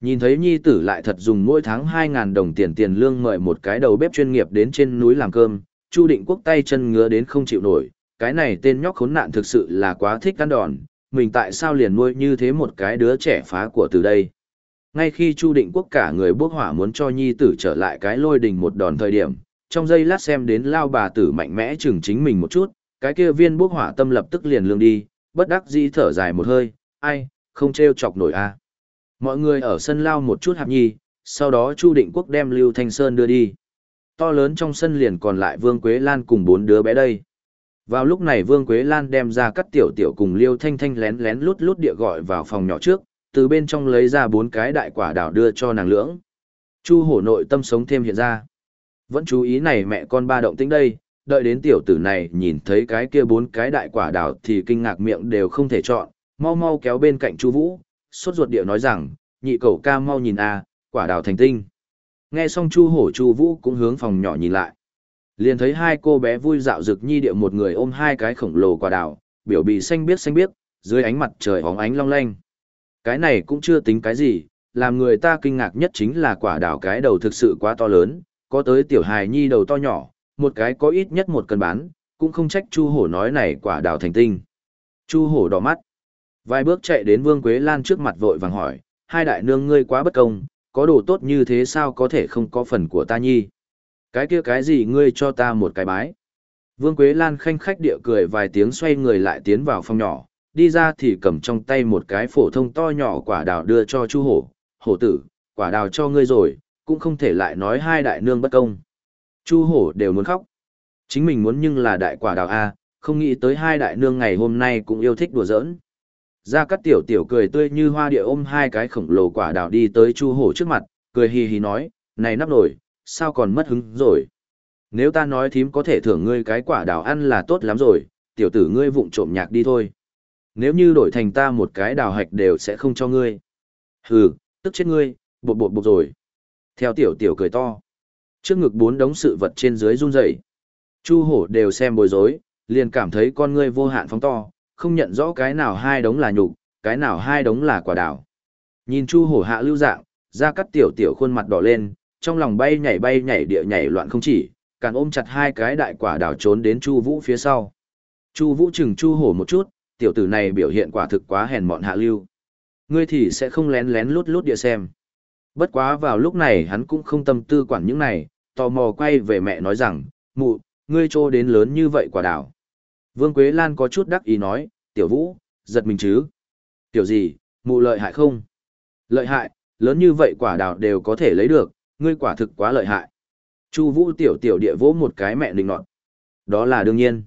Nhìn thấy nhi tử lại thật dùng mỗi tháng 2.000 đồng tiền tiền lương mời một cái đầu bếp chuyên nghiệp đến trên núi làm cơm, Chu Định Quốc tay chân ngứa đến không chịu nổi, cái này tên nhóc khốn nạn thực sự là quá thích ăn đòn, mình tại sao liền nuôi như thế một cái đứa trẻ phá của từ đây. Ngay khi Chu Định Quốc cả người bốc hỏa muốn cho nhi tử trở lại cái lôi đình một đòn thời điểm, trong giây lát xem đến lao bà tử mạnh mẽ chừng chính mình một chút, cái kia viên bốc hỏa tâm lập tức liền lương đi, bất đắc dĩ thở dài một hơi, ai, không treo chọc nổi a. Mọi người ở sân lao một chút hạp nhi, sau đó Chu Định Quốc đem Lưu Thanh Sơn đưa đi. To lớn trong sân liền còn lại Vương Quế Lan cùng bốn đứa bé đây. Vào lúc này Vương Quế Lan đem ra cắt tiểu tiểu cùng Liêu Thanh Thanh lén lén lút lút địa gọi vào phòng nhỏ trước, từ bên trong lấy ra bốn cái đại quả đào đưa cho nàng lưỡng. Chu hổ nội tâm sống thêm hiện ra. Vẫn chú ý này mẹ con ba động tĩnh đây, đợi đến tiểu tử này nhìn thấy cái kia bốn cái đại quả đào thì kinh ngạc miệng đều không thể chọn, mau mau kéo bên cạnh Chu Vũ, sốt ruột điệu nói rằng, nhị cậu ca mau nhìn a, quả đào thành tinh. Nghe xong Chu Hổ Chu Vũ cũng hướng phòng nhỏ nhìn lại. Liền thấy hai cô bé vui dạo rực nhi điệu một người ôm hai cái khổng lồ quả đào, biểu bì xanh biếc xanh biếc, dưới ánh mặt trời óng ánh long lanh. Cái này cũng chưa tính cái gì, làm người ta kinh ngạc nhất chính là quả đào cái đầu thực sự quá to lớn, có tới tiểu hài nhi đầu to nhỏ, một cái có ít nhất một cân bán, cũng không trách Chu Hổ nói này quả đào thành tinh. Chu Hổ đỏ mắt. Vài bước chạy đến Vương Quế Lan trước mặt vội vàng hỏi, hai đại nương ngươi quá bất công, có đồ tốt như thế sao có thể không có phần của ta nhi. Cái kia cái gì ngươi cho ta một cái bái. Vương Quế Lan khanh khách địa cười vài tiếng xoay người lại tiến vào phòng nhỏ, đi ra thì cầm trong tay một cái phổ thông to nhỏ quả đào đưa cho Chu Hổ, hổ tử, quả đào cho ngươi rồi, cũng không thể lại nói hai đại nương bất công. Chu Hổ đều muốn khóc. Chính mình muốn nhưng là đại quả đào A, không nghĩ tới hai đại nương ngày hôm nay cũng yêu thích đùa giỡn. Gia Cát Tiểu Tiểu cười tươi như hoa địa ôm hai cái khổng lồ quả đào đi tới Chu Hổ trước mặt, cười hì hì nói, này nắp nổi, sao còn mất hứng rồi. Nếu ta nói thím có thể thưởng ngươi cái quả đào ăn là tốt lắm rồi, tiểu tử ngươi vụng trộm nhạc đi thôi. Nếu như đổi thành ta một cái đào hạch đều sẽ không cho ngươi. Hừ, tức chết ngươi, bột bột bột rồi. Theo tiểu tiểu cười to. Trước ngực bốn đống sự vật trên dưới run rẩy. Chu hổ đều xem bối rối, liền cảm thấy con ngươi vô hạn phóng to, không nhận rõ cái nào hai đống là nhục, cái nào hai đống là quả đào. Nhìn Chu Hổ hạ lưu dạng, ra cắt tiểu tiểu khuôn mặt đỏ lên, trong lòng bay nhảy bay nhảy địa nhảy loạn không chỉ, càng ôm chặt hai cái đại quả đào trốn đến Chu Vũ phía sau. Chu Vũ chừng Chu Hổ một chút, tiểu tử này biểu hiện quả thực quá hèn mọn hạ lưu. Ngươi thì sẽ không lén lén lút lút địa xem. Bất quá vào lúc này hắn cũng không tâm tư quản những này, tò mò quay về mẹ nói rằng, mụ, ngươi trô đến lớn như vậy quả đào. Vương Quế Lan có chút đắc ý nói, tiểu vũ, giật mình chứ. Tiểu gì, mụ lợi hại không? Lợi hại, lớn như vậy quả đào đều có thể lấy được, ngươi quả thực quá lợi hại. Chu vũ tiểu tiểu địa vỗ một cái mẹ đình nọt. Đó là đương nhiên.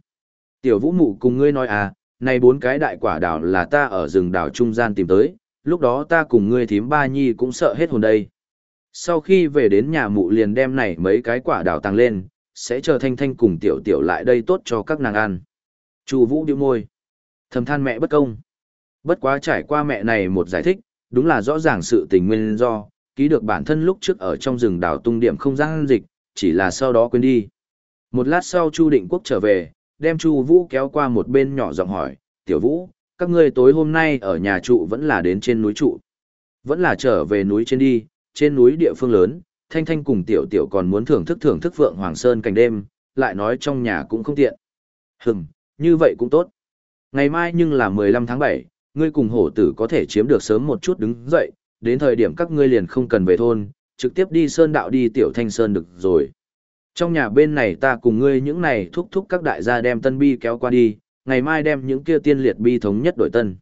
Tiểu vũ mụ cùng ngươi nói à, này bốn cái đại quả đào là ta ở rừng đào trung gian tìm tới, lúc đó ta cùng ngươi thím ba nhi cũng sợ hết hồn đây. Sau khi về đến nhà mụ liền đem này mấy cái quả đào tăng lên, sẽ chờ thanh thanh cùng tiểu tiểu lại đây tốt cho các nàng ăn. Chu Vũ bĩu môi, thầm than mẹ bất công. Bất quá trải qua mẹ này một giải thích, đúng là rõ ràng sự tình nguyên do, ký được bản thân lúc trước ở trong rừng đào tung điểm không gian dịch, chỉ là sau đó quên đi. Một lát sau Chu Định Quốc trở về, đem Chu Vũ kéo qua một bên nhỏ giọng hỏi, "Tiểu Vũ, các ngươi tối hôm nay ở nhà trụ vẫn là đến trên núi trụ?" Vẫn là trở về núi trên đi, trên núi địa phương lớn, Thanh Thanh cùng Tiểu Tiểu còn muốn thưởng thức thưởng thức Phượng Hoàng Sơn cảnh đêm, lại nói trong nhà cũng không tiện. Hừm, như vậy cũng tốt. Ngày mai nhưng là 15 tháng 7, ngươi cùng hổ tử có thể chiếm được sớm một chút đứng dậy, đến thời điểm các ngươi liền không cần về thôn, trực tiếp đi sơn đạo đi tiểu thanh sơn được rồi. Trong nhà bên này ta cùng ngươi những này thúc thúc các đại gia đem tân bi kéo qua đi, ngày mai đem những kia tiên liệt bi thống nhất đổi tân.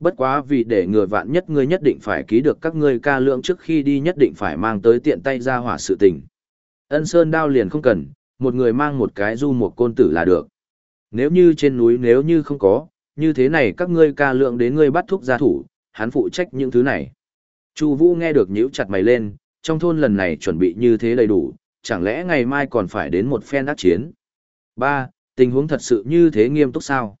Bất quá vì để ngừa vạn nhất ngươi nhất định phải ký được các ngươi ca lượng trước khi đi nhất định phải mang tới tiện tay ra hỏa sự tình. Ân sơn đao liền không cần, một người mang một cái du một côn tử là được. Nếu như trên núi nếu như không có, như thế này các ngươi ca lượng đến ngươi bắt thúc gia thủ, hắn phụ trách những thứ này. Chu Vũ nghe được nhíu chặt mày lên, trong thôn lần này chuẩn bị như thế đầy đủ, chẳng lẽ ngày mai còn phải đến một phen đắc chiến? Ba, Tình huống thật sự như thế nghiêm túc sao?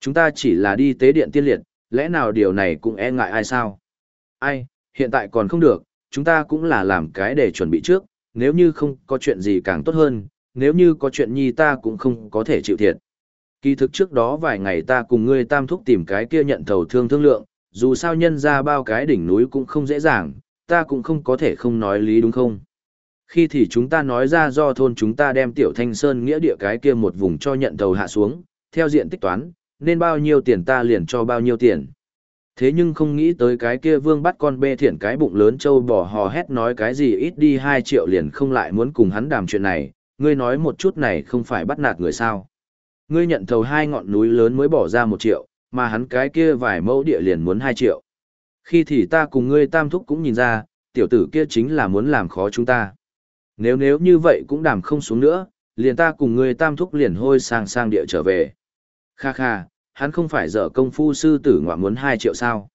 Chúng ta chỉ là đi tế điện tiên liệt, lẽ nào điều này cũng e ngại ai sao? Ai, hiện tại còn không được, chúng ta cũng là làm cái để chuẩn bị trước, nếu như không có chuyện gì càng tốt hơn, nếu như có chuyện nhi ta cũng không có thể chịu thiệt. Kỳ thực trước đó vài ngày ta cùng ngươi tam thúc tìm cái kia nhận thầu thương thương lượng, dù sao nhân ra bao cái đỉnh núi cũng không dễ dàng, ta cũng không có thể không nói lý đúng không? Khi thì chúng ta nói ra do thôn chúng ta đem tiểu thanh sơn nghĩa địa cái kia một vùng cho nhận thầu hạ xuống, theo diện tích toán, nên bao nhiêu tiền ta liền cho bao nhiêu tiền. Thế nhưng không nghĩ tới cái kia vương bắt con bê thiện cái bụng lớn trâu bỏ hò hét nói cái gì ít đi 2 triệu liền không lại muốn cùng hắn đàm chuyện này, ngươi nói một chút này không phải bắt nạt người sao. Ngươi nhận thầu hai ngọn núi lớn mới bỏ ra một triệu, mà hắn cái kia vài mẫu địa liền muốn hai triệu. Khi thì ta cùng ngươi tam thúc cũng nhìn ra, tiểu tử kia chính là muốn làm khó chúng ta. Nếu nếu như vậy cũng đàm không xuống nữa, liền ta cùng ngươi tam thúc liền hôi sang sang địa trở về. Kha kha, hắn không phải dở công phu sư tử ngoạ muốn hai triệu sao.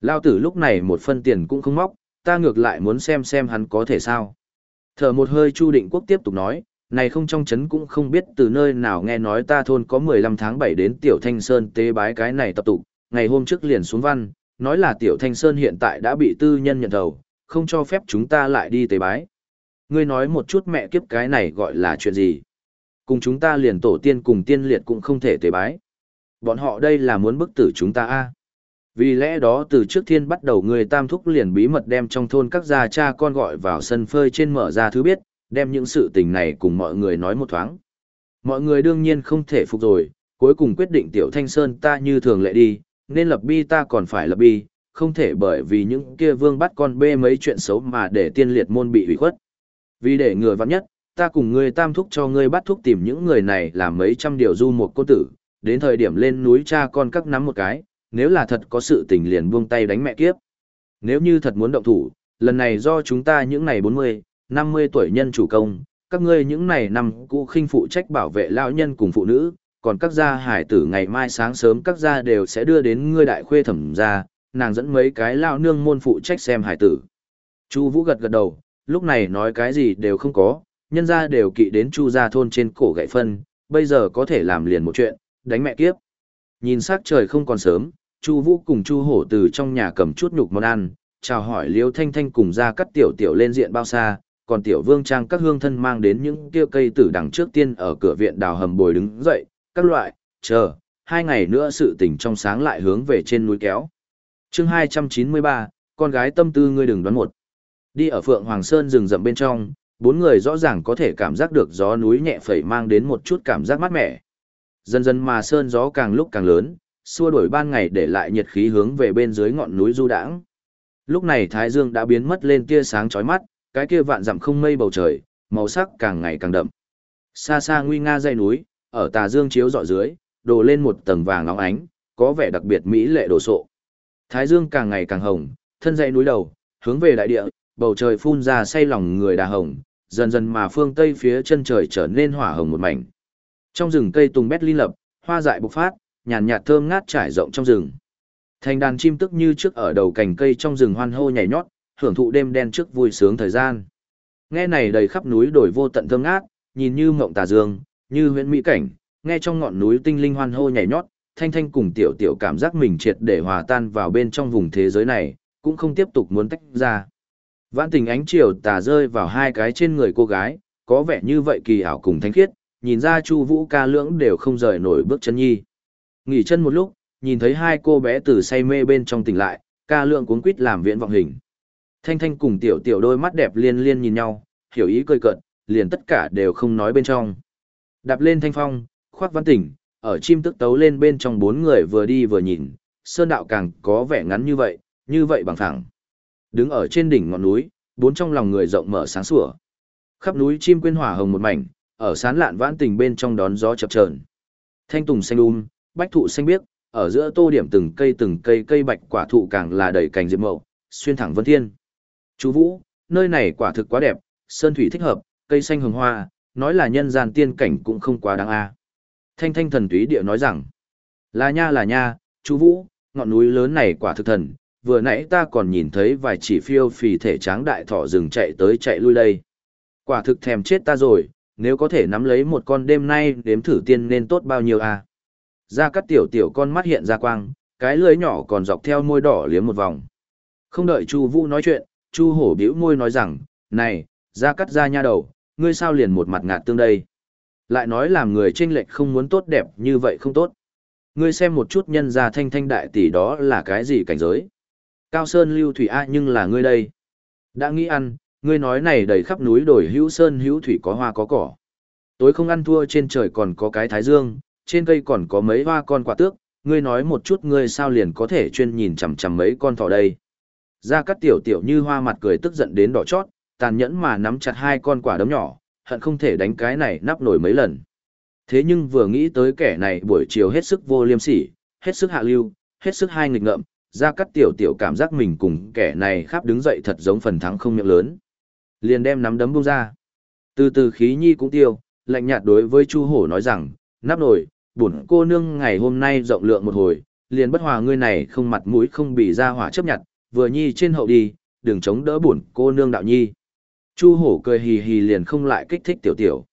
Lao tử lúc này một phân tiền cũng không móc, ta ngược lại muốn xem xem hắn có thể sao. Thở một hơi Chu Định Quốc tiếp tục nói, này không trong chấn cũng không biết từ nơi nào nghe nói ta thôn có 15 tháng 7 đến Tiểu Thanh Sơn tế bái cái này tập tụ, ngày hôm trước liền xuống văn, nói là Tiểu Thanh Sơn hiện tại đã bị tư nhân nhận đầu, không cho phép chúng ta lại đi tế bái. Ngươi nói một chút mẹ kiếp cái này gọi là chuyện gì? Cùng chúng ta liền tổ tiên cùng tiên liệt cũng không thể tế bái. Bọn họ đây là muốn bức tử chúng ta a. Vì lẽ đó từ trước thiên bắt đầu người tam thúc liền bí mật đem trong thôn các gia cha con gọi vào sân phơi trên mở ra thứ biết, đem những sự tình này cùng mọi người nói một thoáng. Mọi người đương nhiên không thể phục rồi, cuối cùng quyết định tiểu thanh sơn ta như thường lệ đi, nên lập bi ta còn phải lập bi, không thể bởi vì những kia vương bắt con bê mấy chuyện xấu mà để tiên liệt môn bị hủy khuất. Vì để người vắng nhất, ta cùng ngươi tam thúc cho ngươi bắt thúc tìm những người này làm mấy trăm điều du một cô tử, đến thời điểm lên núi cha con các nắm một cái, nếu là thật có sự tình liền buông tay đánh mẹ kiếp. Nếu như thật muốn động thủ, lần này do chúng ta những này 40, 50 tuổi nhân chủ công, các ngươi những này năm cũ khinh phụ trách bảo vệ lão nhân cùng phụ nữ, còn các gia hải tử ngày mai sáng sớm các gia đều sẽ đưa đến ngươi đại khuê thẩm gia, nàng dẫn mấy cái lão nương môn phụ trách xem hải tử. Chu Vũ gật gật đầu, lúc này nói cái gì đều không có, nhân gia đều kỵ đến Chu gia thôn trên cổ gậy phân, bây giờ có thể làm liền một chuyện, đánh mẹ kiếp. Nhìn sắc trời không còn sớm, Chu Vũ cùng Chu Hổ từ trong nhà cầm chút nhục món ăn, chào hỏi Liêu Thanh Thanh cùng ra cắt tiểu tiểu lên diện bao xa, còn tiểu Vương Trang các hương thân mang đến những kia cây tử đằng trước tiên ở cửa viện đào hầm bồi đứng dậy, các loại, chờ, hai ngày nữa sự tình trong sáng lại hướng về trên núi kéo. Chương 293, con gái tâm tư ngươi đừng đoán một. Đi ở Phượng Hoàng Sơn rừng rậm bên trong, bốn người rõ ràng có thể cảm giác được gió núi nhẹ phẩy mang đến một chút cảm giác mát mẻ. Dần dần mà sơn gió càng lúc càng lớn, xua đuổi ban ngày để lại nhiệt khí hướng về bên dưới ngọn núi du đãng. Lúc này thái dương đã biến mất lên tia sáng chói mắt, cái kia vạn dặm không mây bầu trời, màu sắc càng ngày càng đậm. Xa xa nguy nga dãy núi, ở tà dương chiếu rọi dưới, đổ lên một tầng vàng óng ánh, có vẻ đặc biệt mỹ lệ đồ sộ. Thái dương càng ngày càng hồng, thân dãy núi đầu, hướng về đại địa, bầu trời phun ra say lòng người đà hồng, dần dần mà phương tây phía chân trời trở nên hỏa hồng một mảnh. Trong rừng cây tùng bét ly lập, hoa dại bộc phát, nhàn nhạt thơm ngát trải rộng trong rừng. Thành đàn chim tức như trước ở đầu cành cây trong rừng hoan hô nhảy nhót, hưởng thụ đêm đen trước vui sướng thời gian. Nghe này đầy khắp núi đổi vô tận thơm ngát, nhìn như mộng tà dương, như huyễn mỹ cảnh, nghe trong ngọn núi tinh linh hoan hô nhảy nhót, thanh thanh cùng tiểu tiểu cảm giác mình triệt để hòa tan vào bên trong vùng thế giới này, cũng không tiếp tục muốn tách ra. Vãn tình ánh chiều tà rơi vào hai cái trên người cô gái, có vẻ như vậy kỳ ảo cùng thanh khiết, nhìn ra Chu Vũ ca lưỡng đều không rời nổi bước chân nhi. Nghỉ chân một lúc, nhìn thấy hai cô bé từ say mê bên trong tỉnh lại, ca lượng cuốn quýt làm viễn vọng hình. Thanh Thanh cùng tiểu tiểu đôi mắt đẹp liên liên nhìn nhau, hiểu ý cười cợt, liền tất cả đều không nói bên trong. Đạp lên thanh phong, khoác văn tỉnh, ở chim tức tấu lên bên trong bốn người vừa đi vừa nhìn, sơn đạo càng có vẻ ngắn như vậy, như vậy bằng thẳng. Đứng ở trên đỉnh ngọn núi, bốn trong lòng người rộng mở sáng sủa. Khắp núi chim quyên hỏa hồng một mảnh, ở sán lạn vãn tình bên trong đón gió chập chờn. Thanh tùng xanh um, bách thụ xanh biếc, ở giữa tô điểm từng cây từng cây cây bạch quả thụ càng là đầy cành diệp mậu, xuyên thẳng vân thiên. Chú Vũ, nơi này quả thực quá đẹp, sơn thủy thích hợp, cây xanh hồng hoa, nói là nhân gian tiên cảnh cũng không quá đáng a. Thanh thanh thần túy địa nói rằng, là nha là nha, chú Vũ, ngọn núi lớn này quả thực thần, vừa nãy ta còn nhìn thấy vài chỉ phiêu phì thể tráng đại thỏ rừng chạy tới chạy lui đây. Quả thực thèm chết ta rồi, nếu có thể nắm lấy một con đêm nay đếm thử tiên nên tốt bao nhiêu a. Ra cắt tiểu tiểu con mắt hiện ra quang, cái lưới nhỏ còn dọc theo môi đỏ liếm một vòng. Không đợi Chu Vũ nói chuyện, Chu Hổ bĩu môi nói rằng, "Này, ra cắt ra nha đầu, ngươi sao liền một mặt ngạt tương đây? Lại nói làm người chênh lệch không muốn tốt đẹp như vậy không tốt. Ngươi xem một chút nhân gia thanh thanh đại tỷ đó là cái gì cảnh giới? Cao Sơn Lưu Thủy A nhưng là ngươi đây." Đã nghĩ ăn, ngươi nói này đầy khắp núi đồi hữu sơn hữu thủy có hoa có cỏ. Tối không ăn thua trên trời còn có cái thái dương, trên cây còn có mấy hoa con quả tước, ngươi nói một chút ngươi sao liền có thể chuyên nhìn chằm chằm mấy con thỏ đây gia cát tiểu tiểu như hoa mặt cười tức giận đến đỏ chót, tàn nhẫn mà nắm chặt hai con quả đấm nhỏ, hận không thể đánh cái này nắp nổi mấy lần. Thế nhưng vừa nghĩ tới kẻ này buổi chiều hết sức vô liêm sỉ, hết sức hạ lưu, hết sức hai nghịch ngợm, gia cát tiểu tiểu cảm giác mình cùng kẻ này khắp đứng dậy thật giống phần thắng không miệng lớn. Liền đem nắm đấm bung ra. Từ từ khí nhi cũng tiêu, lạnh nhạt đối với Chu Hổ nói rằng, nắp nổi, bổn cô nương ngày hôm nay rộng lượng một hồi, liền bất hòa ngươi này không mặt mũi không bị ra hỏa chấp nhận, vừa nhi trên hậu đi, đừng chống đỡ bổn cô nương đạo nhi. Chu hổ cười hì hì liền không lại kích thích tiểu tiểu.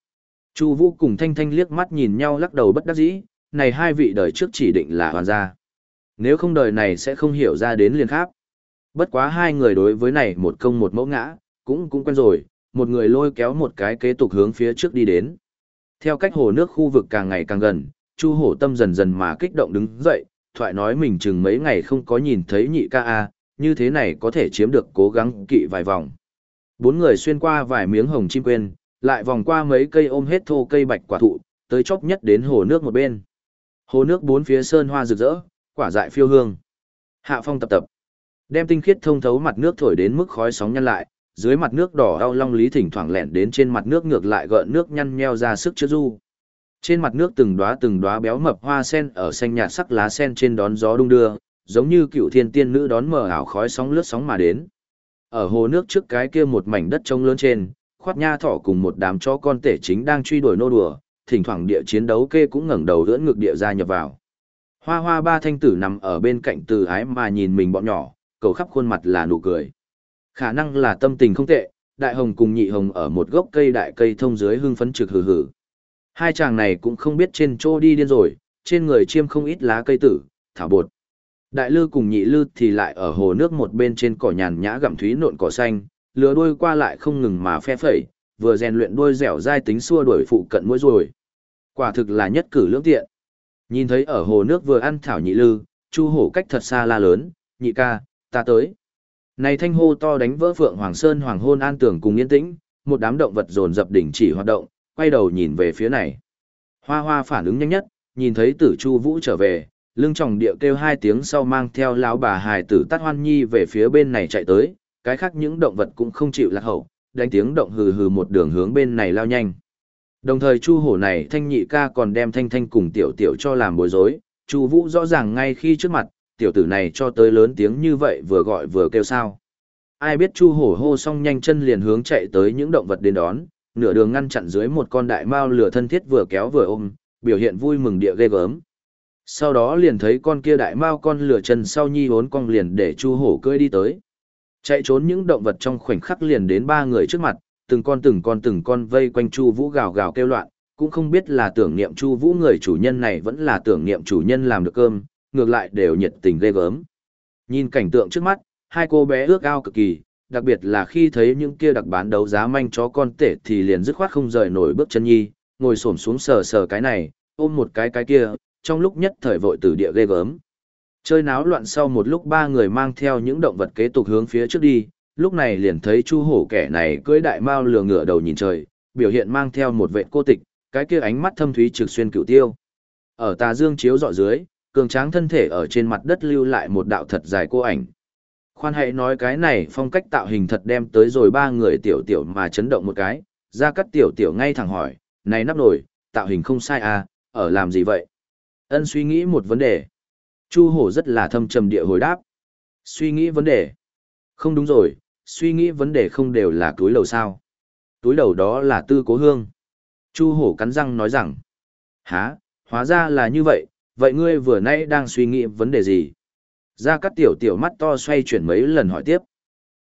Chu vũ cùng thanh thanh liếc mắt nhìn nhau lắc đầu bất đắc dĩ, này hai vị đời trước chỉ định là hoàn gia. Nếu không đời này sẽ không hiểu ra đến liền khác. Bất quá hai người đối với này một công một mẫu ngã, cũng cũng quen rồi, một người lôi kéo một cái kế tục hướng phía trước đi đến. Theo cách hồ nước khu vực càng ngày càng gần, Chu Hổ Tâm dần dần mà kích động đứng dậy, thoại nói mình chừng mấy ngày không có nhìn thấy nhị ca a, như thế này có thể chiếm được cố gắng kỵ vài vòng. Bốn người xuyên qua vài miếng hồng chim quên, lại vòng qua mấy cây ôm hết thô cây bạch quả thụ, tới chốc nhất đến hồ nước một bên. Hồ nước bốn phía sơn hoa rực rỡ, quả dại phiêu hương. Hạ phong tập tập, đem tinh khiết thông thấu mặt nước thổi đến mức khói sóng nhăn lại, dưới mặt nước đỏ ao long lý thỉnh thoảng lẹn đến trên mặt nước ngược lại gợn nước nhăn nheo ra sức chứa du. Trên mặt nước từng đóa từng đóa béo mập hoa sen ở xanh nhạt sắc lá sen trên đón gió đung đưa, giống như cựu thiên tiên nữ đón mở ảo khói sóng lướt sóng mà đến. Ở hồ nước trước cái kia một mảnh đất trông lớn trên, khoát nha thỏ cùng một đám chó con tể chính đang truy đuổi nô đùa, thỉnh thoảng địa chiến đấu kê cũng ngẩng đầu ưỡn ngực địa ra nhập vào. Hoa hoa ba thanh tử nằm ở bên cạnh từ ái mà nhìn mình bọn nhỏ, cầu khắp khuôn mặt là nụ cười. Khả năng là tâm tình không tệ, đại hồng cùng nhị hồng ở một gốc cây đại cây thông dưới hưng phấn trực hừ hừ. Hai chàng này cũng không biết trên chỗ đi điên rồi, trên người chiêm không ít lá cây tử, thảo bột. Đại lư cùng nhị lư thì lại ở hồ nước một bên trên cỏ nhàn nhã gặm thúy nộn cỏ xanh, lừa đuôi qua lại không ngừng mà phe phẩy, vừa rèn luyện đuôi dẻo dai tính xua đuổi phụ cận mũi rồi. Quả thực là nhất cử lưỡng tiện. Nhìn thấy ở hồ nước vừa ăn thảo nhị lư, chu hổ cách thật xa la lớn, nhị ca, ta tới. Này thanh hô to đánh vỡ phượng hoàng sơn hoàng hôn an tưởng cùng yên tĩnh, một đám động vật dồn dập đỉnh chỉ hoạt động, quay đầu nhìn về phía này. Hoa hoa phản ứng nhanh nhất, nhìn thấy tử chu vũ trở về, lưng tròng địa kêu hai tiếng sau mang theo lão bà hài tử tát hoan nhi về phía bên này chạy tới, cái khác những động vật cũng không chịu lạc hậu, đánh tiếng động hừ hừ một đường hướng bên này lao nhanh. Đồng thời chu hổ này thanh nhị ca còn đem thanh thanh cùng tiểu tiểu cho làm bối rối, chu vũ rõ ràng ngay khi trước mặt, tiểu tử này cho tới lớn tiếng như vậy vừa gọi vừa kêu sao. Ai biết chu hổ hô xong nhanh chân liền hướng chạy tới những động vật đến đón, nửa đường ngăn chặn dưới một con đại mao lửa thân thiết vừa kéo vừa ôm, biểu hiện vui mừng địa ghê gớm. Sau đó liền thấy con kia đại mao con lửa chân sau nhi hốn cong liền để chu hổ cưỡi đi tới. Chạy trốn những động vật trong khoảnh khắc liền đến ba người trước mặt, từng con từng con từng con vây quanh chu vũ gào gào kêu loạn, cũng không biết là tưởng niệm chu vũ người chủ nhân này vẫn là tưởng niệm chủ nhân làm được cơm, ngược lại đều nhiệt tình ghê gớm. Nhìn cảnh tượng trước mắt, hai cô bé ước ao cực kỳ, đặc biệt là khi thấy những kia đặc bán đấu giá manh chó con tể thì liền dứt khoát không rời nổi bước chân nhi, ngồi xổm xuống sờ sờ cái này, ôm một cái cái kia, trong lúc nhất thời vội từ địa ghê gớm. Chơi náo loạn sau một lúc ba người mang theo những động vật kế tục hướng phía trước đi, lúc này liền thấy chu hổ kẻ này cưỡi đại mao lừa ngựa đầu nhìn trời, biểu hiện mang theo một vệ cô tịch, cái kia ánh mắt thâm thúy trực xuyên cựu tiêu. Ở tà dương chiếu dọ dưới, cường tráng thân thể ở trên mặt đất lưu lại một đạo thật dài cô ảnh. Khoan hãy nói cái này phong cách tạo hình thật đem tới rồi ba người tiểu tiểu mà chấn động một cái, ra cắt tiểu tiểu ngay thẳng hỏi, này nắp nổi, tạo hình không sai à, ở làm gì vậy? Ân suy nghĩ một vấn đề. Chu hổ rất là thâm trầm địa hồi đáp. Suy nghĩ vấn đề. Không đúng rồi, suy nghĩ vấn đề không đều là túi lầu sao. Túi đầu đó là tư cố hương. Chu hổ cắn răng nói rằng. Hả, hóa ra là như vậy, vậy ngươi vừa nãy đang suy nghĩ vấn đề gì? Gia Cát tiểu tiểu mắt to xoay chuyển mấy lần hỏi tiếp.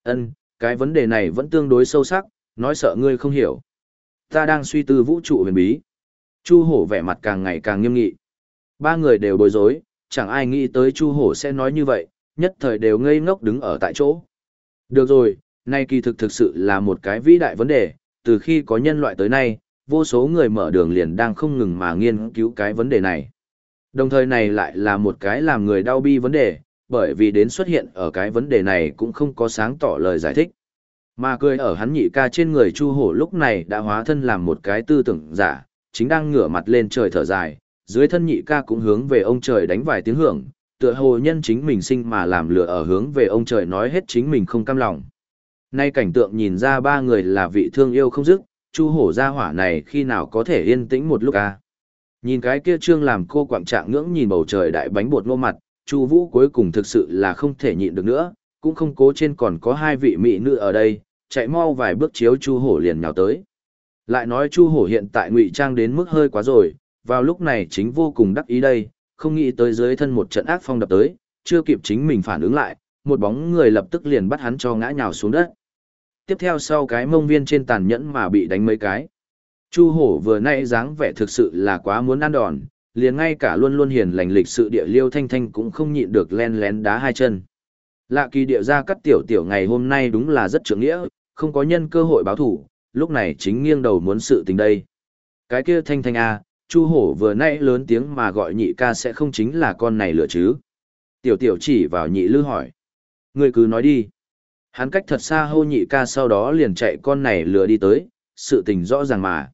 Ân, cái vấn đề này vẫn tương đối sâu sắc, nói sợ ngươi không hiểu. Ta đang suy tư vũ trụ huyền bí. Chu hổ vẻ mặt càng ngày càng nghiêm nghị. Ba người đều bối rối, chẳng ai nghĩ tới Chu hổ sẽ nói như vậy, nhất thời đều ngây ngốc đứng ở tại chỗ. Được rồi, nay kỳ thực thực sự là một cái vĩ đại vấn đề, từ khi có nhân loại tới nay, vô số người mở đường liền đang không ngừng mà nghiên cứu cái vấn đề này. Đồng thời này lại là một cái làm người đau bi vấn đề, bởi vì đến xuất hiện ở cái vấn đề này cũng không có sáng tỏ lời giải thích. Mà cười ở hắn nhị ca trên người Chu Hổ lúc này đã hóa thân làm một cái tư tưởng giả, chính đang ngửa mặt lên trời thở dài, dưới thân nhị ca cũng hướng về ông trời đánh vài tiếng hưởng, tựa hồ nhân chính mình sinh mà làm lửa ở hướng về ông trời nói hết chính mình không cam lòng. Nay cảnh tượng nhìn ra ba người là vị thương yêu không dứt, Chu Hổ gia hỏa này khi nào có thể yên tĩnh một lúc a. Nhìn cái kia trương làm cô quạng trạng ngưỡng nhìn bầu trời đại bánh bột ngô mặt, Chu Vũ cuối cùng thực sự là không thể nhịn được nữa, cũng không cố trên còn có hai vị mỹ nữ ở đây, chạy mau vài bước chiếu Chu Hổ liền nhào tới. Lại nói Chu Hổ hiện tại ngụy trang đến mức hơi quá rồi, vào lúc này chính vô cùng đắc ý đây, không nghĩ tới dưới thân một trận ác phong đập tới, chưa kịp chính mình phản ứng lại, một bóng người lập tức liền bắt hắn cho ngã nhào xuống đất. Tiếp theo sau cái mông viên trên tàn nhẫn mà bị đánh mấy cái. Chu hổ vừa nãy dáng vẻ thực sự là quá muốn ăn đòn, liền ngay cả luôn luôn hiền lành lịch sự địa liêu thanh thanh cũng không nhịn được len lén đá hai chân. Lạ kỳ địa ra cắt tiểu tiểu ngày hôm nay đúng là rất trưởng nghĩa, không có nhân cơ hội báo thủ, lúc này chính nghiêng đầu muốn sự tình đây. Cái kia thanh thanh a, Chu hổ vừa nãy lớn tiếng mà gọi nhị ca sẽ không chính là con này lửa chứ. Tiểu tiểu chỉ vào nhị lư hỏi. ngươi cứ nói đi. Hắn cách thật xa hô nhị ca sau đó liền chạy con này lừa đi tới, sự tình rõ ràng mà.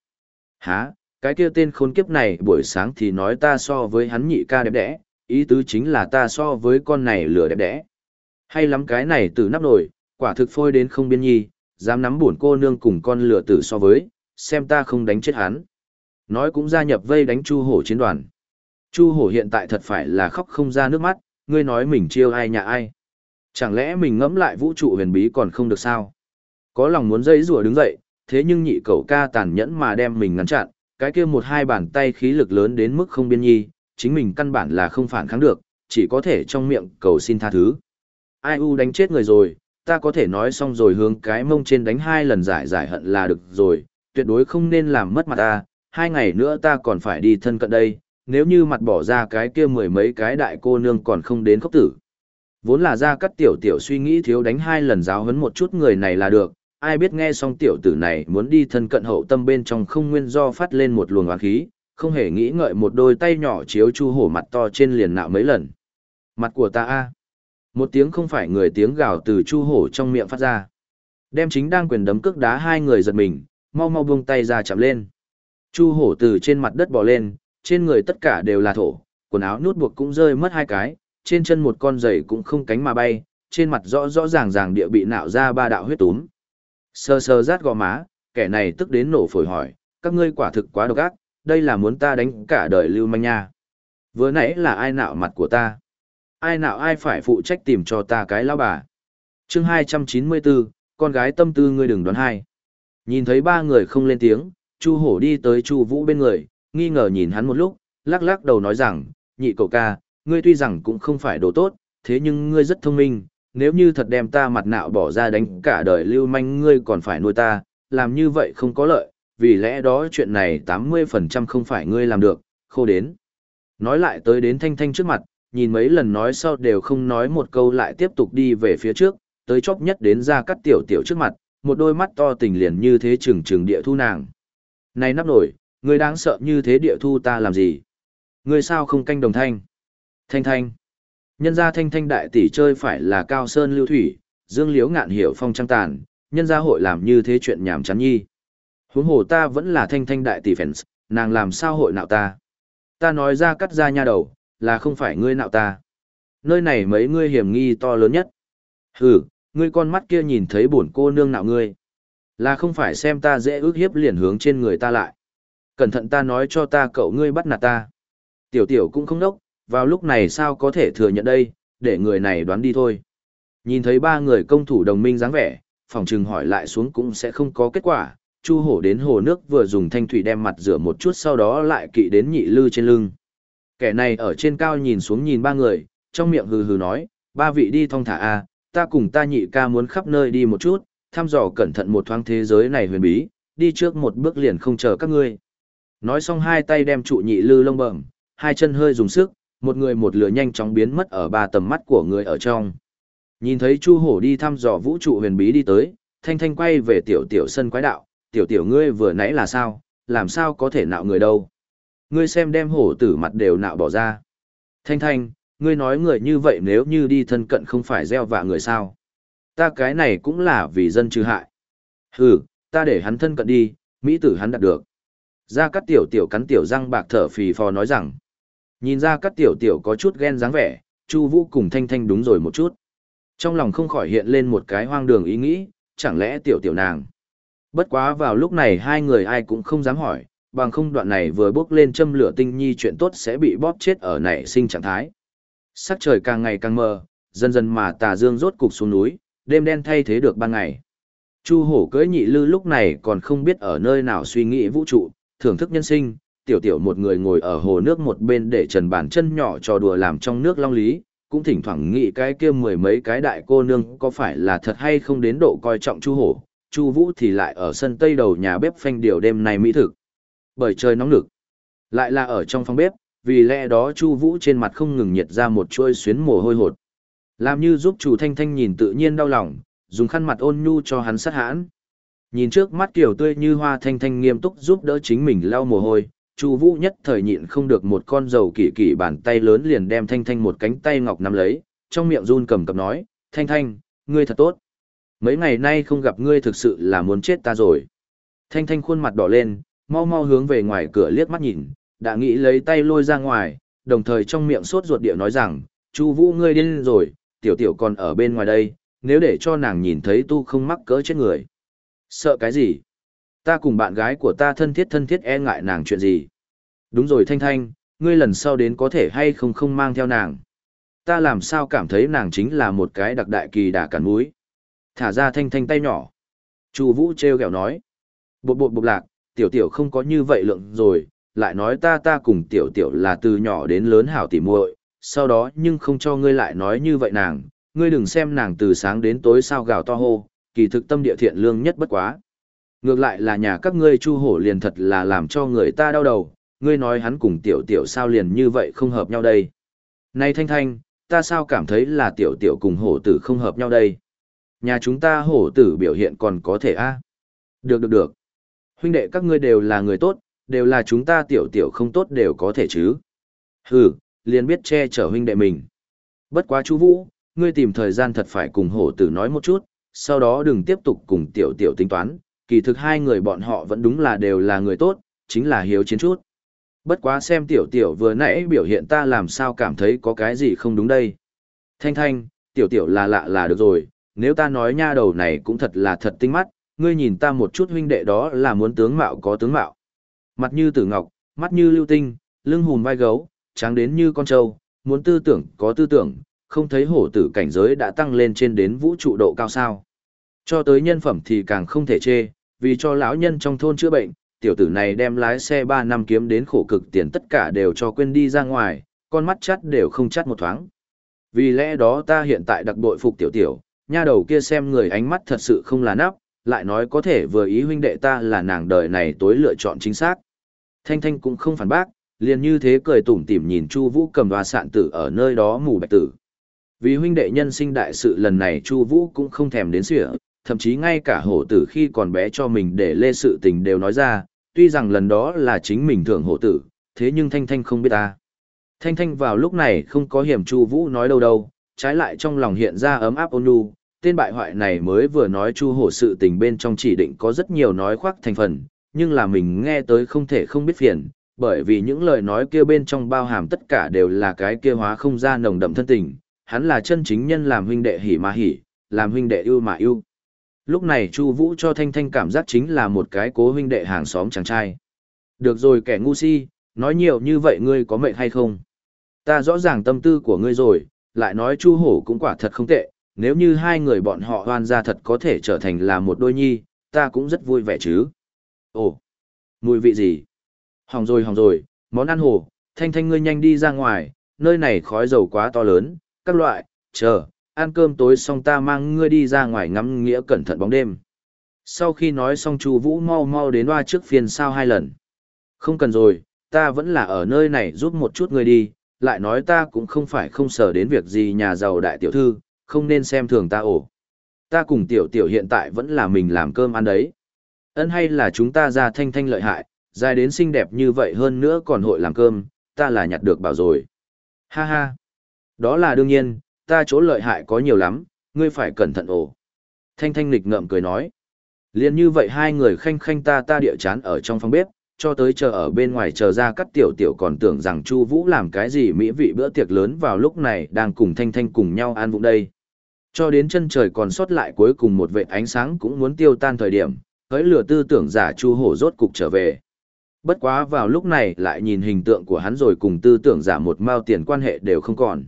Hả, cái kia tên khốn kiếp này buổi sáng thì nói ta so với hắn nhị ca đẹp đẽ, ý tứ chính là ta so với con này lừa đẹp đẽ. Hay lắm cái này từ nắp nổi, quả thực phôi đến không biên nhi, dám nắm buồn cô nương cùng con lừa tử so với, xem ta không đánh chết hắn. Nói cũng gia nhập vây đánh Chu Hổ chiến đoàn. Chu Hổ hiện tại thật phải là khóc không ra nước mắt, ngươi nói mình chiêu ai nhà ai. Chẳng lẽ mình ngẫm lại vũ trụ huyền bí còn không được sao? Có lòng muốn dây rùa đứng dậy, thế nhưng nhị cậu ca tàn nhẫn mà đem mình ngăn chặn, cái kia một hai bàn tay khí lực lớn đến mức không biên nhi, chính mình căn bản là không phản kháng được, chỉ có thể trong miệng cầu xin tha thứ. Ai u đánh chết người rồi, ta có thể nói xong rồi hướng cái mông trên đánh hai lần giải giải hận là được rồi, tuyệt đối không nên làm mất mặt ta, hai ngày nữa ta còn phải đi thân cận đây, nếu như mặt bỏ ra cái kia mười mấy cái đại cô nương còn không đến khốc tử. Vốn là ra cắt tiểu tiểu suy nghĩ thiếu đánh hai lần giáo hấn một chút người này là được, ai biết nghe xong tiểu tử này muốn đi thân cận hậu tâm bên trong không nguyên do phát lên một luồng oán khí, không hề nghĩ ngợi một đôi tay nhỏ chiếu chu hổ mặt to trên liền nạo mấy lần. Mặt của ta a Một tiếng không phải người tiếng gào từ chu hổ trong miệng phát ra. Đem chính đang quyền đấm cước đá hai người giật mình, mau mau buông tay ra chạm lên. Chu hổ từ trên mặt đất bò lên, trên người tất cả đều là thổ, quần áo nút buộc cũng rơi mất hai cái, trên chân một con giày cũng không cánh mà bay, trên mặt rõ rõ ràng ràng địa bị nạo ra ba đạo huyết túm. Sơ sơ rát gò má, kẻ này tức đến nổ phổi hỏi, các ngươi quả thực quá độc ác, đây là muốn ta đánh cả đời lưu manh nha. Vừa nãy là ai nạo mặt của ta? Ai nạo ai phải phụ trách tìm cho ta cái lão bà? chương 294, con gái tâm tư ngươi đừng đoán hai. Nhìn thấy ba người không lên tiếng, Chu hổ đi tới Chu vũ bên người, nghi ngờ nhìn hắn một lúc, lắc lắc đầu nói rằng, nhị cậu ca, ngươi tuy rằng cũng không phải đồ tốt, thế nhưng ngươi rất thông minh, nếu như thật đem ta mặt nạo bỏ ra đánh cả đời lưu manh ngươi còn phải nuôi ta, làm như vậy không có lợi, vì lẽ đó chuyện này 80% không phải ngươi làm được, khô đến. Nói lại tới đến thanh thanh trước mặt, nhìn mấy lần nói sau đều không nói một câu lại tiếp tục đi về phía trước, tới chốc nhất đến ra cắt tiểu tiểu trước mặt, một đôi mắt to tình liền như thế trừng trừng địa thu nàng. Này nắp nổi, ngươi đáng sợ như thế địa thu ta làm gì? Ngươi sao không canh đồng thanh? Thanh thanh. Nhân gia thanh thanh đại tỷ chơi phải là cao sơn lưu thủy, dương liếu ngạn hiểu phong trăng tàn, nhân gia hội làm như thế chuyện nhảm chán nhi. Huống hồ ta vẫn là thanh thanh đại tỷ fans, nàng làm sao hội nạo ta. Ta nói ra cắt ra nha đầu, là không phải ngươi nạo ta. Nơi này mấy ngươi hiểm nghi to lớn nhất. Hừ, ngươi con mắt kia nhìn thấy buồn cô nương nạo ngươi. Là không phải xem ta dễ ước hiếp liền hướng trên người ta lại. Cẩn thận ta nói cho ta cậu ngươi bắt nạt ta. Tiểu tiểu cũng không đốc, vào lúc này sao có thể thừa nhận đây, để người này đoán đi thôi. Nhìn thấy ba người công thủ đồng minh dáng vẻ, phòng trừng hỏi lại xuống cũng sẽ không có kết quả. Chu hổ đến hồ nước vừa dùng thanh thủy đem mặt rửa một chút sau đó lại kỵ đến nhị lư trên lưng. Kẻ này ở trên cao nhìn xuống nhìn ba người, trong miệng hừ hừ nói, ba vị đi thong thả a, ta cùng ta nhị ca muốn khắp nơi đi một chút, thăm dò cẩn thận một thoáng thế giới này huyền bí, đi trước một bước liền không chờ các ngươi. Nói xong hai tay đem trụ nhị lư lông bẩm, hai chân hơi dùng sức, một người một lửa nhanh chóng biến mất ở ba tầm mắt của người ở trong. Nhìn thấy Chu Hổ đi thăm dò vũ trụ huyền bí đi tới, Thanh Thanh quay về tiểu tiểu sân quái đạo, tiểu tiểu ngươi vừa nãy là sao, làm sao có thể nạo người đâu. Ngươi xem đem hổ tử mặt đều nạo bỏ ra. Thanh Thanh, ngươi nói người như vậy nếu như đi thân cận không phải gieo vạ người sao. Ta cái này cũng là vì dân trừ hại. Hừ, ta để hắn thân cận đi, Mỹ tử hắn đạt được. Gia Cát Tiểu Tiểu cắn tiểu răng bạc thở phì phò nói rằng. Nhìn ra Cát Tiểu Tiểu có chút ghen dáng vẻ, Chu Vũ cùng Thanh Thanh đúng rồi một chút. Trong lòng không khỏi hiện lên một cái hoang đường ý nghĩ, chẳng lẽ Tiểu Tiểu nàng. Bất quá vào lúc này hai người ai cũng không dám hỏi, bằng không đoạn này vừa bước lên châm lửa tinh nhi chuyện tốt sẽ bị bóp chết ở nảy sinh trạng thái. Sắc trời càng ngày càng mờ, dần dần mà tà dương rốt cục xuống núi, đêm đen thay thế được ban ngày. Chu hổ cưỡi nhị lư lúc này còn không biết ở nơi nào suy nghĩ vũ trụ, thưởng thức nhân sinh, tiểu tiểu một người ngồi ở hồ nước một bên để trần bàn chân nhỏ trò đùa làm trong nước long lý, cũng thỉnh thoảng nghĩ cái kia mười mấy cái đại cô nương có phải là thật hay không đến độ coi trọng chu hổ, chu vũ thì lại ở sân tây đầu nhà bếp phanh điều đêm này mỹ thực. Bởi trời nóng lực, lại là ở trong phòng bếp, vì lẽ đó chu vũ trên mặt không ngừng nhiệt ra một chuôi xuyến mồ hôi hột. Làm như giúp chủ thanh thanh nhìn tự nhiên đau lòng, dùng khăn mặt ôn nhu cho hắn sát hãn. Nhìn trước mắt kiểu tươi như hoa thanh thanh nghiêm túc giúp đỡ chính mình lau mồ hôi, Chu Vũ nhất thời nhịn không được một con dầu kỳ kỳ bàn tay lớn liền đem Thanh Thanh một cánh tay ngọc nắm lấy, trong miệng run cầm cập nói, "Thanh Thanh, ngươi thật tốt. Mấy ngày nay không gặp ngươi thực sự là muốn chết ta rồi." Thanh Thanh khuôn mặt đỏ lên, mau mau hướng về ngoài cửa liếc mắt nhìn, đã nghĩ lấy tay lôi ra ngoài, đồng thời trong miệng sốt ruột điệu nói rằng, "Chu Vũ ngươi điên rồi, tiểu tiểu còn ở bên ngoài đây, nếu để cho nàng nhìn thấy tu không mắc cỡ chết người." Sợ cái gì? Ta cùng bạn gái của ta thân thiết thân thiết e ngại nàng chuyện gì? Đúng rồi Thanh Thanh, ngươi lần sau đến có thể hay không không mang theo nàng. Ta làm sao cảm thấy nàng chính là một cái đặc đại kỳ đà cản múi. Thả ra Thanh Thanh tay nhỏ. Chu Vũ treo gẹo nói. Bột bột bột lạc, tiểu tiểu không có như vậy lượng rồi, lại nói ta ta cùng tiểu tiểu là từ nhỏ đến lớn hảo tỉ muội, sau đó nhưng không cho ngươi lại nói như vậy nàng, ngươi đừng xem nàng từ sáng đến tối sao gào to hô, kỳ thực tâm địa thiện lương nhất bất quá. Ngược lại là nhà các ngươi chu hổ liền thật là làm cho người ta đau đầu, ngươi nói hắn cùng tiểu tiểu sao liền như vậy không hợp nhau đây. Này Thanh Thanh, ta sao cảm thấy là tiểu tiểu cùng hổ tử không hợp nhau đây. Nhà chúng ta hổ tử biểu hiện còn có thể a Được được được. Huynh đệ các ngươi đều là người tốt, đều là chúng ta tiểu tiểu không tốt đều có thể chứ. Hừ, liền biết che chở huynh đệ mình. Bất quá chú Vũ, ngươi tìm thời gian thật phải cùng hổ tử nói một chút, sau đó đừng tiếp tục cùng tiểu tiểu tính toán, kỳ thực hai người bọn họ vẫn đúng là đều là người tốt, chính là hiếu chiến chút. Bất quá xem tiểu tiểu vừa nãy biểu hiện ta làm sao cảm thấy có cái gì không đúng đây. Thanh thanh, tiểu tiểu là lạ là được rồi, nếu ta nói nha đầu này cũng thật là thật tinh mắt, ngươi nhìn ta một chút huynh đệ đó là muốn tướng mạo có tướng mạo. Mặt như tử ngọc, mắt như lưu tinh, lưng hùn vai gấu, trắng đến như con trâu, muốn tư tưởng có tư tưởng, không thấy hổ tử cảnh giới đã tăng lên trên đến vũ trụ độ cao sao. Cho tới nhân phẩm thì càng không thể chê, vì cho lão nhân trong thôn chữa bệnh, tiểu tử này đem lái xe 3 năm kiếm đến khổ cực tiền tất cả đều cho quên đi ra ngoài, con mắt chắt đều không chắt một thoáng. Vì lẽ đó ta hiện tại đặc bội phục tiểu tiểu, nha đầu kia xem người ánh mắt thật sự không là nắp, lại nói có thể vừa ý huynh đệ ta là nàng đời này tối lựa chọn chính xác. Thanh Thanh cũng không phản bác, liền như thế cười tủm tỉm nhìn Chu Vũ cầm đoa sạn tử ở nơi đó mù bạch tử. Vì huynh đệ nhân sinh đại sự lần này Chu Vũ cũng không thèm đến sửa, thậm chí ngay cả hổ tử khi còn bé cho mình để lê sự tình đều nói ra, tuy rằng lần đó là chính mình thưởng hổ tử, thế nhưng Thanh Thanh không biết ta. Thanh Thanh vào lúc này không có hiểm Chu Vũ nói đâu đâu, trái lại trong lòng hiện ra ấm áp ôn nhu, tên bại hoại này mới vừa nói Chu hổ sự tình bên trong chỉ định có rất nhiều nói khoác thành phần, nhưng là mình nghe tới không thể không biết phiền, bởi vì những lời nói kia bên trong bao hàm tất cả đều là cái kia hóa không ra nồng đậm thân tình, hắn là chân chính nhân làm huynh đệ hỉ mà hỉ, làm huynh đệ yêu mà yêu. Lúc này Chu Vũ cho Thanh Thanh cảm giác chính là một cái cố huynh đệ hàng xóm chàng trai. Được rồi kẻ ngu si, nói nhiều như vậy ngươi có mệt hay không? Ta rõ ràng tâm tư của ngươi rồi, lại nói Chu Hổ cũng quả thật không tệ, nếu như hai người bọn họ hoan ra thật có thể trở thành là một đôi nhi, ta cũng rất vui vẻ chứ. Ồ, mùi vị gì? Hỏng rồi hỏng rồi, món ăn hồ, Thanh Thanh ngươi nhanh đi ra ngoài, nơi này khói dầu quá to lớn, các loại, chờ, ăn cơm tối xong ta mang ngươi đi ra ngoài ngắm nghĩa cẩn thận bóng đêm. Sau khi nói xong Chu Vũ mau mau đến loa trước phiền sao hai lần. Không cần rồi, ta vẫn là ở nơi này giúp một chút ngươi đi, lại nói ta cũng không phải không sở đến việc gì nhà giàu đại tiểu thư, không nên xem thường ta ổ. Ta cùng tiểu tiểu hiện tại vẫn là mình làm cơm ăn đấy. Ân hay là chúng ta ra thanh thanh lợi hại, dài đến xinh đẹp như vậy hơn nữa còn hội làm cơm, ta là nhặt được bảo rồi. Ha ha. Đó là đương nhiên, ta chỗ lợi hại có nhiều lắm, ngươi phải cẩn thận ổ. Thanh thanh lịch ngợm cười nói. Liên như vậy hai người khanh khanh ta ta địa chán ở trong phòng bếp, cho tới chờ ở bên ngoài chờ ra cắt tiểu tiểu còn tưởng rằng Chu Vũ làm cái gì mỹ vị bữa tiệc lớn vào lúc này đang cùng Thanh Thanh cùng nhau ăn vụng đây. Cho đến chân trời còn sót lại cuối cùng một vệt ánh sáng cũng muốn tiêu tan thời điểm, hỡi lửa tư tưởng giả Chu Hổ rốt cục trở về. Bất quá vào lúc này lại nhìn hình tượng của hắn rồi cùng tư tưởng giả một mao tiền quan hệ đều không còn.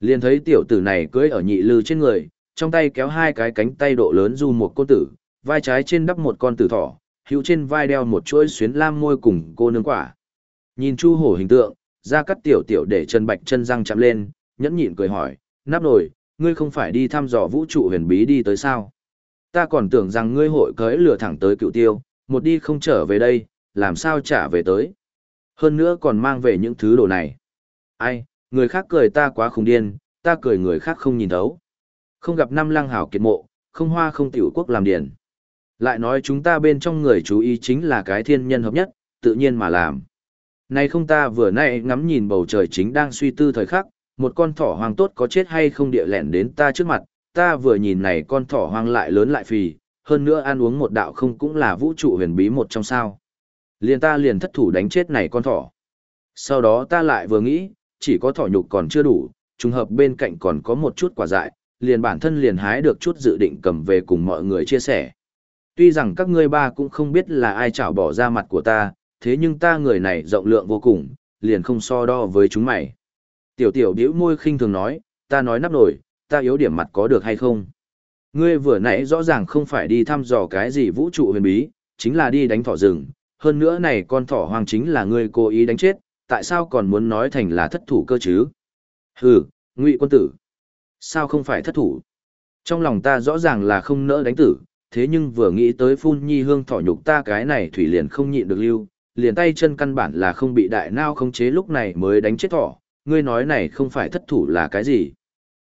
Liền thấy tiểu tử này cưỡi ở nhị lư trên người, trong tay kéo hai cái cánh tay độ lớn du một cô tử, vai trái trên đắp một con tử thỏ, hữu trên vai đeo một chuỗi xuyến lam môi cùng cô nương quả. Nhìn Chu Hổ hình tượng, ra cắt tiểu tiểu để chân bạch chân răng chạm lên, nhẫn nhịn cười hỏi, nắp nồi, ngươi không phải đi thăm dò vũ trụ huyền bí đi tới sao? Ta còn tưởng rằng ngươi hội cưới lừa thẳng tới cựu tiêu, một đi không trở về đây, làm sao trả về tới? Hơn nữa còn mang về những thứ đồ này. Ai, người khác cười ta quá khùng điên, ta cười người khác không nhìn thấu. Không gặp năm lăng hảo kiệt mộ, không hoa không tiểu quốc làm điển. Lại nói chúng ta bên trong người chú ý chính là cái thiên nhân hợp nhất, tự nhiên mà làm. Này không ta vừa nãy ngắm nhìn bầu trời chính đang suy tư thời khắc, một con thỏ hoang tốt có chết hay không địa lẹn đến ta trước mặt, ta vừa nhìn này con thỏ hoang lại lớn lại phì, hơn nữa ăn uống một đạo không cũng là vũ trụ huyền bí một trong sao. Liền ta liền thất thủ đánh chết này con thỏ. Sau đó ta lại vừa nghĩ, chỉ có thỏ nhục còn chưa đủ, trùng hợp bên cạnh còn có một chút quả dại, liền bản thân liền hái được chút dự định cầm về cùng mọi người chia sẻ. Tuy rằng các ngươi ba cũng không biết là ai chảo bỏ ra mặt của ta, thế nhưng ta người này rộng lượng vô cùng, liền không so đo với chúng mày. Tiểu tiểu điếu môi khinh thường nói, ta nói nắp nổi, ta yếu điểm mặt có được hay không? Ngươi vừa nãy rõ ràng không phải đi thăm dò cái gì vũ trụ huyền bí, chính là đi đánh thỏ rừng, hơn nữa này con thỏ hoang chính là ngươi cố ý đánh chết, tại sao còn muốn nói thành là thất thủ cơ chứ? Hừ, ngụy quân tử. Sao không phải thất thủ? Trong lòng ta rõ ràng là không nỡ đánh tử, thế nhưng vừa nghĩ tới phun nhi hương thỏ nhục ta cái này thủy liền không nhịn được lưu, liền tay chân căn bản là không bị đại nao khống chế lúc này mới đánh chết thỏ, ngươi nói này không phải thất thủ là cái gì.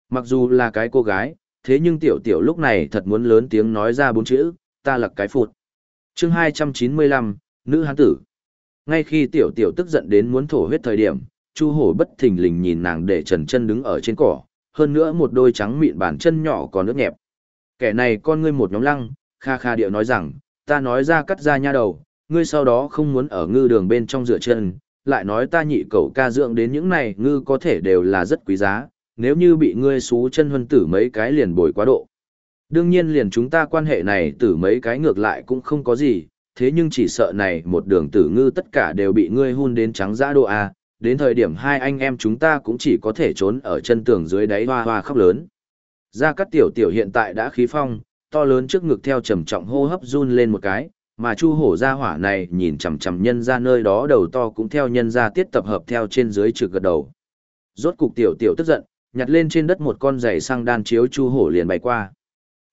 Mặc dù là cái cô gái, thế nhưng tiểu tiểu lúc này thật muốn lớn tiếng nói ra bốn chữ, ta là cái phụt. chương 295, Nữ Hán Tử. Ngay khi tiểu tiểu tức giận đến muốn thổ huyết thời điểm, Chu hổ bất thình lình nhìn nàng để trần chân đứng ở trên cỏ, hơn nữa một đôi trắng mịn bàn chân nhỏ còn nước nhẹp. Kẻ này con ngươi một nhóm lăng, kha kha điệu nói rằng, ta nói ra cắt ra nha đầu, ngươi sau đó không muốn ở ngư đường bên trong rửa chân, lại nói ta nhị cậu ca dưỡng đến những này ngư có thể đều là rất quý giá, nếu như bị ngươi xú chân huân tử mấy cái liền bồi quá độ. Đương nhiên liền chúng ta quan hệ này tử mấy cái ngược lại cũng không có gì, thế nhưng chỉ sợ này một đường tử ngư tất cả đều bị ngươi hun đến trắng giã độ A, đến thời điểm hai anh em chúng ta cũng chỉ có thể trốn ở chân tường dưới đáy hoa hoa khóc lớn. Gia Cát Tiểu Tiểu hiện tại đã khí phong, to lớn trước ngực theo trầm trọng hô hấp run lên một cái, mà Chu Hổ gia hỏa này nhìn chằm chằm nhân ra nơi đó đầu to cũng theo nhân ra tiết tập hợp theo trên dưới trực gật đầu. Rốt cục Tiểu Tiểu tức giận, nhặt lên trên đất một con giày sang đan chiếu Chu Hổ liền bay qua.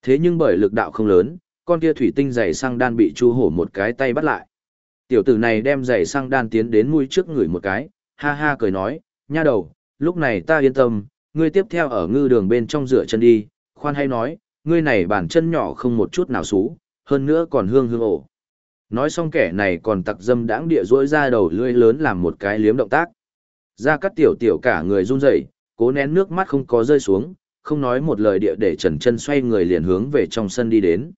Thế nhưng bởi lực đạo không lớn, con kia thủy tinh giày sang đan bị Chu Hổ một cái tay bắt lại. Tiểu tử này đem giày sang đan tiến đến mũi trước người một cái, ha ha cười nói, nha đầu, lúc này ta yên tâm, ngươi tiếp theo ở ngư đường bên trong rửa chân đi, khoan hay nói, ngươi này bàn chân nhỏ không một chút nào xú, hơn nữa còn hương hương ổ. Nói xong kẻ này còn tặc dâm đãng địa rỗi ra đầu lưỡi lớn làm một cái liếm động tác. Ra cắt tiểu tiểu cả người run rẩy, cố nén nước mắt không có rơi xuống, không nói một lời địa để trần chân xoay người liền hướng về trong sân đi đến.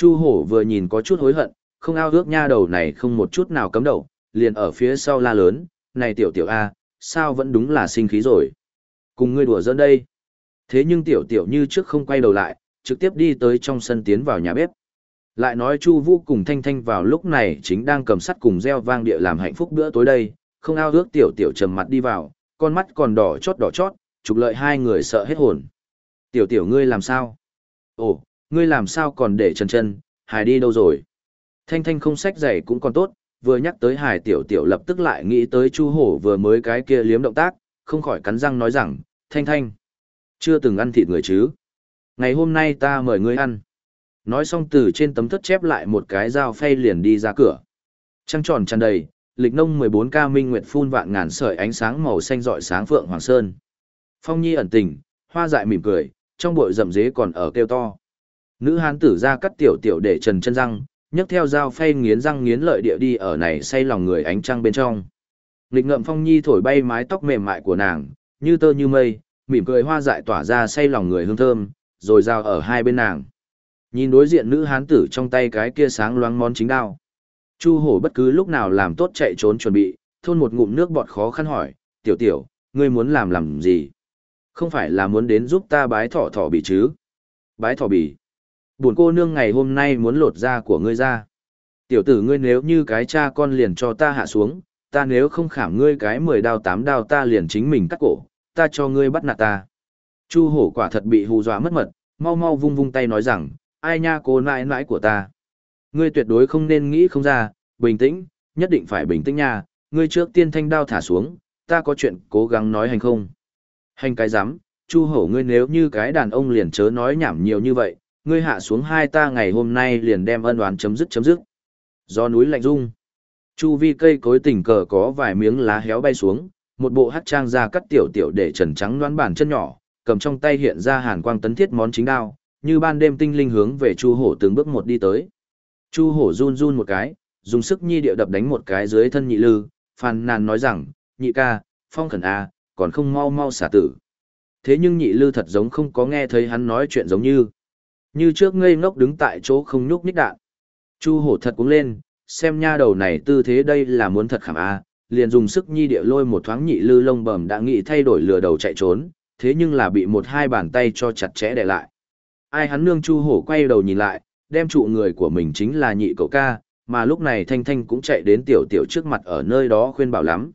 Chu hổ vừa nhìn có chút hối hận, không ao ước nha đầu này không một chút nào cấm đầu, liền ở phía sau la lớn, này tiểu tiểu A, sao vẫn đúng là sinh khí rồi. Cùng ngươi đùa giỡn đây. Thế nhưng tiểu tiểu như trước không quay đầu lại, trực tiếp đi tới trong sân tiến vào nhà bếp. Lại nói Chu Vũ cùng Thanh Thanh vào lúc này chính đang cầm sắt cùng reo vang địa làm hạnh phúc bữa tối đây, không ao ước tiểu tiểu trầm mặt đi vào, con mắt còn đỏ chót đỏ chót, trục lợi hai người sợ hết hồn. Tiểu tiểu ngươi làm sao? Ồ, ngươi làm sao còn để chân chân, Hải đi đâu rồi? Thanh Thanh không sách giày cũng còn tốt, vừa nhắc tới Hải tiểu tiểu lập tức lại nghĩ tới Chu Hổ vừa mới cái kia liếm động tác, không khỏi cắn răng nói rằng, Thanh Thanh, chưa từng ăn thịt người chứ? Ngày hôm nay ta mời ngươi ăn. Nói xong từ trên tấm thất chép lại một cái dao phay liền đi ra cửa. Trăng tròn tràn đầy, lịch nông 14 ca minh nguyệt phun vạn ngàn sợi ánh sáng màu xanh rọi sáng phượng hoàng sơn. Phong nhi ẩn tình, hoa dại mỉm cười, trong bụi rậm rế còn ở kêu to. Nữ hán tử ra cắt tiểu tiểu để trần chân răng, nhấc theo dao phay nghiến răng nghiến lợi địa đi ở này say lòng người ánh trăng bên trong. Lịch ngậm phong nhi thổi bay mái tóc mềm mại của nàng, như tơ như mây, mỉm cười hoa dại tỏa ra say lòng người hương thơm, rồi giao ở hai bên nàng. Nhìn đối diện nữ hán tử trong tay cái kia sáng loáng món chính đao. Chu hổ bất cứ lúc nào làm tốt chạy trốn chuẩn bị, thôn một ngụm nước bọt khó khăn hỏi, tiểu tiểu, ngươi muốn làm làm gì? Không phải là muốn đến giúp ta bái thỏ thỏ bị chứ? Bái thỏ bị. Buồn cô nương ngày hôm nay muốn lột da của ngươi ra. Tiểu tử ngươi nếu như cái cha con liền cho ta hạ xuống, ta nếu không khảm ngươi cái mười đao tám đao ta liền chính mình cắt cổ, ta cho ngươi bắt nạt ta. Chu hổ quả thật bị hù dọa mất mật, mau mau vung vung tay nói rằng, ai nha cô nãi nãi của ta. Ngươi tuyệt đối không nên nghĩ không ra, bình tĩnh, nhất định phải bình tĩnh nha, ngươi trước tiên thanh đao thả xuống, ta có chuyện cố gắng nói hành không. Hành cái dám, chu hổ ngươi nếu như cái đàn ông liền chớ nói nhảm nhiều như vậy, ngươi hạ xuống hai ta ngày hôm nay liền đem ân oán chấm dứt chấm dứt. Do núi lạnh rung, chu vi cây cối tình cờ có vài miếng lá héo bay xuống, một bộ hát trang ra cắt tiểu tiểu để trần trắng đoán bản chân nhỏ, cầm trong tay hiện ra hàn quang tấn thiết món chính đao, như ban đêm tinh linh hướng về chu hổ từng bước một đi tới. Chu hổ run run một cái, dùng sức nhi điệu đập đánh một cái dưới thân nhị lư, phàn nàn nói rằng, nhị ca, phong khẩn a, còn không mau mau xả tử. Thế nhưng nhị lư thật giống không có nghe thấy hắn nói chuyện giống như. Như trước ngây ngốc đứng tại chỗ không nhúc nhích đạn. Chu hổ thật cũng lên, xem nha đầu này tư thế đây là muốn thật khảm a, liền dùng sức nhi địa lôi một thoáng nhị lư lông bầm đã nghĩ thay đổi lừa đầu chạy trốn, thế nhưng là bị một hai bàn tay cho chặt chẽ để lại. Ai hắn nương chu hổ quay đầu nhìn lại, đem trụ người của mình chính là nhị cậu ca, mà lúc này Thanh Thanh cũng chạy đến tiểu tiểu trước mặt ở nơi đó khuyên bảo lắm.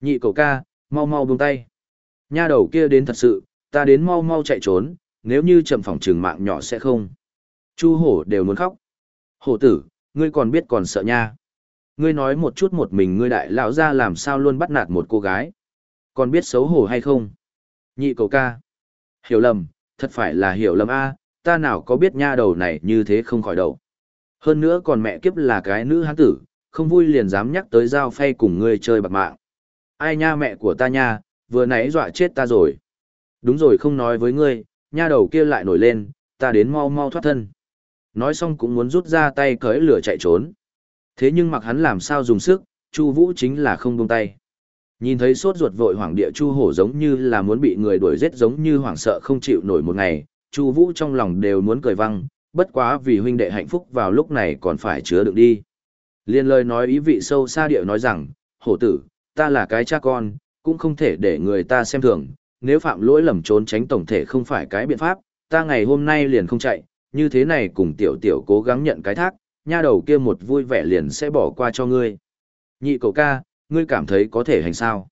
Nhị cậu ca, mau mau buông tay. Nha đầu kia đến thật sự, ta đến mau mau chạy trốn, nếu như chậm phòng trường mạng nhỏ sẽ không. Chu hổ đều muốn khóc. Hổ tử, ngươi còn biết còn sợ nha. Ngươi nói một chút một mình ngươi đại lão ra làm sao luôn bắt nạt một cô gái. Còn biết xấu hổ hay không? Nhị cầu ca. Hiểu lầm, thật phải là hiểu lầm a ta nào có biết nha đầu này như thế không khỏi đầu. Hơn nữa còn mẹ kiếp là cái nữ hán tử, không vui liền dám nhắc tới giao phay cùng ngươi chơi bạc mạng. Ai nha mẹ của ta nha, vừa nãy dọa chết ta rồi. Đúng rồi không nói với ngươi, nha đầu kia lại nổi lên, ta đến mau mau thoát thân. Nói xong cũng muốn rút ra tay cởi lửa chạy trốn. Thế nhưng mặc hắn làm sao dùng sức, Chu Vũ chính là không buông tay. Nhìn thấy sốt ruột vội hoảng địa Chu Hổ giống như là muốn bị người đuổi giết giống như hoảng sợ không chịu nổi một ngày, Chu Vũ trong lòng đều muốn cười vang, bất quá vì huynh đệ hạnh phúc vào lúc này còn phải chứa đựng đi. Liên lời nói ý vị sâu xa điệu nói rằng, hổ tử, ta là cái cha con, cũng không thể để người ta xem thường, nếu phạm lỗi lầm trốn tránh tổng thể không phải cái biện pháp, ta ngày hôm nay liền không chạy, như thế này cùng tiểu tiểu cố gắng nhận cái thác, nha đầu kia một vui vẻ liền sẽ bỏ qua cho ngươi. Nhị cậu ca, ngươi cảm thấy có thể hành sao?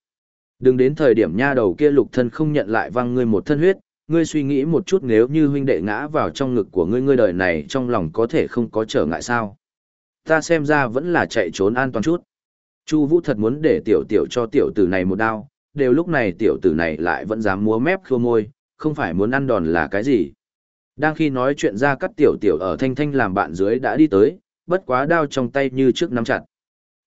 Đừng đến thời điểm nha đầu kia lục thân không nhận lại văng ngươi một thân huyết, ngươi suy nghĩ một chút nếu như huynh đệ ngã vào trong ngực của ngươi ngươi đời này trong lòng có thể không có trở ngại sao. Ta xem ra vẫn là chạy trốn an toàn chút. Chu Vũ thật muốn để tiểu tiểu cho tiểu tử này một đao, đều lúc này tiểu tử này lại vẫn dám múa mép khua môi, không phải muốn ăn đòn là cái gì. Đang khi nói chuyện ra cắt tiểu tiểu ở thanh thanh làm bạn dưới đã đi tới, bất quá đao trong tay như trước nắm chặt.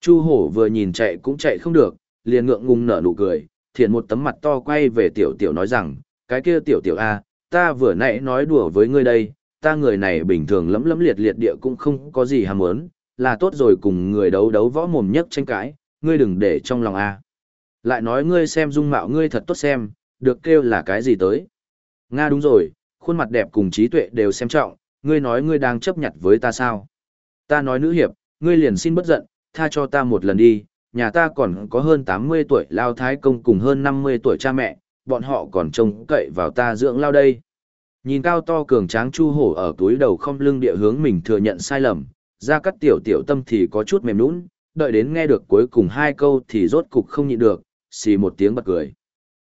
Chu hổ vừa nhìn chạy cũng chạy không được, liền ngượng ngùng nở nụ cười, thiện một tấm mặt to quay về tiểu tiểu nói rằng, cái kia tiểu tiểu A, ta vừa nãy nói đùa với ngươi đây, ta người này bình thường lấm lấm liệt liệt địa cũng không có gì ham muốn, là tốt rồi cùng người đấu đấu võ mồm nhất tranh cãi, ngươi đừng để trong lòng A. Lại nói ngươi xem dung mạo ngươi thật tốt xem, được kêu là cái gì tới. Nga đúng rồi, khuôn mặt đẹp cùng trí tuệ đều xem trọng, ngươi nói ngươi đang chấp nhận với ta sao. Ta nói nữ hiệp, ngươi liền xin bất giận, tha cho ta một lần đi, nhà ta còn có hơn 80 tuổi lao thái công cùng hơn 50 tuổi cha mẹ, bọn họ còn trông cậy vào ta dưỡng lao đây. Nhìn cao to cường tráng chu hổ ở túi đầu không lưng địa hướng mình thừa nhận sai lầm, ra cắt tiểu tiểu tâm thì có chút mềm nũng, đợi đến nghe được cuối cùng hai câu thì rốt cục không nhịn được, xì một tiếng bật cười.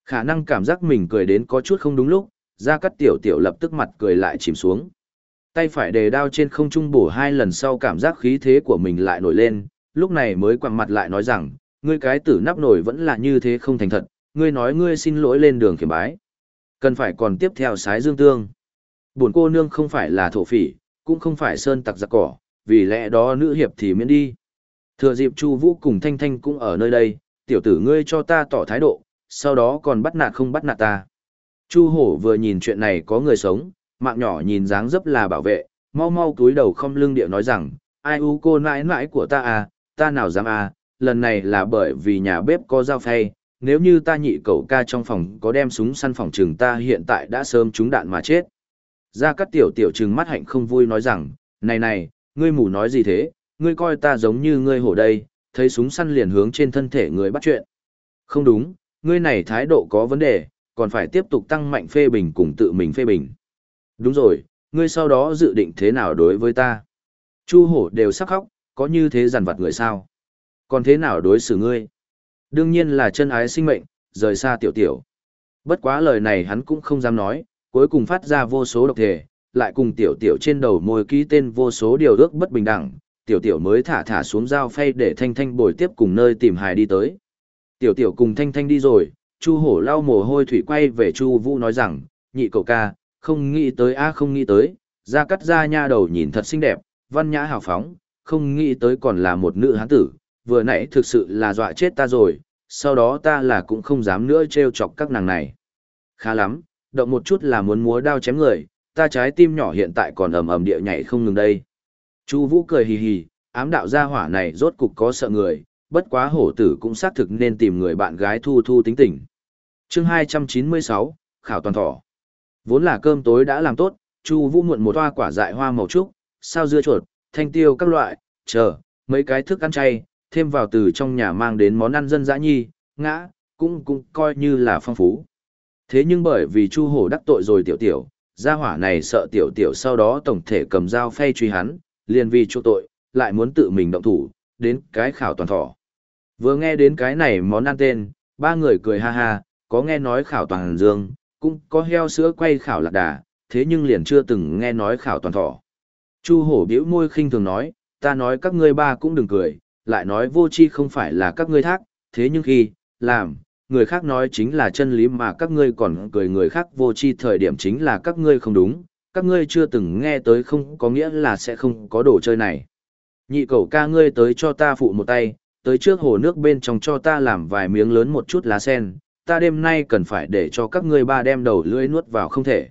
Khả năng cảm giác mình cười đến có chút không đúng lúc, ra cắt tiểu tiểu lập tức mặt cười lại chìm xuống. Tay phải đề đao trên không trung bổ hai lần sau cảm giác khí thế của mình lại nổi lên, lúc này mới quặng mặt lại nói rằng, ngươi cái tử nắp nổi vẫn là như thế không thành thật, ngươi nói ngươi xin lỗi lên đường khiểm bái. Cần phải còn tiếp theo sái dương tương. Buồn cô nương không phải là thổ phỉ, cũng không phải sơn tặc giặc cỏ, vì lẽ đó nữ hiệp thì miễn đi. Thừa dịp Chu Vũ cùng Thanh Thanh cũng ở nơi đây, tiểu tử ngươi cho ta tỏ thái độ, sau đó còn bắt nạt không bắt nạt ta. Chu Hổ vừa nhìn chuyện này có người sống, mạng nhỏ nhìn dáng dấp là bảo vệ, mau mau cúi đầu không lưng điệu nói rằng, ai u cô nãi nãi của ta à, ta nào dám à, lần này là bởi vì nhà bếp có dao phay, nếu như ta nhị cậu ca trong phòng có đem súng săn phòng trường ta hiện tại đã sớm trúng đạn mà chết. Gia Cát Tiểu Tiểu trừng mắt hạnh không vui nói rằng, này này, ngươi mù nói gì thế, ngươi coi ta giống như ngươi hổ đây, thấy súng săn liền hướng trên thân thể người bắt chuyện. Không đúng, ngươi này thái độ có vấn đề, còn phải tiếp tục tăng mạnh phê bình cùng tự mình phê bình. Đúng rồi, ngươi sau đó dự định thế nào đối với ta? Chu hổ đều sắc khóc, có như thế giàn vặt người sao? Còn thế nào đối xử ngươi? Đương nhiên là chân ái sinh mệnh, rời xa tiểu tiểu. Bất quá lời này hắn cũng không dám nói, cuối cùng phát ra vô số độc thể, lại cùng tiểu tiểu trên đầu môi ký tên vô số điều ước bất bình đẳng, tiểu tiểu mới thả thả xuống dao phay để thanh thanh bồi tiếp cùng nơi tìm hài đi tới. Tiểu tiểu cùng thanh thanh đi rồi, chu hổ lau mồ hôi thủy quay về chu vũ nói rằng, nhị cậu ca, không nghĩ tới a không nghĩ tới, ra cắt ra nha đầu nhìn thật xinh đẹp, văn nhã hào phóng, không nghĩ tới còn là một nữ hán tử, vừa nãy thực sự là dọa chết ta rồi, sau đó ta là cũng không dám nữa trêu chọc các nàng này. Khá lắm, động một chút là muốn múa đao chém người, ta trái tim nhỏ hiện tại còn ầm ầm địa nhảy không ngừng đây. Chu Vũ cười hì hì, ám đạo gia hỏa này rốt cục có sợ người, bất quá hổ tử cũng xác thực nên tìm người bạn gái thu thu tính tình. Chương 296, khảo toàn thỏ. Vốn là cơm tối đã làm tốt, Chu Vũ muộn một toa quả dại hoa màu trúc, sao dưa chuột, thanh tiêu các loại, chờ, mấy cái thức ăn chay, thêm vào từ trong nhà mang đến món ăn dân dã nhi, ngã, cũng cũng coi như là phong phú. Thế nhưng bởi vì Chu Hổ đắc tội rồi tiểu tiểu, gia hỏa này sợ tiểu tiểu sau đó tổng thể cầm dao phay truy hắn, liền vì chỗ tội, lại muốn tự mình động thủ, đến cái khảo toàn thỏ. Vừa nghe đến cái này món ăn tên, ba người cười ha ha, có nghe nói khảo toàn dương, cũng có heo sữa quay khảo lạc đà, thế nhưng liền chưa từng nghe nói khảo toàn thỏ. Chu hổ biểu môi khinh thường nói, ta nói các ngươi ba cũng đừng cười, lại nói vô chi không phải là các ngươi thác, thế nhưng khi, làm, người khác nói chính là chân lý mà các ngươi còn cười người khác vô chi thời điểm chính là các ngươi không đúng, các ngươi chưa từng nghe tới không có nghĩa là sẽ không có đồ chơi này. Nhị cầu ca ngươi tới cho ta phụ một tay, tới trước hồ nước bên trong cho ta làm vài miếng lớn một chút lá sen, ta đêm nay cần phải để cho các ngươi ba đem đầu lưỡi nuốt vào không thể.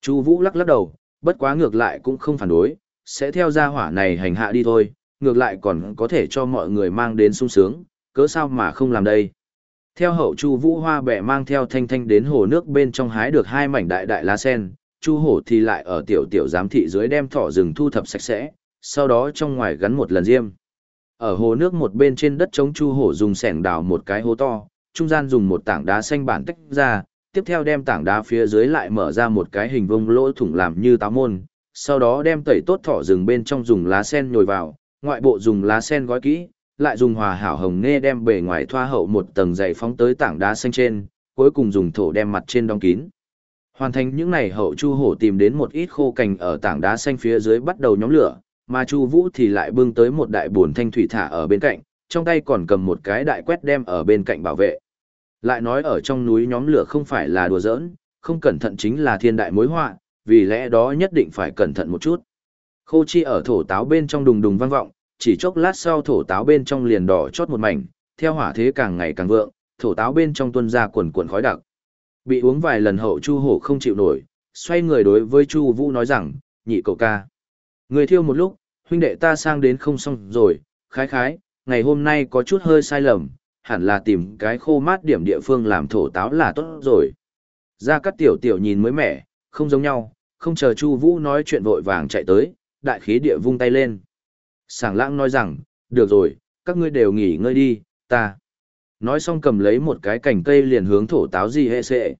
Chu Vũ lắc lắc đầu, bất quá ngược lại cũng không phản đối, sẽ theo gia hỏa này hành hạ đi thôi, ngược lại còn có thể cho mọi người mang đến sung sướng, cớ sao mà không làm đây. Theo hậu Chu Vũ Hoa bẻ mang theo Thanh Thanh đến hồ nước bên trong hái được hai mảnh đại đại lá sen, Chu Hổ thì lại ở tiểu tiểu giám thị dưới đem thỏ rừng thu thập sạch sẽ, sau đó trong ngoài gắn một lần diêm. Ở hồ nước một bên trên đất trống Chu Hổ dùng sẻng đào một cái hố to, trung gian dùng một tảng đá xanh bản tách ra, tiếp theo đem tảng đá phía dưới lại mở ra một cái hình vuông lỗ thủng làm như táo môn, sau đó đem tẩy tốt thỏ rừng bên trong dùng lá sen nhồi vào, ngoại bộ dùng lá sen gói kỹ, lại dùng hòa hảo hồng nghe đem bề ngoài thoa hậu một tầng dày phóng tới tảng đá xanh trên, cuối cùng dùng thổ đem mặt trên đóng kín. Hoàn thành những này hậu Chu Hổ tìm đến một ít khô cành ở tảng đá xanh phía dưới bắt đầu nhóm lửa, mà Chu Vũ thì lại bưng tới một đại bồn thanh thủy thả ở bên cạnh, trong tay còn cầm một cái đại quét đem ở bên cạnh bảo vệ. Lại nói ở trong núi nhóm lửa không phải là đùa giỡn, không cẩn thận chính là thiên đại mối họa, vì lẽ đó nhất định phải cẩn thận một chút. Khô chi ở thổ táo bên trong đùng đùng vang vọng, chỉ chốc lát sau thổ táo bên trong liền đỏ chót một mảnh, theo hỏa thế càng ngày càng vượng, thổ táo bên trong tuôn ra quần quần khói đặc. Bị uống vài lần hậu Chu Hổ không chịu nổi, xoay người đối với Chu Vũ nói rằng, nhị cậu ca. Người thiêu một lúc, huynh đệ ta sang đến không xong rồi, khái khái, ngày hôm nay có chút hơi sai lầm, hẳn là tìm cái khô mát điểm địa phương làm thổ táo là tốt rồi. gia cắt tiểu tiểu nhìn mới mẻ, không giống nhau, không chờ Chu Vũ nói chuyện vội vàng chạy tới, đại khí địa vung tay lên. Sảng lãng nói rằng, được rồi, các ngươi đều nghỉ ngơi đi, ta. Nói xong cầm lấy một cái cành cây liền hướng thổ táo gì hệ sệ.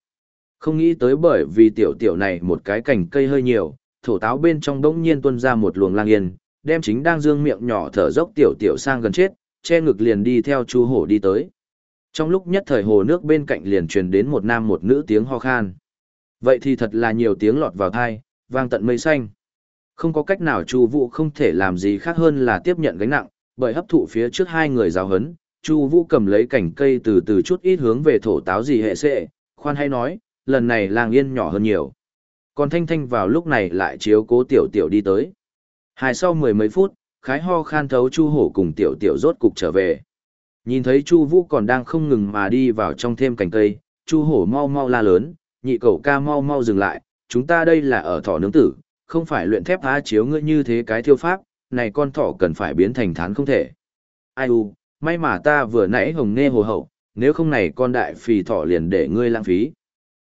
Không nghĩ tới bởi vì tiểu tiểu này một cái cành cây hơi nhiều, thổ táo bên trong đống nhiên tuôn ra một luồng lang yên, đem chính đang dương miệng nhỏ thở dốc tiểu tiểu sang gần chết, che ngực liền đi theo chu hổ đi tới. Trong lúc nhất thời hồ nước bên cạnh liền truyền đến một nam một nữ tiếng ho khan. Vậy thì thật là nhiều tiếng lọt vào thai, vang tận mây xanh. Không có cách nào Chu Vũ không thể làm gì khác hơn là tiếp nhận gánh nặng, bởi hấp thụ phía trước hai người giáo hấn, Chu Vũ cầm lấy cành cây từ từ chút ít hướng về thổ táo gì hệ sẽ, khoan hay nói, lần này làng yên nhỏ hơn nhiều. Còn Thanh Thanh vào lúc này lại chiếu cố tiểu tiểu đi tới. Hai sau mười mấy phút, khái ho khan thấu Chu Hổ cùng tiểu tiểu rốt cục trở về. Nhìn thấy Chu Vũ còn đang không ngừng mà đi vào trong thêm cành cây, Chu Hổ mau mau la lớn, nhị cậu ca mau mau dừng lại, chúng ta đây là ở thỏ nướng tử, không phải luyện thép phá chiếu ngươi như thế cái thiêu pháp, này con thỏ cần phải biến thành thán không thể. Ai u, may mà ta vừa nãy hồng nghe hồ hậu, nếu không này con đại phì thỏ liền để ngươi lãng phí.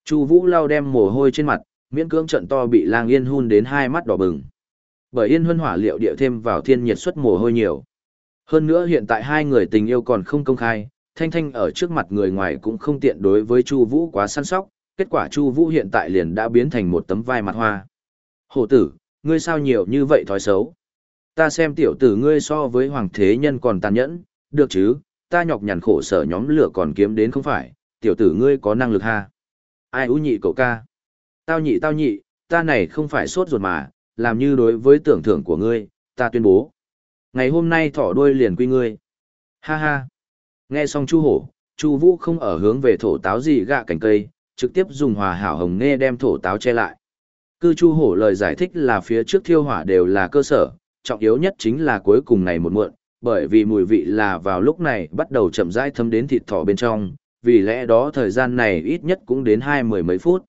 Chu Vũ lau đem mồ hôi trên mặt, miễn cưỡng trận to bị lang yên hun đến hai mắt đỏ bừng. Bởi yên huân hỏa liệu địa thêm vào thiên nhiệt xuất mồ hôi nhiều. Hơn nữa hiện tại hai người tình yêu còn không công khai, Thanh Thanh ở trước mặt người ngoài cũng không tiện đối với Chu Vũ quá săn sóc, kết quả Chu Vũ hiện tại liền đã biến thành một tấm vai mặt hoa. Hổ tử, ngươi sao nhiều như vậy thói xấu? Ta xem tiểu tử ngươi so với hoàng thế nhân còn tàn nhẫn, được chứ, ta nhọc nhằn khổ sở nhóm lửa còn kiếm đến không phải, tiểu tử ngươi có năng lực ha. Ai ú nhị cậu ca? Tao nhị tao nhị, ta này không phải sốt ruột mà, làm như đối với tưởng thưởng của ngươi, ta tuyên bố. Ngày hôm nay thỏ đuôi liền quy ngươi. Ha ha. Nghe xong chu hổ, chu vũ không ở hướng về thổ táo gì gạ cành cây, trực tiếp dùng hòa hảo hồng nghe đem thổ táo che lại. Cư chu hổ lời giải thích là phía trước thiêu hỏa đều là cơ sở, trọng yếu nhất chính là cuối cùng này một muộn, bởi vì mùi vị là vào lúc này bắt đầu chậm rãi thấm đến thịt thỏ bên trong, vì lẽ đó thời gian này ít nhất cũng đến hai mười mấy phút.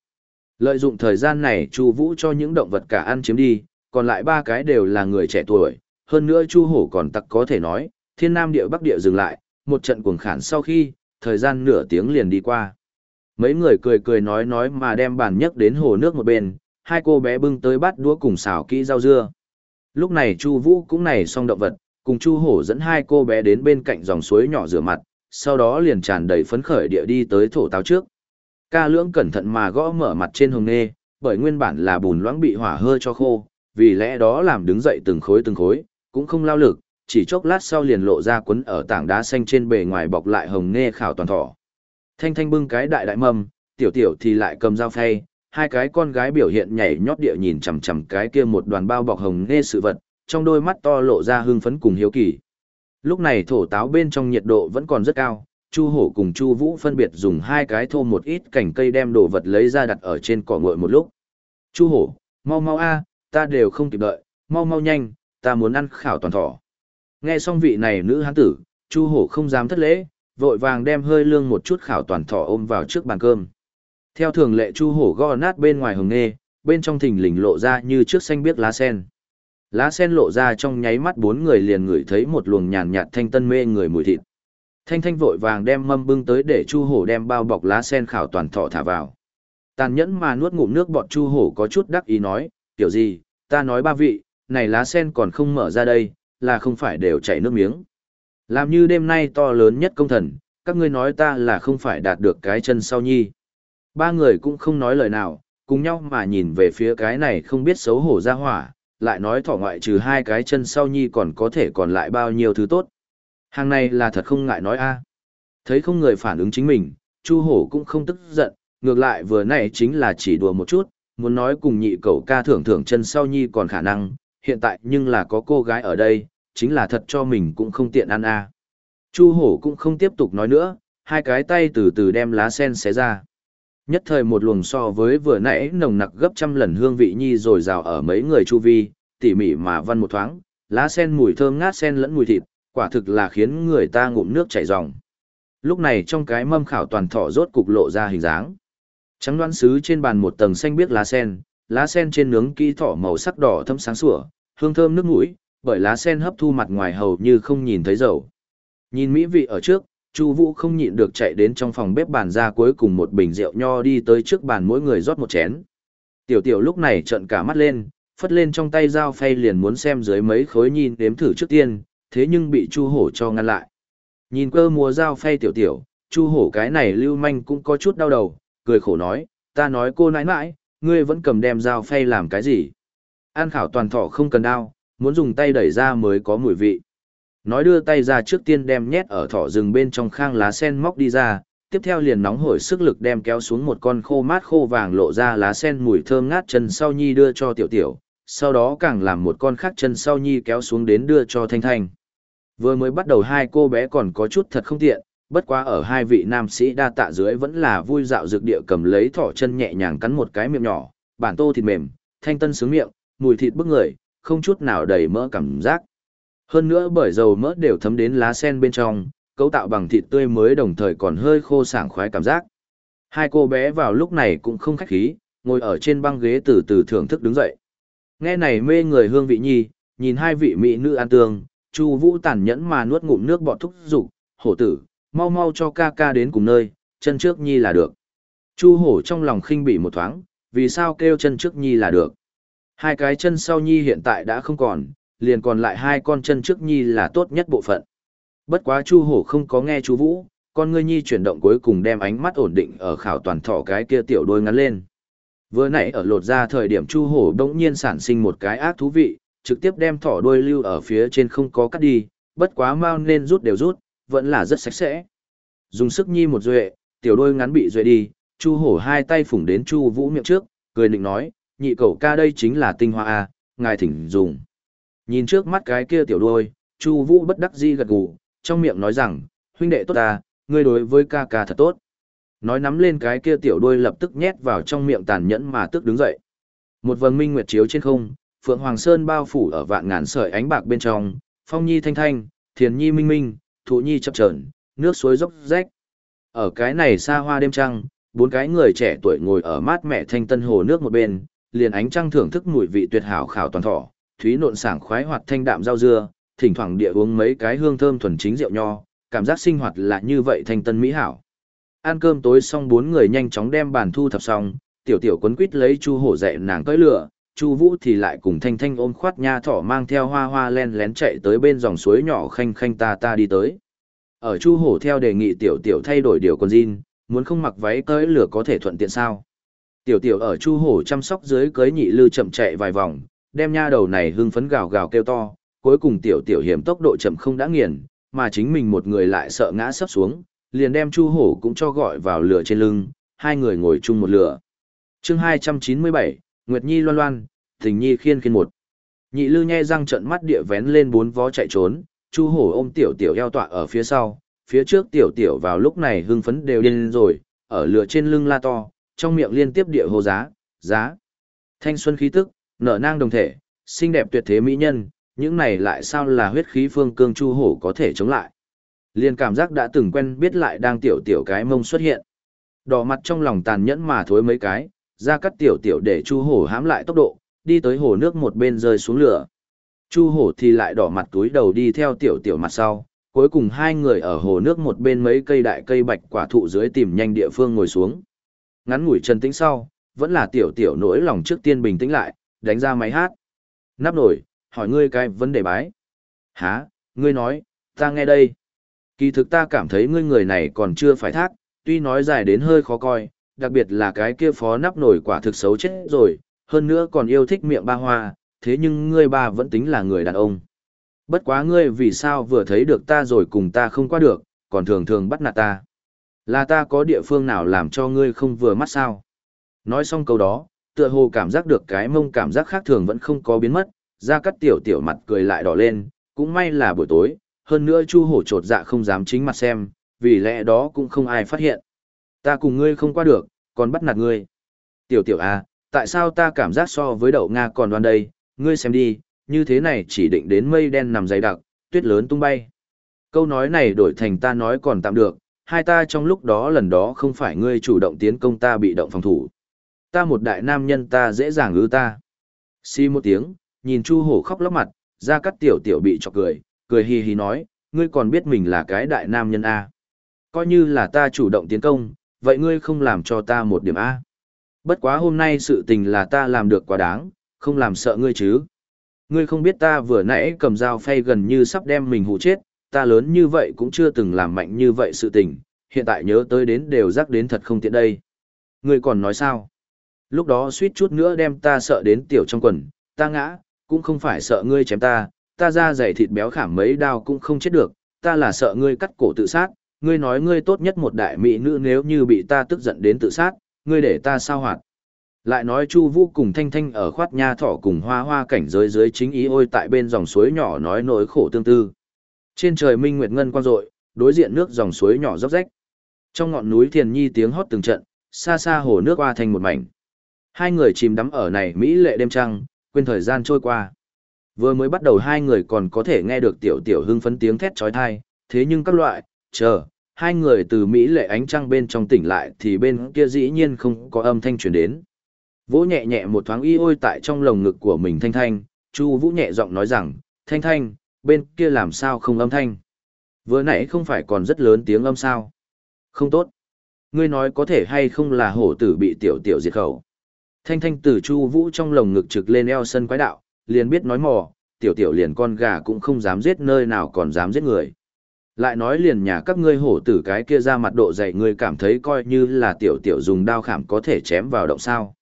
Lợi dụng thời gian này Chu Vũ cho những động vật cả ăn chiếm đi, còn lại ba cái đều là người trẻ tuổi, hơn nữa Chu Hổ còn tặc có thể nói, Thiên Nam địa Bắc địa dừng lại, một trận cuồng khản sau khi, thời gian nửa tiếng liền đi qua. Mấy người cười cười nói nói mà đem bàn nhấc đến hồ nước một bên, hai cô bé bưng tới bát đũa cùng xào kỹ rau dưa. Lúc này Chu Vũ cũng này xong động vật, cùng Chu Hổ dẫn hai cô bé đến bên cạnh dòng suối nhỏ rửa mặt, sau đó liền tràn đầy phấn khởi địa đi tới thổ táo trước. Ca lưỡng cẩn thận mà gõ mở mặt trên hồng nê, bởi nguyên bản là bùn loãng bị hỏa hơi cho khô, vì lẽ đó làm đứng dậy từng khối từng khối, cũng không lao lực, chỉ chốc lát sau liền lộ ra quấn ở tảng đá xanh trên bề ngoài bọc lại hồng nê khảo toàn thỏ. Thanh thanh bưng cái đại đại mâm, tiểu tiểu thì lại cầm dao phay, hai cái con gái biểu hiện nhảy nhót địa nhìn chằm chằm cái kia một đoàn bao bọc hồng nê sự vật, trong đôi mắt to lộ ra hưng phấn cùng hiếu kỳ. Lúc này thổ táo bên trong nhiệt độ vẫn còn rất cao, Chu Hổ cùng Chu Vũ phân biệt dùng hai cái thô một ít cành cây đem đồ vật lấy ra đặt ở trên cỏ nguội một lúc. Chu Hổ, mau mau a, ta đều không kịp đợi, mau mau nhanh, ta muốn ăn khảo toàn thỏ. Nghe xong vị này nữ hán tử, Chu Hổ không dám thất lễ, vội vàng đem hơi lương một chút khảo toàn thỏ ôm vào trước bàn cơm. Theo thường lệ Chu Hổ gõ nát bên ngoài hồng nghe, bên trong thình lình lộ ra như trước xanh biếc lá sen. Lá sen lộ ra trong nháy mắt bốn người liền ngửi thấy một luồng nhàn nhạt thanh tân mê người mùi thịt. Thanh thanh vội vàng đem mâm bưng tới để Chu Hổ đem bao bọc lá sen khảo toàn thọ thả vào. Tàn nhẫn mà nuốt ngụm nước bọt Chu Hổ có chút đắc ý nói, kiểu gì, ta nói ba vị, này lá sen còn không mở ra đây, là không phải đều chảy nước miếng. Làm như đêm nay to lớn nhất công thần, các ngươi nói ta là không phải đạt được cái chân sau nhi. Ba người cũng không nói lời nào, cùng nhau mà nhìn về phía cái này không biết xấu hổ ra hỏa, lại nói thỏ ngoại trừ hai cái chân sau nhi còn có thể còn lại bao nhiêu thứ tốt. Hàng này là thật không ngại nói a. Thấy không người phản ứng chính mình, Chu Hổ cũng không tức giận, ngược lại vừa nãy chính là chỉ đùa một chút, muốn nói cùng nhị cậu ca thưởng thưởng chân sau nhi còn khả năng, hiện tại nhưng là có cô gái ở đây, chính là thật cho mình cũng không tiện ăn a. Chu Hổ cũng không tiếp tục nói nữa, hai cái tay từ từ đem lá sen xé ra. Nhất thời một luồng so với vừa nãy nồng nặc gấp trăm lần hương vị nhi rồi rào ở mấy người chu vi, tỉ mỉ mà văn một thoáng, lá sen mùi thơm ngát sen lẫn mùi thịt, quả thực là khiến người ta ngụm nước chảy ròng. Lúc này trong cái mâm khảo toàn thọ rốt cục lộ ra hình dáng. Trắng đoán sứ trên bàn một tầng xanh biếc lá sen, lá sen trên nướng kỹ thỏ màu sắc đỏ thâm sáng sủa, hương thơm nước mũi, bởi lá sen hấp thu mặt ngoài hầu như không nhìn thấy dầu. Nhìn mỹ vị ở trước, Chu Vũ không nhịn được chạy đến trong phòng bếp bàn ra cuối cùng một bình rượu nho đi tới trước bàn mỗi người rót một chén. Tiểu tiểu lúc này trợn cả mắt lên, phất lên trong tay dao phay liền muốn xem dưới mấy khối nhìn đếm thử trước tiên, thế nhưng bị Chu Hổ cho ngăn lại. Nhìn cơ múa dao phay tiểu tiểu, Chu Hổ cái này lưu manh cũng có chút đau đầu, cười khổ nói, ta nói cô nãi nãi, ngươi vẫn cầm đem dao phay làm cái gì? An khảo toàn thọ không cần đao, muốn dùng tay đẩy ra mới có mùi vị. Nói đưa tay ra trước tiên đem nhét ở thỏ rừng bên trong khang lá sen móc đi ra, tiếp theo liền nóng hổi sức lực đem kéo xuống một con khô mát khô vàng lộ ra lá sen mùi thơm ngát chân sau nhi đưa cho tiểu tiểu, sau đó càng làm một con khác chân sau nhi kéo xuống đến đưa cho thanh thanh. Vừa mới bắt đầu hai cô bé còn có chút thật không tiện, bất quá ở hai vị nam sĩ đa tạ dưới vẫn là vui dạo dược địa cầm lấy thỏ chân nhẹ nhàng cắn một cái miệng nhỏ, bản tô thịt mềm, thanh tân sướng miệng, mùi thịt bức người, không chút nào đầy mỡ cảm giác. Hơn nữa bởi dầu mỡ đều thấm đến lá sen bên trong, cấu tạo bằng thịt tươi mới đồng thời còn hơi khô sảng khoái cảm giác. Hai cô bé vào lúc này cũng không khách khí, ngồi ở trên băng ghế từ từ thưởng thức đứng dậy. Nghe này mê người hương vị nhi, nhìn hai vị mỹ nữ an tương, Chu Vũ tàn nhẫn mà nuốt ngụm nước bọt thúc dục, "Hổ tử, mau mau cho ca ca đến cùng nơi, chân trước nhi là được." Chu Hổ trong lòng khinh bỉ một thoáng, vì sao kêu chân trước nhi là được. Hai cái chân sau nhi hiện tại đã không còn, liền còn lại hai con chân trước nhi là tốt nhất bộ phận. Bất quá Chu Hổ không có nghe chú Vũ, con ngươi nhi chuyển động cuối cùng đem ánh mắt ổn định ở khảo toàn thỏ cái kia tiểu đôi ngắn lên. Vừa nãy ở lột ra thời điểm Chu Hổ đống nhiên sản sinh một cái ác thú vị, trực tiếp đem thỏ đuôi lưu ở phía trên không có cắt đi, bất quá mau nên rút đều rút, vẫn là rất sạch sẽ. Dùng sức nhi một duệ, tiểu đuôi ngắn bị duệ đi, Chu Hổ hai tay phủng đến Chu Vũ miệng trước, cười định nói, nhị cậu ca đây chính là tinh hoa a, ngài thỉnh dùng. Nhìn trước mắt cái kia tiểu đuôi, Chu Vũ bất đắc dĩ gật gù, trong miệng nói rằng, huynh đệ tốt ta, ngươi đối với ca ca thật tốt. Nói nắm lên cái kia tiểu đuôi lập tức nhét vào trong miệng tàn nhẫn mà tức đứng dậy. Một vầng minh nguyệt chiếu trên không, Phượng Hoàng Sơn bao phủ ở vạn ngàn sợi ánh bạc bên trong, phong nhi thanh thanh, thiền nhi minh minh, thụ nhi chập chờn, nước suối dốc rách. Ở cái này xa hoa đêm trăng, bốn cái người trẻ tuổi ngồi ở mát mẻ thanh tân hồ nước một bên, liền ánh trăng thưởng thức mùi vị tuyệt hảo khảo toàn thọ, thúy nộn sảng khoái hoạt thanh đạm rau dưa, thỉnh thoảng địa uống mấy cái hương thơm thuần chính rượu nho, cảm giác sinh hoạt là như vậy thanh tân mỹ hảo. Ăn cơm tối xong bốn người nhanh chóng đem bàn thu thập xong, tiểu tiểu quấn quýt lấy chu hổ dạy nàng cưỡi lửa, chu vũ thì lại cùng thanh thanh ôm khoát nha thỏ mang theo hoa hoa len lén chạy tới bên dòng suối nhỏ khanh khanh ta ta đi tới. Ở chu hổ theo đề nghị tiểu tiểu thay đổi điều quần jean, muốn không mặc váy cưỡi lửa có thể thuận tiện sao. Tiểu tiểu ở chu hổ chăm sóc dưới cưới nhị lư chậm chạy vài vòng, đem nha đầu này hưng phấn gào gào kêu to, cuối cùng tiểu tiểu hiểm tốc độ chậm không đã nghiền, mà chính mình một người lại sợ ngã sắp xuống, liền đem Chu Hổ cũng cho gọi vào lửa trên lưng, hai người ngồi chung một lửa. Chương 297, Nguyệt Nhi loan loan, Tình Nhi khiên khiên một. Nhị Lư nhe răng trợn mắt địa vén lên bốn vó chạy trốn, Chu Hổ ôm tiểu tiểu eo tọa ở phía sau, phía trước tiểu tiểu vào lúc này hưng phấn đều điên rồi, ở lửa trên lưng la to, trong miệng liên tiếp địa hô giá, giá. Thanh xuân khí tức, nở nang đồng thể, xinh đẹp tuyệt thế mỹ nhân, những này lại sao là huyết khí phương cương chu hổ có thể chống lại. Liên cảm giác đã từng quen biết lại đang tiểu tiểu cái mông xuất hiện. Đỏ mặt trong lòng tàn nhẫn mà thối mấy cái, ra cắt tiểu tiểu để chu hổ hãm lại tốc độ, đi tới hồ nước một bên rơi xuống lửa. Chu hổ thì lại đỏ mặt túi đầu đi theo tiểu tiểu mặt sau, cuối cùng hai người ở hồ nước một bên mấy cây đại cây bạch quả thụ dưới tìm nhanh địa phương ngồi xuống. Ngắn ngủi trần tĩnh sau, vẫn là tiểu tiểu nỗi lòng trước tiên bình tĩnh lại, đánh ra máy hát. Nắp nổi, hỏi ngươi cái vấn đề bái. Hả, ngươi nói, ta nghe đây. Kỳ thực ta cảm thấy ngươi người này còn chưa phải thác, tuy nói dài đến hơi khó coi, đặc biệt là cái kia phó nắp nổi quả thực xấu chết rồi, hơn nữa còn yêu thích miệng ba hoa, thế nhưng ngươi ba vẫn tính là người đàn ông. Bất quá ngươi vì sao vừa thấy được ta rồi cùng ta không qua được, còn thường thường bắt nạt ta. Là ta có địa phương nào làm cho ngươi không vừa mắt sao? Nói xong câu đó, tựa hồ cảm giác được cái mông cảm giác khác thường vẫn không có biến mất, ra cắt tiểu tiểu mặt cười lại đỏ lên, cũng may là buổi tối, hơn nữa chu hổ trột dạ không dám chính mặt xem, vì lẽ đó cũng không ai phát hiện. Ta cùng ngươi không qua được, còn bắt nạt ngươi. Tiểu tiểu à, tại sao ta cảm giác so với đậu Nga còn đoan đây, ngươi xem đi, như thế này chỉ định đến mây đen nằm dày đặc, tuyết lớn tung bay. Câu nói này đổi thành ta nói còn tạm được, hai ta trong lúc đó lần đó không phải ngươi chủ động tiến công ta bị động phòng thủ. Ta một đại nam nhân ta dễ dàng ư ta. Xì một tiếng, nhìn Chu Hổ khóc lóc mặt, ra cắt tiểu tiểu bị chọc cười, cười hì hì nói, ngươi còn biết mình là cái đại nam nhân A. Coi như là ta chủ động tiến công, vậy ngươi không làm cho ta một điểm A. Bất quá hôm nay sự tình là ta làm được quá đáng, không làm sợ ngươi chứ. Ngươi không biết ta vừa nãy cầm dao phay gần như sắp đem mình hụ chết, ta lớn như vậy cũng chưa từng làm mạnh như vậy sự tình, hiện tại nhớ tới đến đều rắc đến thật không tiện đây. Ngươi còn nói sao? Lúc đó suýt chút nữa đem ta sợ đến tiểu trong quần, ta ngã, cũng không phải sợ ngươi chém ta, ta ra dày thịt béo khảm mấy đao cũng không chết được, ta là sợ ngươi cắt cổ tự sát, ngươi nói ngươi tốt nhất một đại mỹ nữ nếu như bị ta tức giận đến tự sát, ngươi để ta sao hoạt. Lại nói Chu Vũ cùng Thanh Thanh ở khoát nha thỏ cùng hoa hoa cảnh giới dưới chính ý ôi tại bên dòng suối nhỏ nói nỗi khổ tương tư. Trên trời minh nguyệt ngân quang rọi, đối diện nước dòng suối nhỏ róc rách. Trong ngọn núi Thiền Nhi tiếng hót từng trận, xa xa hồ nước qua thành một mảnh. Hai người chìm đắm ở này mỹ lệ đêm trăng, quên thời gian trôi qua. Vừa mới bắt đầu hai người còn có thể nghe được tiểu tiểu hưng phấn tiếng thét trói thai, thế nhưng các loại, chờ, hai người từ Mỹ lệ ánh trăng bên trong tỉnh lại thì bên kia dĩ nhiên không có âm thanh truyền đến. Vỗ nhẹ nhẹ một thoáng y ôi tại trong lồng ngực của mình thanh thanh, Chu Vũ nhẹ giọng nói rằng, thanh thanh, bên kia làm sao không âm thanh. Vừa nãy không phải còn rất lớn tiếng âm sao. Không tốt. Ngươi nói có thể hay không là hổ tử bị tiểu tiểu diệt khẩu. Thanh thanh từ Chu Vũ trong lồng ngực trực lên eo sân quái đạo, liền biết nói mò, tiểu tiểu liền con gà cũng không dám giết nơi nào còn dám giết người. Lại nói liền nhà các ngươi hổ tử cái kia ra mặt độ dày ngươi cảm thấy coi như là tiểu tiểu dùng đao khảm có thể chém vào động sao.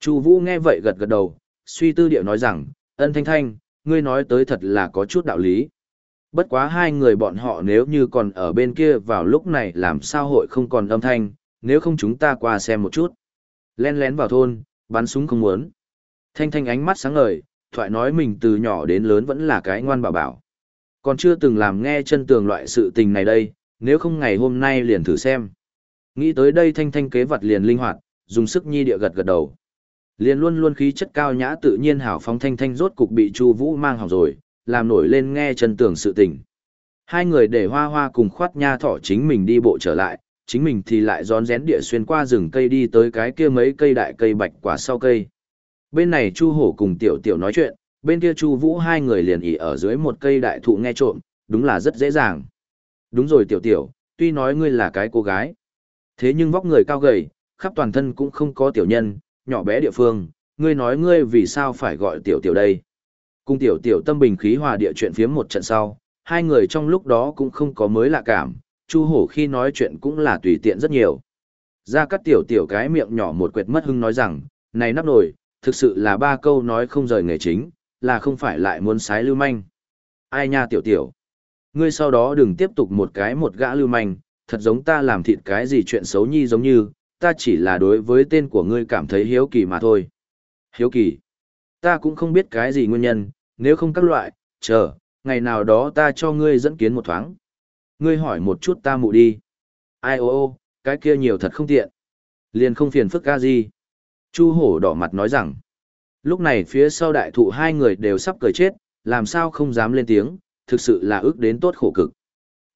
Chu Vũ nghe vậy gật gật đầu, suy tư điệu nói rằng, ân thanh thanh, ngươi nói tới thật là có chút đạo lý. Bất quá hai người bọn họ nếu như còn ở bên kia vào lúc này làm sao hội không còn âm thanh, nếu không chúng ta qua xem một chút. Lén lén vào thôn, bắn súng không muốn. Thanh thanh ánh mắt sáng ngời, thoại nói mình từ nhỏ đến lớn vẫn là cái ngoan bảo bảo. Còn chưa từng làm nghe chân tường loại sự tình này đây, nếu không ngày hôm nay liền thử xem. Nghĩ tới đây thanh thanh kế vật liền linh hoạt, dùng sức nhi địa gật gật đầu. Liền luôn luôn khí chất cao nhã tự nhiên hảo phóng thanh thanh rốt cục bị Chu Vũ mang hỏng rồi, làm nổi lên nghe chân tường sự tình. Hai người để hoa hoa cùng khoát nha thỏ chính mình đi bộ trở lại, chính mình thì lại rón rén địa xuyên qua rừng cây đi tới cái kia mấy cây đại cây bạch quả sau cây. Bên này Chu Hổ cùng Tiểu Tiểu nói chuyện, bên kia Chu Vũ hai người liền ỉ ở dưới một cây đại thụ nghe trộm, đúng là rất dễ dàng. Đúng rồi Tiểu Tiểu, tuy nói ngươi là cái cô gái, thế nhưng vóc người cao gầy, khắp toàn thân cũng không có tiểu nhân, nhỏ bé địa phương, ngươi nói ngươi vì sao phải gọi Tiểu Tiểu đây? Cùng Tiểu Tiểu tâm bình khí hòa địa chuyện phiếm một trận sau, hai người trong lúc đó cũng không có mới lạ cảm, Chu Hổ khi nói chuyện cũng là tùy tiện rất nhiều. Ra cắt tiểu tiểu cái miệng nhỏ một quệt mất hưng nói rằng, này nắp nổi, thực sự là ba câu nói không rời nghề chính, là không phải lại muốn sái lưu manh. Ai nha tiểu tiểu. Ngươi sau đó đừng tiếp tục một cái một gã lưu manh, thật giống ta làm thịt cái gì chuyện xấu nhi giống như, ta chỉ là đối với tên của ngươi cảm thấy hiếu kỳ mà thôi. Hiếu kỳ. Ta cũng không biết cái gì nguyên nhân, nếu không các loại, chờ, ngày nào đó ta cho ngươi dẫn kiến một thoáng. Ngươi hỏi một chút ta mụ đi. Ai ô ô, cái kia nhiều thật không tiện. Liền không phiền phức ca gì. Chu hổ đỏ mặt nói rằng. Lúc này phía sau đại thụ hai người đều sắp cười chết, làm sao không dám lên tiếng, thực sự là ước đến tốt khổ cực.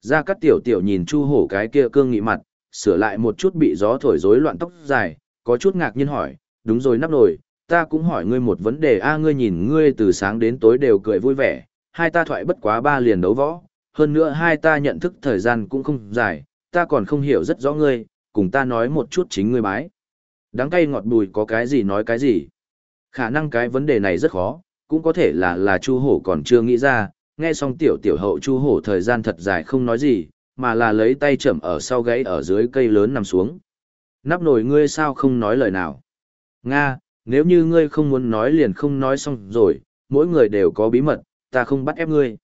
Ra Cát tiểu tiểu nhìn chu hổ cái kia cương nghị mặt, sửa lại một chút bị gió thổi rối loạn tóc dài, có chút ngạc nhiên hỏi, đúng rồi nắp nổi, ta cũng hỏi ngươi một vấn đề a ngươi nhìn ngươi từ sáng đến tối đều cười vui vẻ, hai ta thoại bất quá ba liền đấu võ, hơn nữa hai ta nhận thức thời gian cũng không dài, ta còn không hiểu rất rõ ngươi, cùng ta nói một chút chính ngươi bái. đáng cay ngọt bùi có cái gì nói cái gì. Khả năng cái vấn đề này rất khó, cũng có thể là là Chu Hổ còn chưa nghĩ ra, nghe xong tiểu tiểu hậu Chu Hổ thời gian thật dài không nói gì, mà là lấy tay chậm ở sau gáy ở dưới cây lớn nằm xuống. Nắp nổi ngươi sao không nói lời nào? Nga, nếu như ngươi không muốn nói liền không nói xong rồi, mỗi người đều có bí mật, ta không bắt ép ngươi.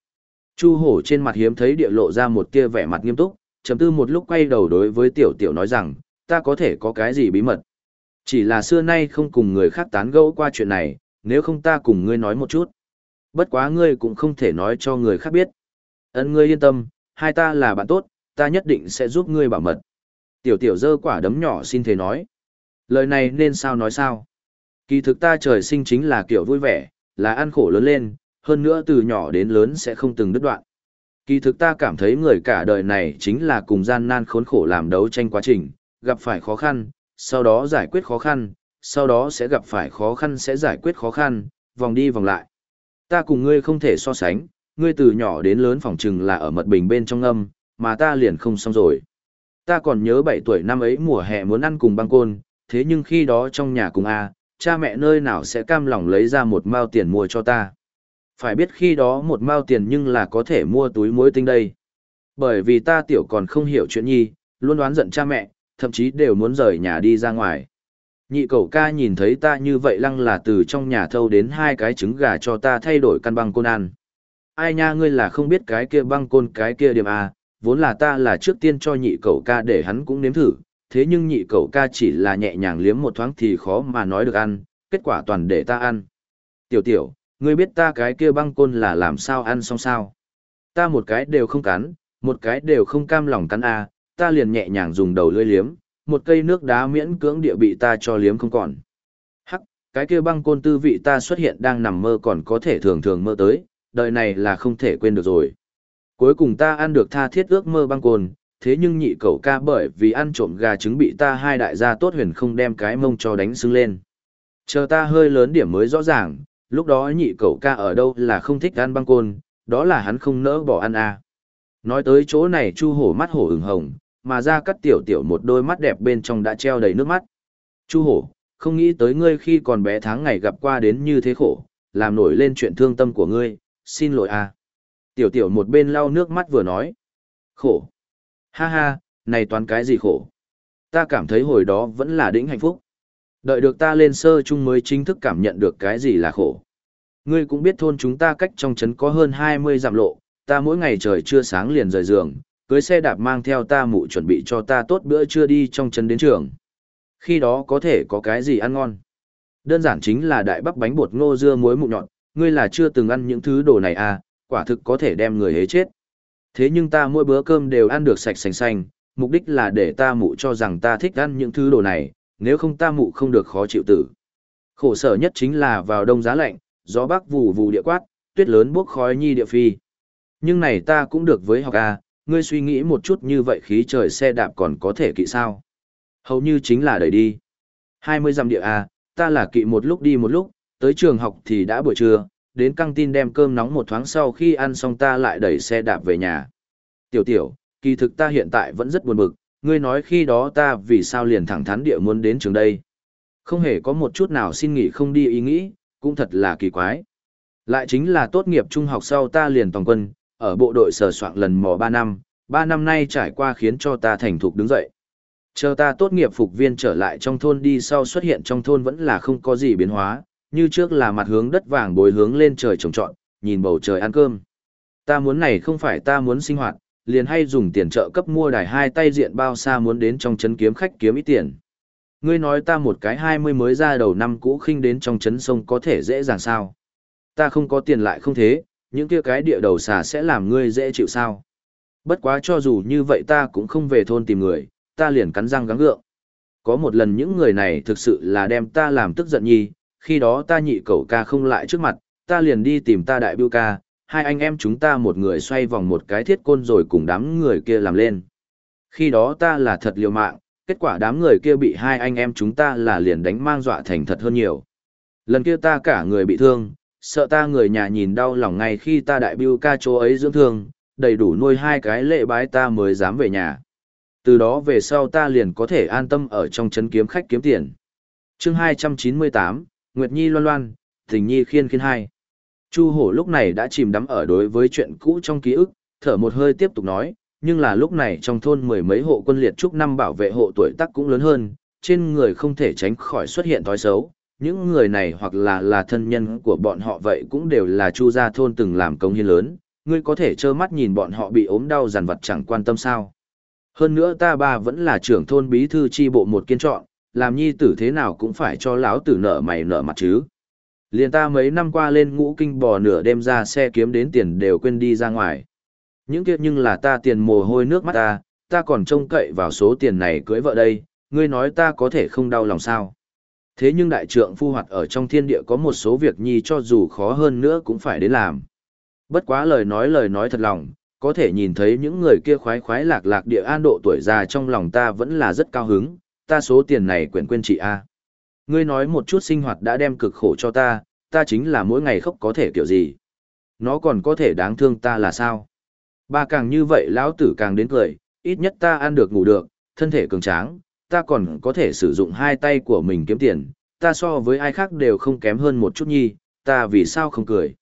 Chu hổ trên mặt hiếm thấy địa lộ ra một tia vẻ mặt nghiêm túc, chấm tư một lúc quay đầu đối với tiểu tiểu nói rằng, ta có thể có cái gì bí mật. Chỉ là xưa nay không cùng người khác tán gẫu qua chuyện này, nếu không ta cùng ngươi nói một chút. Bất quá ngươi cũng không thể nói cho người khác biết. Ấn ngươi yên tâm, hai ta là bạn tốt, ta nhất định sẽ giúp ngươi bảo mật. Tiểu tiểu dơ quả đấm nhỏ xin thề nói. Lời này nên sao nói sao? Kỳ thực ta trời sinh chính là kiểu vui vẻ, là ăn khổ lớn lên, hơn nữa từ nhỏ đến lớn sẽ không từng đứt đoạn. Kỳ thực ta cảm thấy người cả đời này chính là cùng gian nan khốn khổ làm đấu tranh quá trình, gặp phải khó khăn, sau đó giải quyết khó khăn, sau đó sẽ gặp phải khó khăn sẽ giải quyết khó khăn, vòng đi vòng lại. Ta cùng ngươi không thể so sánh, ngươi từ nhỏ đến lớn phòng trừng là ở mật bình bên trong âm, mà ta liền không xong rồi. Ta còn nhớ 7 tuổi năm ấy mùa hè muốn ăn cùng băng côn, thế nhưng khi đó trong nhà cùng A, cha mẹ nơi nào sẽ cam lòng lấy ra một mao tiền mua cho ta. Phải biết khi đó một mao tiền nhưng là có thể mua túi muối tinh đây. Bởi vì ta tiểu còn không hiểu chuyện nhi, luôn đoán giận cha mẹ, thậm chí đều muốn rời nhà đi ra ngoài. Nhị cậu ca nhìn thấy ta như vậy lăng là từ trong nhà thâu đến hai cái trứng gà cho ta thay đổi căn băng côn ăn. Ai nha ngươi là không biết cái kia băng côn cái kia điểm à, vốn là ta là trước tiên cho nhị cậu ca để hắn cũng nếm thử, thế nhưng nhị cậu ca chỉ là nhẹ nhàng liếm một thoáng thì khó mà nói được ăn, kết quả toàn để ta ăn. Tiểu tiểu, ngươi biết ta cái kia băng côn là làm sao ăn xong sao. Ta một cái đều không cắn, một cái đều không cam lòng cắn a, ta liền nhẹ nhàng dùng đầu lưỡi liếm, một cây nước đá miễn cưỡng địa bị ta cho liếm không còn. Hắc, cái kia băng côn tư vị ta xuất hiện đang nằm mơ còn có thể thường thường mơ tới, đời này là không thể quên được rồi. Cuối cùng ta ăn được tha thiết ước mơ băng côn, thế nhưng nhị cậu ca bởi vì ăn trộm gà trứng bị ta hai đại gia tốt huyền không đem cái mông cho đánh sưng lên. Chờ ta hơi lớn điểm mới rõ ràng, lúc đó nhị cậu ca ở đâu là không thích ăn băng côn, đó là hắn không nỡ bỏ ăn à. Nói tới chỗ này chu hổ mắt hổ ửng hồng, mà ra cắt tiểu tiểu một đôi mắt đẹp bên trong đã treo đầy nước mắt. Chu hổ, không nghĩ tới ngươi khi còn bé tháng ngày gặp qua đến như thế khổ, làm nổi lên chuyện thương tâm của ngươi, xin lỗi a. Tiểu tiểu một bên lau nước mắt vừa nói. Khổ. Ha ha, này toàn cái gì khổ. Ta cảm thấy hồi đó vẫn là đỉnh hạnh phúc. Đợi được ta lên sơ chung mới chính thức cảm nhận được cái gì là khổ. Ngươi cũng biết thôn chúng ta cách trong trấn có hơn 20 dặm lộ, ta mỗi ngày trời chưa sáng liền rời giường, cưới xe đạp mang theo ta mụ chuẩn bị cho ta tốt bữa trưa đi trong trấn đến trường. Khi đó có thể có cái gì ăn ngon. Đơn giản chính là đại bắp bánh bột ngô dưa muối mụ nhọn, ngươi là chưa từng ăn những thứ đồ này à, quả thực có thể đem người hế chết. Thế nhưng ta mỗi bữa cơm đều ăn được sạch sành xanh, mục đích là để ta mụ cho rằng ta thích ăn những thứ đồ này, nếu không ta mụ không được khó chịu tử. Khổ sở nhất chính là vào đông giá lạnh, gió bắc vù vù địa quát, tuyết lớn bốc khói nhi địa phi. Nhưng này ta cũng được với học à, ngươi suy nghĩ một chút như vậy khí trời xe đạp còn có thể kỵ sao. Hầu như chính là đẩy đi. 20 dặm địa à, ta là kỵ một lúc đi một lúc, tới trường học thì đã buổi trưa, đến căng tin đem cơm nóng một thoáng sau khi ăn xong ta lại đẩy xe đạp về nhà. Tiểu tiểu, kỳ thực ta hiện tại vẫn rất buồn bực, ngươi nói khi đó ta vì sao liền thẳng thắn địa muốn đến trường đây. Không hề có một chút nào xin nghỉ không đi ý nghĩ, cũng thật là kỳ quái. Lại chính là tốt nghiệp trung học sau ta liền toàn quân, ở bộ đội sở soạn lần mò 3 năm, 3 năm nay trải qua khiến cho ta thành thục đứng dậy. Chờ ta tốt nghiệp phục viên trở lại trong thôn đi sau xuất hiện trong thôn vẫn là không có gì biến hóa, như trước là mặt hướng đất vàng bồi hướng lên trời trồng trọn, nhìn bầu trời ăn cơm. Ta muốn này không phải ta muốn sinh hoạt, liền hay dùng tiền trợ cấp mua đài hai tay diện bao xa muốn đến trong chấn kiếm khách kiếm ít tiền. Ngươi nói ta một cái hai mươi mới ra đầu năm cũ khinh đến trong chấn sông có thể dễ dàng sao. Ta không có tiền lại không thế, những kia cái địa đầu xà sẽ làm ngươi dễ chịu sao. Bất quá cho dù như vậy ta cũng không về thôn tìm người, ta liền cắn răng gắng gượng. Có một lần những người này thực sự là đem ta làm tức giận nhi, khi đó ta nhị cậu ca không lại trước mặt, ta liền đi tìm ta đại biêu ca, hai anh em chúng ta một người xoay vòng một cái thiết côn rồi cùng đám người kia làm lên. Khi đó ta là thật liều mạng, kết quả đám người kia bị hai anh em chúng ta là liền đánh mang dọa thành thật hơn nhiều. Lần kia ta cả người bị thương, sợ ta người nhà nhìn đau lòng ngay khi ta đại biêu ca chỗ ấy dưỡng thương, đầy đủ nuôi hai cái lệ bái ta mới dám về nhà. Từ đó về sau ta liền có thể an tâm ở trong chấn kiếm khách kiếm tiền. chương 298, Nguyệt Nhi loan loan, Tình Nhi khiên khiên hai. Chu hổ lúc này đã chìm đắm ở đối với chuyện cũ trong ký ức, thở một hơi tiếp tục nói, nhưng là lúc này trong thôn mười mấy hộ quân liệt trúc năm bảo vệ hộ tuổi tác cũng lớn hơn, trên người không thể tránh khỏi xuất hiện thói xấu. Những người này hoặc là là thân nhân của bọn họ vậy cũng đều là chu gia thôn từng làm công hiến lớn, ngươi có thể trơ mắt nhìn bọn họ bị ốm đau giàn vật chẳng quan tâm sao. Hơn nữa ta ba vẫn là trưởng thôn bí thư chi bộ một kiên chọn, làm nhi tử thế nào cũng phải cho lão tử nợ mày nợ mặt chứ. Liền ta mấy năm qua lên ngũ kinh bò nửa đêm ra xe kiếm đến tiền đều quên đi ra ngoài. Những kia nhưng là ta tiền mồ hôi nước mắt ta, ta còn trông cậy vào số tiền này cưới vợ đây, ngươi nói ta có thể không đau lòng sao. Thế nhưng đại trượng phu hoạt ở trong thiên địa có một số việc nhi cho dù khó hơn nữa cũng phải đến làm. Bất quá lời nói lời nói thật lòng, có thể nhìn thấy những người kia khoái khoái lạc lạc địa an độ tuổi già trong lòng ta vẫn là rất cao hứng, ta số tiền này quyển quên chị A. Ngươi nói một chút sinh hoạt đã đem cực khổ cho ta, ta chính là mỗi ngày khóc có thể kiểu gì. Nó còn có thể đáng thương ta là sao? Ba càng như vậy lão tử càng đến cười, ít nhất ta ăn được ngủ được, thân thể cường tráng, ta còn có thể sử dụng hai tay của mình kiếm tiền, ta so với ai khác đều không kém hơn một chút nhi, ta vì sao không cười.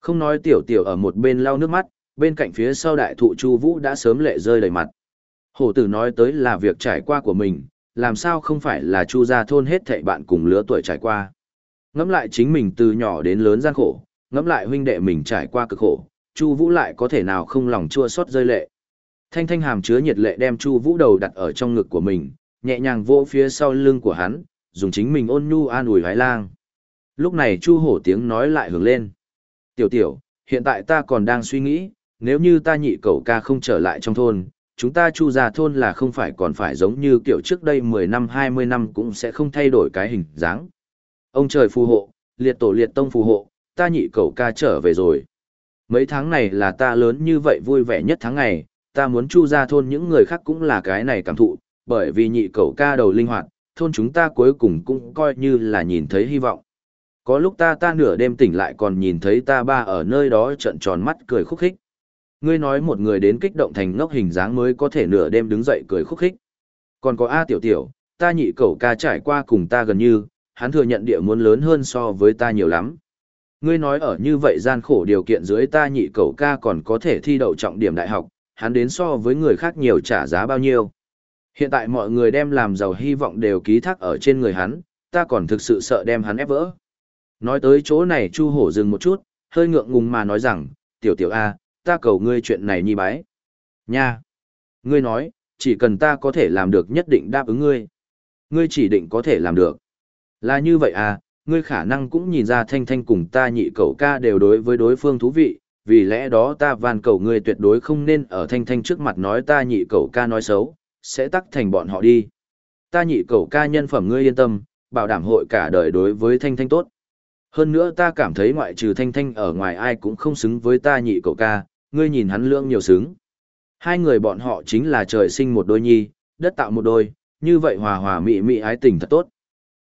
Không nói tiểu tiểu ở một bên lau nước mắt, bên cạnh phía sau đại thụ Chu Vũ đã sớm lệ rơi đầy mặt. Hổ tử nói tới là việc trải qua của mình, làm sao không phải là Chu gia thôn hết thảy bạn cùng lứa tuổi trải qua. Ngẫm lại chính mình từ nhỏ đến lớn gian khổ, ngẫm lại huynh đệ mình trải qua cực khổ, Chu Vũ lại có thể nào không lòng chua xót rơi lệ. Thanh thanh hàm chứa nhiệt lệ đem Chu Vũ đầu đặt ở trong ngực của mình, nhẹ nhàng vỗ phía sau lưng của hắn, dùng chính mình ôn nhu an ủi Hải Lang. Lúc này Chu Hổ tiếng nói lại hưởng lên. "Tiểu tiểu, hiện tại ta còn đang suy nghĩ, nếu như ta nhị cậu ca không trở lại trong thôn, chúng ta chu gia thôn là không phải còn phải giống như kiểu trước đây 10 năm 20 năm cũng sẽ không thay đổi cái hình dáng. Ông trời phù hộ, liệt tổ liệt tông phù hộ, ta nhị cầu ca trở về rồi. Mấy tháng này là ta lớn như vậy vui vẻ nhất tháng ngày, ta muốn chu gia thôn những người khác cũng là cái này cảm thụ, bởi vì nhị cầu ca đầu linh hoạt, thôn chúng ta cuối cùng cũng coi như là nhìn thấy hy vọng. Có lúc ta ta nửa đêm tỉnh lại còn nhìn thấy ta ba ở nơi đó trận tròn mắt cười khúc khích. Ngươi nói một người đến kích động thành ngốc hình dáng mới có thể nửa đêm đứng dậy cười khúc khích. Còn có A tiểu tiểu, ta nhị cậu ca trải qua cùng ta gần như, hắn thừa nhận địa muốn lớn hơn so với ta nhiều lắm. Ngươi nói ở như vậy gian khổ điều kiện dưới ta nhị cậu ca còn có thể thi đậu trọng điểm đại học, hắn đến so với người khác nhiều trả giá bao nhiêu. Hiện tại mọi người đem làm giàu hy vọng đều ký thác ở trên người hắn, ta còn thực sự sợ đem hắn ép vỡ. Nói tới chỗ này Chu Hổ dừng một chút, hơi ngượng ngùng mà nói rằng, tiểu tiểu A, ta cầu ngươi chuyện này nhi bái. Nha! Ngươi nói, chỉ cần ta có thể làm được nhất định đáp ứng ngươi. Ngươi chỉ định có thể làm được. Là như vậy à, ngươi khả năng cũng nhìn ra thanh thanh cùng ta nhị cậu ca đều đối với đối phương thú vị, vì lẽ đó ta van cầu ngươi tuyệt đối không nên ở thanh thanh trước mặt nói ta nhị cậu ca nói xấu, sẽ tắc thành bọn họ đi. Ta nhị cậu ca nhân phẩm ngươi yên tâm, bảo đảm hội cả đời đối với thanh thanh tốt. Hơn nữa ta cảm thấy ngoại trừ thanh thanh ở ngoài ai cũng không xứng với ta nhị cậu ca, ngươi nhìn hắn lương nhiều xứng. Hai người bọn họ chính là trời sinh một đôi nhi, đất tạo một đôi, như vậy hòa hòa mị mị ái tình thật tốt.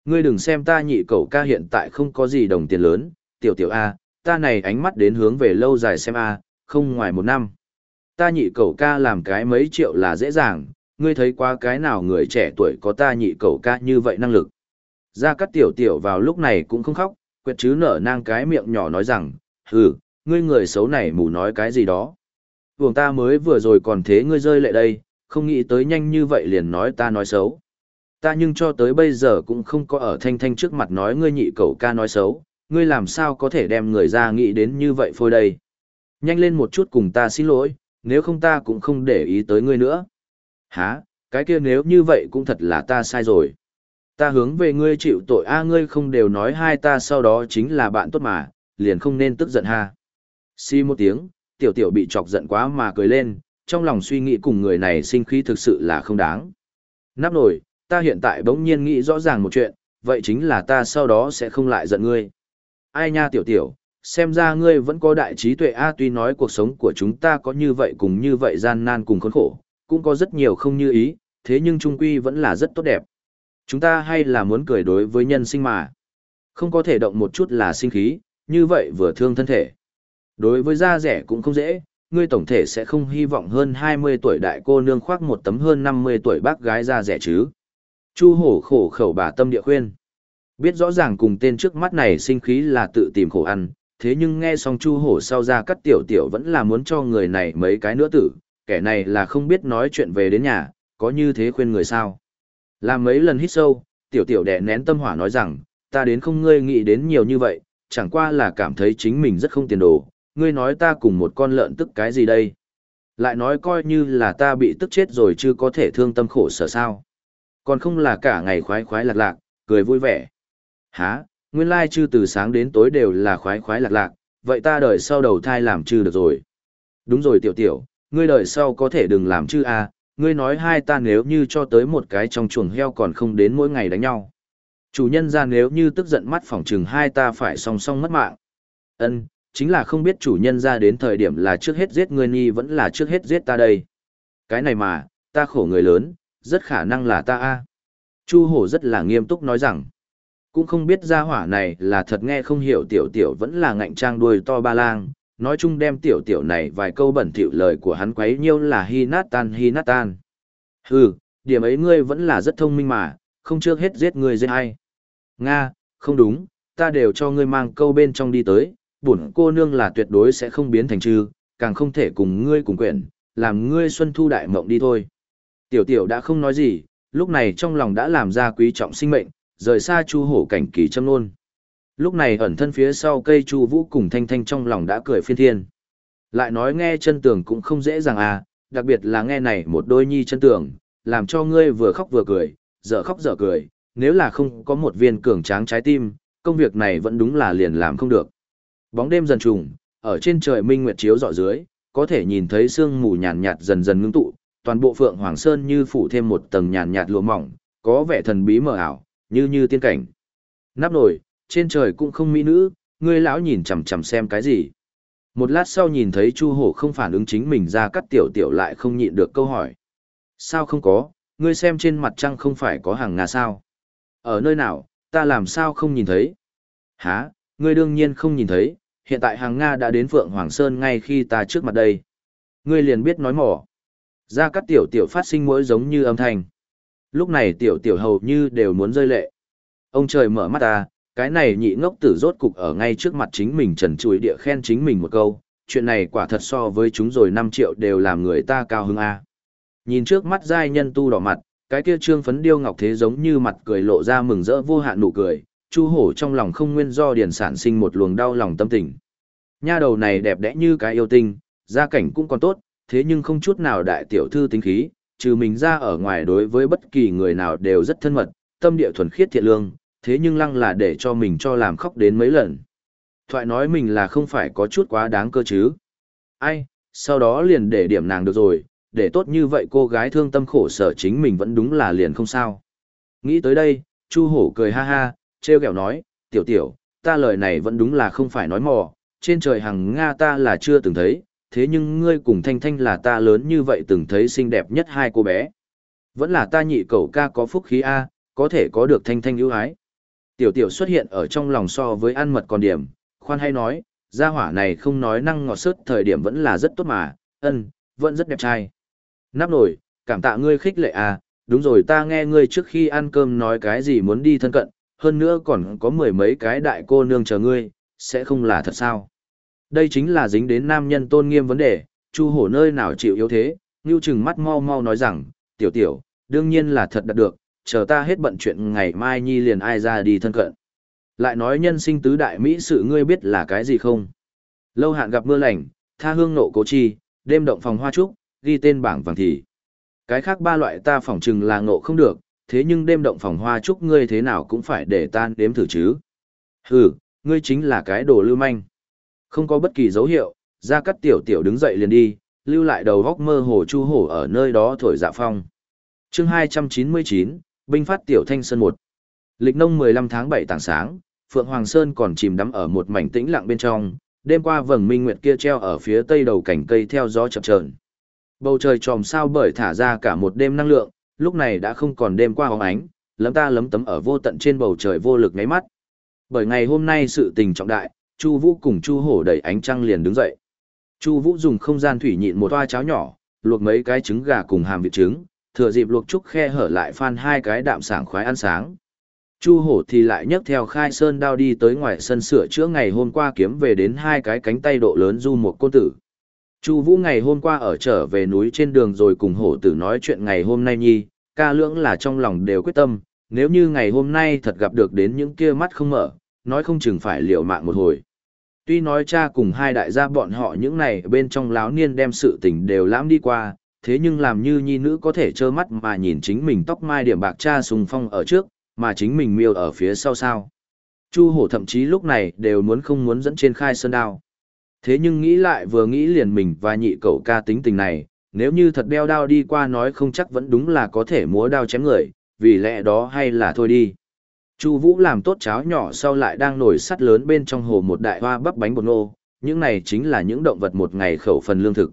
Ngươi đừng xem ta nhị cậu ca hiện tại không có gì đồng tiền lớn, tiểu tiểu A, ta này ánh mắt đến hướng về lâu dài xem A, không ngoài một năm. Ta nhị cậu ca làm cái mấy triệu là dễ dàng, ngươi thấy qua cái nào người trẻ tuổi có ta nhị cậu ca như vậy năng lực. Ra cắt tiểu tiểu vào lúc này cũng không khóc, quyệt chứ nở nang cái miệng nhỏ nói rằng, hừ, ngươi người xấu này mù nói cái gì đó. Vùng ta mới vừa rồi còn thế ngươi rơi lệ đây, không nghĩ tới nhanh như vậy liền nói ta nói xấu. Ta nhưng cho tới bây giờ cũng không có ở thanh thanh trước mặt nói ngươi nhị cậu ca nói xấu, ngươi làm sao có thể đem người ra nghĩ đến như vậy phôi đây. Nhanh lên một chút cùng ta xin lỗi, nếu không ta cũng không để ý tới ngươi nữa. Hả, cái kia nếu như vậy cũng thật là ta sai rồi. Ta hướng về ngươi chịu tội a ngươi không đều nói hai ta sau đó chính là bạn tốt mà, liền không nên tức giận ha. Xì một tiếng, tiểu tiểu bị chọc giận quá mà cười lên, trong lòng suy nghĩ cùng người này sinh khí thực sự là không đáng. Nắp nổi, ta hiện tại bỗng nhiên nghĩ rõ ràng một chuyện, vậy chính là ta sau đó sẽ không lại giận ngươi. Ai nha tiểu tiểu, xem ra ngươi vẫn có đại trí tuệ a tuy nói cuộc sống của chúng ta có như vậy cùng như vậy gian nan cùng khốn khổ, cũng có rất nhiều không như ý, thế nhưng trung quy vẫn là rất tốt đẹp. Chúng ta hay là muốn cười đối với nhân sinh mà. Không có thể động một chút là sinh khí, như vậy vừa thương thân thể. Đối với da rẻ cũng không dễ, ngươi tổng thể sẽ không hy vọng hơn 20 tuổi đại cô nương khoác một tấm hơn 50 tuổi bác gái da rẻ chứ. Chu hổ khổ khẩu bà tâm địa khuyên. Biết rõ ràng cùng tên trước mắt này sinh khí là tự tìm khổ ăn, thế nhưng nghe xong chu hổ sau ra cắt tiểu tiểu vẫn là muốn cho người này mấy cái nữa tử, kẻ này là không biết nói chuyện về đến nhà, có như thế khuyên người sao. Làm mấy lần hít sâu, tiểu tiểu đẻ nén tâm hỏa nói rằng, ta đến không ngươi nghĩ đến nhiều như vậy, chẳng qua là cảm thấy chính mình rất không tiền đồ, ngươi nói ta cùng một con lợn tức cái gì đây? Lại nói coi như là ta bị tức chết rồi chứ có thể thương tâm khổ sở sao. Còn không là cả ngày khoái khoái lạc lạc, cười vui vẻ. Hả, nguyên lai chư từ sáng đến tối đều là khoái khoái lạc lạc, vậy ta đợi sau đầu thai làm chư được rồi. Đúng rồi tiểu tiểu, ngươi đợi sau có thể đừng làm chư à, ngươi nói hai ta nếu như cho tới một cái trong chuồng heo còn không đến mỗi ngày đánh nhau. Chủ nhân ra nếu như tức giận mắt phỏng chừng hai ta phải song song mất mạng. Ân, chính là không biết chủ nhân ra đến thời điểm là trước hết giết ngươi nhi vẫn là trước hết giết ta đây. Cái này mà, ta khổ người lớn, rất khả năng là ta a. Chu hổ rất là nghiêm túc nói rằng, cũng không biết gia hỏa này là thật nghe không hiểu tiểu tiểu vẫn là ngạnh trang đuôi to ba lang, nói chung đem tiểu tiểu này vài câu bẩn thỉu lời của hắn quấy nhiêu là hi nát tan hi nát tan. Hừ, điểm ấy ngươi vẫn là rất thông minh mà, không trước hết giết ngươi giết hay Nga, không đúng, ta đều cho ngươi mang câu bên trong đi tới, bổn cô nương là tuyệt đối sẽ không biến thành trư, càng không thể cùng ngươi cùng quyển, làm ngươi xuân thu đại mộng đi thôi. Tiểu tiểu đã không nói gì, lúc này trong lòng đã làm ra quý trọng sinh mệnh, rời xa chu hổ cảnh kỳ châm luôn. Lúc này ẩn thân phía sau cây chu vũ cùng thanh thanh trong lòng đã cười phiên thiên. Lại nói nghe chân tường cũng không dễ dàng à, đặc biệt là nghe này một đôi nhi chân tường, làm cho ngươi vừa khóc vừa cười, dở khóc dở cười, nếu là không có một viên cường tráng trái tim, công việc này vẫn đúng là liền làm không được. Bóng đêm dần trùng, ở trên trời minh nguyệt chiếu rọi dưới, có thể nhìn thấy sương mù nhàn nhạt dần dần ngưng tụ, toàn bộ Phượng Hoàng Sơn như phủ thêm một tầng nhàn nhạt lụa mỏng, có vẻ thần bí mờ ảo, như như tiên cảnh. Nắp nổi, trên trời cũng không mỹ nữ, ngươi lão nhìn chằm chằm xem cái gì. Một lát sau nhìn thấy Chu Hổ không phản ứng chính mình ra cắt tiểu tiểu lại không nhịn được câu hỏi. Sao không có, ngươi xem trên mặt trăng không phải có hàng ngà sao? Ở nơi nào, ta làm sao không nhìn thấy? Hả, ngươi đương nhiên không nhìn thấy, hiện tại hàng Nga đã đến Phượng Hoàng Sơn ngay khi ta trước mặt đây. Ngươi liền biết nói mỏ. Ra các tiểu tiểu phát sinh mỗi giống như âm thanh. Lúc này tiểu tiểu hầu như đều muốn rơi lệ. Ông trời mở mắt ta, cái này nhị ngốc tử rốt cục ở ngay trước mặt chính mình trần chuối địa khen chính mình một câu, chuyện này quả thật so với chúng rồi 5 triệu đều làm người ta cao hứng a. Nhìn trước mắt giai nhân tu đỏ mặt, cái kia trương phấn điêu ngọc thế giống như mặt cười lộ ra mừng rỡ vô hạn nụ cười, Chu Hổ trong lòng không nguyên do điền sản sinh một luồng đau lòng tâm tình. Nha đầu này đẹp đẽ như cái yêu tinh, gia cảnh cũng còn tốt, thế nhưng không chút nào đại tiểu thư tính khí, trừ mình ra ở ngoài đối với bất kỳ người nào đều rất thân mật, tâm địa thuần khiết thiện lương, thế nhưng lăng là để cho mình cho làm khóc đến mấy lần. Thoại nói mình là không phải có chút quá đáng cơ chứ. Ai, sau đó liền để điểm nàng được rồi, để tốt như vậy cô gái thương tâm khổ sở chính mình vẫn đúng là liền không sao. Nghĩ tới đây, Chu Hổ cười ha ha, treo kẹo nói, tiểu tiểu, ta lời này vẫn đúng là không phải nói mò, trên trời hằng Nga ta là chưa từng thấy, thế nhưng ngươi cùng Thanh Thanh là ta lớn như vậy từng thấy xinh đẹp nhất hai cô bé. Vẫn là ta nhị cậu ca có phúc khí A, có thể có được Thanh Thanh ưu ái. Tiểu tiểu xuất hiện ở trong lòng so với ăn mật còn điểm, khoan hay nói, gia hỏa này không nói năng ngọt sớt thời điểm vẫn là rất tốt mà, ân, vẫn rất đẹp trai. Nắp nổi, cảm tạ ngươi khích lệ à, đúng rồi ta nghe ngươi trước khi ăn cơm nói cái gì muốn đi thân cận, hơn nữa còn có mười mấy cái đại cô nương chờ ngươi, sẽ không là thật sao. Đây chính là dính đến nam nhân tôn nghiêm vấn đề, chu hổ nơi nào chịu yếu thế, ngưu chừng mắt mau mau nói rằng, tiểu tiểu, đương nhiên là thật đạt được, chờ ta hết bận chuyện ngày mai nhi liền ai ra đi thân cận. Lại nói nhân sinh tứ đại Mỹ sự ngươi biết là cái gì không? Lâu hạn gặp mưa lành, tha hương nộ cố chi, đêm động phòng hoa trúc, ghi tên bảng vàng thì. Cái khác ba loại ta phỏng chừng là ngộ không được, thế nhưng đêm động phòng hoa chúc ngươi thế nào cũng phải để tan đếm thử chứ. Hừ, ngươi chính là cái đồ lưu manh. Không có bất kỳ dấu hiệu, ra cắt tiểu tiểu đứng dậy liền đi, lưu lại đầu góc mơ hồ chu hổ ở nơi đó thổi dạ phong. chương 299, binh phát tiểu thanh sơn một Lịch nông 15 tháng 7 tảng sáng, Phượng Hoàng Sơn còn chìm đắm ở một mảnh tĩnh lặng bên trong, đêm qua vầng minh nguyệt kia treo ở phía tây đầu cảnh cây theo gió chập chờn. Bầu trời tròm sao bởi thả ra cả một đêm năng lượng, lúc này đã không còn đêm qua hóng ánh, lấm ta lấm tấm ở vô tận trên bầu trời vô lực ngáy mắt. Bởi ngày hôm nay sự tình trọng đại, Chu Vũ cùng Chu Hổ đẩy ánh trăng liền đứng dậy. Chu Vũ dùng không gian thủy nhịn một toa cháo nhỏ, luộc mấy cái trứng gà cùng hàm vịt trứng, thừa dịp luộc trúc khe hở lại phan hai cái đạm sảng khoái ăn sáng. Chu hổ thì lại nhấc theo khai sơn đao đi tới ngoài sân sửa chữa ngày hôm qua kiếm về đến hai cái cánh tay độ lớn du một côn tử. Chu vũ ngày hôm qua ở trở về núi trên đường rồi cùng hổ tử nói chuyện ngày hôm nay nhi, ca lưỡng là trong lòng đều quyết tâm, nếu như ngày hôm nay thật gặp được đến những kia mắt không mở, nói không chừng phải liều mạng một hồi. Tuy nói cha cùng hai đại gia bọn họ những này bên trong láo niên đem sự tình đều lãm đi qua, thế nhưng làm như nhi nữ có thể trơ mắt mà nhìn chính mình tóc mai điểm bạc cha sùng phong ở trước, mà chính mình miêu ở phía sau sao. Chu hổ thậm chí lúc này đều muốn không muốn dẫn trên khai sơn đao. Thế nhưng nghĩ lại vừa nghĩ liền mình và nhị cậu ca tính tình này, nếu như thật đeo đao đi qua nói không chắc vẫn đúng là có thể múa đao chém người, vì lẽ đó hay là thôi đi. Chu Vũ làm tốt cháo nhỏ sau lại đang nổi sắt lớn bên trong hồ một đại hoa bắp bánh bột nô, những này chính là những động vật một ngày khẩu phần lương thực.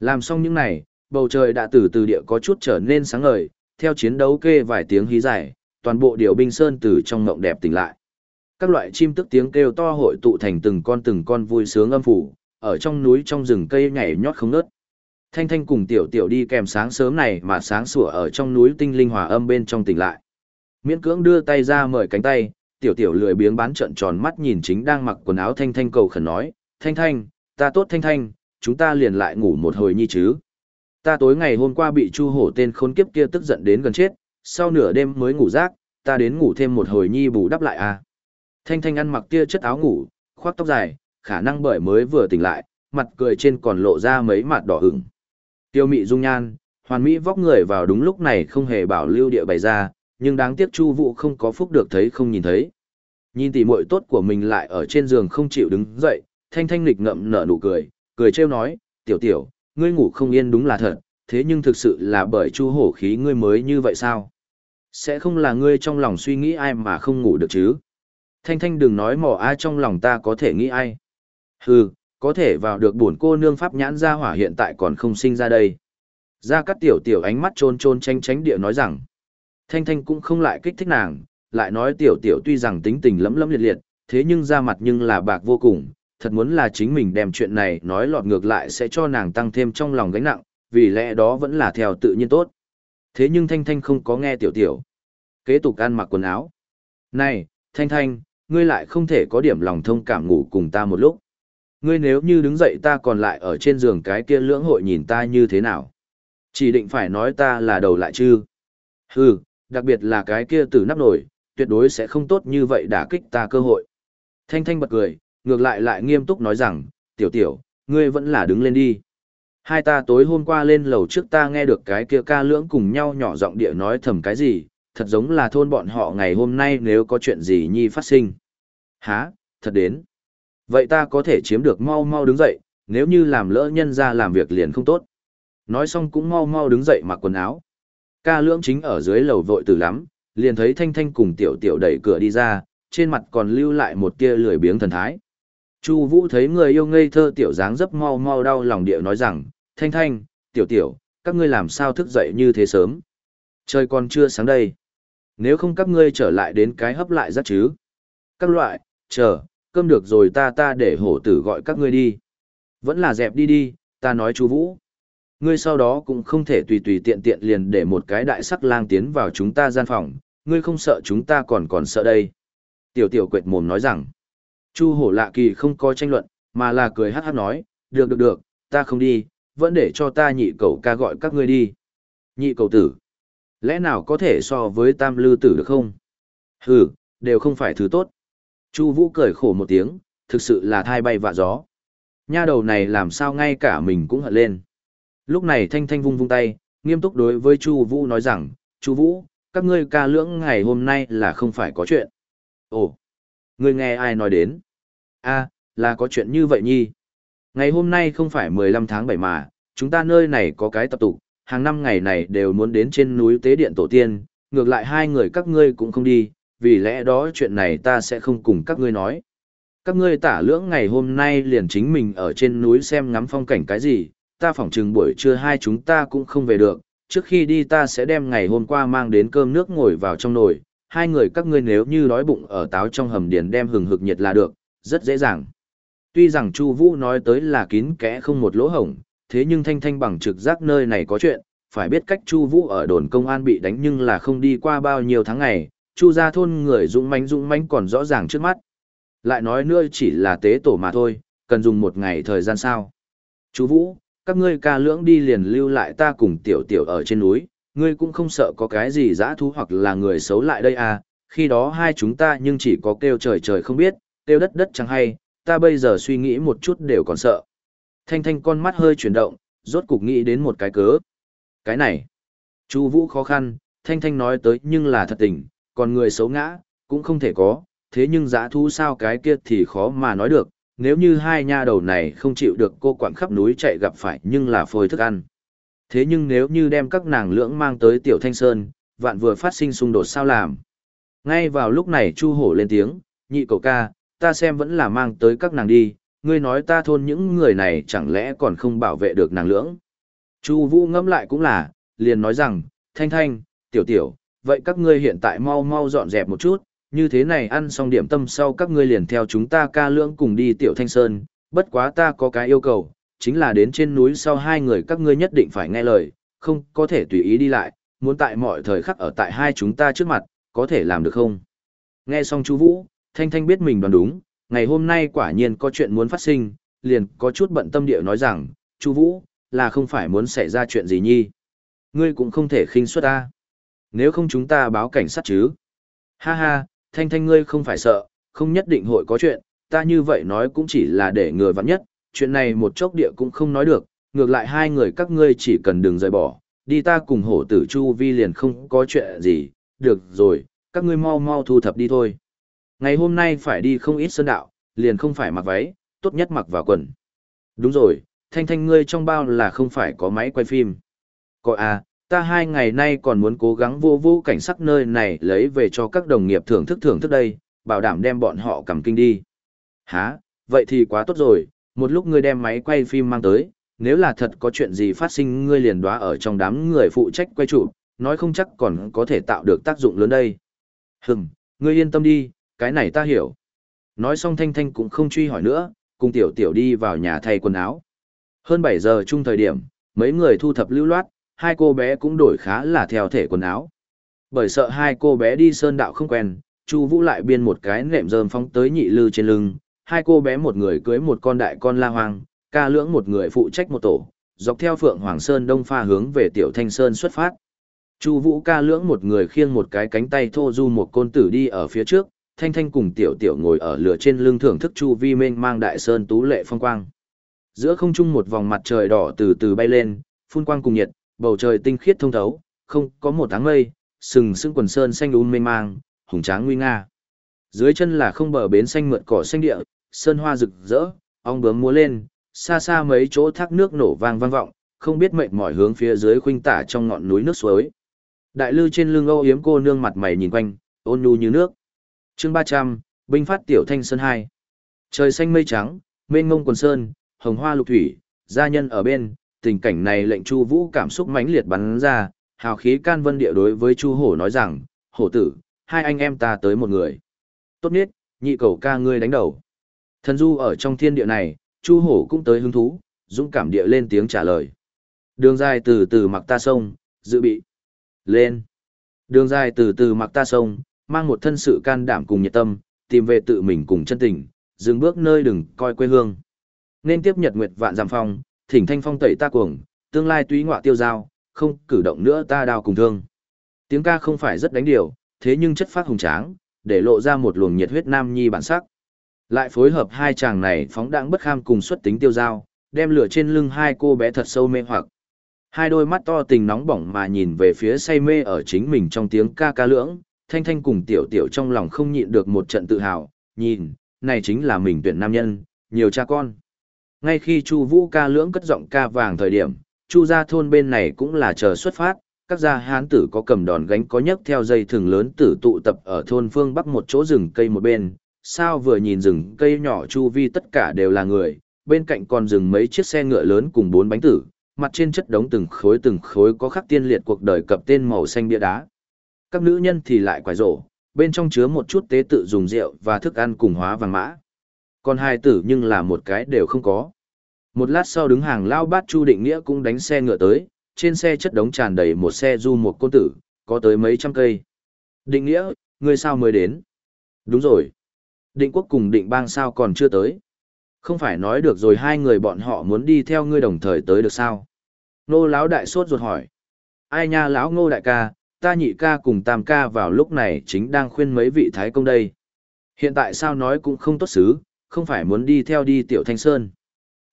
Làm xong những này, bầu trời đã từ từ địa có chút trở nên sáng ngời, theo chiến đấu kê vài tiếng hí dài, toàn bộ điều binh sơn từ trong ngộng đẹp tỉnh lại. Các loại chim tức tiếng kêu to hội tụ thành từng con từng con vui sướng âm phủ, ở trong núi trong rừng cây nhảy nhót không ngớt. Thanh Thanh cùng Tiểu Tiểu đi kèm sáng sớm này mà sáng sủa ở trong núi tinh linh hòa âm bên trong tỉnh lại. Miễn cưỡng đưa tay ra mời cánh tay, Tiểu Tiểu lười biếng bán trận tròn mắt nhìn chính đang mặc quần áo Thanh Thanh cầu khẩn nói, Thanh Thanh, ta tốt Thanh Thanh, chúng ta liền lại ngủ một hồi nhi chứ. Ta tối ngày hôm qua bị Chu Hổ tên khốn kiếp kia tức giận đến gần chết, sau nửa đêm mới ngủ rác, ta đến ngủ thêm một hồi nhi bù đắp lại à. Thanh Thanh ăn mặc tia chất áo ngủ, khoác tóc dài, khả năng bởi mới vừa tỉnh lại, mặt cười trên còn lộ ra mấy mặt đỏ ửng. Tiêu mị dung nhan, hoàn mỹ vóc người vào đúng lúc này không hề bảo lưu địa bày ra, nhưng đáng tiếc Chu Vũ không có phúc được thấy không nhìn thấy. Nhìn tỷ muội tốt của mình lại ở trên giường không chịu đứng dậy, Thanh Thanh nghịch ngậm nở nụ cười, cười trêu nói, "Tiểu tiểu, ngươi ngủ không yên đúng là thật, thế nhưng thực sự là bởi Chu Hổ khí ngươi mới như vậy sao?" Sẽ không là ngươi trong lòng suy nghĩ ai mà không ngủ được chứ? Thanh Thanh đừng nói mỏ ai trong lòng ta có thể nghĩ ai. Hừ, có thể vào được bổn cô nương pháp nhãn ra hỏa hiện tại còn không sinh ra đây. Ra cắt tiểu tiểu ánh mắt trôn trôn tranh tránh địa nói rằng. Thanh Thanh cũng không lại kích thích nàng, lại nói tiểu tiểu tuy rằng tính tình lấm lấm liệt liệt, thế nhưng ra mặt nhưng là bạc vô cùng, thật muốn là chính mình đem chuyện này nói lọt ngược lại sẽ cho nàng tăng thêm trong lòng gánh nặng, vì lẽ đó vẫn là theo tự nhiên tốt. Thế nhưng Thanh Thanh không có nghe tiểu tiểu. Kế tục ăn mặc quần áo. Này, Thanh Thanh, ngươi lại không thể có điểm lòng thông cảm ngủ cùng ta một lúc. Ngươi nếu như đứng dậy ta còn lại ở trên giường cái kia lưỡng hội nhìn ta như thế nào. Chỉ định phải nói ta là đầu lại chứ. Hừ, đặc biệt là cái kia từ nắp nổi, tuyệt đối sẽ không tốt như vậy đả kích ta cơ hội. Thanh Thanh bật cười, ngược lại lại nghiêm túc nói rằng, tiểu tiểu, ngươi vẫn là đứng lên đi. Hai ta tối hôm qua lên lầu trước ta nghe được cái kia ca lưỡng cùng nhau nhỏ giọng địa nói thầm cái gì, thật giống là thôn bọn họ ngày hôm nay nếu có chuyện gì nhi phát sinh. Hả, thật đến. Vậy ta có thể chiếm được mau mau đứng dậy, nếu như làm lỡ nhân ra làm việc liền không tốt. Nói xong cũng mau mau đứng dậy mặc quần áo. Ca lưỡng chính ở dưới lầu vội từ lắm, liền thấy Thanh Thanh cùng Tiểu Tiểu đẩy cửa đi ra, trên mặt còn lưu lại một tia lười biếng thần thái. Chu Vũ thấy người yêu ngây thơ tiểu dáng dấp mau mau đau lòng địa nói rằng, "Thanh Thanh, Tiểu Tiểu, các ngươi làm sao thức dậy như thế sớm? Trời còn chưa sáng đây. Nếu không các ngươi trở lại đến cái hấp lại rất chứ?" Các loại, chờ, cơm được rồi ta ta để hổ tử gọi các ngươi đi. Vẫn là dẹp đi đi, ta nói Chu Vũ. Ngươi sau đó cũng không thể tùy tùy tiện tiện liền để một cái đại sắc lang tiến vào chúng ta gian phòng, ngươi không sợ chúng ta còn còn sợ đây. Tiểu tiểu quệt mồm nói rằng, Chu hổ lạ kỳ không có tranh luận, mà là cười hát hát nói, được được được, ta không đi, vẫn để cho ta nhị cầu ca gọi các ngươi đi. Nhị cầu tử, lẽ nào có thể so với tam lư tử được không? Hừ, đều không phải thứ tốt. Chu vũ cười khổ một tiếng, thực sự là thai bay vạ gió. Nha đầu này làm sao ngay cả mình cũng hận lên. Lúc này Thanh Thanh vung vung tay, nghiêm túc đối với Chu Vũ nói rằng, "Chu Vũ, các ngươi ca lưỡng ngày hôm nay là không phải có chuyện." "Ồ, ngươi nghe ai nói đến?" "A, là có chuyện như vậy nhi. Ngày hôm nay không phải 15 tháng bảy mà, chúng ta nơi này có cái tập tục, hàng năm ngày này đều muốn đến trên núi tế điện tổ tiên, ngược lại hai người các ngươi cũng không đi, vì lẽ đó chuyện này ta sẽ không cùng các ngươi nói." Các ngươi tả lưỡng ngày hôm nay liền chính mình ở trên núi xem ngắm phong cảnh cái gì, ta phỏng chừng buổi trưa hai chúng ta cũng không về được, trước khi đi ta sẽ đem ngày hôm qua mang đến cơm nước ngồi vào trong nồi, hai người các ngươi nếu như đói bụng ở táo trong hầm điền đem hừng hực nhiệt là được, rất dễ dàng. Tuy rằng Chu Vũ nói tới là kín kẽ không một lỗ hổng, thế nhưng Thanh Thanh bằng trực giác nơi này có chuyện, phải biết cách Chu Vũ ở đồn công an bị đánh nhưng là không đi qua bao nhiêu tháng ngày, Chu gia thôn người dũng mãnh dũng mãnh còn rõ ràng trước mắt. Lại nói nữa chỉ là tế tổ mà thôi, cần dùng một ngày thời gian sao? Chu Vũ, các ngươi ca lưỡng đi liền lưu lại ta cùng tiểu tiểu ở trên núi, ngươi cũng không sợ có cái gì dã thú hoặc là người xấu lại đây à, khi đó hai chúng ta nhưng chỉ có kêu trời trời không biết, kêu đất đất chẳng hay, ta bây giờ suy nghĩ một chút đều còn sợ. Thanh thanh con mắt hơi chuyển động, rốt cục nghĩ đến một cái cớ. Cái này, Chu Vũ khó khăn, thanh thanh nói tới nhưng là thật tình, còn người xấu ngã, cũng không thể có, thế nhưng dã thú sao cái kia thì khó mà nói được, nếu như hai nha đầu này không chịu được cô quản khắp núi chạy gặp phải nhưng là phôi thức ăn. Thế nhưng nếu như đem các nàng lưỡng mang tới tiểu thanh sơn, vạn vừa phát sinh xung đột sao làm. Ngay vào lúc này chu hổ lên tiếng, nhị cậu ca, ta xem vẫn là mang tới các nàng đi, ngươi nói ta thôn những người này chẳng lẽ còn không bảo vệ được nàng lưỡng. Chu vũ ngẫm lại cũng là, liền nói rằng, thanh thanh, tiểu tiểu, vậy các ngươi hiện tại mau mau dọn dẹp một chút, như thế này ăn xong điểm tâm sau các ngươi liền theo chúng ta ca lưỡng cùng đi tiểu thanh sơn, bất quá ta có cái yêu cầu, chính là đến trên núi sau hai người các ngươi nhất định phải nghe lời, không có thể tùy ý đi lại, muốn tại mọi thời khắc ở tại hai chúng ta trước mặt, có thể làm được không? Nghe xong Chu Vũ, Thanh Thanh biết mình đoán đúng, ngày hôm nay quả nhiên có chuyện muốn phát sinh, liền có chút bận tâm địa nói rằng, chú Vũ, là không phải muốn xảy ra chuyện gì nhi. Ngươi cũng không thể khinh suất ta. Nếu không chúng ta báo cảnh sát chứ. Ha ha, thanh thanh ngươi không phải sợ, không nhất định hội có chuyện, ta như vậy nói cũng chỉ là để ngừa vặn nhất, chuyện này một chốc địa cũng không nói được, ngược lại hai người các ngươi chỉ cần đừng rời bỏ, đi ta cùng hổ tử chu vi liền không có chuyện gì, được rồi, các ngươi mau mau thu thập đi thôi. Ngày hôm nay phải đi không ít sơn đạo, liền không phải mặc váy, tốt nhất mặc vào quần. Đúng rồi, thanh thanh ngươi trong bao là không phải có máy quay phim. Có à, Ta hai ngày nay còn muốn cố gắng vô vô cảnh sắc nơi này lấy về cho các đồng nghiệp thưởng thức thưởng thức đây, bảo đảm đem bọn họ cầm kinh đi. Hả, vậy thì quá tốt rồi, một lúc ngươi đem máy quay phim mang tới, nếu là thật có chuyện gì phát sinh ngươi liền đoá ở trong đám người phụ trách quay chụp, nói không chắc còn có thể tạo được tác dụng lớn đây. Hừm, ngươi yên tâm đi, cái này ta hiểu. Nói xong Thanh Thanh cũng không truy hỏi nữa, cùng Tiểu Tiểu đi vào nhà thay quần áo. Hơn 7 giờ chung thời điểm, mấy người thu thập lưu loát, hai cô bé cũng đổi khá là theo thể quần áo. Bởi sợ hai cô bé đi sơn đạo không quen, Chu Vũ lại biên một cái nệm rơm phóng tới nhị lư trên lưng, hai cô bé một người cưới một con đại con la hoang, ca lưỡng một người phụ trách một tổ, dọc theo Phượng Hoàng Sơn đông pha hướng về Tiểu Thanh Sơn xuất phát. Chu Vũ ca lưỡng một người khiêng một cái cánh tay thô du một côn tử đi ở phía trước, Thanh Thanh cùng Tiểu Tiểu ngồi ở lửa trên lưng thưởng thức chu vi mênh mang đại sơn tú lệ phong quang. Giữa không trung một vòng mặt trời đỏ từ từ bay lên, phun quang cùng nhiệt, bầu trời tinh khiết thông thấu, không có một áng mây, sừng sững quần sơn xanh um mênh mang, hùng tráng nguy nga. Dưới chân là không bờ bến xanh mượt cỏ xanh địa, sơn hoa rực rỡ, ong bướm múa lên, xa xa mấy chỗ thác nước nổ vang vang vọng, không biết mệnh mỏi hướng phía dưới khuynh tả trong ngọn núi nước suối. Đại lư trên lưng Âu Yếm cô nương mặt mày nhìn quanh, ôn nhu như nước. Chương 300, binh phát tiểu thanh sơn hai. Trời xanh mây trắng, mênh mông quần sơn, hồng hoa lục thủy, gia nhân ở bên, tình cảnh này lệnh Chu Vũ cảm xúc mãnh liệt bắn ra, hào khí can vân địa đối với Chu Hổ nói rằng, "Hổ tử, hai anh em ta tới một người." Tốt nhất, nhị cầu ca ngươi đánh đầu. Thần du ở trong thiên địa này, Chu Hổ cũng tới hứng thú, dũng cảm địa lên tiếng trả lời. Đường dài từ từ mặc ta sông, dự bị. Lên. Đường dài từ từ mặc ta sông, mang một thân sự can đảm cùng nhiệt tâm, tìm về tự mình cùng chân tình, dừng bước nơi đừng coi quê hương. Nên tiếp nhật nguyệt vạn giảm phong, thỉnh thanh phong tẩy ta cuồng, tương lai túy ngọa tiêu giao, không cử động nữa ta đào cùng thương. Tiếng ca không phải rất đánh điều, thế nhưng chất phát hùng tráng, để lộ ra một luồng nhiệt huyết nam nhi bản sắc. Lại phối hợp hai chàng này phóng đãng bất kham cùng xuất tính tiêu giao, đem lửa trên lưng hai cô bé thật sâu mê hoặc. Hai đôi mắt to tình nóng bỏng mà nhìn về phía say mê ở chính mình trong tiếng ca ca lưỡng, thanh thanh cùng tiểu tiểu trong lòng không nhịn được một trận tự hào, nhìn, này chính là mình tuyển nam nhân, nhiều cha con. Ngay khi Chu Vũ ca lưỡng cất giọng ca vàng thời điểm, Chu gia thôn bên này cũng là chờ xuất phát, các gia hán tử có cầm đòn gánh có nhấc theo dây thừng lớn tử tụ tập ở thôn phương bắc một chỗ rừng cây một bên, sao vừa nhìn rừng cây nhỏ chu vi tất cả đều là người, bên cạnh còn dừng mấy chiếc xe ngựa lớn cùng bốn bánh tử, mặt trên chất đống từng khối từng khối có khắc tiên liệt cuộc đời cập tên màu xanh bia đá. Các nữ nhân thì lại quải rổ, bên trong chứa một chút tế tự dùng rượu và thức ăn cùng hóa vàng mã. Còn hai tử nhưng là một cái đều không có. Một lát sau đứng hàng lao bát Chu Định Nghĩa cũng đánh xe ngựa tới, trên xe chất đống tràn đầy một xe du một côn tử, có tới mấy trăm cây. Định Nghĩa, ngươi sao mới đến? Đúng rồi. Định quốc cùng định bang sao còn chưa tới? Không phải nói được rồi hai người bọn họ muốn đi theo ngươi đồng thời tới được sao? Nô lão đại sốt ruột hỏi. Ai nha lão ngô đại ca, ta nhị ca cùng tam ca vào lúc này chính đang khuyên mấy vị thái công đây. Hiện tại sao nói cũng không tốt xứ, không phải muốn đi theo đi tiểu thanh sơn.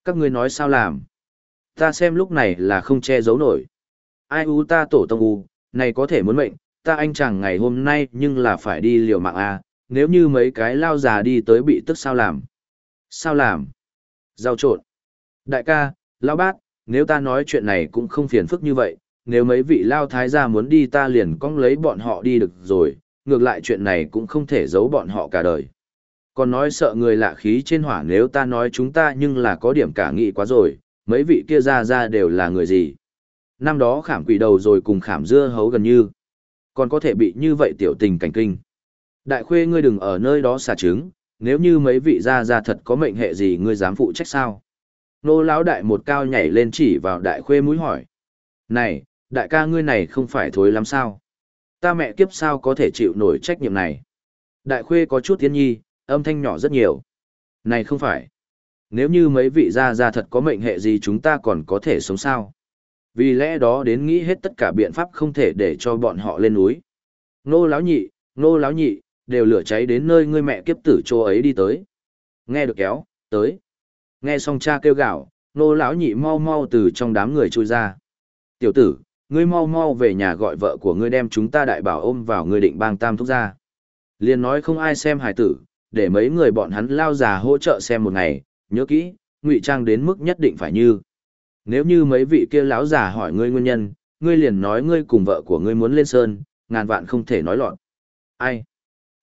Các ngươi nói sao làm? Ta xem lúc này là không che giấu nổi. Ai u ta tổ tông u, này có thể muốn mệnh, ta anh chàng ngày hôm nay nhưng là phải đi liều mạng à, nếu như mấy cái lao già đi tới bị tức sao làm? Sao làm? Giao trộn. Đại ca, lão bát, nếu ta nói chuyện này cũng không phiền phức như vậy, nếu mấy vị lao thái gia muốn đi ta liền cong lấy bọn họ đi được rồi, ngược lại chuyện này cũng không thể giấu bọn họ cả đời. Còn nói sợ người lạ khí trên hỏa nếu ta nói chúng ta nhưng là có điểm cả nghị quá rồi, mấy vị kia ra ra đều là người gì. Năm đó khảm quỷ đầu rồi cùng khảm dưa hấu gần như. Còn có thể bị như vậy tiểu tình cảnh kinh. Đại khuê ngươi đừng ở nơi đó xả trứng, nếu như mấy vị ra ra thật có mệnh hệ gì ngươi dám phụ trách sao? Nô lão đại một cao nhảy lên chỉ vào đại khuê mũi hỏi. Này, đại ca ngươi này không phải thối lắm sao? Ta mẹ kiếp sao có thể chịu nổi trách nhiệm này? Đại khuê có chút tiến nhi, âm thanh nhỏ rất nhiều. Này không phải. Nếu như mấy vị gia gia thật có mệnh hệ gì chúng ta còn có thể sống sao? Vì lẽ đó đến nghĩ hết tất cả biện pháp không thể để cho bọn họ lên núi. Nô lão nhị, nô lão nhị, đều lửa cháy đến nơi ngươi mẹ kiếp tử chỗ ấy đi tới. Nghe được kéo, tới. Nghe xong cha kêu gạo, nô lão nhị mau mau từ trong đám người trôi ra. Tiểu tử, ngươi mau mau về nhà gọi vợ của ngươi đem chúng ta đại bảo ôm vào ngươi định bang tam thúc ra. Liên nói không ai xem hài tử, để mấy người bọn hắn lao già hỗ trợ xem một ngày, nhớ kỹ, ngụy trang đến mức nhất định phải như. Nếu như mấy vị kia lão già hỏi ngươi nguyên nhân, ngươi liền nói ngươi cùng vợ của ngươi muốn lên sơn, ngàn vạn không thể nói loạn. Ai?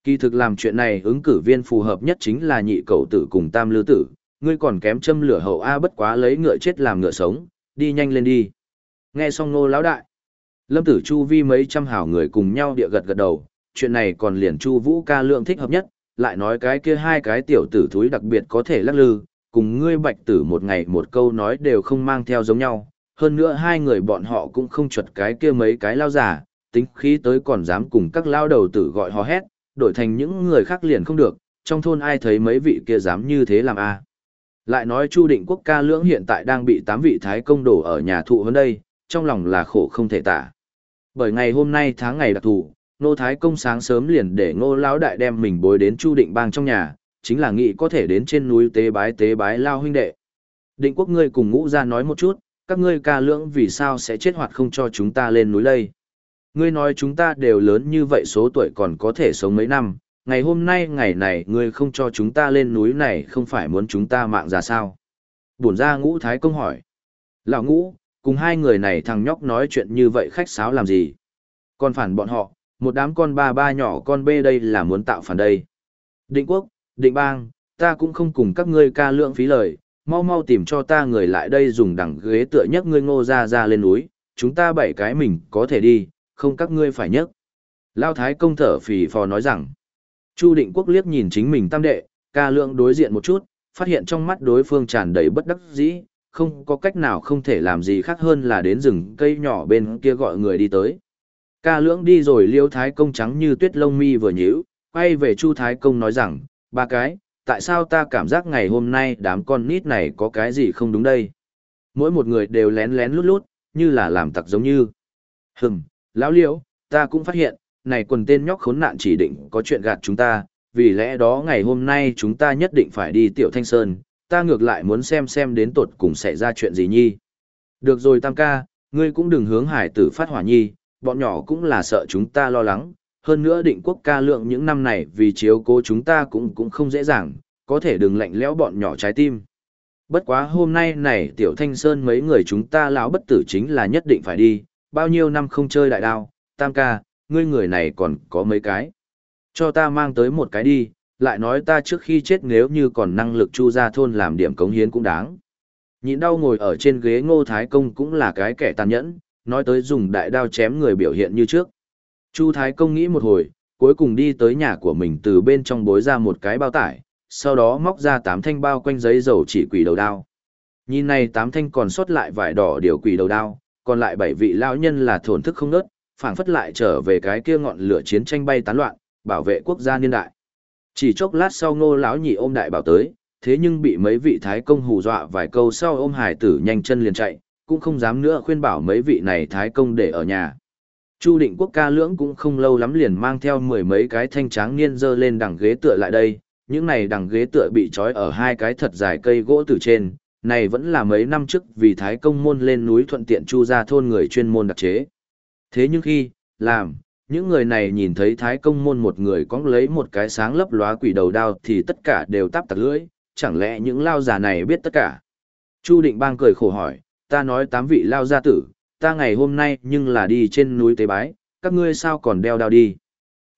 Kỳ thực làm chuyện này ứng cử viên phù hợp nhất chính là nhị cậu tử cùng tam lư tử, ngươi còn kém châm lửa hậu A bất quá lấy ngựa chết làm ngựa sống, đi nhanh lên đi. Nghe xong nô lão đại. Lâm tử chu vi mấy trăm hảo người cùng nhau địa gật gật đầu, chuyện này còn liền chu vũ ca lượng thích hợp nhất, lại nói cái kia hai cái tiểu tử thúi đặc biệt có thể lắc lư, cùng ngươi bạch tử một ngày một câu nói đều không mang theo giống nhau, hơn nữa hai người bọn họ cũng không chuột cái kia mấy cái lao giả, tính khí tới còn dám cùng các lao đầu tử gọi hò hét, đổi thành những người khác liền không được, trong thôn ai thấy mấy vị kia dám như thế làm a Lại nói Chu Định Quốc ca lưỡng hiện tại đang bị tám vị thái công đổ ở nhà thụ hơn đây, trong lòng là khổ không thể tả. Bởi ngày hôm nay tháng ngày đặc thù, Nô Thái Công sáng sớm liền để Ngô Lão Đại đem mình bối đến Chu Định Bang trong nhà, chính là nghĩ có thể đến trên núi tế bái tế bái lao huynh đệ. Định quốc ngươi cùng ngũ ra nói một chút, các ngươi ca lưỡng vì sao sẽ chết hoạt không cho chúng ta lên núi lây. Ngươi nói chúng ta đều lớn như vậy số tuổi còn có thể sống mấy năm, ngày hôm nay ngày này ngươi không cho chúng ta lên núi này không phải muốn chúng ta mạng ra sao. Bổn ra ngũ thái công hỏi. Lão ngũ, cùng hai người này thằng nhóc nói chuyện như vậy khách sáo làm gì? Còn phản bọn họ, một đám con ba ba nhỏ con bê đây là muốn tạo phản đây. Định quốc, định bang, ta cũng không cùng các ngươi ca lượng phí lời, mau mau tìm cho ta người lại đây dùng đằng ghế tựa nhấc ngươi ngô ra ra lên núi, chúng ta bảy cái mình có thể đi, không các ngươi phải nhấc. Lao Thái công thở phì phò nói rằng, Chu Định Quốc liếc nhìn chính mình tam đệ, ca lượng đối diện một chút, phát hiện trong mắt đối phương tràn đầy bất đắc dĩ, không có cách nào không thể làm gì khác hơn là đến rừng cây nhỏ bên kia gọi người đi tới. Ca lưỡng đi rồi liêu thái công trắng như tuyết lông mi vừa nhíu, quay về chu thái công nói rằng, ba cái, tại sao ta cảm giác ngày hôm nay đám con nít này có cái gì không đúng đây? Mỗi một người đều lén lén lút lút, như là làm tặc giống như. Hừm, lão liễu, ta cũng phát hiện, này quần tên nhóc khốn nạn chỉ định có chuyện gạt chúng ta, vì lẽ đó ngày hôm nay chúng ta nhất định phải đi tiểu thanh sơn, ta ngược lại muốn xem xem đến tột cùng xảy ra chuyện gì nhi. Được rồi tam ca, ngươi cũng đừng hướng hải tử phát hỏa nhi, bọn nhỏ cũng là sợ chúng ta lo lắng, hơn nữa định quốc ca lượng những năm này vì chiếu cố chúng ta cũng cũng không dễ dàng, có thể đừng lạnh lẽo bọn nhỏ trái tim. Bất quá hôm nay này tiểu thanh sơn mấy người chúng ta lão bất tử chính là nhất định phải đi, bao nhiêu năm không chơi đại đao, tam ca, ngươi người này còn có mấy cái. Cho ta mang tới một cái đi, lại nói ta trước khi chết nếu như còn năng lực chu ra thôn làm điểm cống hiến cũng đáng. Nhịn đau ngồi ở trên ghế ngô thái công cũng là cái kẻ tàn nhẫn, nói tới dùng đại đao chém người biểu hiện như trước. Chu Thái Công nghĩ một hồi, cuối cùng đi tới nhà của mình từ bên trong bối ra một cái bao tải, sau đó móc ra tám thanh bao quanh giấy dầu chỉ quỷ đầu đao. Nhìn này tám thanh còn sót lại vải đỏ điều quỷ đầu đao, còn lại bảy vị lão nhân là thổn thức không nớt, phảng phất lại trở về cái kia ngọn lửa chiến tranh bay tán loạn, bảo vệ quốc gia niên đại. Chỉ chốc lát sau Ngô lão nhị ôm đại bảo tới, thế nhưng bị mấy vị thái công hù dọa vài câu sau ôm hải tử nhanh chân liền chạy, cũng không dám nữa khuyên bảo mấy vị này thái công để ở nhà. Chu định quốc ca lưỡng cũng không lâu lắm liền mang theo mười mấy cái thanh tráng niên dơ lên đằng ghế tựa lại đây, những này đằng ghế tựa bị trói ở hai cái thật dài cây gỗ từ trên, này vẫn là mấy năm trước vì thái công môn lên núi thuận tiện chu ra thôn người chuyên môn đặc chế. Thế nhưng khi, làm, những người này nhìn thấy thái công môn một người cóng lấy một cái sáng lấp lóa quỷ đầu đao thì tất cả đều tắp tặc lưỡi, chẳng lẽ những lao già này biết tất cả. Chu định bang cười khổ hỏi, ta nói tám vị lao gia tử, ta ngày hôm nay nhưng là đi trên núi tế bái, các ngươi sao còn đeo đao đi.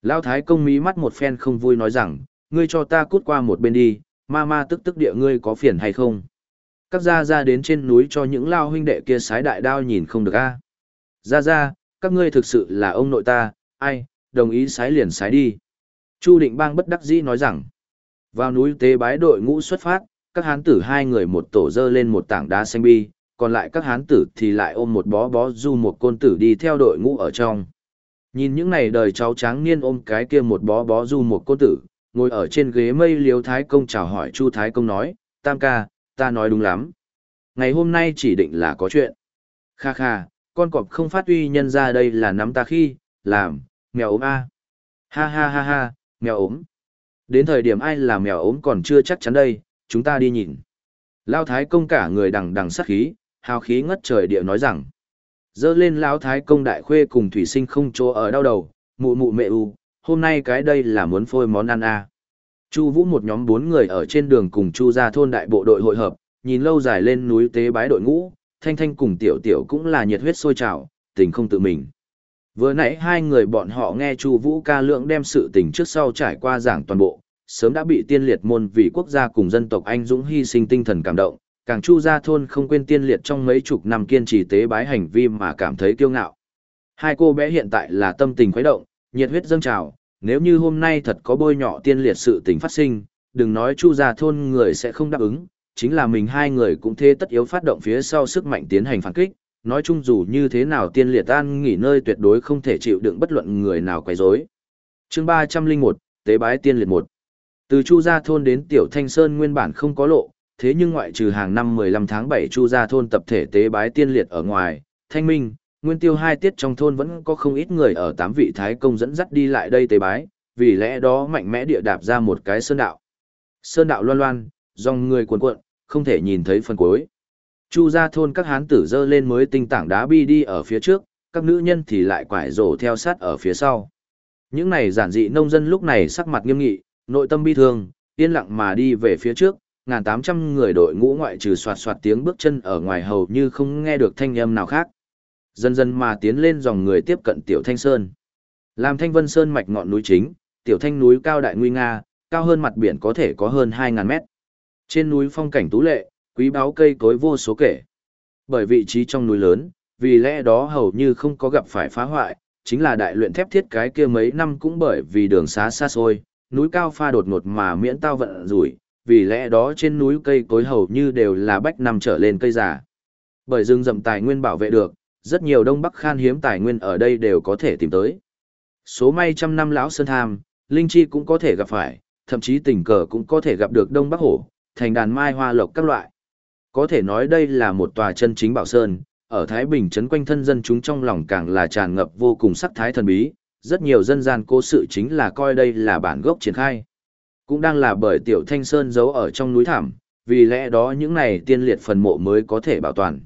Lao thái công mí mắt một phen không vui nói rằng, ngươi cho ta cút qua một bên đi, ma ma tức tức địa ngươi có phiền hay không. Các gia ra đến trên núi cho những lao huynh đệ kia sái đại đao nhìn không được a. Gia gia, các ngươi thực sự là ông nội ta, ai, đồng ý sái liền sái đi. Chu định bang bất đắc dĩ nói rằng, vào núi tế bái đội ngũ xuất phát, các hán tử hai người một tổ dơ lên một tảng đá xanh bi, còn lại các hán tử thì lại ôm một bó bó du một côn tử đi theo đội ngũ ở trong. Nhìn những này đời cháu tráng niên ôm cái kia một bó bó du một côn tử, ngồi ở trên ghế mây liếu thái công chào hỏi chu thái công nói, tam ca, ta nói đúng lắm. Ngày hôm nay chỉ định là có chuyện. Kha kha, con cọp không phát uy nhân ra đây là nắm ta khi, làm, mèo ốm a. Ha ha ha ha, mèo ốm. Đến thời điểm ai là mèo ốm còn chưa chắc chắn đây, chúng ta đi nhìn. Lao thái công cả người đằng đằng sát khí, hào khí ngất trời địa nói rằng dơ lên lão thái công đại khuê cùng thủy sinh không chỗ ở đau đầu mụ mụ mẹ u hôm nay cái đây là muốn phôi món ăn à. chu vũ một nhóm bốn người ở trên đường cùng chu ra thôn đại bộ đội hội hợp nhìn lâu dài lên núi tế bái đội ngũ thanh thanh cùng tiểu tiểu cũng là nhiệt huyết sôi trào tình không tự mình vừa nãy hai người bọn họ nghe chu vũ ca lượng đem sự tình trước sau trải qua giảng toàn bộ sớm đã bị tiên liệt môn vì quốc gia cùng dân tộc anh dũng hy sinh tinh thần cảm động càng chu gia thôn không quên tiên liệt trong mấy chục năm kiên trì tế bái hành vi mà cảm thấy kiêu ngạo. Hai cô bé hiện tại là tâm tình khuấy động, nhiệt huyết dâng trào, nếu như hôm nay thật có bôi nhọ tiên liệt sự tình phát sinh, đừng nói chu gia thôn người sẽ không đáp ứng, chính là mình hai người cũng thế tất yếu phát động phía sau sức mạnh tiến hành phản kích, nói chung dù như thế nào tiên liệt an nghỉ nơi tuyệt đối không thể chịu đựng bất luận người nào quấy rối. Chương ba trăm linh một Tế bái tiên liệt một Từ Chu Gia Thôn đến Tiểu Thanh Sơn nguyên bản không có lộ, thế nhưng ngoại trừ hàng năm mười lăm tháng bảy Chu Gia Thôn tập thể tế bái tiên liệt ở ngoài, Thanh Minh, Nguyên Tiêu hai tiết trong thôn vẫn có không ít người ở tám vị Thái Công dẫn dắt đi lại đây tế bái, vì lẽ đó mạnh mẽ địa đạp ra một cái sơn đạo. Sơn đạo loan loan, dòng người cuồn cuộn, không thể nhìn thấy phần cuối. Chu ra thôn các hán tử dơ lên mới tinh tảng đá bi đi ở phía trước, các nữ nhân thì lại quải rổ theo sát ở phía sau. Những này giản dị nông dân lúc này sắc mặt nghiêm nghị, nội tâm bi thương, yên lặng mà đi về phía trước, ngàn tám trăm người đội ngũ ngoại trừ soạt soạt tiếng bước chân ở ngoài hầu như không nghe được thanh âm nào khác. Dần dần mà tiến lên dòng người tiếp cận Tiểu Thanh Sơn. Làm Thanh Vân Sơn mạch ngọn núi chính, Tiểu Thanh núi cao đại nguy nga, cao hơn mặt biển có thể có hơn hai ngàn mét. Trên núi phong cảnh tú lệ, quý báu cây cối vô số kể. Bởi vị trí trong núi lớn, vì lẽ đó hầu như không có gặp phải phá hoại, chính là đại luyện thép thiết cái kia mấy năm cũng bởi vì đường xá xa xôi, núi cao pha đột ngột mà miễn tao vận rủi, vì lẽ đó trên núi cây cối hầu như đều là bách năm trở lên cây già. Bởi rừng rậm tài nguyên bảo vệ được, rất nhiều đông bắc khan hiếm tài nguyên ở đây đều có thể tìm tới. Số may trăm năm lão sơn tham, linh chi cũng có thể gặp phải, thậm chí tình cờ cũng có thể gặp được đông bắc hổ, thành đàn mai hoa lộc các loại. Có thể nói đây là một tòa chân chính bảo sơn, ở Thái Bình trấn quanh thân dân chúng trong lòng càng là tràn ngập vô cùng sắc thái thần bí, rất nhiều dân gian cố sự chính là coi đây là bản gốc triển khai. Cũng đang là bởi tiểu thanh sơn giấu ở trong núi thảm, vì lẽ đó những này tiên liệt phần mộ mới có thể bảo toàn.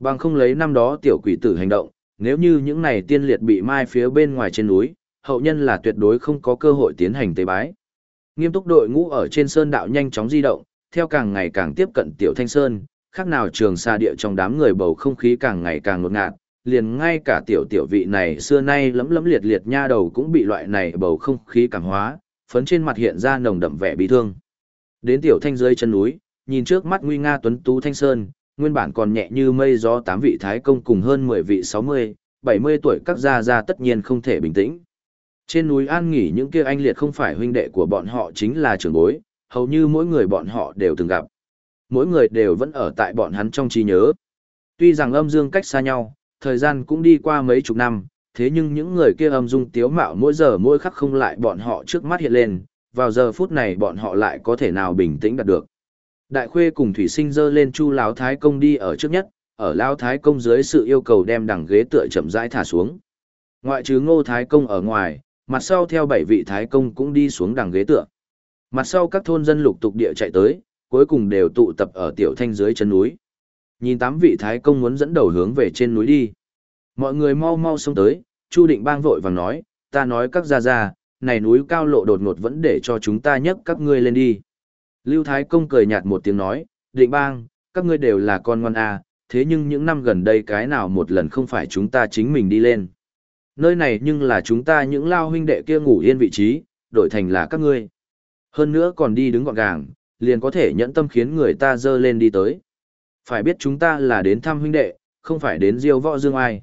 Bằng không lấy năm đó tiểu quỷ tử hành động, nếu như những này tiên liệt bị mai phía bên ngoài trên núi, hậu nhân là tuyệt đối không có cơ hội tiến hành tế bái. Nghiêm túc đội ngũ ở trên sơn đạo nhanh chóng di động, theo càng ngày càng tiếp cận tiểu thanh sơn, khác nào trường xa địa trong đám người bầu không khí càng ngày càng ngột ngạt, liền ngay cả tiểu tiểu vị này xưa nay lấm lấm liệt liệt nha đầu cũng bị loại này bầu không khí cảm hóa, phấn trên mặt hiện ra nồng đậm vẻ bị thương. Đến tiểu thanh dưới chân núi, nhìn trước mắt nguy nga tuấn tú thanh sơn, nguyên bản còn nhẹ như mây gió tám vị thái công cùng hơn 10 vị 60, 70 tuổi các gia gia tất nhiên không thể bình tĩnh. Trên núi an nghỉ những kia anh liệt không phải huynh đệ của bọn họ chính là trưởng bối, hầu như mỗi người bọn họ đều từng gặp. Mỗi người đều vẫn ở tại bọn hắn trong trí nhớ. Tuy rằng âm dương cách xa nhau, thời gian cũng đi qua mấy chục năm, thế nhưng những người kia âm dung tiếu mạo mỗi giờ mỗi khắc không lại bọn họ trước mắt hiện lên, vào giờ phút này bọn họ lại có thể nào bình tĩnh đạt được. Đại khuê cùng thủy sinh dơ lên chu lão thái công đi ở trước nhất, ở lão thái công dưới sự yêu cầu đem đằng ghế tựa chậm rãi thả xuống. Ngoại trừ ngô thái công ở ngoài, mặt sau theo bảy vị thái công cũng đi xuống đằng ghế tựa. Mặt sau các thôn dân lục tục địa chạy tới, cuối cùng đều tụ tập ở tiểu thanh dưới chân núi. Nhìn tám vị thái công muốn dẫn đầu hướng về trên núi đi. Mọi người mau mau xông tới, Chu Định Bang vội vàng nói, ta nói các gia gia, này núi cao lộ đột ngột vẫn để cho chúng ta nhấc các ngươi lên đi. Lưu Thái Công cười nhạt một tiếng nói, Định Bang, các ngươi đều là con ngoan à, thế nhưng những năm gần đây cái nào một lần không phải chúng ta chính mình đi lên. Nơi này nhưng là chúng ta những lao huynh đệ kia ngủ yên vị trí, đổi thành là các ngươi. Hơn nữa còn đi đứng gọn gàng, liền có thể nhẫn tâm khiến người ta dơ lên đi tới. Phải biết chúng ta là đến thăm huynh đệ, không phải đến diêu võ dương ai.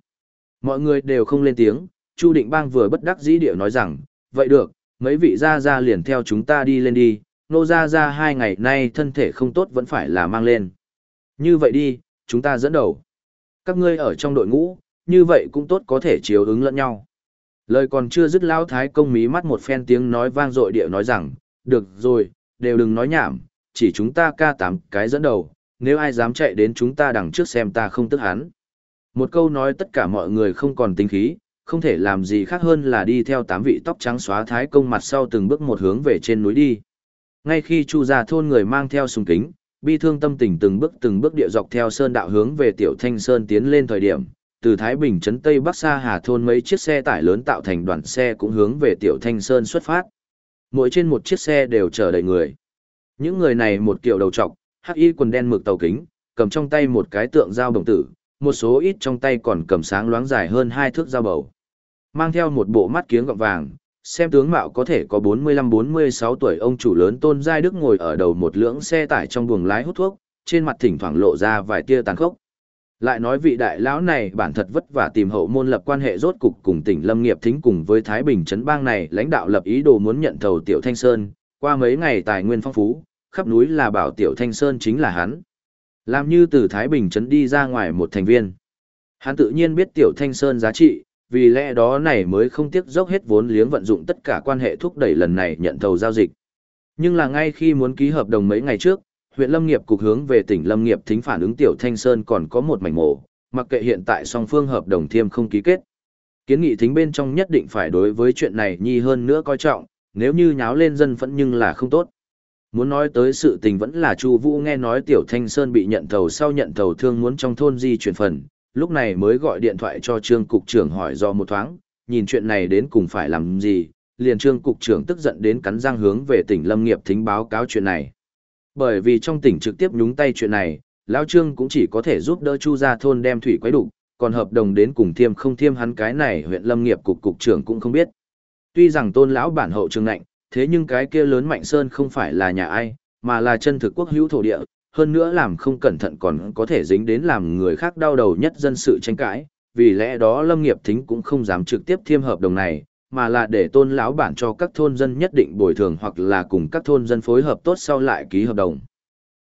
Mọi người đều không lên tiếng, Chu Định Bang vừa bất đắc dĩ điệu nói rằng, vậy được, mấy vị gia gia liền theo chúng ta đi lên đi, nô gia gia hai ngày nay thân thể không tốt vẫn phải là mang lên. Như vậy đi, chúng ta dẫn đầu. Các ngươi ở trong đội ngũ, như vậy cũng tốt có thể chiếu ứng lẫn nhau. Lời còn chưa dứt lão thái công mí mắt một phen tiếng nói vang dội điệu nói rằng, được rồi, đều đừng nói nhảm, chỉ chúng ta ca tám cái dẫn đầu, nếu ai dám chạy đến chúng ta đằng trước xem ta không tức hắn. Một câu nói tất cả mọi người không còn tính khí, không thể làm gì khác hơn là đi theo tám vị tóc trắng xóa thái công mặt sau từng bước một hướng về trên núi đi. Ngay khi Chu gia thôn người mang theo sùng kính, bi thương tâm tình từng bước từng bước địa dọc theo sơn đạo hướng về Tiểu Thanh Sơn tiến lên thời điểm, từ Thái Bình trấn Tây Bắc xa Hà thôn mấy chiếc xe tải lớn tạo thành đoàn xe cũng hướng về Tiểu Thanh Sơn xuất phát. Mỗi trên một chiếc xe đều chở đầy người. Những người này một kiểu đầu trọc, hắc y quần đen mực tàu kính, cầm trong tay một cái tượng dao đồng tử, một số ít trong tay còn cầm sáng loáng dài hơn hai thước dao bầu. Mang theo một bộ mắt kiếng gọng vàng, xem tướng mạo có thể có 45-46 tuổi ông chủ lớn Tôn Giai Đức ngồi ở đầu một lưỡng xe tải trong buồng lái hút thuốc, trên mặt thỉnh thoảng lộ ra vài tia tàn khốc. Lại nói vị đại lão này bản thật vất vả tìm hậu môn lập quan hệ rốt cục cùng tỉnh Lâm Nghiệp Thính cùng với Thái Bình Trấn Bang này lãnh đạo lập ý đồ muốn nhận thầu Tiểu Thanh Sơn, qua mấy ngày tài nguyên phong phú, khắp núi là bảo Tiểu Thanh Sơn chính là hắn. Làm như từ Thái Bình Trấn đi ra ngoài một thành viên. Hắn tự nhiên biết Tiểu Thanh Sơn giá trị, vì lẽ đó này mới không tiếc dốc hết vốn liếng vận dụng tất cả quan hệ thúc đẩy lần này nhận thầu giao dịch. Nhưng là ngay khi muốn ký hợp đồng mấy ngày trước, huyện Lâm nghiệp cục hướng về tỉnh Lâm nghiệp thính phản ứng Tiểu Thanh Sơn còn có một mảnh mổ, mặc kệ hiện tại song phương hợp đồng thiêm không ký kết. Kiến nghị thính bên trong nhất định phải đối với chuyện này nhi hơn nữa coi trọng, nếu như nháo lên dân phẫn nhưng là không tốt. Muốn nói tới sự tình vẫn là Chu Vũ nghe nói Tiểu Thanh Sơn bị nhận thầu sau nhận thầu thương muốn trong thôn di chuyển phần, lúc này mới gọi điện thoại cho Trương cục trưởng hỏi do một thoáng, nhìn chuyện này đến cùng phải làm gì, liền Trương cục trưởng tức giận đến cắn răng hướng về tỉnh Lâm nghiệp thính báo cáo chuyện này. Bởi vì trong tỉnh trực tiếp nhúng tay chuyện này, lão Trương cũng chỉ có thể giúp đỡ Chu gia thôn đem thủy quấy đủ, còn hợp đồng đến cùng thiêm không thiêm hắn cái này huyện Lâm nghiệp cục cục trưởng cũng không biết. Tuy rằng Tôn lão bản hậu trường nạnh, thế nhưng cái kia lớn mạnh sơn không phải là nhà ai, mà là chân thực quốc hữu thổ địa, hơn nữa làm không cẩn thận còn có thể dính đến làm người khác đau đầu nhất dân sự tranh cãi, vì lẽ đó Lâm Nghiệp Thính cũng không dám trực tiếp thiêm hợp đồng này, mà là để tôn lão bản cho các thôn dân nhất định bồi thường hoặc là cùng các thôn dân phối hợp tốt sau lại ký hợp đồng.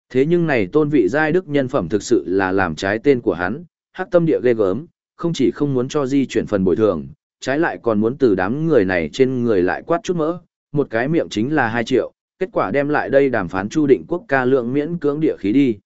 Thế nhưng này tôn vị giai đức nhân phẩm thực sự là làm trái tên của hắn, hắc tâm địa ghê gớm, không chỉ không muốn cho di chuyển phần bồi thường, trái lại còn muốn từ đám người này trên người lại quát chút mỡ, một cái miệng chính là 2 triệu, kết quả đem lại đây đàm phán chu định quốc ca lượng miễn cưỡng địa khí đi.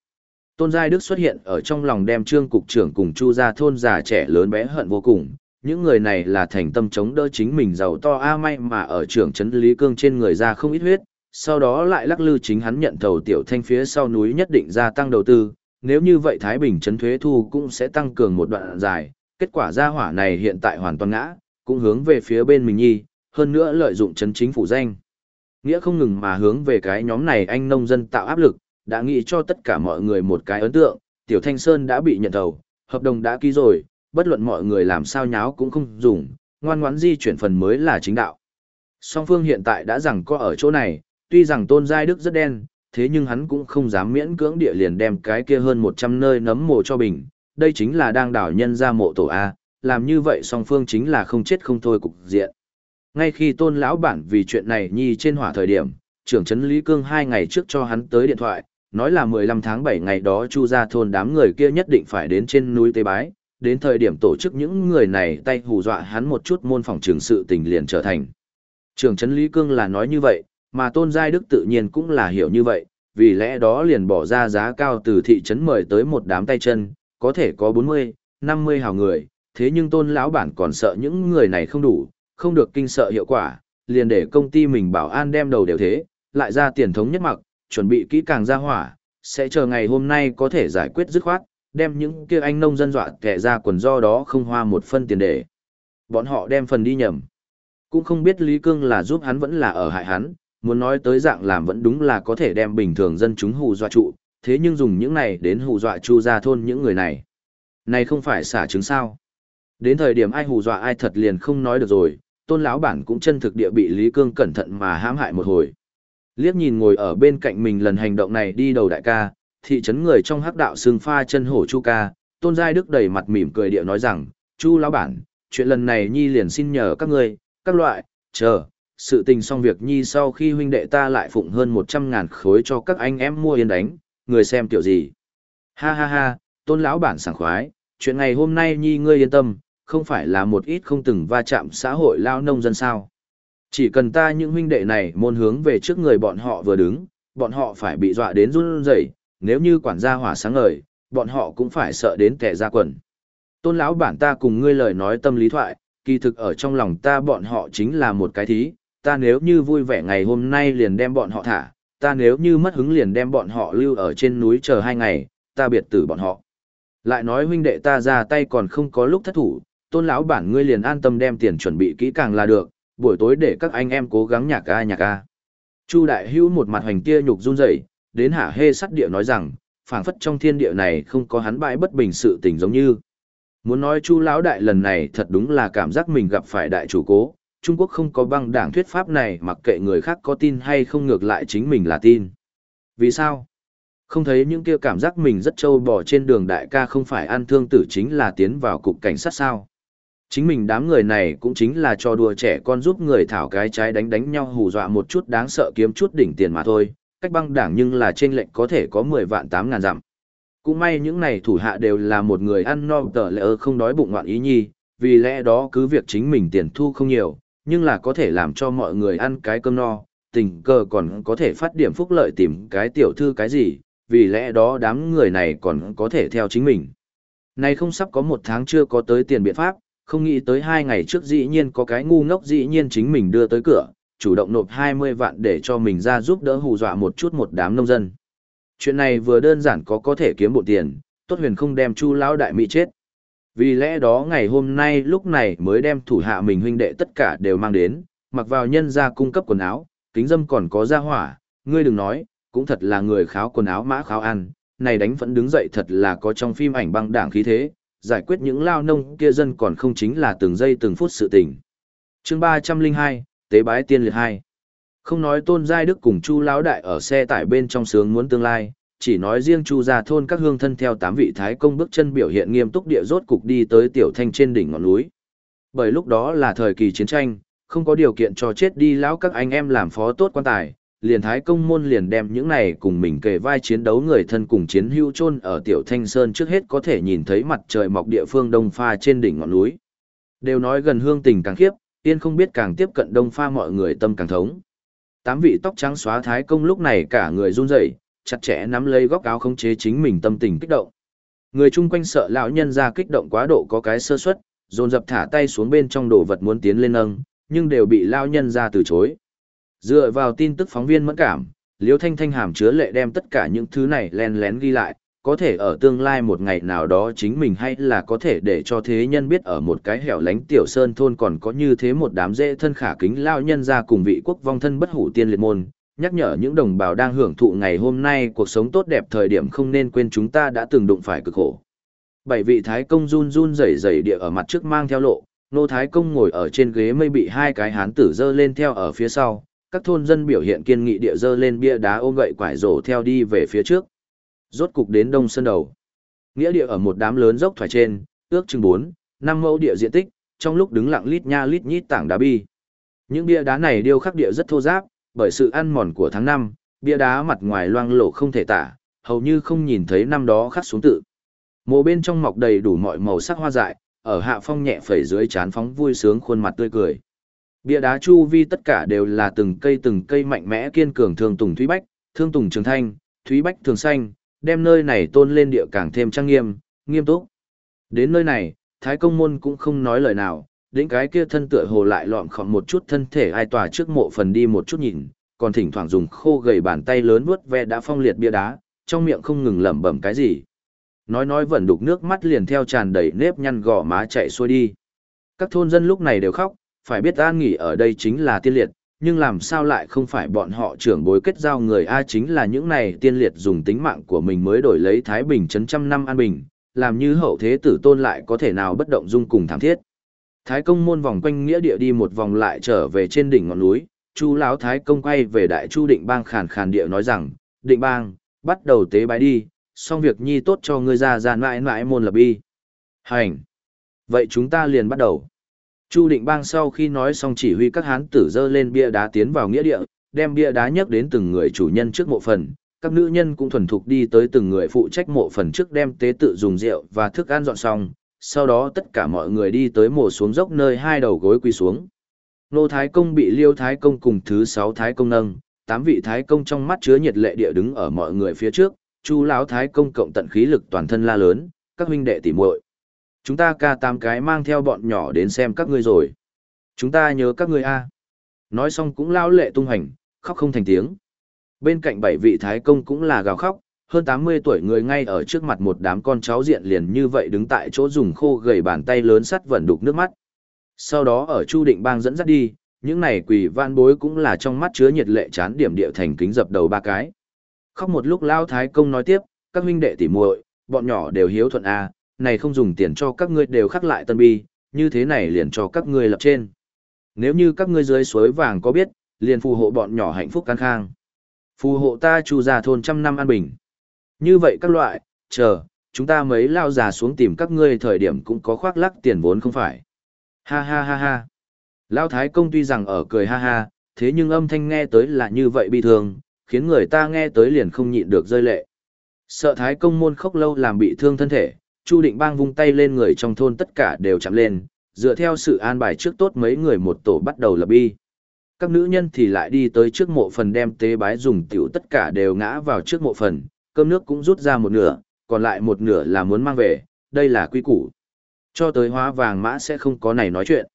Tôn Giai Đức xuất hiện ở trong lòng đem trương cục trưởng cùng chu ra thôn già trẻ lớn bé hận vô cùng. Những người này là thành tâm chống đỡ chính mình giàu to a may mà ở trưởng trấn Lý Cương trên người ra không ít huyết, sau đó lại lắc lư chính hắn nhận thầu tiểu thanh phía sau núi nhất định gia tăng đầu tư, nếu như vậy Thái Bình trấn thuế thu cũng sẽ tăng cường một đoạn dài, kết quả gia hỏa này hiện tại hoàn toàn ngã, cũng hướng về phía bên mình nhi, hơn nữa lợi dụng trấn chính phủ danh. Nghĩa không ngừng mà hướng về cái nhóm này anh nông dân tạo áp lực, đã nghĩ cho tất cả mọi người một cái ấn tượng, Tiểu Thanh Sơn đã bị nhận thầu, hợp đồng đã ký rồi, bất luận mọi người làm sao nháo cũng không dùng, ngoan ngoãn di chuyển phần mới là chính đạo. Song phương hiện tại đã rằng có ở chỗ này, tuy rằng Tôn Giai Đức rất đen, thế nhưng hắn cũng không dám miễn cưỡng địa liền đem cái kia hơn 100 nơi nấm mồ cho bình, đây chính là đang đảo nhân ra mộ tổ A, làm như vậy song phương chính là không chết không thôi cục diện. Ngay khi tôn lão bản vì chuyện này nhi trên hỏa thời điểm, trưởng trấn Lý Cương hai ngày trước cho hắn tới điện thoại, nói là 15 tháng 7 ngày đó chu ra thôn đám người kia nhất định phải đến trên núi Tây Bái, đến thời điểm tổ chức những người này tay hù dọa hắn một chút môn phòng trường sự tình liền trở thành. trường trấn Lý Cương là nói như vậy, mà tôn giai đức tự nhiên cũng là hiểu như vậy, vì lẽ đó liền bỏ ra giá cao từ thị trấn mời tới một đám tay chân, có thể có 40, 50 hào người, thế nhưng tôn lão bản còn sợ những người này không đủ, không được kinh sợ hiệu quả, liền để công ty mình bảo an đem đầu đều thế, lại ra tiền thống nhất mặc, chuẩn bị kỹ càng ra hỏa, sẽ chờ ngày hôm nay có thể giải quyết dứt khoát, đem những kia anh nông dân dọa kẻ ra quần do đó không hoa một phân tiền để. Bọn họ đem phần đi nhầm. Cũng không biết Lý Cương là giúp hắn vẫn là ở hại hắn, muốn nói tới dạng làm vẫn đúng là có thể đem bình thường dân chúng hù dọa trụ, thế nhưng dùng những này đến hù dọa chu ra thôn những người này. Này không phải xả trứng sao. Đến thời điểm ai hù dọa ai thật liền không nói được rồi, tôn lão bản cũng chân thực địa bị Lý Cương cẩn thận mà hãm hại một hồi. Liếc nhìn ngồi ở bên cạnh mình lần hành động này đi đầu đại ca, thị trấn người trong hắc đạo xương pha chân hổ chu ca, tôn giai đức đầy mặt mỉm cười địa nói rằng, chu lão bản, chuyện lần này nhi liền xin nhờ các ngươi, các loại, chờ, sự tình xong việc nhi sau khi huynh đệ ta lại phụng hơn một trăm ngàn khối cho các anh em mua yên đánh, người xem tiểu gì. Ha ha ha, tôn lão bản sảng khoái, chuyện ngày hôm nay nhi ngươi yên tâm, không phải là một ít không từng va chạm xã hội lao nông dân sao. Chỉ cần ta những huynh đệ này môn hướng về trước người bọn họ vừa đứng, bọn họ phải bị dọa đến run rẩy, nếu như quản gia hỏa sáng ngời, bọn họ cũng phải sợ đến kẻ ra quần. Tôn lão bản ta cùng ngươi lời nói tâm lý thoại, kỳ thực ở trong lòng ta bọn họ chính là một cái thí, ta nếu như vui vẻ ngày hôm nay liền đem bọn họ thả, ta nếu như mất hứng liền đem bọn họ lưu ở trên núi chờ hai ngày, ta biệt tử bọn họ. Lại nói huynh đệ ta ra tay còn không có lúc thất thủ, tôn lão bản ngươi liền an tâm đem tiền chuẩn bị kỹ càng là được, buổi tối để các anh em cố gắng nhạc ca nhạc ca. Chu đại hữu một mặt hoành tia nhục run rẩy, đến hạ hê sắt địa nói rằng, phảng phất trong thiên địa này không có hắn bãi bất bình sự tình giống như. Muốn nói chu lão đại lần này thật đúng là cảm giác mình gặp phải đại chủ cố, Trung Quốc không có băng đảng thuyết pháp này mặc kệ người khác có tin hay không ngược lại chính mình là tin. Vì sao? Không thấy những kia cảm giác mình rất trâu bò trên đường đại ca không phải ăn thương tử chính là tiến vào cục cảnh sát sao. Chính mình đám người này cũng chính là cho đùa trẻ con giúp người thảo cái trái đánh đánh nhau hù dọa một chút đáng sợ kiếm chút đỉnh tiền mà thôi, cách băng đảng nhưng là trên lệnh có thể có 10 vạn 8 ngàn dặm. Cũng may những này thủ hạ đều là một người ăn no tờ lỡ không đói bụng ngoạn ý nhi, vì lẽ đó cứ việc chính mình tiền thu không nhiều, nhưng là có thể làm cho mọi người ăn cái cơm no, tình cờ còn có thể phát điểm phúc lợi tìm cái tiểu thư cái gì, vì lẽ đó đám người này còn có thể theo chính mình. Này không sắp có một tháng chưa có tới tiền biện pháp, không nghĩ tới hai ngày trước dĩ nhiên có cái ngu ngốc dĩ nhiên chính mình đưa tới cửa, chủ động nộp 20 vạn để cho mình ra giúp đỡ hù dọa một chút một đám nông dân. Chuyện này vừa đơn giản có có thể kiếm bộ tiền, tốt huyền không đem chu lão đại mỹ chết. Vì lẽ đó ngày hôm nay lúc này mới đem thủ hạ mình huynh đệ tất cả đều mang đến, mặc vào nhân ra cung cấp quần áo, kính dâm còn có ra hỏa, ngươi đừng nói, cũng thật là người kháo quần áo mã kháo ăn, này đánh vẫn đứng dậy thật là có trong phim ảnh băng đảng khí thế, giải quyết những lao nông kia dân còn không chính là từng giây từng phút sự tình. chương 302, Tế bái tiên liệt hai, Không nói tôn giai đức cùng chu lão đại ở xe tải bên trong sướng muốn tương lai, chỉ nói riêng chu gia thôn các hương thân theo tám vị thái công bước chân biểu hiện nghiêm túc địa rốt cục đi tới tiểu thanh trên đỉnh ngọn núi. Bởi lúc đó là thời kỳ chiến tranh, không có điều kiện cho chết đi lão các anh em làm phó tốt quan tài, liền thái công môn liền đem những này cùng mình kề vai chiến đấu người thân cùng chiến hưu chôn ở tiểu thanh sơn trước hết có thể nhìn thấy mặt trời mọc địa phương đông pha trên đỉnh ngọn núi. Đều nói gần hương tình càng khiếp, tiên không biết càng tiếp cận đông pha mọi người tâm càng thống. Tám vị tóc trắng xóa thái công lúc này cả người run rẩy, chặt chẽ nắm lấy góc áo khống chế chính mình tâm tình kích động. Người chung quanh sợ lão nhân ra kích động quá độ có cái sơ suất, dồn dập thả tay xuống bên trong đồ vật muốn tiến lên nâng, nhưng đều bị lão nhân ra từ chối. Dựa vào tin tức phóng viên mẫn cảm, Liễu Thanh Thanh hàm chứa lệ đem tất cả những thứ này len lén ghi lại, có thể ở tương lai một ngày nào đó chính mình hay là có thể để cho thế nhân biết ở một cái hẻo lánh tiểu sơn thôn còn có như thế một đám dễ thân khả kính lao nhân ra cùng vị quốc vong thân bất hủ tiên liệt môn, nhắc nhở những đồng bào đang hưởng thụ ngày hôm nay cuộc sống tốt đẹp thời điểm không nên quên chúng ta đã từng đụng phải cực khổ. Bảy vị thái công run run rẩy rẩy địa ở mặt trước mang theo lộ, nô thái công ngồi ở trên ghế mây bị hai cái hán tử dơ lên theo ở phía sau, các thôn dân biểu hiện kiên nghị địa dơ lên bia đá ôm gậy quải rổ theo đi về phía trước. Rốt cục đến đông sơn đầu. Nghĩa địa ở một đám lớn dốc thoải trên, ước chừng 4, 5 mẫu địa diện tích, trong lúc đứng lặng lít nha lít nhít tảng đá bi. Những bia đá này điêu khắc địa rất thô ráp, bởi sự ăn mòn của tháng năm, bia đá mặt ngoài loang lổ không thể tả, hầu như không nhìn thấy năm đó khắc xuống tự. Mộ bên trong mọc đầy đủ mọi màu sắc hoa dại, ở hạ phong nhẹ phẩy dưới chán phóng vui sướng khuôn mặt tươi cười. Bia đá chu vi tất cả đều là từng cây từng cây mạnh mẽ kiên cường thường tùng thúy bách, thương tùng trường thanh, thúy bách thường xanh, đem nơi này tôn lên địa càng thêm trang nghiêm, nghiêm túc. Đến nơi này, Thái công môn cũng không nói lời nào, đến cái kia thân tựa hồ lại lọm khọn một chút thân thể ai tòa trước mộ phần đi một chút nhìn, còn thỉnh thoảng dùng khô gầy bàn tay lớn vuốt ve đã phong liệt bia đá, trong miệng không ngừng lẩm bẩm cái gì. Nói nói vẫn đục nước mắt liền theo tràn đầy nếp nhăn gò má chạy xuôi đi. Các thôn dân lúc này đều khóc, phải biết an nghỉ ở đây chính là tiên liệt, nhưng làm sao lại không phải bọn họ trưởng bối kết giao người A chính là những này tiên liệt dùng tính mạng của mình mới đổi lấy Thái Bình chấn trăm năm an bình, làm như hậu thế tử tôn lại có thể nào bất động dung cùng thảm thiết. Thái công môn vòng quanh nghĩa địa đi một vòng lại trở về trên đỉnh ngọn núi, Chu lão thái công quay về đại chu định bang khàn khàn địa nói rằng, định bang, bắt đầu tế bái đi, xong việc nhi tốt cho ngươi ra ra mãi mãi môn lập bi. Hành! Vậy chúng ta liền bắt đầu. Chu định bang sau khi nói xong chỉ huy các hán tử dơ lên bia đá tiến vào nghĩa địa, đem bia đá nhấc đến từng người chủ nhân trước mộ phần. Các nữ nhân cũng thuần thục đi tới từng người phụ trách mộ phần trước đem tế tự dùng rượu và thức ăn dọn xong, sau đó tất cả mọi người đi tới mộ xuống dốc nơi hai đầu gối quỳ xuống. Nô Thái Công bị Liêu Thái Công cùng thứ sáu Thái Công nâng, tám vị Thái Công trong mắt chứa nhiệt lệ địa đứng ở mọi người phía trước, Chu lão Thái Công cộng tận khí lực toàn thân la lớn, các huynh đệ tỉ muội, chúng ta ca tám cái mang theo bọn nhỏ đến xem các ngươi rồi. Chúng ta nhớ các ngươi a. Nói xong cũng lao lệ tung hành, khóc không thành tiếng. Bên cạnh bảy vị Thái Công cũng là gào khóc, hơn 80 tuổi người ngay ở trước mặt một đám con cháu diện liền như vậy đứng tại chỗ dùng khô gầy bàn tay lớn sắt vẩn đục nước mắt. Sau đó ở Chu Định Bang dẫn dắt đi, những này quỷ van bối cũng là trong mắt chứa nhiệt lệ chán điểm địa thành kính dập đầu ba cái. Khóc một lúc Lao Thái Công nói tiếp, các huynh đệ tỉ muội, bọn nhỏ đều hiếu thuận A, này không dùng tiền cho các ngươi đều khắc lại tân bi, như thế này liền cho các ngươi lập trên. Nếu như các ngươi dưới suối vàng có biết, liền phù hộ bọn nhỏ hạnh phúc can khang. Phù hộ ta chu già thôn trăm năm an bình. Như vậy các loại, chờ, chúng ta mấy lao già xuống tìm các ngươi thời điểm cũng có khoác lắc tiền vốn không phải. Ha ha ha ha. Lao Thái Công tuy rằng ở cười ha ha, thế nhưng âm thanh nghe tới là như vậy bi thường, khiến người ta nghe tới liền không nhịn được rơi lệ. Sợ thái công môn khóc lâu làm bị thương thân thể, Chu Định Bang vung tay lên người trong thôn tất cả đều chạm lên, dựa theo sự an bài trước tốt mấy người một tổ bắt đầu lập bi. Các nữ nhân thì lại đi tới trước mộ phần đem tế bái dùng tiểu tất cả đều ngã vào trước mộ phần, cơm nước cũng rút ra một nửa, còn lại một nửa là muốn mang về, đây là quy củ. Cho tới hóa vàng mã sẽ không có này nói chuyện.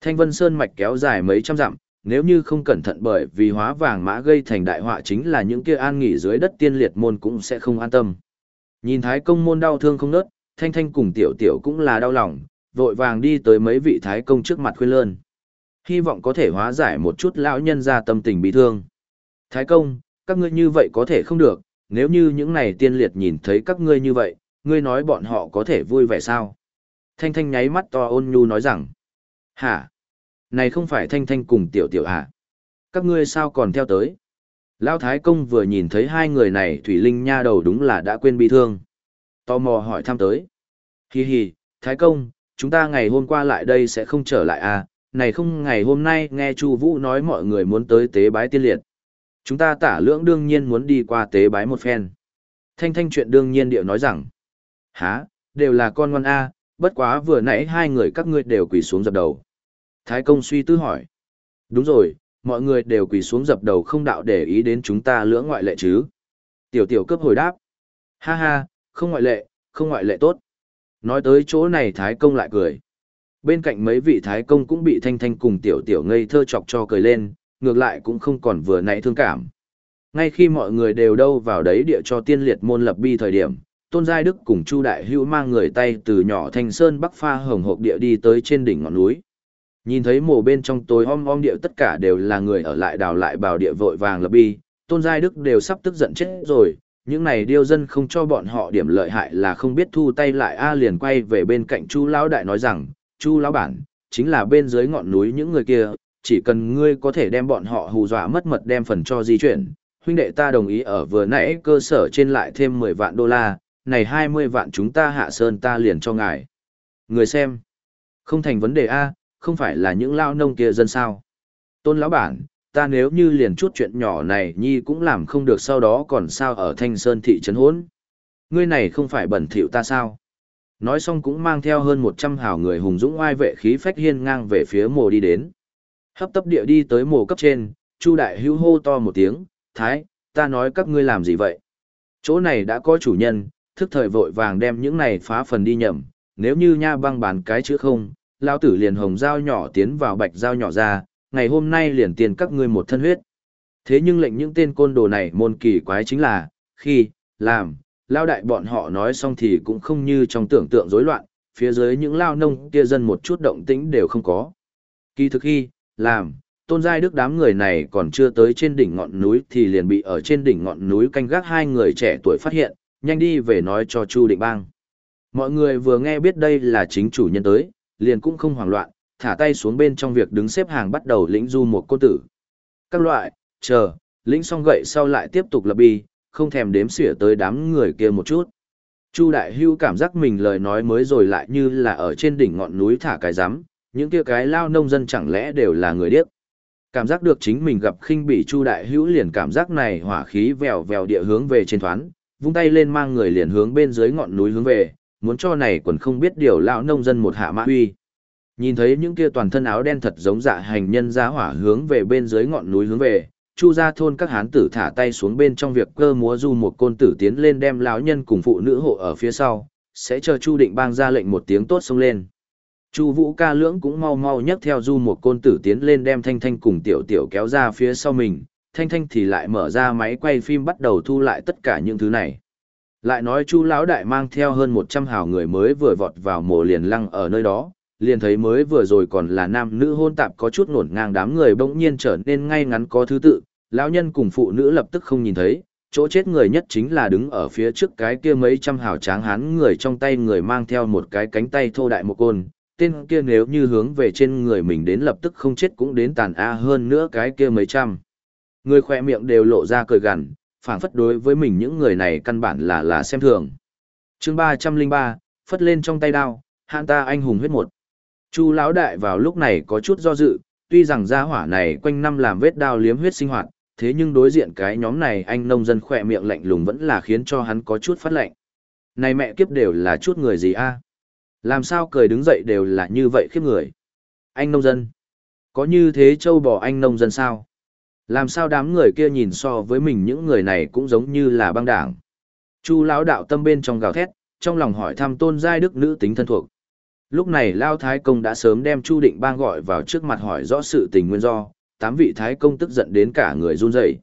Thanh Vân Sơn mạch kéo dài mấy trăm dặm, nếu như không cẩn thận bởi vì hóa vàng mã gây thành đại họa chính là những kia an nghỉ dưới đất tiên liệt môn cũng sẽ không an tâm. Nhìn thái công môn đau thương không nớt, Thanh Thanh cùng Tiểu Tiểu cũng là đau lòng, vội vàng đi tới mấy vị thái công trước mặt khuyên lơn. Hy vọng có thể hóa giải một chút lão nhân ra tâm tình bị thương. Thái công, các ngươi như vậy có thể không được, nếu như những này tiên liệt nhìn thấy các ngươi như vậy, ngươi nói bọn họ có thể vui vẻ sao? Thanh Thanh nháy mắt to ôn nhu nói rằng, hả? Này không phải Thanh Thanh cùng Tiểu Tiểu hả? Các ngươi sao còn theo tới? Lão Thái Công vừa nhìn thấy hai người này Thủy Linh nha đầu đúng là đã quên bị thương. Tò mò hỏi thăm tới. Hi hi, Thái Công, chúng ta ngày hôm qua lại đây sẽ không trở lại à, này không ngày hôm nay nghe Chu Vũ nói mọi người muốn tới tế bái tiên liệt. Chúng ta tả lưỡng đương nhiên muốn đi qua tế bái một phen. Thanh thanh chuyện đương nhiên điệu nói rằng, há, đều là con ngoan A, bất quá vừa nãy hai người các ngươi đều quỳ xuống dập đầu. Thái công suy tư hỏi, đúng rồi, mọi người đều quỳ xuống dập đầu không đạo để ý đến chúng ta lưỡng ngoại lệ chứ. Tiểu tiểu cấp hồi đáp, ha ha, không ngoại lệ, không ngoại lệ tốt. Nói tới chỗ này Thái công lại cười. Bên cạnh mấy vị Thái công cũng bị thanh thanh cùng tiểu tiểu ngây thơ chọc cho cười lên, ngược lại cũng không còn vừa nãy thương cảm. Ngay khi mọi người đều đâu vào đấy địa cho tiên liệt môn lập bi thời điểm, Tôn Giai Đức cùng Chu Đại Hữu mang người tay từ nhỏ thanh sơn bắc pha hồng hộp địa đi tới trên đỉnh ngọn núi. Nhìn thấy mồ bên trong tối om om địa tất cả đều là người ở lại đào lại bào địa vội vàng lập bi, Tôn Giai Đức đều sắp tức giận chết rồi, những này điêu dân không cho bọn họ điểm lợi hại là không biết thu tay lại a liền quay về bên cạnh Chu lão đại nói rằng, Chu lão bản, chính là bên dưới ngọn núi những người kia, chỉ cần ngươi có thể đem bọn họ hù dọa mất mật đem phần cho di chuyển, huynh đệ ta đồng ý ở vừa nãy cơ sở trên lại thêm 10 vạn đô la, này 20 vạn chúng ta hạ sơn ta liền cho ngài. Người xem, không thành vấn đề A, không phải là những lao nông kia dân sao. Tôn lão bản, ta nếu như liền chút chuyện nhỏ này nhi cũng làm không được sau đó còn sao ở thanh sơn thị trấn hốn. Ngươi này không phải bẩn thỉu ta sao? Nói xong cũng mang theo hơn 100 hào người hùng dũng oai vệ khí phách hiên ngang về phía mồ đi đến. Hấp tấp địa đi tới mồ cấp trên, Chu đại hữu hô to một tiếng, thái, ta nói các ngươi làm gì vậy? Chỗ này đã có chủ nhân, thức thời vội vàng đem những này phá phần đi nhầm, nếu như nha băng bán cái chữ không, lao tử liền hồng dao nhỏ tiến vào bạch dao nhỏ ra, ngày hôm nay liền tiền các ngươi một thân huyết. Thế nhưng lệnh những tên côn đồ này môn kỳ quái chính là, khi, làm, lao đại bọn họ nói xong thì cũng không như trong tưởng tượng rối loạn, phía dưới những lao nông kia dân một chút động tĩnh đều không có. Kỳ thực khi, làm, tôn giai đức đám người này còn chưa tới trên đỉnh ngọn núi thì liền bị ở trên đỉnh ngọn núi canh gác hai người trẻ tuổi phát hiện, nhanh đi về nói cho Chu Định Bang. Mọi người vừa nghe biết đây là chính chủ nhân tới, liền cũng không hoảng loạn, thả tay xuống bên trong việc đứng xếp hàng bắt đầu lĩnh du một cô tử. Các loại, chờ, lĩnh xong gậy sau lại tiếp tục lập bi, không thèm đếm xỉa tới đám người kia một chút. Chu Đại Hưu cảm giác mình lời nói mới rồi lại như là ở trên đỉnh ngọn núi thả cái rắm những kia cái lao nông dân chẳng lẽ đều là người điếc. Cảm giác được chính mình gặp khinh bị Chu Đại Hữu liền cảm giác này hỏa khí vèo vèo địa hướng về trên thoán, vung tay lên mang người liền hướng bên dưới ngọn núi hướng về, muốn cho này quần không biết điều lão nông dân một hạ mã huy. Nhìn thấy những kia toàn thân áo đen thật giống dạ hành nhân giá hỏa hướng về bên dưới ngọn núi hướng về, Chu gia thôn các hán tử thả tay xuống bên trong việc cơ múa du một côn tử tiến lên đem lão nhân cùng phụ nữ hộ ở phía sau, sẽ chờ Chu Định Bang ra lệnh một tiếng tốt xông lên. Chu Vũ ca lưỡng cũng mau mau nhấc theo du một côn tử tiến lên đem Thanh Thanh cùng Tiểu Tiểu kéo ra phía sau mình, Thanh Thanh thì lại mở ra máy quay phim bắt đầu thu lại tất cả những thứ này. Lại nói Chu lão đại mang theo hơn 100 hào người mới vừa vọt vào mồ liền lăng ở nơi đó, liền thấy mới vừa rồi còn là nam nữ hôn tạp có chút ngổn ngang đám người bỗng nhiên trở nên ngay ngắn có thứ tự, lão nhân cùng phụ nữ lập tức không nhìn thấy, chỗ chết người nhất chính là đứng ở phía trước cái kia mấy trăm hào tráng hán người trong tay người mang theo một cái cánh tay thô đại một côn, tên kia nếu như hướng về trên người mình đến lập tức không chết cũng đến tàn a hơn nữa cái kia mấy trăm. Người khỏe miệng đều lộ ra cười gằn, phảng phất đối với mình những người này căn bản là là xem thường. chương ba trăm linh ba phất lên trong tay đao, hạng ta anh hùng huyết một. Chu lão đại vào lúc này có chút do dự, tuy rằng gia hỏa này quanh năm làm vết đao liếm huyết sinh hoạt, thế nhưng đối diện cái nhóm này anh nông dân khỏe miệng lạnh lùng vẫn là khiến cho hắn có chút phát lạnh. Này mẹ kiếp đều là chút người gì a? À? Làm sao cười đứng dậy đều là như vậy khiếp người. Anh nông dân. Có như thế châu bò anh nông dân sao? Làm sao đám người kia nhìn so với mình những người này cũng giống như là băng đảng. Chu lão đạo tâm bên trong gào thét, trong lòng hỏi thăm tôn giai đức nữ tính thân thuộc. Lúc này Lao Thái Công đã sớm đem Chu Định Bang gọi vào trước mặt hỏi rõ sự tình nguyên do, tám vị Thái Công tức giận đến cả người run rẩy.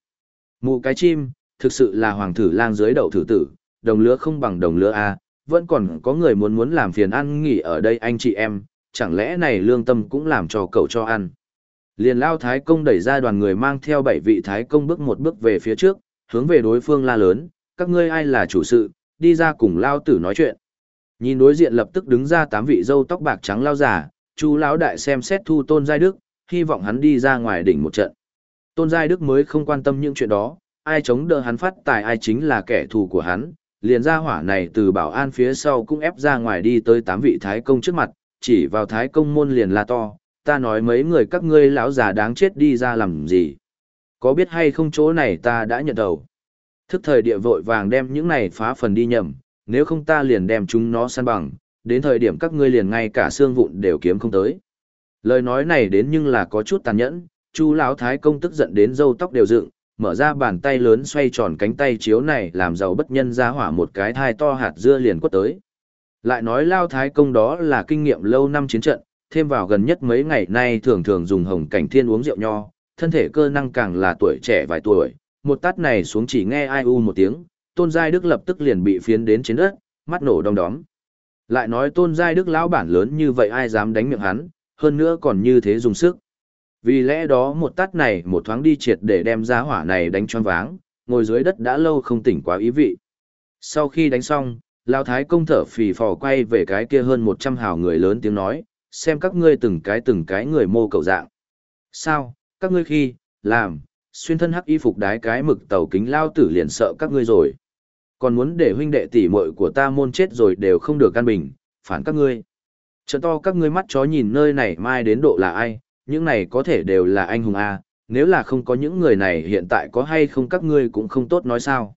Mụ cái chim, thực sự là hoàng thử lang dưới đậu thử tử, đồng lứa không bằng đồng lứa A, vẫn còn có người muốn muốn làm phiền ăn nghỉ ở đây anh chị em, chẳng lẽ này lương tâm cũng làm cho cậu cho ăn. Liền Lao Thái Công đẩy ra đoàn người mang theo bảy vị Thái Công bước một bước về phía trước, hướng về đối phương la lớn, các ngươi ai là chủ sự, đi ra cùng Lao Tử nói chuyện. Nhìn đối diện lập tức đứng ra tám vị dâu tóc bạc trắng lao giả, chú lão đại xem xét thu Tôn Giai Đức, hy vọng hắn đi ra ngoài đỉnh một trận. Tôn Giai Đức mới không quan tâm những chuyện đó, ai chống đỡ hắn phát tài ai chính là kẻ thù của hắn, liền ra hỏa này từ bảo an phía sau cũng ép ra ngoài đi tới tám vị thái công trước mặt, chỉ vào thái công môn liền la to, ta nói mấy người các ngươi lão già đáng chết đi ra làm gì. Có biết hay không chỗ này ta đã nhận đầu. Thức thời địa vội vàng đem những này phá phần đi nhầm, nếu không ta liền đem chúng nó săn bằng, đến thời điểm các ngươi liền ngay cả xương vụn đều kiếm không tới. Lời nói này đến nhưng là có chút tàn nhẫn, Chu lão thái công tức giận đến râu tóc đều dựng, mở ra bàn tay lớn xoay tròn cánh tay chiếu này làm giàu bất nhân ra hỏa một cái thai to hạt dưa liền quất tới. Lại nói lao thái công đó là kinh nghiệm lâu năm chiến trận, thêm vào gần nhất mấy ngày nay thường thường dùng hồng cảnh thiên uống rượu nho, thân thể cơ năng càng là tuổi trẻ vài tuổi, một tát này xuống chỉ nghe ai u một tiếng, tôn giai đức lập tức liền bị phiến đến trên đất, mắt nổ đong đóm. Lại nói tôn giai đức lão bản lớn như vậy ai dám đánh miệng hắn, hơn nữa còn như thế dùng sức. Vì lẽ đó một tát này một thoáng đi triệt để đem ra hỏa này đánh choáng váng, ngồi dưới đất đã lâu không tỉnh quá ý vị. Sau khi đánh xong, Lão Thái công thở phì phò quay về cái kia hơn 100 hào người lớn tiếng nói, xem các ngươi từng cái từng cái người mô cầu dạng. Sao, các ngươi khi, làm, xuyên thân hắc y phục đái cái mực tàu kính lao tử liền sợ các ngươi rồi. Còn muốn để huynh đệ tỷ muội của ta môn chết rồi đều không được căn bình, phản các ngươi. Trận to các ngươi mắt chó nhìn nơi này mai đến độ là ai, những này có thể đều là anh hùng A, nếu là không có những người này hiện tại có hay không các ngươi cũng không tốt nói sao.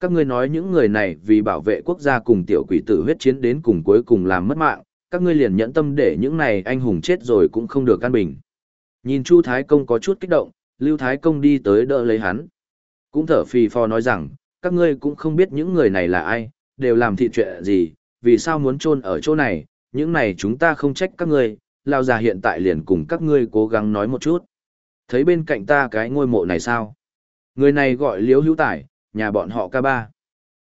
Các ngươi nói những người này vì bảo vệ quốc gia cùng tiểu quỷ tử huyết chiến đến cùng cuối cùng làm mất mạng, các ngươi liền nhẫn tâm để những này anh hùng chết rồi cũng không được căn bình. Nhìn Chu Thái Công có chút kích động, Lưu Thái Công đi tới đỡ lấy hắn. Cũng thở phì phò nói rằng, các ngươi cũng không biết những người này là ai, đều làm thị chuyện gì, vì sao muốn chôn ở chỗ này, những này chúng ta không trách các ngươi, lao già hiện tại liền cùng các ngươi cố gắng nói một chút. Thấy bên cạnh ta cái ngôi mộ này sao? Người này gọi Liễu Hữu Tải, nhà bọn họ ca ba.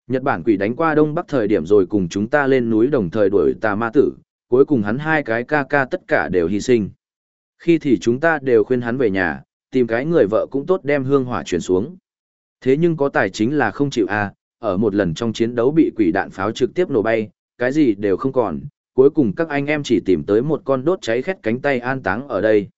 Nhật Bản quỷ đánh qua Đông Bắc thời điểm rồi cùng chúng ta lên núi đồng thời đuổi tà ma tử, cuối cùng hắn hai cái ca ca tất cả đều hy sinh. Khi thì chúng ta đều khuyên hắn về nhà, tìm cái người vợ cũng tốt đem hương hỏa chuyển xuống. Thế nhưng có tài chính là không chịu à, ở một lần trong chiến đấu bị quỷ đạn pháo trực tiếp nổ bay, cái gì đều không còn, cuối cùng các anh em chỉ tìm tới một con đốt cháy khét cánh tay an táng ở đây.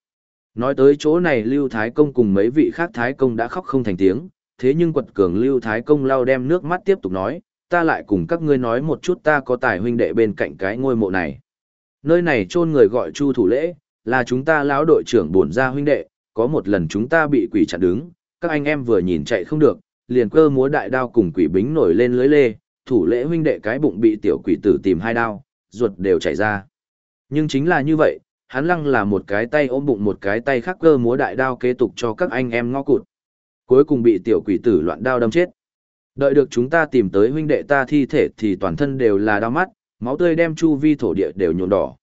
Nói tới chỗ này Lưu Thái Công cùng mấy vị khác Thái Công đã khóc không thành tiếng, thế nhưng quật cường Lưu Thái Công lau đem nước mắt tiếp tục nói, ta lại cùng các ngươi nói một chút ta có tài huynh đệ bên cạnh cái ngôi mộ này. Nơi này chôn người gọi Chu Thủ Lễ, là chúng ta lão đội trưởng bổn ra huynh đệ, có một lần chúng ta bị quỷ chặn đứng, các anh em vừa nhìn chạy không được, liền cơ múa đại đao cùng quỷ bính nổi lên lưới lê, thủ lễ huynh đệ cái bụng bị tiểu quỷ tử tìm hai đao, ruột đều chảy ra. Nhưng chính là như vậy, hắn lăng là một cái tay ôm bụng một cái tay khác cơ múa đại đao kế tục cho các anh em ngó cụt. Cuối cùng bị tiểu quỷ tử loạn đao đâm chết. Đợi được chúng ta tìm tới huynh đệ ta thi thể thì toàn thân đều là đau mắt, máu tươi đem chu vi thổ địa đều nhuộm đỏ.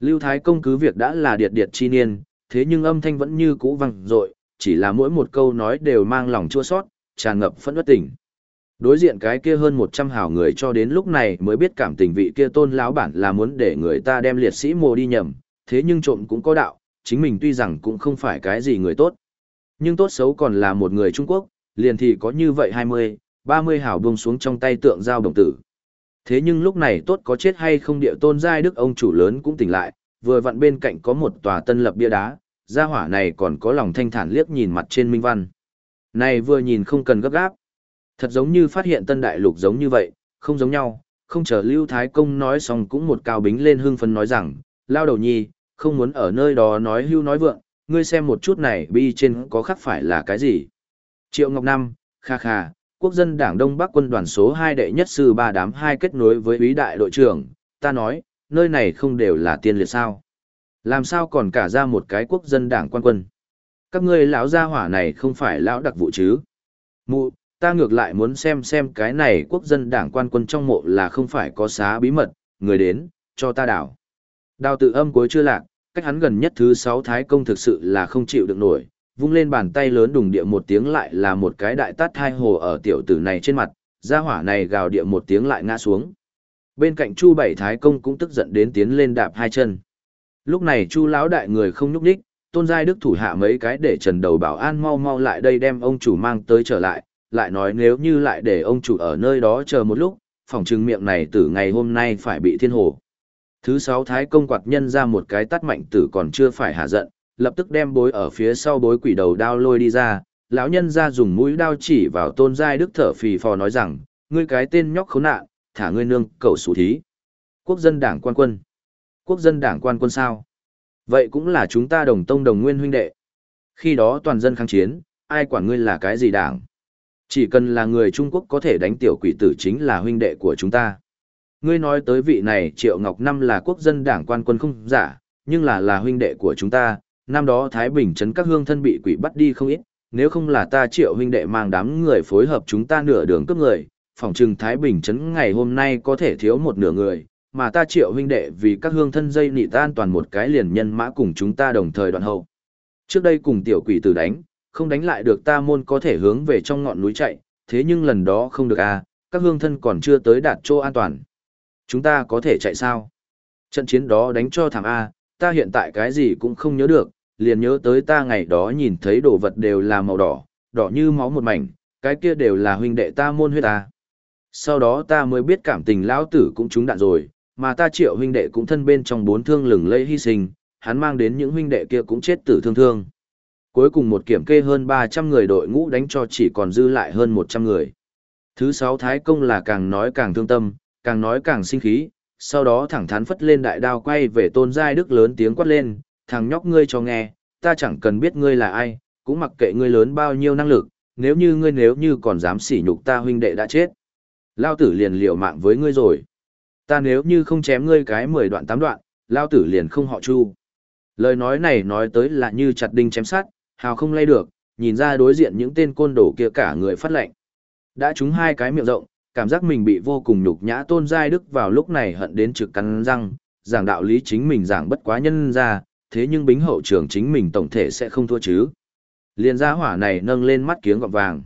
Lưu Thái công cứ việc đã là điệt điệt chi niên, thế nhưng âm thanh vẫn như cũ vang dội, chỉ là mỗi một câu nói đều mang lòng chua sót, tràn ngập phẫn uất tình. Đối diện cái kia hơn 100 hảo người cho đến lúc này mới biết cảm tình vị kia tôn lão bản là muốn để người ta đem liệt sĩ mồ đi nhầm, thế nhưng trộm cũng có đạo, chính mình tuy rằng cũng không phải cái gì người tốt. Nhưng tốt xấu còn là một người Trung Quốc, liền thì có như vậy 20, 30 hảo buông xuống trong tay tượng giao đồng tử. Thế nhưng lúc này tốt có chết hay không địa tôn giai đức ông chủ lớn cũng tỉnh lại, vừa vặn bên cạnh có một tòa tân lập bia đá, gia hỏa này còn có lòng thanh thản liếc nhìn mặt trên minh văn. Này vừa nhìn không cần gấp gáp. Thật giống như phát hiện tân đại lục giống như vậy, không giống nhau, không chờ Lưu Thái Công nói xong cũng một cao bính lên hưng phấn nói rằng, lao đầu nhi, không muốn ở nơi đó nói hưu nói vượng, ngươi xem một chút này bi trên có khắc phải là cái gì. Triệu Ngọc Năm, kha kha, quốc dân đảng Đông Bắc quân đoàn số 2 đệ nhất sư ba đám hai kết nối với úy đại đội trưởng, ta nói, nơi này không đều là tiên liệt sao. Làm sao còn cả ra một cái quốc dân đảng quan quân. Các ngươi lão gia hỏa này không phải lão đặc vụ chứ. Mụ, ta ngược lại muốn xem xem cái này quốc dân đảng quan quân trong mộ là không phải có xá bí mật, người đến, cho ta đảo. Đào tự âm cuối chưa lạc, cách hắn gần nhất thứ sáu thái công thực sự là không chịu được nổi, vung lên bàn tay lớn đùng địa một tiếng lại là một cái đại tát hai hồ ở tiểu tử này trên mặt, gia hỏa này gào địa một tiếng lại ngã xuống. Bên cạnh Chu Bảy Thái công cũng tức giận đến tiến lên đạp hai chân. Lúc này Chu lão đại người không nhúc nhích, Tôn Giai Đức thủ hạ mấy cái để Trần Đầu Bảo An mau mau lại đây đem ông chủ mang tới trở lại, lại nói nếu như lại để ông chủ ở nơi đó chờ một lúc, phòng trừng miệng này từ ngày hôm nay phải bị thiên hồ. Thứ sáu Thái công quạt nhân ra một cái tắt mạnh tử còn chưa phải hạ giận, lập tức đem bối ở phía sau bối quỷ đầu đao lôi đi ra, lão nhân ra dùng mũi đao chỉ vào tôn giai đức thở phì phò nói rằng, ngươi cái tên nhóc khốn nạn, thả ngươi nương, cậu sủ thí. Quốc dân đảng quan quân. Quốc dân đảng quan quân sao? Vậy cũng là chúng ta đồng tông đồng nguyên huynh đệ. Khi đó toàn dân kháng chiến, ai quản ngươi là cái gì đảng? Chỉ cần là người Trung Quốc có thể đánh tiểu quỷ tử chính là huynh đệ của chúng ta. Ngươi nói tới vị này Triệu Ngọc Năm là quốc dân đảng quan quân không giả, nhưng là là huynh đệ của chúng ta, năm đó Thái Bình trấn các hương thân bị quỷ bắt đi không ít, nếu không là ta triệu huynh đệ mang đám người phối hợp chúng ta nửa đường cướp người, phòng trừng Thái Bình trấn ngày hôm nay có thể thiếu một nửa người, mà ta triệu huynh đệ vì các hương thân dây nị tan toàn một cái liền nhân mã cùng chúng ta đồng thời đoạn hậu. Trước đây cùng tiểu quỷ tử đánh, không đánh lại được ta môn có thể hướng về trong ngọn núi chạy, thế nhưng lần đó không được à, các hương thân còn chưa tới đạt chỗ an toàn. Chúng ta có thể chạy sao? Trận chiến đó đánh cho thằng A, ta hiện tại cái gì cũng không nhớ được, liền nhớ tới ta ngày đó nhìn thấy đồ vật đều là màu đỏ, đỏ như máu một mảnh, cái kia đều là huynh đệ ta môn huyết ta. Sau đó ta mới biết cảm tình lão tử cũng trúng đạn rồi, mà ta triệu huynh đệ cũng thân bên trong bốn thương lừng lẫy hy sinh, hắn mang đến những huynh đệ kia cũng chết tử thương thương. Cuối cùng một kiểm kê hơn 300 người đội ngũ đánh cho chỉ còn dư lại hơn 100 người. Thứ sáu Thái Công là càng nói càng thương tâm, càng nói càng sinh khí, sau đó thẳng thắn phất lên đại đao quay về tôn giai đức lớn tiếng quát lên, thằng nhóc ngươi cho nghe, ta chẳng cần biết ngươi là ai, cũng mặc kệ ngươi lớn bao nhiêu năng lực, nếu như ngươi nếu như còn dám sỉ nhục ta huynh đệ đã chết. Lao tử liền liều mạng với ngươi rồi. Ta nếu như không chém ngươi cái mười đoạn tám đoạn, Lao tử liền không họ chu. Lời nói này nói tới là như chặt đinh chém sát, hào không lay được, nhìn ra đối diện những tên côn đồ kia cả người phát lệnh. Đã trúng hai cái miệng rộng, cảm giác mình bị vô cùng nhục nhã tôn giai đức vào lúc này hận đến trực cắn răng, giảng đạo lý chính mình giảng bất quá nhân ra, thế nhưng bính hậu trường chính mình tổng thể sẽ không thua chứ. Liên gia hỏa này nâng lên mắt kiếng gọt vàng.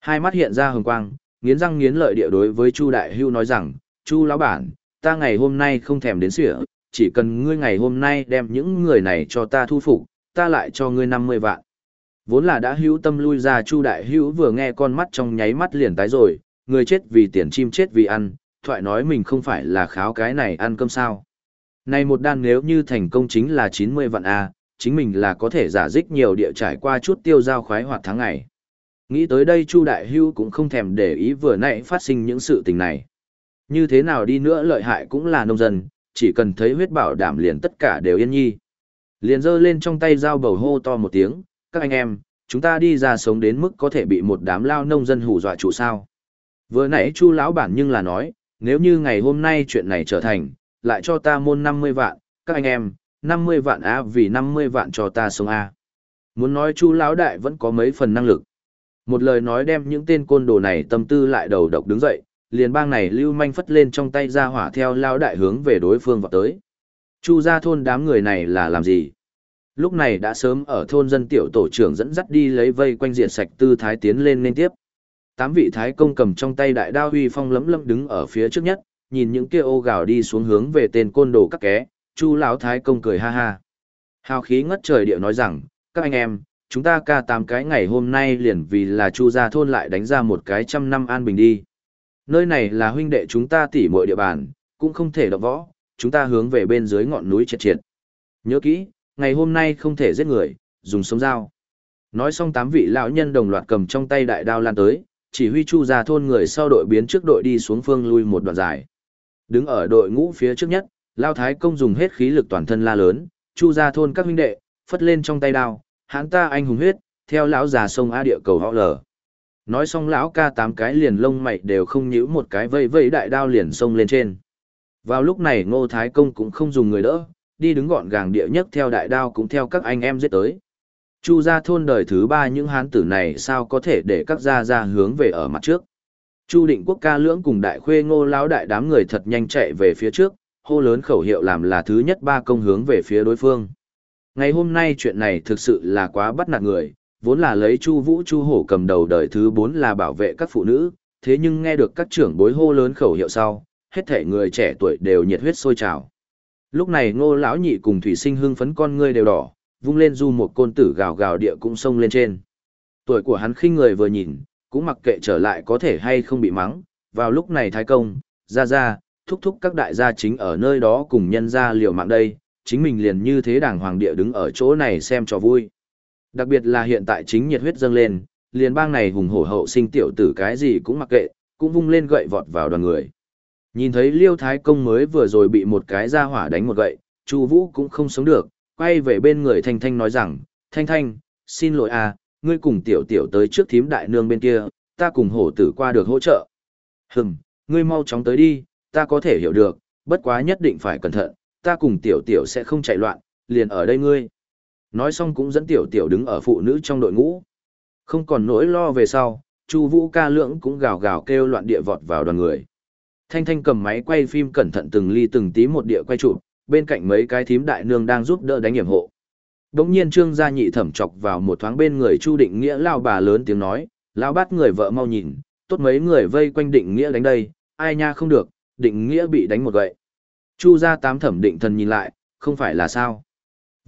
Hai mắt hiện ra hồng quang, nghiến răng nghiến lợi địa đối với Chu Đại Hưu nói rằng, Chu lão bản, ta ngày hôm nay không thèm đến sỉa, chỉ cần ngươi ngày hôm nay đem những người này cho ta thu phục, ta lại cho ngươi 50 vạn. Vốn là đã hữu tâm lui ra Chu Đại Hữu vừa nghe con mắt trong nháy mắt liền tái rồi, người chết vì tiền chim chết vì ăn, thoại nói mình không phải là kháo cái này ăn cơm sao. Này một đan nếu như thành công chính là 90 vạn A, chính mình là có thể giả dích nhiều địa trải qua chút tiêu giao khoái hoạt tháng ngày. Nghĩ tới đây Chu Đại Hưu cũng không thèm để ý vừa nãy phát sinh những sự tình này. Như thế nào đi nữa lợi hại cũng là nông dân, chỉ cần thấy huyết bảo đảm liền tất cả đều yên nhi. Liền giơ lên trong tay dao bầu hô to một tiếng, các anh em, chúng ta đi ra sống đến mức có thể bị một đám lao nông dân hù dọa chủ sao. Vừa nãy Chu lão bản nhưng là nói, nếu như ngày hôm nay chuyện này trở thành, lại cho ta môn 50 vạn, các anh em, 50 vạn A vì 50 vạn cho ta sống A. Muốn nói Chu lão đại vẫn có mấy phần năng lực. Một lời nói đem những tên côn đồ này tâm tư lại đầu độc đứng dậy, liền bang này lưu manh phất lên trong tay ra hỏa theo lao đại hướng về đối phương vào tới. Chu ra thôn đám người này là làm gì? Lúc này đã sớm ở thôn dân tiểu tổ trưởng dẫn dắt đi lấy vây quanh diện sạch tư thái tiến lên lên tiếp. Tám vị thái công cầm trong tay đại đao huy phong lấm lấm đứng ở phía trước nhất, nhìn những kia ô gào đi xuống hướng về tên côn đồ các ké, chu lão thái công cười ha ha. Hào khí ngất trời điệu nói rằng, các anh em, chúng ta ca tám cái ngày hôm nay liền vì là chu gia thôn lại đánh ra một cái trăm năm an bình đi. Nơi này là huynh đệ chúng ta tỉ mọi địa bàn, cũng không thể động võ, chúng ta hướng về bên dưới ngọn núi triệt triệt. Nhớ kỹ, ngày hôm nay không thể giết người, dùng sống dao. Nói xong tám vị lão nhân đồng loạt cầm trong tay đại đao lan tới, chỉ huy chu gia thôn người sau đội biến trước đội đi xuống phương lui một đoạn dài. Đứng ở đội ngũ phía trước nhất, Lao Thái Công dùng hết khí lực toàn thân la lớn, chu gia thôn các huynh đệ, phất lên trong tay đao, hãn ta anh hùng huyết, theo lão già sông A địa cầu họ lờ. Nói xong lão ca tám cái liền lông mày đều không nhíu một cái vây vây đại đao liền xông lên trên. Vào lúc này Ngô Thái Công cũng không dùng người đỡ, đi đứng gọn gàng địa nhất theo đại đao cũng theo các anh em giết tới. Chu gia thôn đời thứ ba những hán tử này sao có thể để các gia gia hướng về ở mặt trước. Chu định quốc ca lưỡng cùng đại khuê ngô lão đại đám người thật nhanh chạy về phía trước, hô lớn khẩu hiệu làm là thứ nhất ba công hướng về phía đối phương. Ngày hôm nay chuyện này thực sự là quá bắt nạt người, vốn là lấy Chu Vũ Chu Hổ cầm đầu đời thứ bốn là bảo vệ các phụ nữ, thế nhưng nghe được các trưởng bối hô lớn khẩu hiệu sau, hết thảy người trẻ tuổi đều nhiệt huyết sôi trào. Lúc này Ngô lão nhị cùng Thủy Sinh hưng phấn con ngươi đều đỏ, vung lên du một côn tử gào gào địa cũng xông lên trên. Tuổi của hắn khinh người vừa nhìn, cũng mặc kệ trở lại có thể hay không bị mắng, vào lúc này thái công, ra ra, thúc thúc các đại gia chính ở nơi đó cùng nhân gia liều mạng đây, chính mình liền như thế đảng hoàng địa đứng ở chỗ này xem cho vui. Đặc biệt là hiện tại chính nhiệt huyết dâng lên, liền bang này hùng hổ hậu sinh tiểu tử cái gì cũng mặc kệ, cũng vung lên gậy vọt vào đoàn người. Nhìn thấy Liêu Thái Công mới vừa rồi bị một cái ra hỏa đánh một gậy, Chu Vũ cũng không sống được, quay về bên người Thanh Thanh nói rằng, Thanh Thanh, xin lỗi à, ngươi cùng tiểu tiểu tới trước thím đại nương bên kia, ta cùng hổ tử qua được hỗ trợ. Hừm, ngươi mau chóng tới đi, ta có thể hiểu được, bất quá nhất định phải cẩn thận, ta cùng tiểu tiểu sẽ không chạy loạn, liền ở đây ngươi. Nói xong cũng dẫn tiểu tiểu đứng ở phụ nữ trong đội ngũ. Không còn nỗi lo về sau, Chu Vũ ca lượng cũng gào gào kêu loạn địa vọt vào đoàn người. Thanh Thanh cầm máy quay phim cẩn thận từng ly từng tí một địa quay chụp, bên cạnh mấy cái thím đại nương đang giúp đỡ đánh hiểm hộ. Đống nhiên Trương gia nhị thẩm chọc vào một thoáng bên người Chu Định Nghĩa lao bà lớn tiếng nói, lao bắt người vợ mau nhìn, tốt mấy người vây quanh Định Nghĩa đánh đây, ai nha không được, Định Nghĩa bị đánh một gậy. Chu gia tám thẩm định thần nhìn lại, không phải là sao.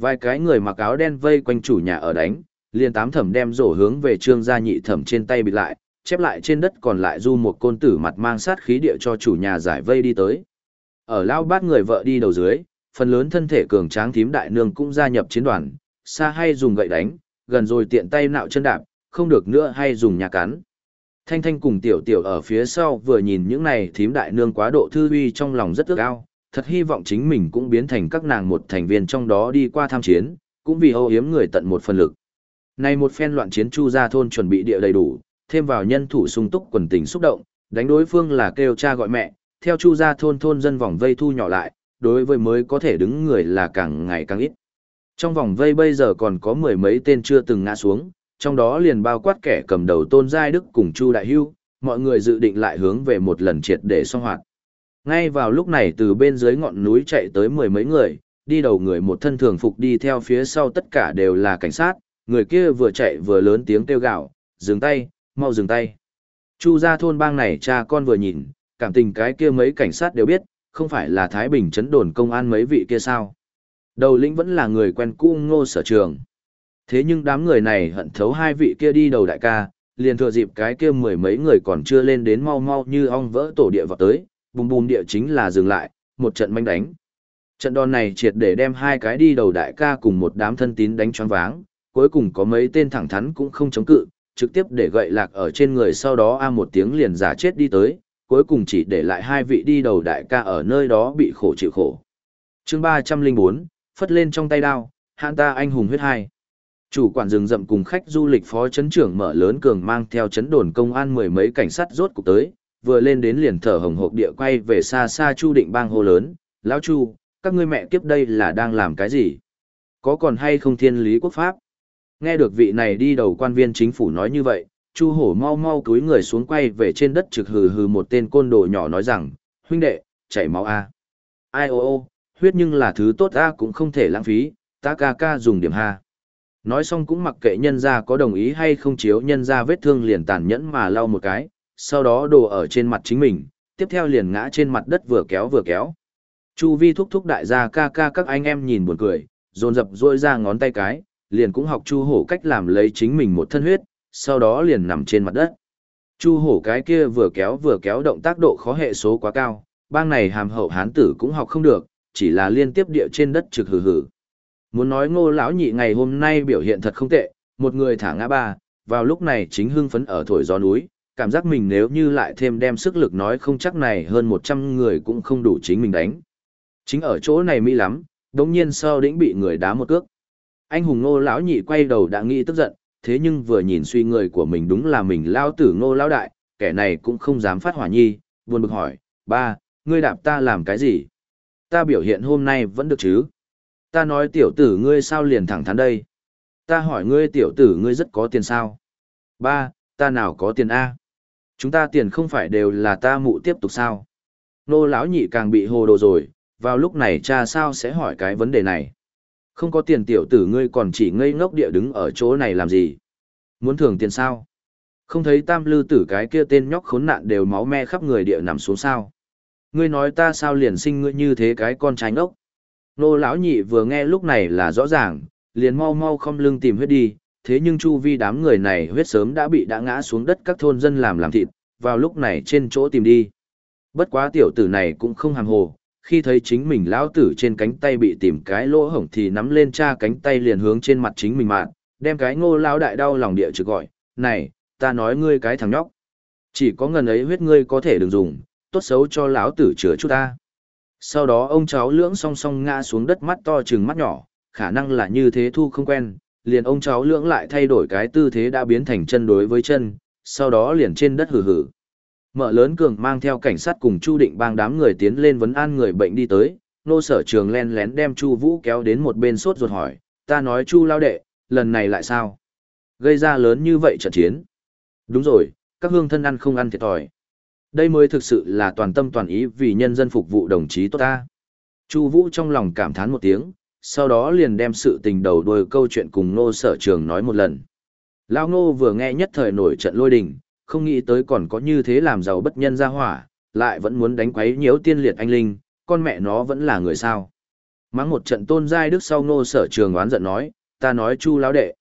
Vài cái người mặc áo đen vây quanh chủ nhà ở đánh, liền tám thẩm đem rổ hướng về trương gia nhị thẩm trên tay bị lại, chép lại trên đất còn lại du một côn tử mặt mang sát khí địa cho chủ nhà giải vây đi tới. Ở lao bát người vợ đi đầu dưới, phần lớn thân thể cường tráng thím đại nương cũng gia nhập chiến đoàn, xa hay dùng gậy đánh, gần rồi tiện tay nạo chân đạp, không được nữa hay dùng nhà cắn. Thanh Thanh cùng Tiểu Tiểu ở phía sau vừa nhìn những này thím đại nương quá độ thư uy trong lòng rất ước ao, thật hy vọng chính mình cũng biến thành các nàng một thành viên trong đó đi qua tham chiến, cũng vì âu hiếm người tận một phần lực. Này một phen loạn chiến chu ra thôn chuẩn bị địa đầy đủ, thêm vào nhân thủ sung túc quần tình xúc động, đánh đối phương là kêu cha gọi mẹ, theo chu ra thôn thôn dân vòng vây thu nhỏ lại, đối với mới có thể đứng người là càng ngày càng ít. Trong vòng vây bây giờ còn có mười mấy tên chưa từng ngã xuống, trong đó liền bao quát kẻ cầm đầu tôn giai đức cùng chu đại hưu, mọi người dự định lại hướng về một lần triệt để song hoạt. Ngay vào lúc này từ bên dưới ngọn núi chạy tới mười mấy người, đi đầu người một thân thường phục đi theo phía sau tất cả đều là cảnh sát, người kia vừa chạy vừa lớn tiếng kêu gào, dừng tay, mau dừng tay. Chu ra thôn bang này cha con vừa nhìn, cảm tình cái kia mấy cảnh sát đều biết, không phải là Thái Bình chấn đồn công an mấy vị kia sao. Đầu lĩnh vẫn là người quen cũ ngô sở trường. Thế nhưng đám người này hận thấu hai vị kia đi đầu đại ca, liền thừa dịp cái kia mười mấy người còn chưa lên đến mau mau như ong vỡ tổ địa vào tới, bùm bùm địa chính là dừng lại, một trận manh đánh. Trận đòn này triệt để đem hai cái đi đầu đại ca cùng một đám thân tín đánh choáng váng, cuối cùng có mấy tên thẳng thắn cũng không chống cự, trực tiếp để gậy lạc ở trên người sau đó a một tiếng liền giả chết đi tới, cuối cùng chỉ để lại hai vị đi đầu đại ca ở nơi đó bị khổ chịu khổ. chương 304, phất lên trong tay đao, hạn ta anh hùng huyết hai. Chủ quản rừng rậm cùng khách du lịch phó chấn trưởng mở lớn cường mang theo chấn đồn công an mười mấy cảnh sát rốt cục tới, vừa lên đến liền thở hồng hộc địa quay về xa xa Chu Định Bang hô lớn, lão Chu, các ngươi mẹ kiếp đây là đang làm cái gì? Có còn hay không thiên lý quốc pháp? Nghe được vị này đi đầu quan viên chính phủ nói như vậy, Chu Hổ mau mau cúi người xuống quay về trên đất trực hừ hừ một tên côn đồ nhỏ nói rằng, huynh đệ, chảy máu a. Ai ô ô, huyết nhưng là thứ tốt a cũng không thể lãng phí, ta ca ca dùng điểm ha. Nói xong cũng mặc kệ nhân gia có đồng ý hay không chiếu nhân gia vết thương liền tàn nhẫn mà lau một cái, sau đó đổ ở trên mặt chính mình, tiếp theo liền ngã trên mặt đất vừa kéo vừa kéo. Chu vi thúc thúc đại gia ca ca các anh em nhìn buồn cười, dồn dập rôi ra ngón tay cái, liền cũng học chu hổ cách làm lấy chính mình một thân huyết, sau đó liền nằm trên mặt đất. Chu hổ cái kia vừa kéo vừa kéo động tác độ khó hệ số quá cao, bang này hàm hậu hán tử cũng học không được, chỉ là liên tiếp địa trên đất trực hừ hừ. Muốn nói ngô lão nhị ngày hôm nay biểu hiện thật không tệ, một người thả ngã ba, vào lúc này chính hưng phấn ở thổi gió núi, cảm giác mình nếu như lại thêm đem sức lực nói không chắc này hơn 100 người cũng không đủ chính mình đánh. Chính ở chỗ này mỹ lắm, đồng nhiên sau đĩnh bị người đá một cước. Anh hùng ngô lão nhị quay đầu đã nghĩ tức giận, thế nhưng vừa nhìn suy người của mình đúng là mình lao tử ngô lão đại, kẻ này cũng không dám phát hỏa nhi, buồn bực hỏi, ba, ngươi đạp ta làm cái gì? Ta biểu hiện hôm nay vẫn được chứ? Ta nói tiểu tử ngươi sao liền thẳng thắn đây? Ta hỏi ngươi tiểu tử ngươi rất có tiền sao? Ba, ta nào có tiền A? Chúng ta tiền không phải đều là ta mụ tiếp tục sao? Nô lão nhị càng bị hồ đồ rồi, vào lúc này cha sao sẽ hỏi cái vấn đề này? Không có tiền tiểu tử ngươi còn chỉ ngây ngốc địa đứng ở chỗ này làm gì? Muốn thưởng tiền sao? Không thấy tam lư tử cái kia tên nhóc khốn nạn đều máu me khắp người địa nằm xuống sao? Ngươi nói ta sao liền sinh ngươi như thế cái con trai ngốc? Nô lão nhị vừa nghe lúc này là rõ ràng, liền mau mau không lưng tìm huyết đi, thế nhưng chu vi đám người này huyết sớm đã bị đã ngã xuống đất các thôn dân làm làm thịt, vào lúc này trên chỗ tìm đi. Bất quá tiểu tử này cũng không hàm hồ, khi thấy chính mình lão tử trên cánh tay bị tìm cái lỗ hổng thì nắm lên cha cánh tay liền hướng trên mặt chính mình mạn, đem cái ngô lão đại đau lòng địa trực gọi, này, ta nói ngươi cái thằng nhóc. Chỉ có ngần ấy huyết ngươi có thể đừng dùng, tốt xấu cho lão tử chữa chút ta. Sau đó ông cháu lưỡng song song ngã xuống đất mắt to chừng mắt nhỏ, khả năng là như thế thu không quen, liền ông cháu lưỡng lại thay đổi cái tư thế đã biến thành chân đối với chân, sau đó liền trên đất hử hử. Mở lớn cường mang theo cảnh sát cùng Chu Định bang đám người tiến lên vấn an người bệnh đi tới, nô sở trường len lén đem Chu Vũ kéo đến một bên sốt ruột hỏi, ta nói Chu lao đệ, lần này lại sao? Gây ra lớn như vậy trận chiến. Đúng rồi, các hương thân ăn không ăn thiệt thòi. Đây mới thực sự là toàn tâm toàn ý vì nhân dân phục vụ đồng chí tốt ta. Chu Vũ trong lòng cảm thán một tiếng, sau đó liền đem sự tình đầu đuôi câu chuyện cùng Ngô Sở Trường nói một lần. Lão Ngô vừa nghe nhất thời nổi trận lôi đình, không nghĩ tới còn có như thế làm giàu bất nhân ra hỏa, lại vẫn muốn đánh quấy nhiễu tiên liệt anh linh, con mẹ nó vẫn là người sao. Mắng một trận tôn giai đức sau Ngô Sở Trường oán giận nói, ta nói Chu lão đệ.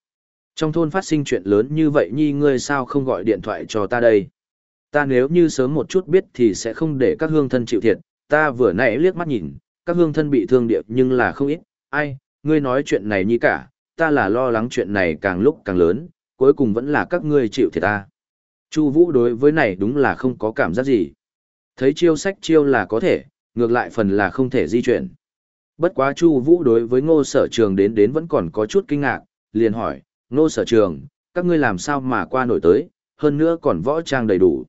Trong thôn phát sinh chuyện lớn như vậy nhi ngươi sao không gọi điện thoại cho ta đây? Ta nếu như sớm một chút biết thì sẽ không để các hương thân chịu thiệt, ta vừa nãy liếc mắt nhìn, các hương thân bị thương điệp nhưng là không ít, ai, ngươi nói chuyện này như cả, ta là lo lắng chuyện này càng lúc càng lớn, cuối cùng vẫn là các ngươi chịu thiệt ta. Chu Vũ đối với này đúng là không có cảm giác gì. Thấy chiêu sách chiêu là có thể, ngược lại phần là không thể di chuyển. Bất quá Chu Vũ đối với Ngô Sở Trường đến đến vẫn còn có chút kinh ngạc, liền hỏi, Ngô Sở Trường, các ngươi làm sao mà qua nổi tới, hơn nữa còn võ trang đầy đủ.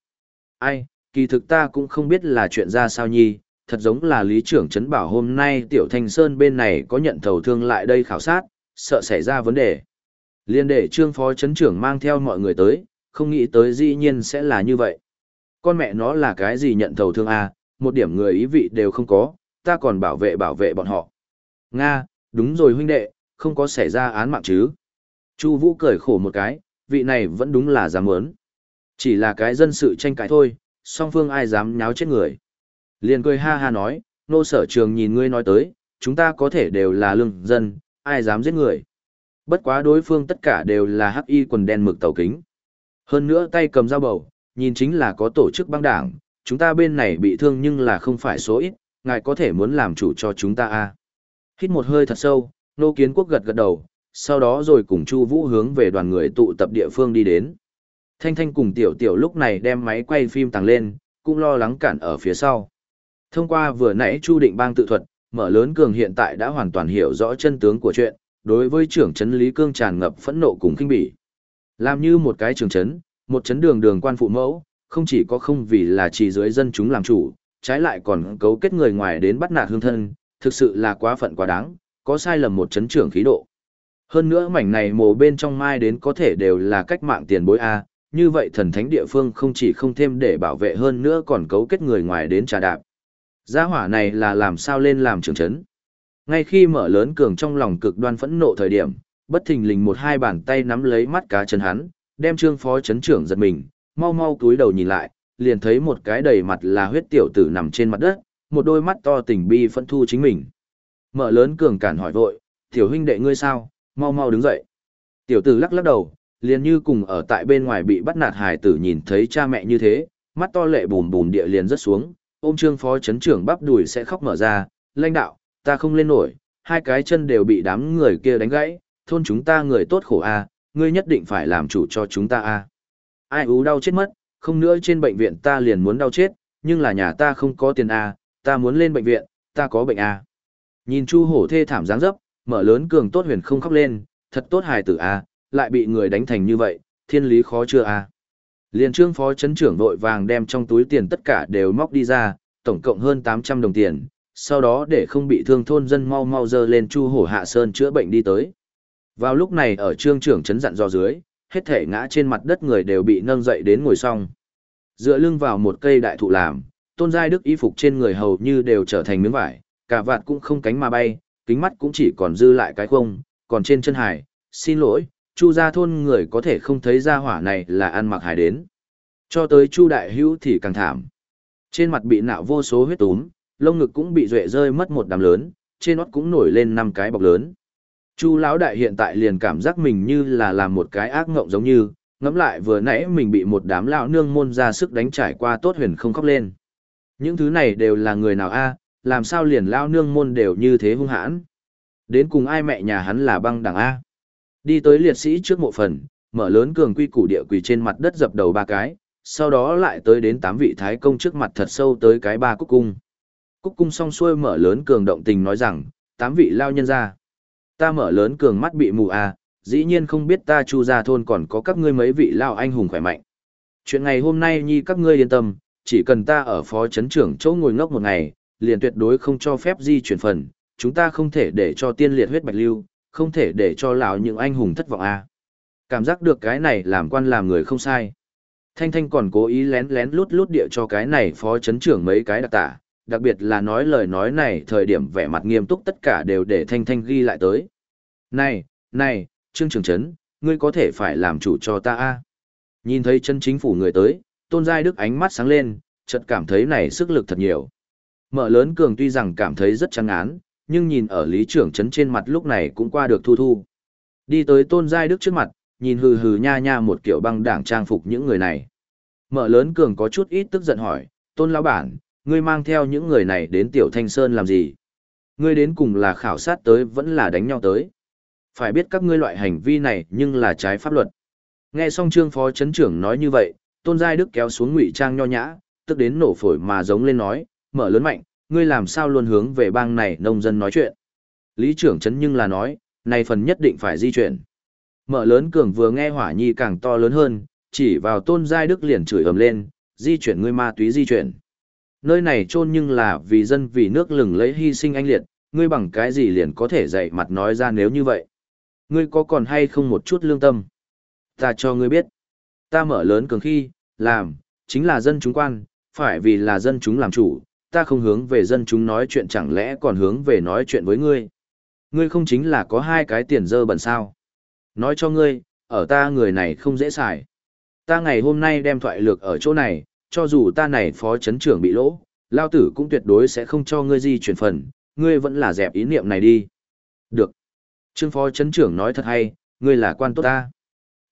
Ai, kỳ thực ta cũng không biết là chuyện ra sao nhi, thật giống là lý trưởng trấn bảo hôm nay tiểu thanh sơn bên này có nhận thầu thương lại đây khảo sát, sợ xảy ra vấn đề. Liên để trương phó trấn trưởng mang theo mọi người tới, không nghĩ tới dĩ nhiên sẽ là như vậy. Con mẹ nó là cái gì nhận thầu thương à, một điểm người ý vị đều không có, ta còn bảo vệ bảo vệ bọn họ. Nga, đúng rồi huynh đệ, không có xảy ra án mạng chứ. Chu Vũ cười khổ một cái, vị này vẫn đúng là dám muốn. Chỉ là cái dân sự tranh cãi thôi, song phương ai dám nháo chết người. Liền cười ha ha nói, nô sở trường nhìn ngươi nói tới, chúng ta có thể đều là lương dân, ai dám giết người. Bất quá đối phương tất cả đều là hắc y quần đen mực tàu kính. Hơn nữa tay cầm dao bầu, nhìn chính là có tổ chức băng đảng, chúng ta bên này bị thương nhưng là không phải số ít, ngài có thể muốn làm chủ cho chúng ta à. Hít một hơi thật sâu, nô kiến quốc gật gật đầu, sau đó rồi cùng Chu Vũ hướng về đoàn người tụ tập địa phương đi đến. Thanh Thanh cùng Tiểu Tiểu lúc này đem máy quay phim tàng lên, cũng lo lắng cản ở phía sau. Thông qua vừa nãy Chu Định Bang tự thuật, mở lớn cường hiện tại đã hoàn toàn hiểu rõ chân tướng của chuyện, đối với trưởng trấn Lý Cương tràn ngập phẫn nộ cùng kinh bỉ. Làm như một cái trưởng trấn, một trấn đường đường quan phụ mẫu, không chỉ có không vì là chỉ dưới dân chúng làm chủ, trái lại còn cấu kết người ngoài đến bắt nạt hương thân, thực sự là quá phận quá đáng, có sai lầm một trấn trưởng khí độ. Hơn nữa mảnh này mồ bên trong mai đến có thể đều là cách mạng tiền bối A, như vậy thần thánh địa phương không chỉ không thêm để bảo vệ hơn nữa còn cấu kết người ngoài đến trà đạp. Gia hỏa này là làm sao lên làm trưởng chấn. Ngay khi mở lớn cường trong lòng cực đoan phẫn nộ thời điểm, bất thình lình một hai bàn tay nắm lấy mắt cá chân hắn, đem trương phó chấn trưởng giật mình, mau mau túi đầu nhìn lại, liền thấy một cái đầy mặt là huyết tiểu tử nằm trên mặt đất, một đôi mắt to tình bi phẫn thu chính mình. Mở lớn cường cản hỏi vội, tiểu huynh đệ ngươi sao, mau mau đứng dậy. Tiểu tử lắc lắc đầu, liền như cùng ở tại bên ngoài bị bắt nạt hài tử nhìn thấy cha mẹ như thế, mắt to lệ bùm bùm địa liền rất xuống, ôm trương phó chấn trưởng bắp đùi sẽ khóc mở ra, lãnh đạo, ta không lên nổi, hai cái chân đều bị đám người kia đánh gãy, thôn chúng ta người tốt khổ a, ngươi nhất định phải làm chủ cho chúng ta a. Ai ú đau chết mất, không nữa trên bệnh viện ta liền muốn đau chết, nhưng là nhà ta không có tiền a, ta muốn lên bệnh viện, ta có bệnh a. Nhìn Chu Hổ thê thảm dáng dấp, mở lớn cường tốt huyền không khóc lên, thật tốt hài tử a, lại bị người đánh thành như vậy, thiên lý khó chưa à. Liên trương phó chấn trưởng vội vàng đem trong túi tiền tất cả đều móc đi ra, tổng cộng hơn 800 đồng tiền, sau đó để không bị thương thôn dân mau mau dơ lên chu hổ hạ sơn chữa bệnh đi tới. Vào lúc này ở trương trưởng chấn dặn dò dưới, hết thể ngã trên mặt đất người đều bị nâng dậy đến ngồi xong. Dựa lưng vào một cây đại thụ làm, tôn giai đức y phục trên người hầu như đều trở thành miếng vải, cả vạt cũng không cánh mà bay, kính mắt cũng chỉ còn dư lại cái không, còn trên chân hải, xin lỗi, chu gia thôn người có thể không thấy ra hỏa này là ăn mặc hải đến. Cho tới chu đại hữu thì càng thảm. Trên mặt bị nạo vô số huyết túm, lông ngực cũng bị duệ rơi mất một đám lớn, trên nót cũng nổi lên năm cái bọc lớn. Chu lão đại hiện tại liền cảm giác mình như là làm một cái ác ngộng giống như, ngẫm lại vừa nãy mình bị một đám lão nương môn ra sức đánh trải qua tốt huyền không khóc lên. Những thứ này đều là người nào a, làm sao liền lão nương môn đều như thế hung hãn. Đến cùng ai mẹ nhà hắn là băng đẳng a. Đi tới liệt sĩ trước mộ phần, mở lớn cường quy củ địa quỳ trên mặt đất dập đầu ba cái, sau đó lại tới đến tám vị thái công trước mặt thật sâu tới cái ba cúc cung. Cúc cung xong xuôi mở lớn cường động tình nói rằng, tám vị lao nhân ra. Ta mở lớn cường mắt bị mù à, dĩ nhiên không biết ta chu ra thôn còn có các ngươi mấy vị lao anh hùng khỏe mạnh. Chuyện ngày hôm nay nhi các ngươi yên tâm, chỉ cần ta ở phó chấn trưởng chỗ ngồi ngốc một ngày, liền tuyệt đối không cho phép di chuyển phần, chúng ta không thể để cho tiên liệt huyết bạch lưu, không thể để cho lão những anh hùng thất vọng à. Cảm giác được cái này làm quan làm người không sai. Thanh Thanh còn cố ý lén lén lút lút địa cho cái này phó chấn trưởng mấy cái đặc tả, đặc biệt là nói lời nói này thời điểm vẻ mặt nghiêm túc tất cả đều để Thanh Thanh ghi lại tới. Này, này, Trương Trường Trấn, ngươi có thể phải làm chủ cho ta a Nhìn thấy chân chính phủ người tới, Tôn Giai Đức ánh mắt sáng lên, chợt cảm thấy này sức lực thật nhiều. Mở lớn cường tuy rằng cảm thấy rất chán án, nhưng nhìn ở lý trưởng trấn trên mặt lúc này cũng qua được thu thu. Đi tới Tôn Giai Đức trước mặt, nhìn hừ hừ nha nha một kiểu băng đảng trang phục những người này. Mở lớn cường có chút ít tức giận hỏi, Tôn Lão Bản, ngươi mang theo những người này đến Tiểu Thanh Sơn làm gì? Ngươi đến cùng là khảo sát tới vẫn là đánh nhau tới. Phải biết các ngươi loại hành vi này nhưng là trái pháp luật. Nghe xong trương phó chấn trưởng nói như vậy, Tôn Giai Đức kéo xuống ngụy trang nho nhã, tức đến nổ phổi mà giống lên nói, mở lớn mạnh, ngươi làm sao luôn hướng về bang này nông dân nói chuyện. Lý trưởng chấn nhưng là nói, này phần nhất định phải di chuyển. Mở lớn cường vừa nghe hỏa nhi càng to lớn hơn, chỉ vào tôn giai đức liền chửi ầm lên, di chuyển ngươi ma túy di chuyển. Nơi này trôn nhưng là vì dân vì nước lừng lấy hy sinh anh liệt, ngươi bằng cái gì liền có thể dạy mặt nói ra nếu như vậy. Ngươi có còn hay không một chút lương tâm? Ta cho ngươi biết. Ta mở lớn cường khi, làm, chính là dân chúng quan, phải vì là dân chúng làm chủ, ta không hướng về dân chúng nói chuyện chẳng lẽ còn hướng về nói chuyện với ngươi. Ngươi không chính là có hai cái tiền dơ bẩn sao. Nói cho ngươi, ở ta người này không dễ xài. Ta ngày hôm nay đem thoại lược ở chỗ này, cho dù ta này phó chấn trưởng bị lỗ, lao tử cũng tuyệt đối sẽ không cho ngươi di chuyển phần, ngươi vẫn là dẹp ý niệm này đi. Được. Trương phó chấn trưởng nói thật hay, ngươi là quan tốt ta.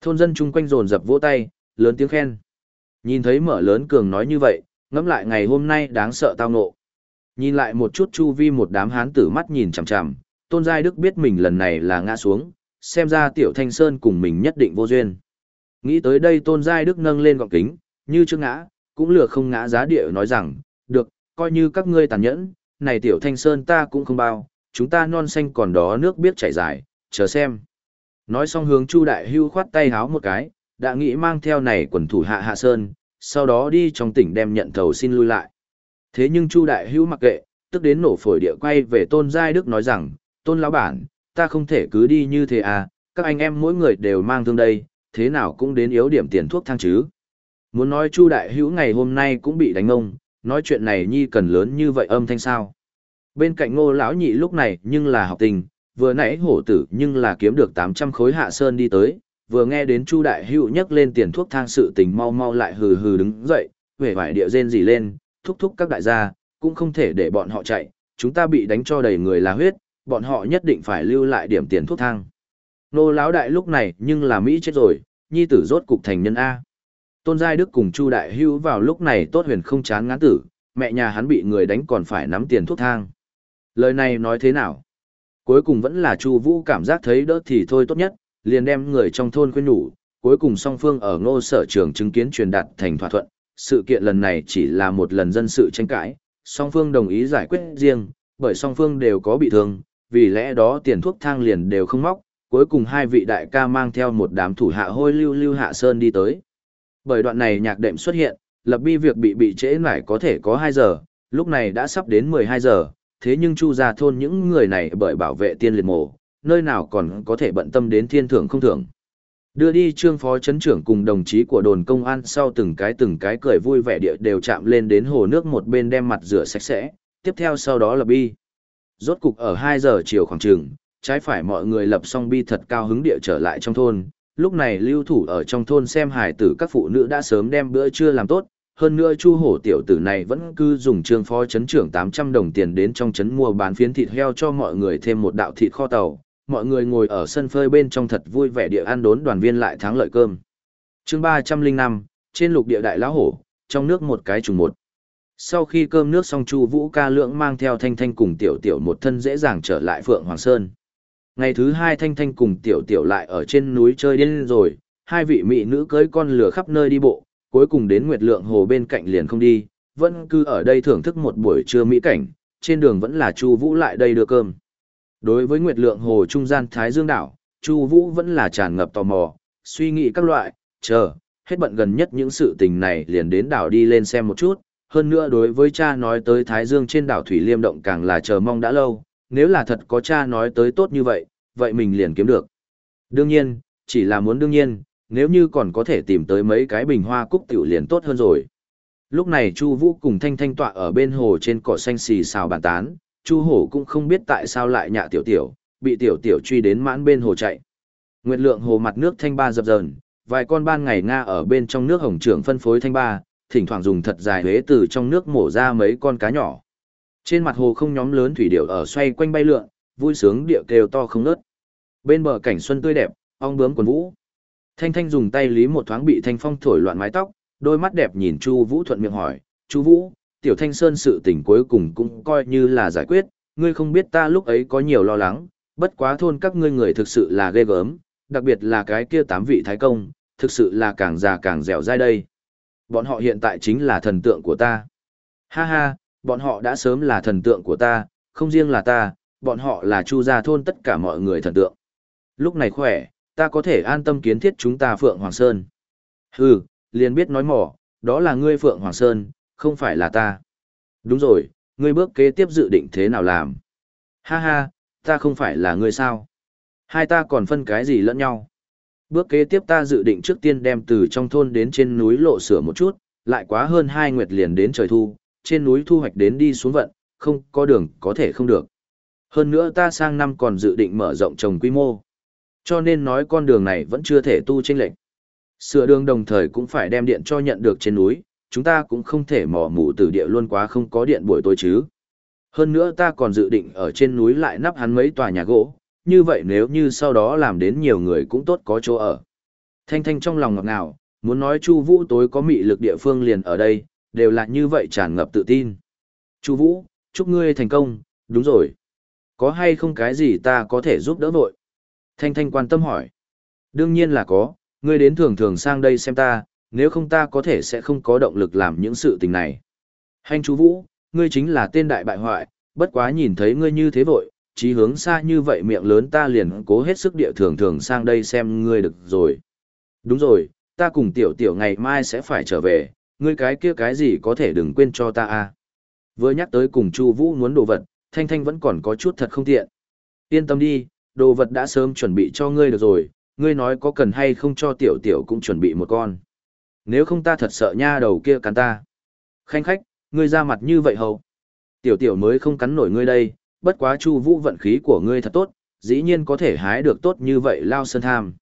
Thôn dân chung quanh rồn dập vỗ tay, lớn tiếng khen. Nhìn thấy mở lớn cường nói như vậy, ngẫm lại ngày hôm nay đáng sợ tao ngộ. Nhìn lại một chút chu vi một đám hán tử mắt nhìn chằm chằm, Tôn Giai Đức biết mình lần này là ngã xuống, xem ra Tiểu Thanh Sơn cùng mình nhất định vô duyên. Nghĩ tới đây Tôn Giai Đức nâng lên gọng kính, như chưa ngã, cũng lừa không ngã giá địa nói rằng, được, coi như các ngươi tàn nhẫn, này Tiểu Thanh Sơn ta cũng không bao, chúng ta non xanh còn đó nước biết chảy dài, chờ xem. Nói xong hướng Chu Đại Hưu khoát tay háo một cái, đã nghĩ mang theo này quần thủ hạ hạ sơn, sau đó đi trong tỉnh đem nhận thầu xin lui lại. Thế nhưng Chu Đại Hưu mặc kệ, tức đến nổ phổi địa quay về Tôn Giai Đức nói rằng, Tôn Lão Bản, ta không thể cứ đi như thế à, các anh em mỗi người đều mang thương đây, thế nào cũng đến yếu điểm tiền thuốc thang chứ. Muốn nói Chu Đại Hữu ngày hôm nay cũng bị đánh ông, nói chuyện này nhi cần lớn như vậy âm thanh sao. Bên cạnh ngô lão nhị lúc này nhưng là học tình, vừa nãy hổ tử nhưng là kiếm được 800 khối hạ sơn đi tới, vừa nghe đến Chu Đại Hữu nhắc lên tiền thuốc thang sự tình mau mau lại hừ hừ đứng dậy, vẻ vải địa rên gì lên, thúc thúc các đại gia, cũng không thể để bọn họ chạy, chúng ta bị đánh cho đầy người là huyết, bọn họ nhất định phải lưu lại điểm tiền thuốc thang. Nô lão đại lúc này nhưng là Mỹ chết rồi, nhi tử rốt cục thành nhân A. Tôn Giai Đức cùng Chu Đại Hưu vào lúc này tốt huyền không chán ngán tử, mẹ nhà hắn bị người đánh còn phải nắm tiền thuốc thang. Lời này nói thế nào? Cuối cùng vẫn là Chu Vũ cảm giác thấy đỡ thì thôi tốt nhất, liền đem người trong thôn khuyên nhủ, cuối cùng song phương ở ngô sở trường chứng kiến truyền đạt thành thỏa thuận. Sự kiện lần này chỉ là một lần dân sự tranh cãi, song phương đồng ý giải quyết riêng, bởi song phương đều có bị thương, vì lẽ đó tiền thuốc thang liền đều không móc, cuối cùng hai vị đại ca mang theo một đám thủ hạ hôi lưu lưu hạ sơn đi tới. Bởi đoạn này nhạc đệm xuất hiện, lập bi việc bị bị trễ lại có thể có 2 giờ, lúc này đã sắp đến 12 giờ, thế nhưng chu gia thôn những người này bởi bảo vệ tiên liệt mộ, nơi nào còn có thể bận tâm đến thiên thưởng không thưởng. Đưa đi trương phó chấn trưởng cùng đồng chí của đồn công an sau từng cái từng cái cười vui vẻ địa đều chạm lên đến hồ nước một bên đem mặt rửa sạch sẽ, tiếp theo sau đó là bi. Rốt cục ở 2 giờ chiều khoảng trường, trái phải mọi người lập xong bi thật cao hứng địa trở lại trong thôn. Lúc này lưu thủ ở trong thôn xem hài tử các phụ nữ đã sớm đem bữa trưa làm tốt, hơn nữa chu hổ tiểu tử này vẫn cứ dùng trương phó chấn trưởng 800 đồng tiền đến trong chấn mua bán phiến thịt heo cho mọi người thêm một đạo thịt kho tàu, mọi người ngồi ở sân phơi bên trong thật vui vẻ địa ăn đốn đoàn viên lại thắng lợi cơm. chương 305, trên lục địa đại lão hổ, trong nước một cái trùng một. Sau khi cơm nước xong Chu Vũ ca lượng mang theo Thanh Thanh cùng Tiểu Tiểu một thân dễ dàng trở lại Phượng Hoàng Sơn. Ngày thứ hai Thanh Thanh cùng Tiểu Tiểu lại ở trên núi chơi điên rồi, hai vị mỹ nữ cưới con lửa khắp nơi đi bộ, cuối cùng đến Nguyệt Lượng Hồ bên cạnh liền không đi, vẫn cứ ở đây thưởng thức một buổi trưa mỹ cảnh, trên đường vẫn là Chu Vũ lại đây đưa cơm. Đối với Nguyệt Lượng Hồ trung gian Thái Dương đảo, Chu Vũ vẫn là tràn ngập tò mò, suy nghĩ các loại, chờ, hết bận gần nhất những sự tình này liền đến đảo đi lên xem một chút. Hơn nữa đối với cha nói tới Thái Dương trên đảo Thủy Liêm Động càng là chờ mong đã lâu, nếu là thật có cha nói tới tốt như vậy, vậy mình liền kiếm được. Đương nhiên, chỉ là muốn đương nhiên, nếu như còn có thể tìm tới mấy cái bình hoa cúc tiểu liền tốt hơn rồi. Lúc này Chu Vũ cùng Thanh Thanh tọa ở bên hồ trên cỏ xanh xì xào bàn tán, Chu Hổ cũng không biết tại sao lại nhạ tiểu tiểu, bị tiểu tiểu truy đến mãn bên hồ chạy. Nguyệt lượng hồ mặt nước thanh ba dập dờn, vài con ban ngày nga ở bên trong nước hồng trưởng phân phối thanh ba, thỉnh thoảng dùng thật dài huế từ trong nước mổ ra mấy con cá nhỏ. Trên mặt hồ không nhóm lớn thủy điểu ở xoay quanh bay lượn, vui sướng địa kêu to không ngớt. Bên bờ cảnh xuân tươi đẹp, ong bướm quần vũ. Thanh Thanh dùng tay lý một thoáng bị Thanh Phong thổi loạn mái tóc, đôi mắt đẹp nhìn Chu Vũ thuận miệng hỏi, "Chu Vũ, tiểu Thanh Sơn sự tình cuối cùng cũng coi như là giải quyết, ngươi không biết ta lúc ấy có nhiều lo lắng, bất quá thôn các ngươi người thực sự là ghê gớm, đặc biệt là cái kia tám vị thái công, thực sự là càng già càng dẻo dai đây. Bọn họ hiện tại chính là thần tượng của ta. Ha ha, bọn họ đã sớm là thần tượng của ta, không riêng là ta, bọn họ là chu gia thôn tất cả mọi người thần tượng. Lúc này khỏe, ta có thể an tâm kiến thiết chúng ta Phượng Hoàng Sơn. Hừ, liền biết nói mỏ, đó là ngươi Phượng Hoàng Sơn, không phải là ta. Đúng rồi, ngươi bước kế tiếp dự định thế nào làm? Ha ha, ta không phải là ngươi sao? Hai ta còn phân cái gì lẫn nhau? Bước kế tiếp ta dự định trước tiên đem từ trong thôn đến trên núi lộ sửa một chút, lại quá hơn hai nguyệt liền đến trời thu, trên núi thu hoạch đến đi xuống vận, không có đường có thể không được. Hơn nữa ta sang năm còn dự định mở rộng trồng quy mô. Cho nên nói con đường này vẫn chưa thể tu chênh lệch. Sửa đường đồng thời cũng phải đem điện cho nhận được trên núi, chúng ta cũng không thể mò mù từ địa luôn quá không có điện buổi tối chứ. Hơn nữa ta còn dự định ở trên núi lại nắp hắn mấy tòa nhà gỗ, như vậy nếu như sau đó làm đến nhiều người cũng tốt có chỗ ở. Thanh Thanh trong lòng ngọt ngào, muốn nói Chu Vũ tối có mị lực địa phương liền ở đây, đều là như vậy tràn ngập tự tin. Chu Vũ, chúc ngươi thành công, đúng rồi. Có hay không cái gì ta có thể giúp đỡ vội? Thanh Thanh quan tâm hỏi. Đương nhiên là có, ngươi đến thường thường sang đây xem ta, nếu không ta có thể sẽ không có động lực làm những sự tình này. Hành chú Vũ, ngươi chính là tên đại bại hoại, bất quá nhìn thấy ngươi như thế vội, chí hướng xa như vậy miệng lớn ta liền cố hết sức địa thường thường sang đây xem ngươi được rồi. Đúng rồi, ta cùng tiểu tiểu ngày mai sẽ phải trở về, ngươi cái kia cái gì có thể đừng quên cho ta a. À. Vừa nhắc tới cùng Chu Vũ muốn đồ vật, Thanh Thanh vẫn còn có chút thật không tiện. Yên tâm đi, đồ vật đã sớm chuẩn bị cho ngươi được rồi, ngươi nói có cần hay không cho tiểu tiểu cũng chuẩn bị một con. Nếu không ta thật sợ nha đầu kia cắn ta. Khanh khách, ngươi ra mặt như vậy hầu. Tiểu tiểu mới không cắn nổi ngươi đây, bất quá chu vũ vận khí của ngươi thật tốt, dĩ nhiên có thể hái được tốt như vậy lao sơn tham.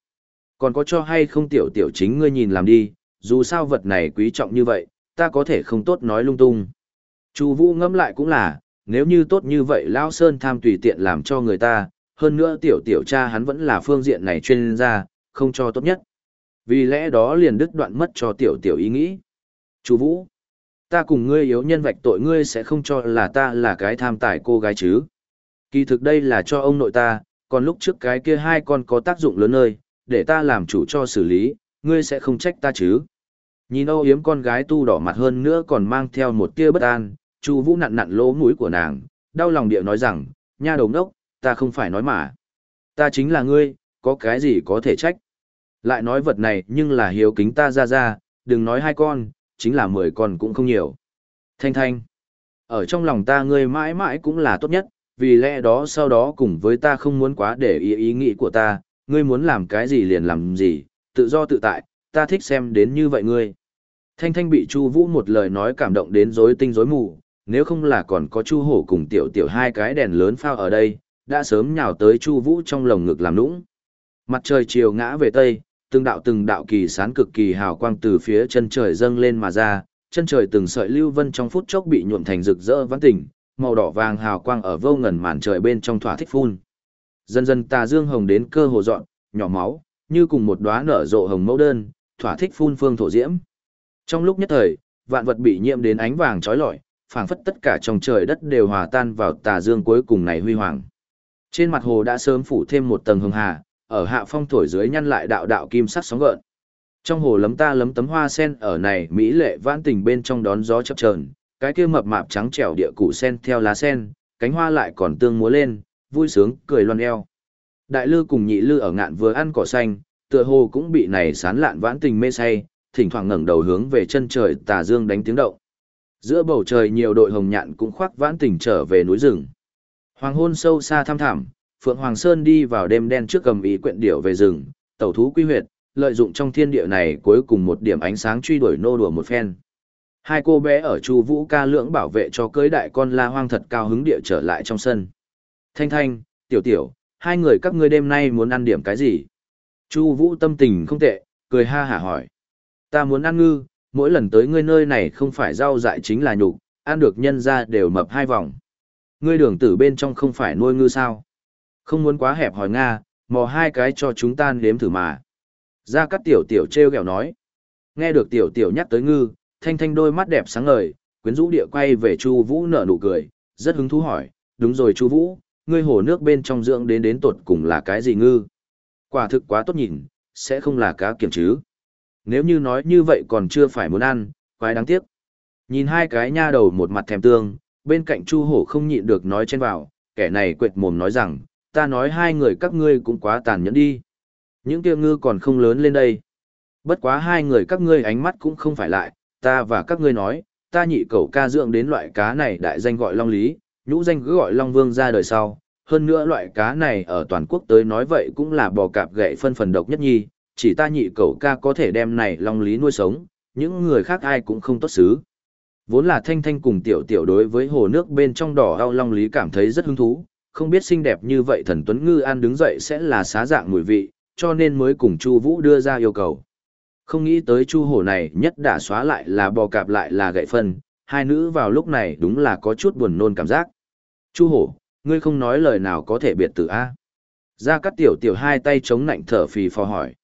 Còn có cho hay không tiểu tiểu chính ngươi nhìn làm đi, dù sao vật này quý trọng như vậy, ta có thể không tốt nói lung tung. Chu vũ ngẫm lại cũng là, nếu như tốt như vậy lao sơn tham tùy tiện làm cho người ta, hơn nữa tiểu tiểu cha hắn vẫn là phương diện này chuyên gia, không cho tốt nhất. Vì lẽ đó liền đứt đoạn mất cho tiểu tiểu ý nghĩ. Chú Vũ, ta cùng ngươi yếu nhân vạch tội ngươi sẽ không cho là ta là cái tham tài cô gái chứ. Kỳ thực đây là cho ông nội ta, còn lúc trước cái kia hai con có tác dụng lớn nơi, để ta làm chủ cho xử lý, ngươi sẽ không trách ta chứ. Nhìn âu yếm con gái tu đỏ mặt hơn nữa còn mang theo một tia bất an, Chu Vũ nặn nặn lỗ mũi của nàng, đau lòng địa nói rằng, nha đầu đốc, ta không phải nói mà. Ta chính là ngươi, có cái gì có thể trách. Lại nói vật này nhưng là hiếu kính ta ra ra, đừng nói hai con, chính là mười con cũng không nhiều. Thanh thanh, ở trong lòng ta ngươi mãi mãi cũng là tốt nhất, vì lẽ đó sau đó cùng với ta không muốn quá để ý ý nghĩ của ta, ngươi muốn làm cái gì liền làm gì, tự do tự tại, ta thích xem đến như vậy ngươi. Thanh Thanh bị Chu Vũ một lời nói cảm động đến rối tinh rối mù, nếu không là còn có Chu Hổ cùng Tiểu Tiểu hai cái đèn lớn phao ở đây, đã sớm nhào tới Chu Vũ trong lồng ngực làm nũng. Mặt trời chiều ngã về tây, từng đạo từng đạo kỳ sáng cực kỳ hào quang từ phía chân trời dâng lên mà ra, chân trời từng sợi lưu vân trong phút chốc bị nhuộm thành rực rỡ vãn tỉnh, màu đỏ vàng hào quang ở vô ngần màn trời bên trong thỏa thích phun. Dần dần tà dương hồng đến cơ hồ dọn, nhỏ máu, như cùng một đóa nở rộ hồng mẫu đơn, thỏa thích phun phương thổ diễm. Trong lúc nhất thời, vạn vật bị nhiễm đến ánh vàng chói lọi, phảng phất tất cả trong trời đất đều hòa tan vào tà dương cuối cùng này huy hoàng. Trên mặt hồ đã sớm phủ thêm một tầng hồng hà, ở hạ phong thổi dưới nhăn lại đạo đạo kim sắc sóng gợn. Trong hồ lấm ta lấm tấm hoa sen ở này mỹ lệ vãn tình bên trong đón gió chập chờn, cái kia mập mạp trắng trẻo địa cụ sen theo lá sen, cánh hoa lại còn tương múa lên, vui sướng cười loan eo. Đại lư cùng nhị lư ở ngạn vừa ăn cỏ xanh, tựa hồ cũng bị này sán lạn vãn tình mê say, thỉnh thoảng ngẩng đầu hướng về chân trời tà dương đánh tiếng động. Giữa bầu trời nhiều đội hồng nhạn cũng khoác vãn tình trở về núi rừng. Hoàng hôn sâu xa thăm thẳm, Phượng Hoàng Sơn đi vào đêm đen trước cầm ý quyện điểu về rừng, tẩu thú quy huyệt, lợi dụng trong thiên địa này cuối cùng một điểm ánh sáng truy đuổi nô đùa một phen. Hai cô bé ở Chu Vũ ca lưỡng bảo vệ cho cưới đại con la hoang thật cao hứng địa trở lại trong sân. Thanh Thanh, Tiểu Tiểu, hai người các ngươi đêm nay muốn ăn điểm cái gì? Chu Vũ tâm tình không tệ, cười ha hả hỏi. Ta muốn ăn ngư, mỗi lần tới ngươi nơi này không phải rau dại chính là nhục, ăn được nhân ra đều mập hai vòng. Ngươi đường tử bên trong không phải nuôi ngư sao? Không muốn quá hẹp hỏi Nga, mò hai cái cho chúng ta nếm thử mà. Gia Cát Tiểu Tiểu treo gẹo nói. Nghe được Tiểu Tiểu nhắc tới ngư, Thanh Thanh đôi mắt đẹp sáng ngời, quyến rũ địa quay về Chu Vũ nở nụ cười, rất hứng thú hỏi, đúng rồi Chu Vũ, ngươi hồ nước bên trong dưỡng đến đến tột cùng là cái gì ngư? Quả thực quá tốt nhìn, sẽ không là cá kiểm chứ. Nếu như nói như vậy còn chưa phải muốn ăn, quái đáng tiếc. Nhìn hai cái nha đầu một mặt thèm tương, bên cạnh Chu Hổ không nhịn được nói chen vào, kẻ này quệt mồm nói rằng, ta nói hai người các ngươi cũng quá tàn nhẫn đi. Những kia ngư còn không lớn lên đây. Bất quá hai người các ngươi ánh mắt cũng không phải lại, ta và các ngươi nói, ta nhị cầu ca dưỡng đến loại cá này đại danh gọi long lý, nhũ danh cứ gọi long vương ra đời sau. Hơn nữa loại cá này ở toàn quốc tới nói vậy cũng là bò cạp gậy phân phần độc nhất nhi, chỉ ta nhị cầu ca có thể đem này long lý nuôi sống, những người khác ai cũng không tốt xứ. Vốn là thanh thanh cùng tiểu tiểu đối với hồ nước bên trong đỏ ao long lý cảm thấy rất hứng thú, không biết xinh đẹp như vậy thần tuấn ngư ăn đứng dậy sẽ là xá dạng mùi vị, cho nên mới cùng Chu Vũ đưa ra yêu cầu. Không nghĩ tới Chu hổ này nhất đã xóa lại là bò cạp lại là gậy phân, hai nữ vào lúc này đúng là có chút buồn nôn cảm giác. Chu hổ, ngươi không nói lời nào có thể biệt tử a? Gia Cát Tiểu Tiểu hai tay chống nạnh thở phì phò hỏi.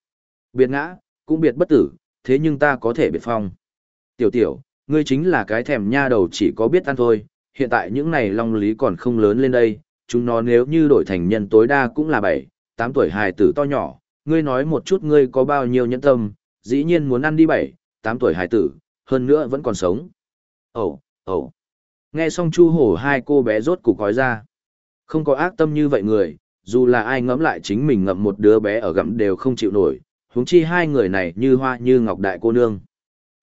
Biệt ngã, cũng biệt bất tử, thế nhưng ta có thể biệt phong. Tiểu Tiểu, ngươi chính là cái thèm nha đầu chỉ có biết ăn thôi, hiện tại những này long lý còn không lớn lên đây, chúng nó nếu như đổi thành nhân tối đa cũng là 7, 8 tuổi hài tử to nhỏ, ngươi nói một chút ngươi có bao nhiêu nhẫn tâm, dĩ nhiên muốn ăn đi 7, 8 tuổi hài tử, hơn nữa vẫn còn sống. Ồ, ồ. Nghe xong chu hổ hai cô bé rốt cục gói ra. Không có ác tâm như vậy người, dù là ai ngẫm lại chính mình ngậm một đứa bé ở gặm đều không chịu nổi, huống chi hai người này như hoa như ngọc đại cô nương.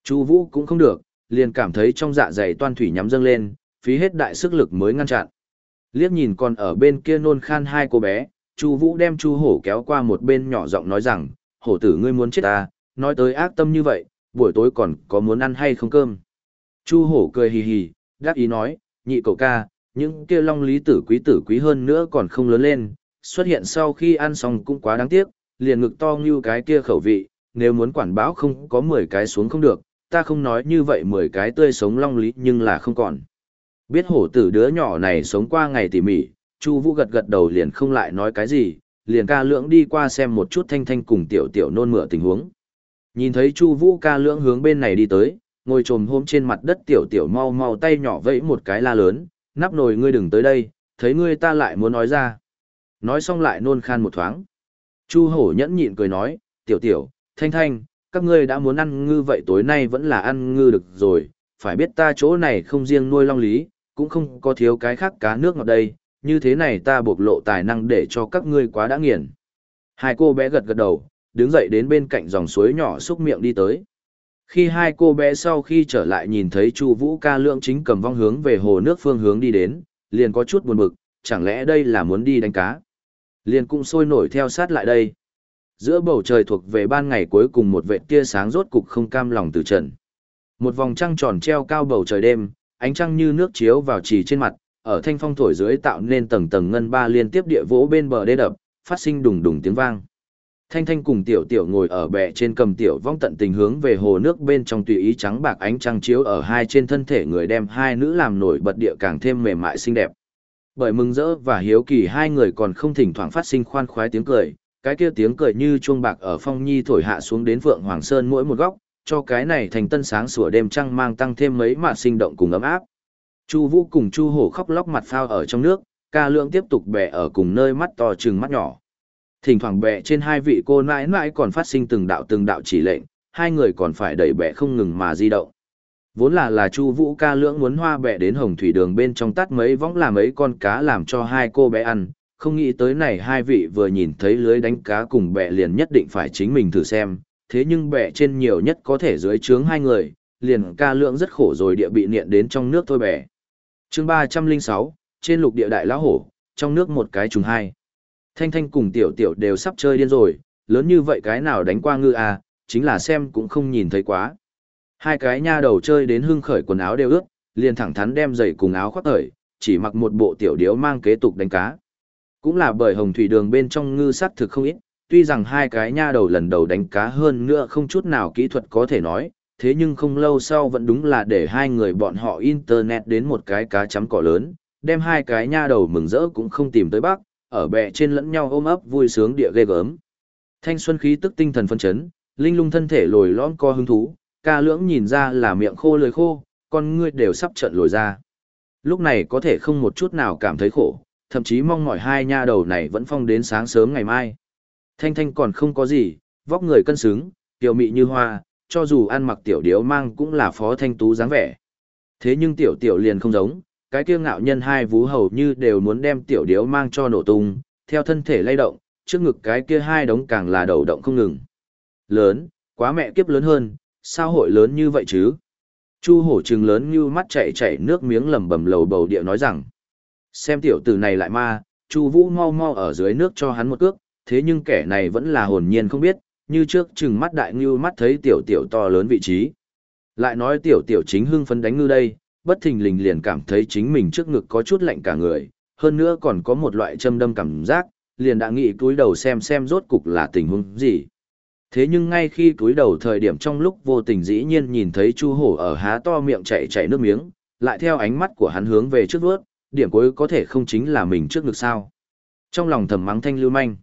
Chu Vũ cũng không được, liền cảm thấy trong dạ dày toan thủy nhắm dâng lên, phí hết đại sức lực mới ngăn chặn. Liếc nhìn còn ở bên kia nôn khan hai cô bé, Chu Vũ đem Chu Hổ kéo qua một bên nhỏ giọng nói rằng, "Hổ tử ngươi muốn chết ta, nói tới ác tâm như vậy, buổi tối còn có muốn ăn hay không cơm?" Chu Hổ cười hì hì, đáp ý nói, "Nhị cậu ca, những kia long lý tử quý tử quý hơn nữa còn không lớn lên, xuất hiện sau khi ăn xong cũng quá đáng tiếc, liền ngực to như cái kia khẩu vị, nếu muốn quản báo không có 10 cái xuống không được, ta không nói như vậy 10 cái tươi sống long lý nhưng là không còn." Biết hổ tử đứa nhỏ này sống qua ngày tỉ mỉ, Chu Vũ gật gật đầu liền không lại nói cái gì, liền ca lưỡng đi qua xem một chút thanh thanh cùng tiểu tiểu nôn mửa tình huống. Nhìn thấy Chu Vũ ca lưỡng hướng bên này đi tới, ngồi trồm hôm trên mặt đất tiểu tiểu mau mau tay nhỏ vẫy một cái la lớn, nắp nồi ngươi đừng tới đây, thấy ngươi ta lại muốn nói ra. Nói xong lại nôn khan một thoáng. Chu hổ nhẫn nhịn cười nói, tiểu tiểu, thanh thanh, các ngươi đã muốn ăn ngư vậy tối nay vẫn là ăn ngư được rồi, phải biết ta chỗ này không riêng nuôi long lý, cũng không có thiếu cái khác cá nước ngọt đây, như thế này ta bộc lộ tài năng để cho các ngươi quá đã nghiền. Hai cô bé gật gật đầu, đứng dậy đến bên cạnh dòng suối nhỏ xúc miệng đi tới. Khi hai cô bé sau khi trở lại nhìn thấy Chu Vũ ca lượng chính cầm vong hướng về hồ nước phương hướng đi đến, liền có chút buồn bực, chẳng lẽ đây là muốn đi đánh cá? Liền cũng sôi nổi theo sát lại đây. Giữa bầu trời thuộc về ban ngày cuối cùng một vệt tia sáng rốt cục không cam lòng từ trần. Một vòng trăng tròn treo cao bầu trời đêm, ánh trăng như nước chiếu vào trì trên mặt, ở thanh phong thổi dưới tạo nên tầng tầng ngân ba liên tiếp địa vỗ bên bờ đê đập, phát sinh đùng đùng tiếng vang. Thanh Thanh cùng Tiểu Tiểu ngồi ở bè trên cầm tiểu vong tận tình hướng về hồ nước bên trong tùy ý trắng bạc ánh trăng chiếu ở hai trên thân thể người đem hai nữ làm nổi bật địa càng thêm mềm mại xinh đẹp. Bởi mừng rỡ và hiếu kỳ hai người còn không thỉnh thoảng phát sinh khoan khoái tiếng cười, cái kia tiếng cười như chuông bạc ở phong nhi thổi hạ xuống đến Phượng Hoàng Sơn mỗi một góc, cho cái này thành tân sáng sủa đêm trăng mang tăng thêm mấy mạt sinh động cùng ấm áp. Chu Vũ cùng Chu Hổ khóc lóc mặt phao ở trong nước, ca lượng tiếp tục bè ở cùng nơi mắt to trừng mắt nhỏ. Thỉnh thoảng bè trên hai vị cô nãi nãi còn phát sinh từng đạo từng đạo chỉ lệnh, hai người còn phải đẩy bè không ngừng mà di động. Vốn là là Chu Vũ ca Lượng muốn hoa bè đến hồng thủy đường bên trong tắt mấy võng làm mấy con cá làm cho hai cô bé ăn, không nghĩ tới này hai vị vừa nhìn thấy lưới đánh cá cùng bè liền nhất định phải chính mình thử xem, thế nhưng bẻ trên nhiều nhất có thể dưới trướng hai người, liền ca lượng rất khổ rồi địa bị niện đến trong nước thôi bẻ Chương ba trăm linh sáu trên lục địa đại lão hổ, trong nước một cái trùng hai. Thanh Thanh cùng Tiểu Tiểu đều sắp chơi điên rồi, lớn như vậy cái nào đánh qua ngư à, chính là xem cũng không nhìn thấy quá. Hai cái nha đầu chơi đến hưng khởi quần áo đều ướt, liền thẳng thắn đem giày cùng áo khoác thời, chỉ mặc một bộ tiểu điếu mang kế tục đánh cá. Cũng là bởi hồng thủy đường bên trong ngư sắc thực không ít, tuy rằng hai cái nha đầu lần đầu đánh cá hơn nữa không chút nào kỹ thuật có thể nói, thế nhưng không lâu sau vẫn đúng là để hai người bọn họ internet đến một cái cá chấm cỏ lớn, đem hai cái nha đầu mừng rỡ cũng không tìm tới bắc, ở bè trên lẫn nhau ôm ấp vui sướng địa ghê gớm. Thanh xuân khí tức tinh thần phân chấn, linh lung thân thể lồi lõm co hứng thú, ca lưỡng nhìn ra là miệng khô lưỡi khô, con ngươi đều sắp trận lồi ra. Lúc này có thể không một chút nào cảm thấy khổ, thậm chí mong mỏi hai nha đầu này vẫn phong đến sáng sớm ngày mai. Thanh thanh còn không có gì, vóc người cân xứng, tiểu mị như hoa, cho dù ăn mặc tiểu điếu mang cũng là phó thanh tú dáng vẻ. Thế nhưng tiểu tiểu liền không giống, cái kia ngạo nhân hai vú hầu như đều muốn đem tiểu điếu mang cho nổ tung, theo thân thể lay động, trước ngực cái kia hai đống càng là đầu động không ngừng. Lớn, quá mẹ kiếp lớn hơn, sao hội lớn như vậy chứ? Chu hổ trừng lớn như mắt chảy chảy nước miếng lầm bầm lầu bầu địa nói rằng. Xem tiểu tử này lại ma, Chu vũ mau mau ở dưới nước cho hắn một cước, thế nhưng kẻ này vẫn là hồn nhiên không biết, như trước chừng mắt đại ngưu mắt thấy tiểu tiểu to lớn vị trí. Lại nói tiểu tiểu chính hưng phấn đánh ngư đây, bất thình lình liền cảm thấy chính mình trước ngực có chút lạnh cả người, hơn nữa còn có một loại châm đâm cảm giác, liền đã nghĩ cúi đầu xem xem rốt cục là tình huống gì. Thế nhưng ngay khi cúi đầu thời điểm trong lúc vô tình dĩ nhiên nhìn thấy Chu Hổ ở há to miệng chạy chạy nước miếng, lại theo ánh mắt của hắn hướng về trước vớt, điểm cuối có thể không chính là mình trước ngực sao. Trong lòng thầm mắng thanh lưu manh.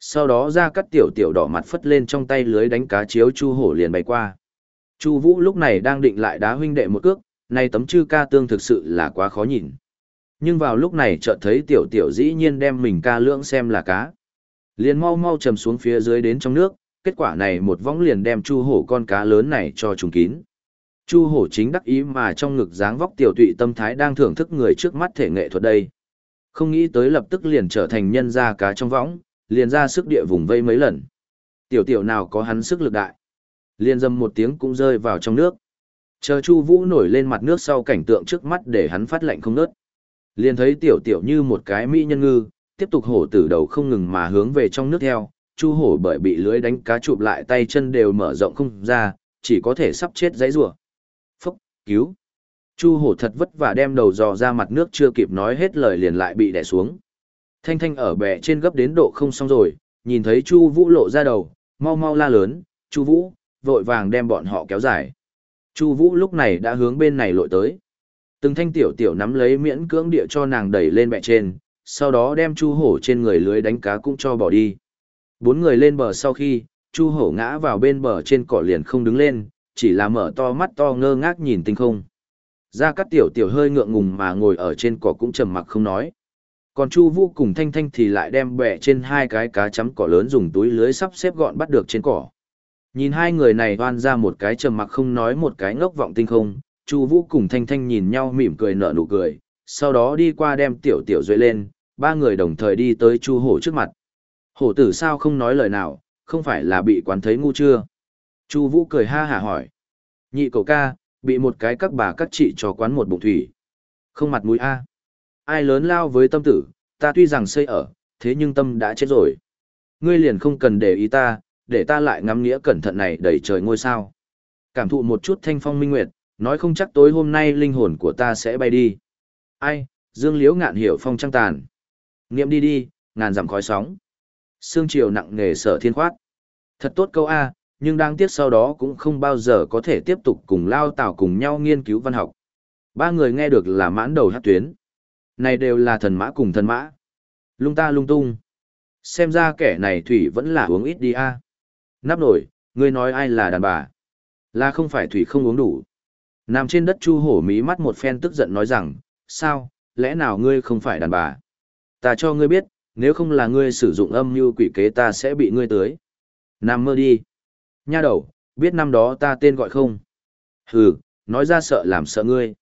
Sau đó ra cắt tiểu tiểu đỏ mặt phất lên trong tay lưới đánh cá chiếu Chu Hổ liền bay qua. Chu Vũ lúc này đang định lại đá huynh đệ một cước, nay tấm chư ca tương thực sự là quá khó nhìn. Nhưng vào lúc này chợt thấy tiểu tiểu dĩ nhiên đem mình ca lưỡng xem là cá. Liền mau mau trầm xuống phía dưới đến trong nước, kết quả này một võng liền đem chu hổ con cá lớn này cho trùng kín. Chu hổ chính đắc ý mà trong ngực dáng vóc tiểu tụy tâm thái đang thưởng thức người trước mắt thể nghệ thuật đây. Không nghĩ tới lập tức liền trở thành nhân gia cá trong võng, liền ra sức địa vùng vây mấy lần. Tiểu tiểu nào có hắn sức lực đại. Liền dầm một tiếng cũng rơi vào trong nước. Chờ Chu Vũ nổi lên mặt nước sau cảnh tượng trước mắt để hắn phát lạnh không ngớt. Liền thấy tiểu tiểu như một cái mỹ nhân ngư, tiếp tục hổ tử đầu không ngừng mà hướng về trong nước theo, Chu hổ bởi bị lưới đánh cá chụp lại tay chân đều mở rộng không ra, chỉ có thể sắp chết dãy rủa. Phốc, cứu. Chu hổ thật vất vả đem đầu dò ra mặt nước chưa kịp nói hết lời liền lại bị đè xuống. Thanh Thanh ở bè trên gấp đến độ không xong rồi, nhìn thấy Chu Vũ lộ ra đầu, mau mau la lớn, "Chu Vũ!" vội vàng đem bọn họ kéo dài. Chu Vũ lúc này đã hướng bên này lội tới. Từng thanh tiểu tiểu nắm lấy miễn cưỡng địa cho nàng đẩy lên bè trên, sau đó đem Chu Hổ trên người lưới đánh cá cũng cho bỏ đi. Bốn người lên bờ sau khi, Chu Hổ ngã vào bên bờ trên cỏ liền không đứng lên, chỉ là mở to mắt to ngơ ngác nhìn tinh không. Gia Cát tiểu tiểu hơi ngượng ngùng mà ngồi ở trên cỏ cũng trầm mặc không nói. Còn Chu Vũ cùng Thanh Thanh thì lại đem bẹ trên hai cái cá chấm cỏ lớn dùng túi lưới sắp xếp gọn bắt được trên cỏ. Nhìn hai người này oan ra một cái trầm mặc không nói một cái ngốc vọng tinh không, Chu Vũ cùng Thanh Thanh nhìn nhau mỉm cười nở nụ cười, sau đó đi qua đem tiểu tiểu duệ lên, ba người đồng thời đi tới Chu Hổ trước mặt. Hổ tử sao không nói lời nào, không phải là bị quán thấy ngu chưa? Chu Vũ cười ha hả hỏi. Nhị cậu ca, bị một cái các bà các chị cho quán một bụng thủy. Không mặt mũi a. Ai lớn lao với tâm tử, ta tuy rằng xây ở, thế nhưng tâm đã chết rồi. Ngươi liền không cần để ý ta, để ta lại ngắm nghĩa cẩn thận này đầy trời ngôi sao. Cảm thụ một chút thanh phong minh nguyệt, nói không chắc tối hôm nay linh hồn của ta sẽ bay đi. Ai, dương liễu ngạn hiểu phong trăng tàn. Niệm đi đi, ngàn dặm khói sóng. Sương chiều nặng nề sở thiên khoát. Thật tốt câu A, nhưng đáng tiếc sau đó cũng không bao giờ có thể tiếp tục cùng lao tảo cùng nhau nghiên cứu văn học. Ba người nghe được là mãn đầu hát tuyến. Này đều là thần mã cùng thần mã. Lung ta lung tung. Xem ra kẻ này thủy vẫn là uống ít đi a. Nắp nổi, ngươi nói ai là đàn bà? Là không phải thủy không uống đủ. Nằm trên đất chu hổ mí mắt một phen tức giận nói rằng, sao, lẽ nào ngươi không phải đàn bà? Ta cho ngươi biết, nếu không là ngươi sử dụng âm mưu quỷ kế ta sẽ bị ngươi tới. Nằm mơ đi. Nha đầu, biết năm đó ta tên gọi không? Hừ, nói ra sợ làm sợ ngươi.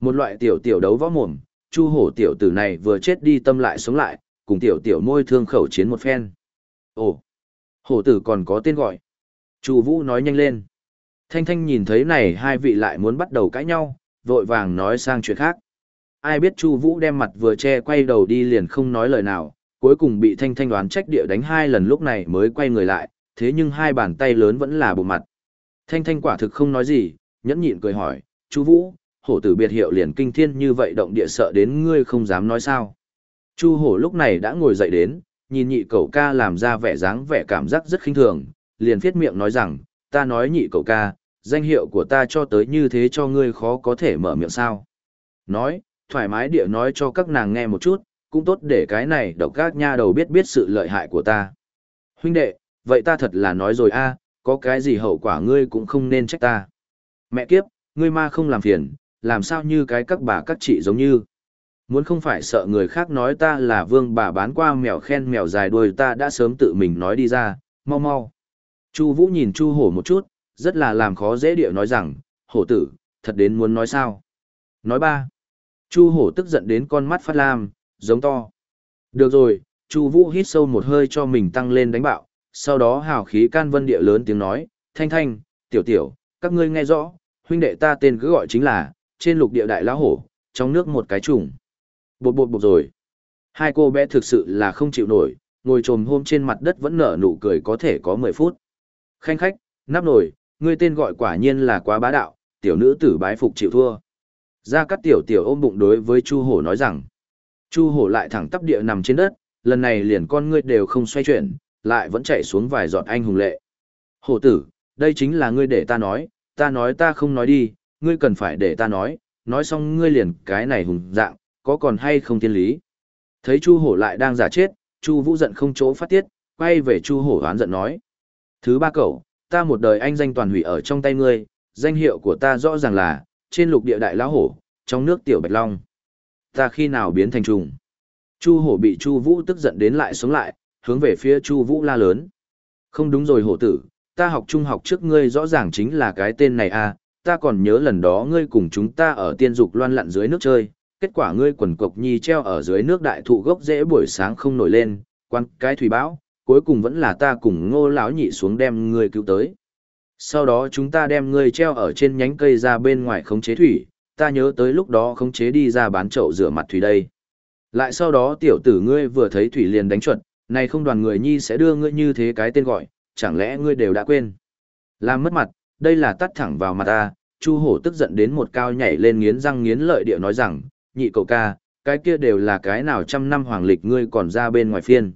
Một loại tiểu tiểu đấu võ mồm, chu hổ tiểu tử này vừa chết đi tâm lại sống lại, cùng tiểu tiểu môi thương khẩu chiến một phen. Ồ, hổ tử còn có tên gọi. Chu Vũ nói nhanh lên. Thanh Thanh nhìn thấy này hai vị lại muốn bắt đầu cãi nhau, vội vàng nói sang chuyện khác. Ai biết Chu Vũ đem mặt vừa che quay đầu đi liền không nói lời nào, cuối cùng bị Thanh Thanh đoán trách địa đánh hai lần lúc này mới quay người lại, thế nhưng hai bàn tay lớn vẫn là bộ mặt. Thanh Thanh quả thực không nói gì, nhẫn nhịn cười hỏi, "Chu Vũ, hổ tử biệt hiệu liền kinh thiên như vậy động địa sợ đến ngươi không dám nói sao?" Chu hổ lúc này đã ngồi dậy đến, nhìn nhị cậu ca làm ra vẻ dáng vẻ cảm giác rất khinh thường, liền phiết miệng nói rằng, ta nói nhị cậu ca, danh hiệu của ta cho tới như thế cho ngươi khó có thể mở miệng sao. Nói, thoải mái địa nói cho các nàng nghe một chút, cũng tốt để cái này độc các nha đầu biết biết sự lợi hại của ta. Huynh đệ, vậy ta thật là nói rồi a, có cái gì hậu quả ngươi cũng không nên trách ta. Mẹ kiếp, ngươi ma không làm phiền, làm sao như cái các bà các chị giống như. Muốn không phải sợ người khác nói ta là vương bà bán qua mèo khen mèo dài đuôi ta đã sớm tự mình nói đi ra, mau mau. Chu Vũ nhìn Chu Hổ một chút, rất là làm khó dễ điệu nói rằng, hổ tử, thật đến muốn nói sao. Nói ba. Chu Hổ tức giận đến con mắt phát lam, giống to. Được rồi, Chu Vũ hít sâu một hơi cho mình tăng lên đánh bạo, sau đó hào khí can vân địa lớn tiếng nói, thanh thanh, tiểu tiểu, các ngươi nghe rõ, huynh đệ ta tên cứ gọi chính là, trên lục địa đại lão hổ, trong nước một cái trùng. Bột bột bột rồi. Hai cô bé thực sự là không chịu nổi, ngồi trồm hôm trên mặt đất vẫn nở nụ cười có thể có 10 phút. Khanh khách, nắp nổi, ngươi tên gọi quả nhiên là quá bá đạo, tiểu nữ tử bái phục chịu thua. Gia Cát tiểu tiểu ôm bụng đối với Chu Hổ nói rằng. Chu Hổ lại thẳng tắp địa nằm trên đất, lần này liền con ngươi đều không xoay chuyển, lại vẫn chạy xuống vài giọt anh hùng lệ. Hổ tử, đây chính là ngươi để ta nói, ta nói ta không nói đi, ngươi cần phải để ta nói, nói xong ngươi liền cái này hùng dạng, có còn hay không thiên lý. Thấy Chu Hổ lại đang giả chết, Chu Vũ giận không chỗ phát tiết, quay về Chu Hổ oán giận nói: "Thứ ba cậu, ta một đời anh danh toàn hủy ở trong tay ngươi, danh hiệu của ta rõ ràng là trên lục địa đại lão hổ, trong nước tiểu bạch long. Ta khi nào biến thành trùng?" Chu Hổ bị Chu Vũ tức giận đến lại sống lại, hướng về phía Chu Vũ la lớn: "Không đúng rồi hổ tử, ta học trung học trước ngươi rõ ràng chính là cái tên này à, ta còn nhớ lần đó ngươi cùng chúng ta ở tiên dục loan lặn dưới nước chơi, kết quả ngươi quần cộc nhi treo ở dưới nước đại thụ gốc dễ buổi sáng không nổi lên, quan cái thủy bão, cuối cùng vẫn là ta cùng ngô lão nhị xuống đem ngươi cứu tới. Sau đó chúng ta đem ngươi treo ở trên nhánh cây ra bên ngoài khống chế thủy, ta nhớ tới lúc đó khống chế đi ra bán chậu rửa mặt thủy đây. Lại sau đó tiểu tử ngươi vừa thấy thủy liền đánh chuẩn, này không đoàn người nhi sẽ đưa ngươi như thế cái tên gọi, chẳng lẽ ngươi đều đã quên. Làm mất mặt, đây là tắt thẳng vào mặt ta, Chu hổ tức giận đến một cao nhảy lên nghiến răng nghiến lợi địa nói rằng, nhị cậu ca, cái kia đều là cái nào trăm năm hoàng lịch ngươi còn ra bên ngoài phiên.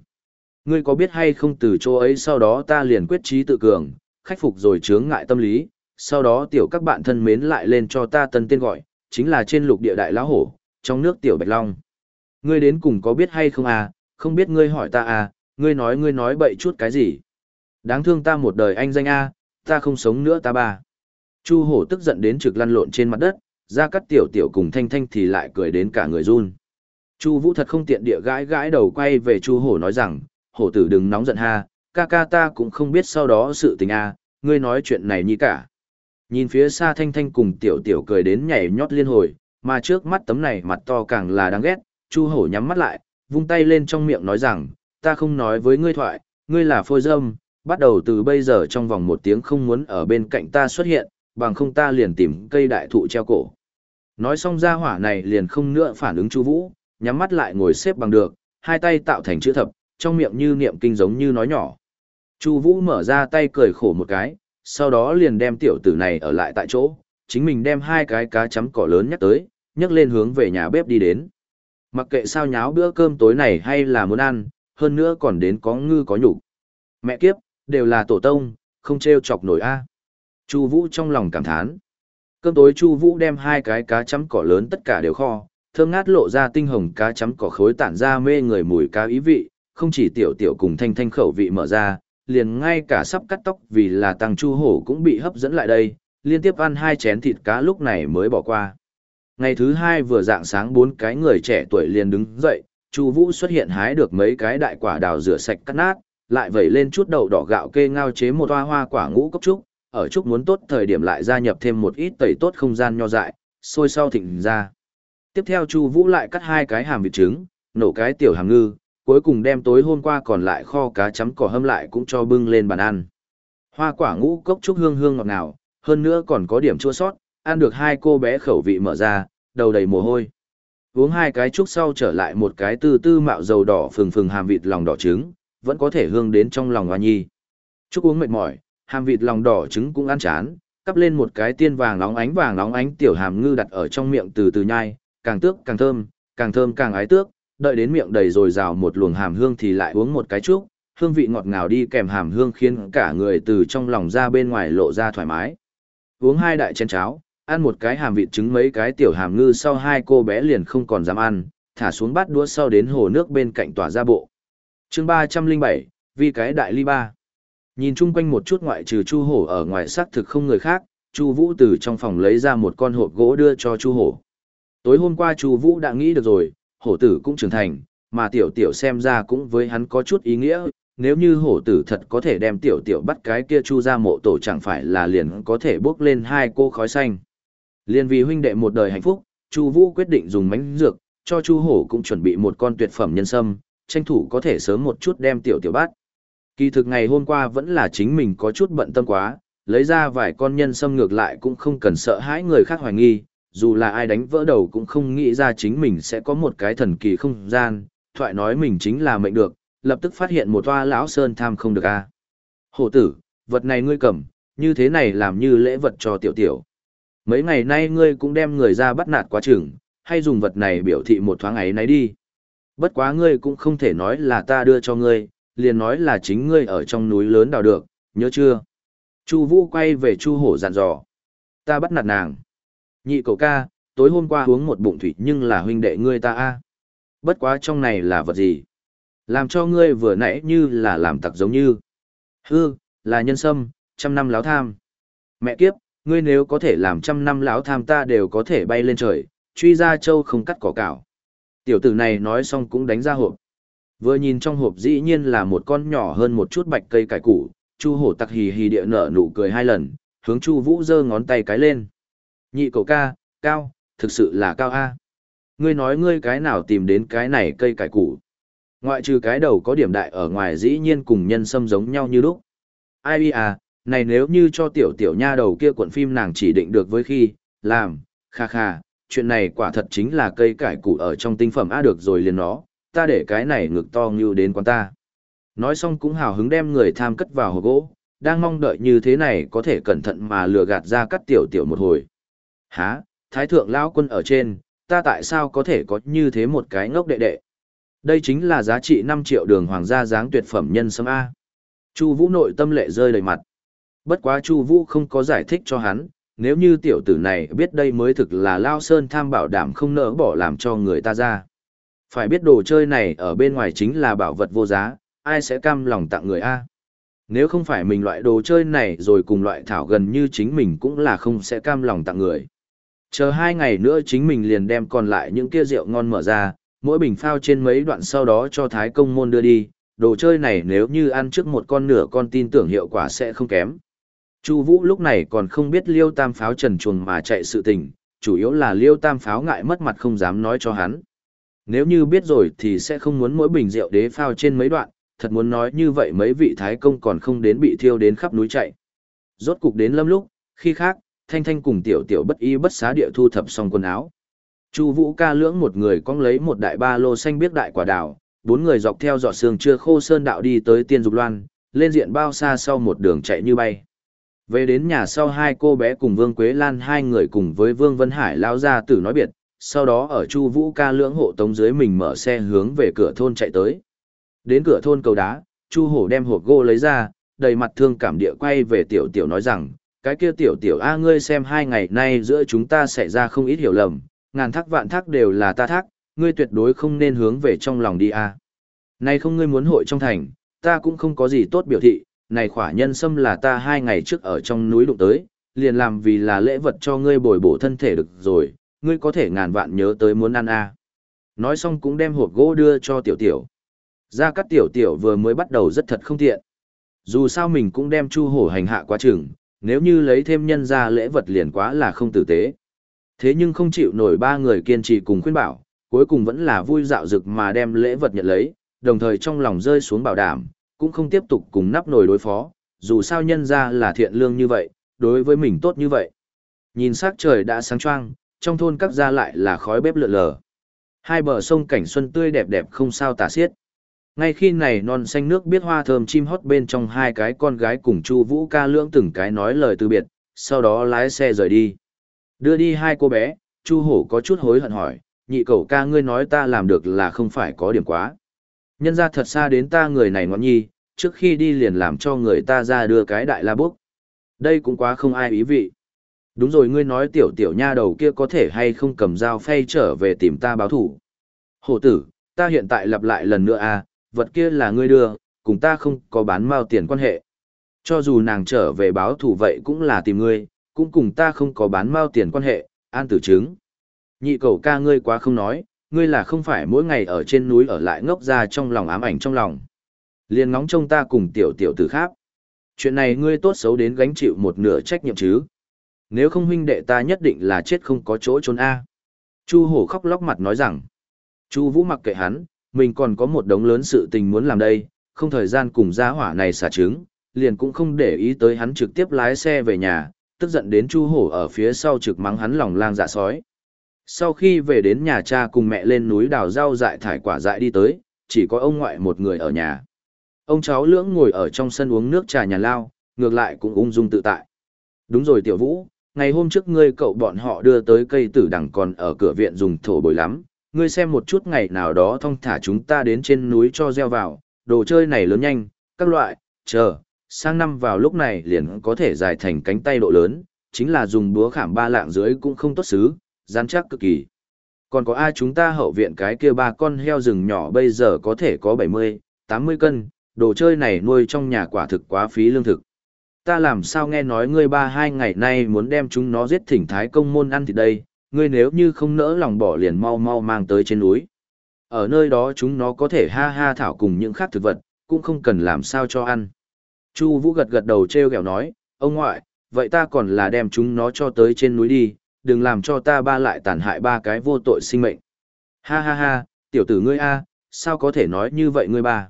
Ngươi có biết hay không từ chỗ ấy sau đó ta liền quyết trí tự cường, khắc phục rồi chướng ngại tâm lý, sau đó tiểu các bạn thân mến lại lên cho ta tân tên gọi, chính là trên lục địa đại lão hổ, trong nước tiểu bạch long. Ngươi đến cùng có biết hay không à, không biết ngươi hỏi ta à, ngươi nói ngươi nói bậy chút cái gì. Đáng thương ta một đời anh danh a, ta không sống nữa ta ba. Chu hổ tức giận đến trực lăn lộn trên mặt đất, ra cắt tiểu tiểu cùng thanh thanh thì lại cười đến cả người run. Chu Vũ thật không tiện địa gãi gãi đầu quay về Chu Hổ nói rằng, "Hổ tử đừng nóng giận ha, ca ca ta cũng không biết sau đó sự tình a, ngươi nói chuyện này như cả." Nhìn phía xa Thanh Thanh cùng Tiểu Tiểu cười đến nhảy nhót liên hồi, mà trước mắt tấm này mặt to càng là đáng ghét, Chu Hổ nhắm mắt lại, vung tay lên trong miệng nói rằng, ta không nói với ngươi thoại, ngươi là phôi dâm, bắt đầu từ bây giờ trong vòng một tiếng không muốn ở bên cạnh ta xuất hiện, bằng không ta liền tìm cây đại thụ treo cổ. Nói xong ra hỏa này liền không nữa phản ứng Chu Vũ, nhắm mắt lại ngồi xếp bằng được, hai tay tạo thành chữ thập, trong miệng như niệm kinh giống như nói nhỏ. Chu Vũ mở ra tay cười khổ một cái, sau đó liền đem tiểu tử này ở lại tại chỗ, chính mình đem hai cái cá chấm cỏ lớn nhắc tới, nhấc lên hướng về nhà bếp đi đến. Mặc kệ sao nháo bữa cơm tối này hay là muốn ăn, hơn nữa còn đến có ngư có nhục. Mẹ kiếp, đều là tổ tông, không treo chọc nổi a. Chu Vũ trong lòng cảm thán. Cơm tối Chu Vũ đem hai cái cá chấm cỏ lớn tất cả đều kho, thơm ngát lộ ra tinh hồng cá chấm cỏ khối tản ra mê người mùi cá ý vị, không chỉ tiểu tiểu cùng thanh thanh khẩu vị mở ra, liền ngay cả sắp cắt tóc vì là tăng chu hổ cũng bị hấp dẫn lại đây, liên tiếp ăn hai chén thịt cá lúc này mới bỏ qua. Ngày thứ hai vừa dạng sáng bốn cái người trẻ tuổi liền đứng dậy, Chu Vũ xuất hiện hái được mấy cái đại quả đào rửa sạch cắt nát, lại vẩy lên chút đậu đỏ gạo kê ngao chế một hoa hoa quả ngũ cốc trúc, ở trúc muốn tốt thời điểm lại gia nhập thêm một ít tẩy tốt không gian nho dại, sôi sau thịnh ra. Tiếp theo Chu Vũ lại cắt hai cái hàm vịt trứng, nổ cái tiểu hàm ngư, cuối cùng đem tối hôm qua còn lại kho cá chấm cỏ hâm lại cũng cho bưng lên bàn ăn. Hoa quả ngũ cốc trúc hương hương ngọt ngào, hơn nữa còn có điểm chua sót, ăn được hai cô bé khẩu vị mở ra, đầu đầy mồ hôi. Uống hai cái trúc sau trở lại một cái từ tư mạo dầu đỏ phừng phừng hàm vịt lòng đỏ trứng, vẫn có thể hương đến trong lòng hoa nhi. chúc uống mệt mỏi, hàm vịt lòng đỏ trứng cũng ăn chán, cắp lên một cái tiên vàng nóng ánh vàng nóng ánh tiểu hàm ngư đặt ở trong miệng từ từ nhai, càng tước càng thơm, càng thơm càng ái tước, đợi đến miệng đầy rồi rào một luồng hàm hương thì lại uống một cái chúc, hương vị ngọt ngào đi kèm hàm hương khiến cả người từ trong lòng ra bên ngoài lộ ra thoải mái. Uống hai đại chén cháo, ăn một cái hàm vịt trứng mấy cái tiểu hàm ngư sau hai cô bé liền không còn dám ăn, thả xuống bát đũa sau đến hồ nước bên cạnh tỏa ra bộ chương ba trăm linh bảy vì cái đại ly ba. Nhìn chung quanh một chút ngoại trừ Chu Hổ ở ngoài xác thực không người khác, Chu Vũ từ trong phòng lấy ra một con hộp gỗ đưa cho Chu Hổ. Tối hôm qua Chu Vũ đã nghĩ được rồi, hổ tử cũng trưởng thành, mà tiểu tiểu xem ra cũng với hắn có chút ý nghĩa, nếu như hổ tử thật có thể đem tiểu tiểu bắt cái kia chu ra mộ tổ chẳng phải là liền có thể bước lên hai cô khói xanh. Liên vì huynh đệ một đời hạnh phúc, Chu Vũ quyết định dùng mánh dược, cho Chu Hổ cũng chuẩn bị một con tuyệt phẩm nhân sâm, tranh thủ có thể sớm một chút đem tiểu tiểu bắt. Kỳ thực ngày hôm qua vẫn là chính mình có chút bận tâm quá, lấy ra vài con nhân sâm ngược lại cũng không cần sợ hãi người khác hoài nghi, dù là ai đánh vỡ đầu cũng không nghĩ ra chính mình sẽ có một cái thần kỳ không gian, thoại nói mình chính là mệnh được, lập tức phát hiện một toa lão sơn tham không được a. À. Hổ tử, vật này ngươi cầm, như thế này làm như lễ vật cho tiểu tiểu. Mấy ngày nay ngươi cũng đem người ra bắt nạt quá chừng, hay dùng vật này biểu thị một thoáng ấy nấy đi. Bất quá ngươi cũng không thể nói là ta đưa cho ngươi, liền nói là chính ngươi ở trong núi lớn đào được, nhớ chưa? Chu Vũ quay về Chu Hổ dặn dò. Ta bắt nạt nàng. Nhị cậu ca, tối hôm qua uống một bụng thủy nhưng là huynh đệ ngươi ta a. Bất quá trong này là vật gì? Làm cho ngươi vừa nãy như là làm tặc giống như. Hư, là nhân sâm, trăm năm láo tham. Mẹ kiếp, ngươi nếu có thể làm trăm năm láo tham ta đều có thể bay lên trời, truy ra châu không cắt cỏ cảo. Tiểu tử này nói xong cũng đánh ra hộp. Vừa nhìn trong hộp dĩ nhiên là một con nhỏ hơn một chút bạch cây cải củ, Chu hổ tặc hì hì địa nở nụ cười hai lần, hướng Chu Vũ giơ ngón tay cái lên. Nhị cậu ca, cao, thực sự là cao A. Ngươi nói ngươi cái nào tìm đến cái này cây cải củ. Ngoại trừ cái đầu có điểm đại ở ngoài dĩ nhiên cùng nhân sâm giống nhau như lúc. Ai à, này nếu như cho tiểu tiểu nha đầu kia cuộn phim nàng chỉ định được với khi, làm, kha kha, chuyện này quả thật chính là cây cải củ ở trong tinh phẩm A được rồi liền nó, ta để cái này ngực to như đến quán ta. Nói xong cũng hào hứng đem người tham cất vào hộp gỗ, đang mong đợi như thế này có thể cẩn thận mà lừa gạt ra cắt tiểu tiểu một hồi. Hả, thái thượng lão quân ở trên, ta tại sao có thể có như thế một cái ngốc đệ đệ? Đây chính là giá trị 5 triệu đường hoàng gia dáng tuyệt phẩm nhân sâm A. Chu Vũ nội tâm lệ rơi đầy mặt. Bất quá Chu Vũ không có giải thích cho hắn, nếu như tiểu tử này biết đây mới thực là Lao Sơn tham bảo đảm không nỡ bỏ làm cho người ta ra. Phải biết đồ chơi này ở bên ngoài chính là bảo vật vô giá, ai sẽ cam lòng tặng người A. Nếu không phải mình loại đồ chơi này rồi cùng loại thảo gần như chính mình cũng là không sẽ cam lòng tặng người. Chờ hai ngày nữa chính mình liền đem còn lại những kia rượu ngon mở ra, mỗi bình phao trên mấy đoạn sau đó cho thái công môn đưa đi, đồ chơi này nếu như ăn trước một con nửa con tin tưởng hiệu quả sẽ không kém. Chu Vũ lúc này còn không biết Liêu Tam pháo trần chuồng mà chạy sự tình, chủ yếu là Liêu Tam pháo ngại mất mặt không dám nói cho hắn. Nếu như biết rồi thì sẽ không muốn mỗi bình rượu đế phao trên mấy đoạn, thật muốn nói như vậy mấy vị thái công còn không đến bị thiêu đến khắp núi chạy. Rốt cục đến lâm lúc, khi khác, Thanh Thanh cùng tiểu tiểu bất y bất xá địa thu thập xong quần áo. Chu Vũ ca lưỡng một người cong lấy một đại ba lô xanh biết đại quả đào, bốn người dọc theo dọ sương chưa khô sơn đạo đi tới Tiên Dục Loan, lên diện bao xa sau một đường chạy như bay. Về đến nhà sau hai cô bé cùng Vương Quế Lan hai người cùng với Vương Vân Hải lao ra tử nói biệt, sau đó ở Chu Vũ ca lưỡng hộ tống dưới mình mở xe hướng về cửa thôn chạy tới. Đến cửa thôn cầu đá, Chu Hổ đem hộp gỗ lấy ra, đầy mặt thương cảm địa quay về tiểu tiểu nói rằng, cái kia tiểu tiểu a ngươi xem hai ngày nay giữa chúng ta xảy ra không ít hiểu lầm, ngàn thác vạn thác đều là ta thác, ngươi tuyệt đối không nên hướng về trong lòng đi a. Nay không ngươi muốn hội trong thành, ta cũng không có gì tốt biểu thị, này khỏa nhân sâm là ta hai ngày trước ở trong núi đụng tới, liền làm vì là lễ vật cho ngươi bồi bổ thân thể được rồi, ngươi có thể ngàn vạn nhớ tới muốn ăn a. Nói xong cũng đem hộp gỗ đưa cho tiểu tiểu. Gia Cát tiểu tiểu vừa mới bắt đầu rất thật không tiện. Dù sao mình cũng đem chu hổ hành hạ quá chừng, nếu như lấy thêm nhân ra lễ vật liền quá là không tử tế. Thế nhưng không chịu nổi ba người kiên trì cùng khuyên bảo, cuối cùng vẫn là vui dạo dực mà đem lễ vật nhận lấy, đồng thời trong lòng rơi xuống bảo đảm, cũng không tiếp tục cùng nắp nồi đối phó, dù sao nhân ra là thiện lương như vậy, đối với mình tốt như vậy. Nhìn sắc trời đã sáng choang, trong thôn các gia lại là khói bếp lượn lờ. Hai bờ sông cảnh xuân tươi đẹp đẹp không sao tả xiết. Ngay khi này non xanh nước biết hoa thơm chim hót bên trong hai cái con gái cùng Chu Vũ ca lưỡng từng cái nói lời từ biệt, sau đó lái xe rời đi. Đưa đi hai cô bé, Chu Hổ có chút hối hận hỏi, nhị cậu ca ngươi nói ta làm được là không phải có điểm quá. Nhân ra thật xa đến ta người này ngọn nhi, trước khi đi liền làm cho người ta ra đưa cái đại la bốc. Đây cũng quá không ai ý vị. Đúng rồi ngươi nói tiểu tiểu nha đầu kia có thể hay không cầm dao phay trở về tìm ta báo thủ. Hổ tử, ta hiện tại lặp lại lần nữa à, vật kia là ngươi đưa, cùng ta không có bán mao tiền quan hệ. Cho dù nàng trở về báo thủ vậy cũng là tìm ngươi, cũng cùng ta không có bán mao tiền quan hệ, an tử chứng. Nhị cầu ca ngươi quá không nói, ngươi là không phải mỗi ngày ở trên núi ở lại ngốc ra trong lòng ám ảnh trong lòng. Liên ngóng trông ta cùng tiểu tiểu tử khác. Chuyện này ngươi tốt xấu đến gánh chịu một nửa trách nhiệm chứ. Nếu không huynh đệ ta nhất định là chết không có chỗ trốn A. Chu hổ khóc lóc mặt nói rằng. Chu vũ mặc kệ hắn, mình còn có một đống lớn sự tình muốn làm đây, không thời gian cùng gia hỏa này xả trứng, liền cũng không để ý tới hắn trực tiếp lái xe về nhà, tức giận đến Chu Hổ ở phía sau trực mắng hắn lòng lang dạ sói. Sau khi về đến nhà cha cùng mẹ lên núi đào rau dại thải quả dại đi tới, chỉ có ông ngoại một người ở nhà. Ông cháu lưỡng ngồi ở trong sân uống nước trà nhà lao, ngược lại cũng ung dung tự tại. Đúng rồi tiểu vũ, ngày hôm trước ngươi cậu bọn họ đưa tới cây tử đằng còn ở cửa viện dùng thổ bồi lắm, ngươi xem một chút ngày nào đó thong thả chúng ta đến trên núi cho gieo vào, đồ chơi này lớn nhanh, các loại, chờ, sang năm vào lúc này liền có thể dài thành cánh tay độ lớn, chính là dùng búa khảm ba lạng dưới cũng không tốt xứ, rắn chắc cực kỳ. Còn có ai chúng ta hậu viện cái kia ba con heo rừng nhỏ bây giờ có thể có 70, 80 cân, đồ chơi này nuôi trong nhà quả thực quá phí lương thực. Ta làm sao nghe nói ngươi ba hai ngày nay muốn đem chúng nó giết thỉnh thái công môn ăn thì đây, ngươi nếu như không nỡ lòng bỏ liền mau mau mang tới trên núi. Ở nơi đó chúng nó có thể ha ha thảo cùng những khác thực vật, cũng không cần làm sao cho ăn. Chu Vũ gật gật đầu treo ghẹo nói, ông ngoại, vậy ta còn là đem chúng nó cho tới trên núi đi, đừng làm cho ta ba lại tàn hại ba cái vô tội sinh mệnh. Ha ha ha, tiểu tử ngươi a, sao có thể nói như vậy ngươi ba?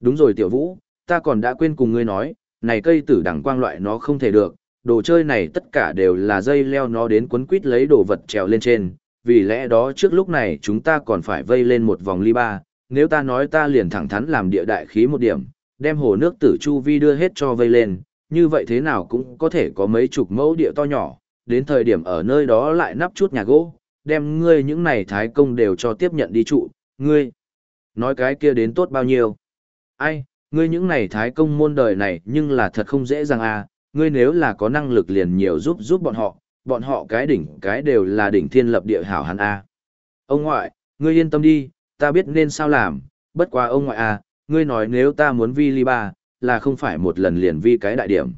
Đúng rồi tiểu Vũ, ta còn đã quên cùng ngươi nói, này cây tử đẳng quang loại nó không thể được, đồ chơi này tất cả đều là dây leo nó đến quấn quít lấy đồ vật trèo lên trên, vì lẽ đó trước lúc này chúng ta còn phải vây lên một vòng ly ba, nếu ta nói ta liền thẳng thắn làm địa đại khí một điểm, đem hồ nước tử chu vi đưa hết cho vây lên, như vậy thế nào cũng có thể có mấy chục mẫu địa to nhỏ, đến thời điểm ở nơi đó lại nắp chút nhà gỗ, đem ngươi những này thái công đều cho tiếp nhận đi trụ, ngươi. Nói cái kia đến tốt bao nhiêu? Ai, ngươi những này thái công môn đời này nhưng là thật không dễ dàng à, ngươi nếu là có năng lực liền nhiều giúp giúp bọn họ, bọn họ cái đỉnh cái đều là đỉnh thiên lập địa hảo hắn a. À. Ông ngoại, ngươi yên tâm đi, ta biết nên sao làm, bất quá ông ngoại à, ngươi nói nếu ta muốn vi ly ba, là không phải một lần liền vi cái đại điểm.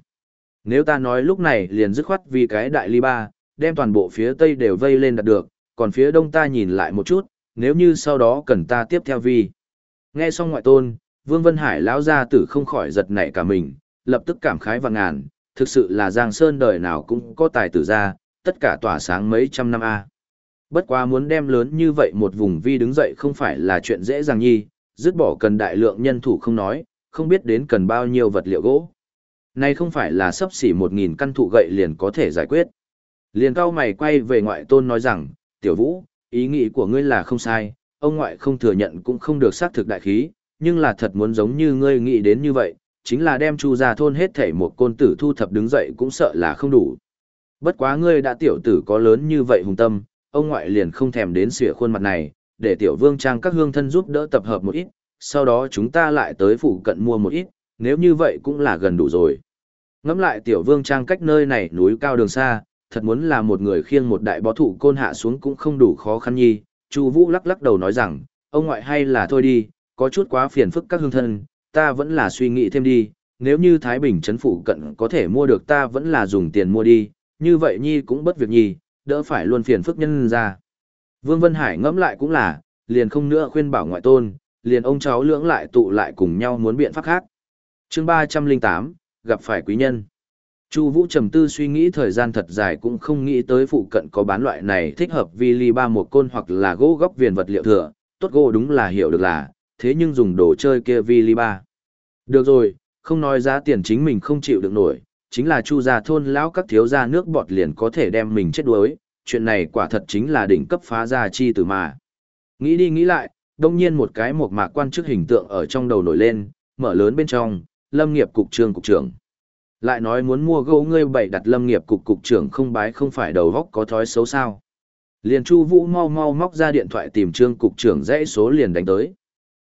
Nếu ta nói lúc này liền dứt khoát vì cái đại ly ba, đem toàn bộ phía tây đều vây lên đạt được, còn phía đông ta nhìn lại một chút, nếu như sau đó cần ta tiếp theo vi. Nghe xong ngoại tôn, Vương Vân Hải lão gia tử không khỏi giật nảy cả mình, lập tức cảm khái và ngàn, thực sự là Giang Sơn đời nào cũng có tài tử ra, tất cả tỏa sáng mấy trăm năm a. Bất quá muốn đem lớn như vậy một vùng vi đứng dậy không phải là chuyện dễ dàng nhi, dứt bỏ cần đại lượng nhân thủ không nói, không biết đến cần bao nhiêu vật liệu gỗ. Này không phải là sắp xỉ một nghìn căn thụ gậy liền có thể giải quyết. Liền cao mày quay về ngoại tôn nói rằng, tiểu vũ, ý nghĩ của ngươi là không sai, ông ngoại không thừa nhận cũng không được xác thực đại khí, nhưng là thật muốn giống như ngươi nghĩ đến như vậy, chính là đem chu ra thôn hết thảy một côn tử thu thập đứng dậy cũng sợ là không đủ. Bất quá ngươi đã tiểu tử có lớn như vậy hùng tâm, ông ngoại liền không thèm đến xỉa khuôn mặt này, để tiểu vương trang các hương thân giúp đỡ tập hợp một ít, sau đó chúng ta lại tới phụ cận mua một ít, nếu như vậy cũng là gần đủ rồi. Ngắm lại tiểu vương trang cách nơi này núi cao đường xa, thật muốn là một người khiêng một đại bó thủ côn hạ xuống cũng không đủ khó khăn nhi. Chu Vũ lắc lắc đầu nói rằng, ông ngoại hay là thôi đi, có chút quá phiền phức các hương thân, ta vẫn là suy nghĩ thêm đi, nếu như Thái Bình trấn phủ cận có thể mua được ta vẫn là dùng tiền mua đi, như vậy nhi cũng bất việc nhi, đỡ phải luôn phiền phức nhân ra. Vương Vân Hải ngẫm lại cũng là, liền không nữa khuyên bảo ngoại tôn, liền ông cháu lưỡng lại tụ lại cùng nhau muốn biện pháp khác. Chương 308, gặp phải quý nhân. Chu Vũ trầm tư suy nghĩ thời gian thật dài cũng không nghĩ tới phụ cận có bán loại này thích hợp vi ly ba một côn hoặc là gỗ góc viền vật liệu thừa, tốt gỗ đúng là hiểu được là, thế nhưng dùng đồ chơi kia vi ly ba. Được rồi, không nói giá tiền chính mình không chịu được nổi, chính là chu gia thôn lão các thiếu gia nước bọt liền có thể đem mình chết đuối, chuyện này quả thật chính là đỉnh cấp phá gia chi tử mà. Nghĩ đi nghĩ lại, đông nhiên một cái một mạc quan chức hình tượng ở trong đầu nổi lên, mở lớn bên trong, lâm nghiệp cục trưởng cục trưởng. Lại nói muốn mua gỗ ngươi bày đặt lâm nghiệp cục cục trưởng không bái không phải đầu góc có thói xấu sao. Liền Chu Vũ mau mau móc ra điện thoại tìm Trương cục trưởng dãy số liền đánh tới.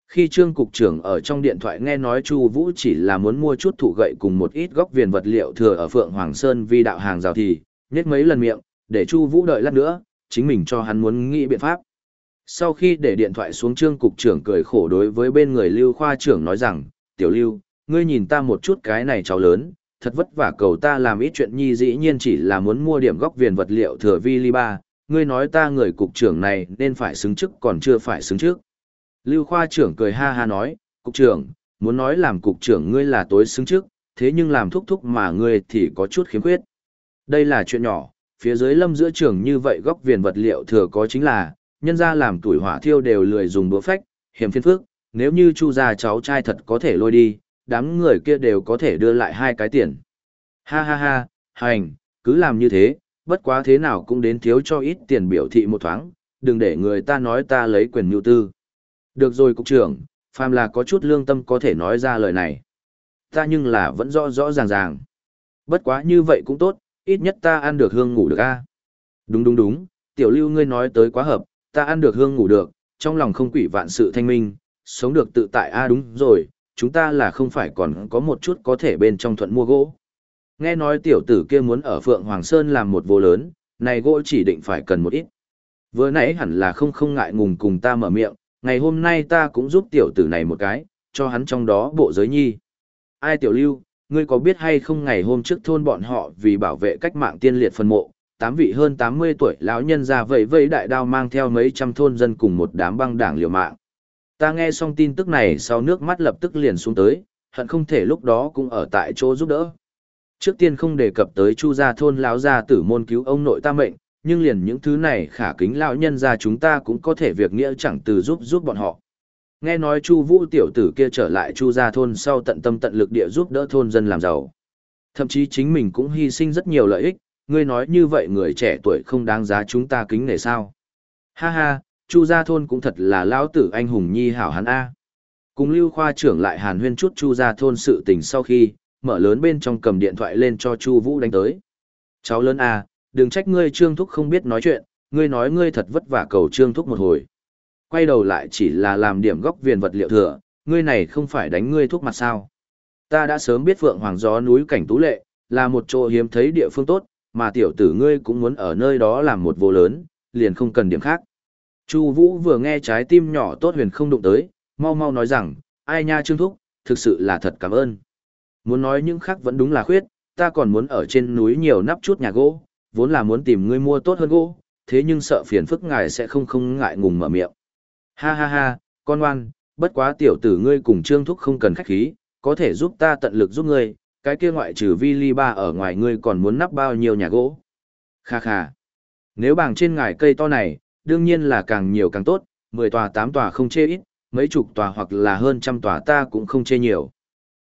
Khi Trương cục trưởng ở trong điện thoại nghe nói Chu Vũ chỉ là muốn mua chút thủ gậy cùng một ít góc viền vật liệu thừa ở Phượng Hoàng Sơn vi đạo hàng rào thì, nhếch mấy lần miệng, để Chu Vũ đợi lát nữa, chính mình cho hắn muốn nghĩ biện pháp. Sau khi để điện thoại xuống Trương cục trưởng cười khổ đối với bên người Lưu khoa trưởng nói rằng, "Tiểu Lưu, ngươi nhìn ta một chút cái này cháu lớn, thật vất vả cầu ta làm ít chuyện nhi dĩ nhiên chỉ là muốn mua điểm góc viền vật liệu thừa vi ly ba, ngươi nói ta người cục trưởng này nên phải xứng trước còn chưa phải xứng trước. Lưu khoa trưởng cười ha ha nói, cục trưởng, muốn nói làm cục trưởng ngươi là tối xứng trước, thế nhưng làm thúc thúc mà ngươi thì có chút khiếm khuyết. Đây là chuyện nhỏ, phía dưới lâm giữa trường như vậy góc viền vật liệu thừa có chính là, nhân ra làm tuổi hỏa thiêu đều lười dùng bữa phách, hiểm phiên phước, nếu như chu gia cháu trai thật có thể lôi đi, đám người kia đều có thể đưa lại hai cái tiền. Ha ha ha, hành, cứ làm như thế, bất quá thế nào cũng đến thiếu cho ít tiền biểu thị một thoáng, đừng để người ta nói ta lấy quyền nhu tư. Được rồi cục trưởng, phàm là có chút lương tâm có thể nói ra lời này. Ta nhưng là vẫn rõ rõ ràng ràng. Bất quá như vậy cũng tốt, ít nhất ta ăn được hương ngủ được a. Đúng đúng đúng, tiểu lưu ngươi nói tới quá hợp, ta ăn được hương ngủ được, trong lòng không quỷ vạn sự thanh minh, sống được tự tại a đúng rồi, chúng ta là không phải còn có một chút có thể bên trong thuận mua gỗ. Nghe nói tiểu tử kia muốn ở Phượng Hoàng Sơn làm một vô lớn, này gỗ chỉ định phải cần một ít. Vừa nãy hẳn là không không ngại ngùng cùng ta mở miệng, ngày hôm nay ta cũng giúp tiểu tử này một cái, cho hắn trong đó bộ giới nhi. Ai tiểu lưu, ngươi có biết hay không ngày hôm trước thôn bọn họ vì bảo vệ cách mạng tiên liệt phân mộ, tám vị hơn 80 tuổi lão nhân ra vẫy vẫy đại đao mang theo mấy trăm thôn dân cùng một đám băng đảng liều mạng. Ta nghe xong tin tức này sau nước mắt lập tức liền xuống tới, hận không thể lúc đó cũng ở tại chỗ giúp đỡ. Trước tiên không đề cập tới chu gia thôn lão gia tử môn cứu ông nội ta mệnh, nhưng liền những thứ này khả kính lão nhân gia chúng ta cũng có thể việc nghĩa chẳng từ giúp giúp bọn họ. Nghe nói chu vũ tiểu tử kia trở lại chu gia thôn sau tận tâm tận lực địa giúp đỡ thôn dân làm giàu. Thậm chí chính mình cũng hy sinh rất nhiều lợi ích, ngươi nói như vậy người trẻ tuổi không đáng giá chúng ta kính nể sao. Ha ha, chu gia thôn cũng thật là lão tử anh hùng nhi hảo hắn A. Cùng lưu khoa trưởng lại hàn huyên chút chu gia thôn sự tình sau khi, mở lớn bên trong cầm điện thoại lên cho chu vũ đánh tới. Cháu lớn A, đừng trách ngươi trương thúc không biết nói chuyện, ngươi nói ngươi thật vất vả cầu trương thúc một hồi. Quay đầu lại chỉ là làm điểm góc viền vật liệu thừa, ngươi này không phải đánh ngươi thuốc mặt sao. Ta đã sớm biết phượng hoàng gió núi cảnh tú lệ, là một chỗ hiếm thấy địa phương tốt, mà tiểu tử ngươi cũng muốn ở nơi đó làm một vô lớn, liền không cần điểm khác. Chu Vũ vừa nghe trái tim nhỏ tốt huyền không đụng tới, mau mau nói rằng, ai nha Trương Thúc, thực sự là thật cảm ơn. Muốn nói những khác vẫn đúng là khuyết, ta còn muốn ở trên núi nhiều nắp chút nhà gỗ, vốn là muốn tìm ngươi mua tốt hơn gỗ, thế nhưng sợ phiền phức ngài sẽ không không ngại ngùng mở miệng. Ha ha ha, con ngoan, bất quá tiểu tử ngươi cùng Trương Thúc không cần khách khí, có thể giúp ta tận lực giúp ngươi, cái kia ngoại trừ vi ly ba ở ngoài ngươi còn muốn nắp bao nhiêu nhà gỗ. Kha kha. Nếu bằng trên ngài cây to này, đương nhiên là càng nhiều càng tốt, 10 tòa 8 tòa không chê ít, mấy chục tòa hoặc là hơn trăm tòa ta cũng không chê nhiều.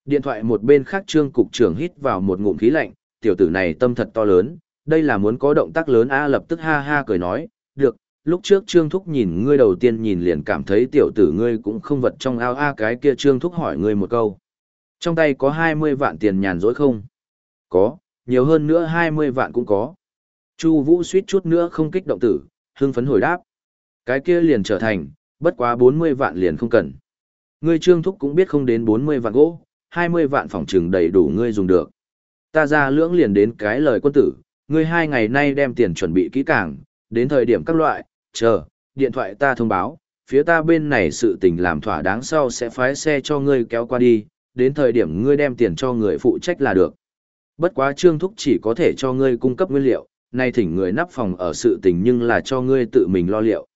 Điện thoại một bên khác trương cục trưởng hít vào một ngụm khí lạnh, tiểu tử này tâm thật to lớn, đây là muốn có động tác lớn a lập tức ha ha cười nói, được, lúc trước trương thúc nhìn ngươi đầu tiên nhìn liền cảm thấy tiểu tử ngươi cũng không vật trong ao a cái kia trương thúc hỏi ngươi một câu. Trong tay có 20 vạn tiền nhàn rỗi không? Có, nhiều hơn nữa 20 vạn cũng có. Chu Vũ suýt chút nữa không kích động tử, hưng phấn hồi đáp. Cái kia liền trở thành, bất quá 40 vạn liền không cần. Ngươi trương thúc cũng biết không đến 40 vạn gỗ, 20 vạn phòng trừng đầy đủ ngươi dùng được. Ta ra lưỡng liền đến cái lời quân tử, ngươi hai ngày nay đem tiền chuẩn bị kỹ càng, đến thời điểm các loại, chờ, điện thoại ta thông báo, phía ta bên này sự tình làm thỏa đáng sau sẽ phái xe cho ngươi kéo qua đi, đến thời điểm ngươi đem tiền cho người phụ trách là được. Bất quá trương thúc chỉ có thể cho ngươi cung cấp nguyên liệu, nay thỉnh người nắp phòng ở sự tình nhưng là cho ngươi tự mình lo liệu.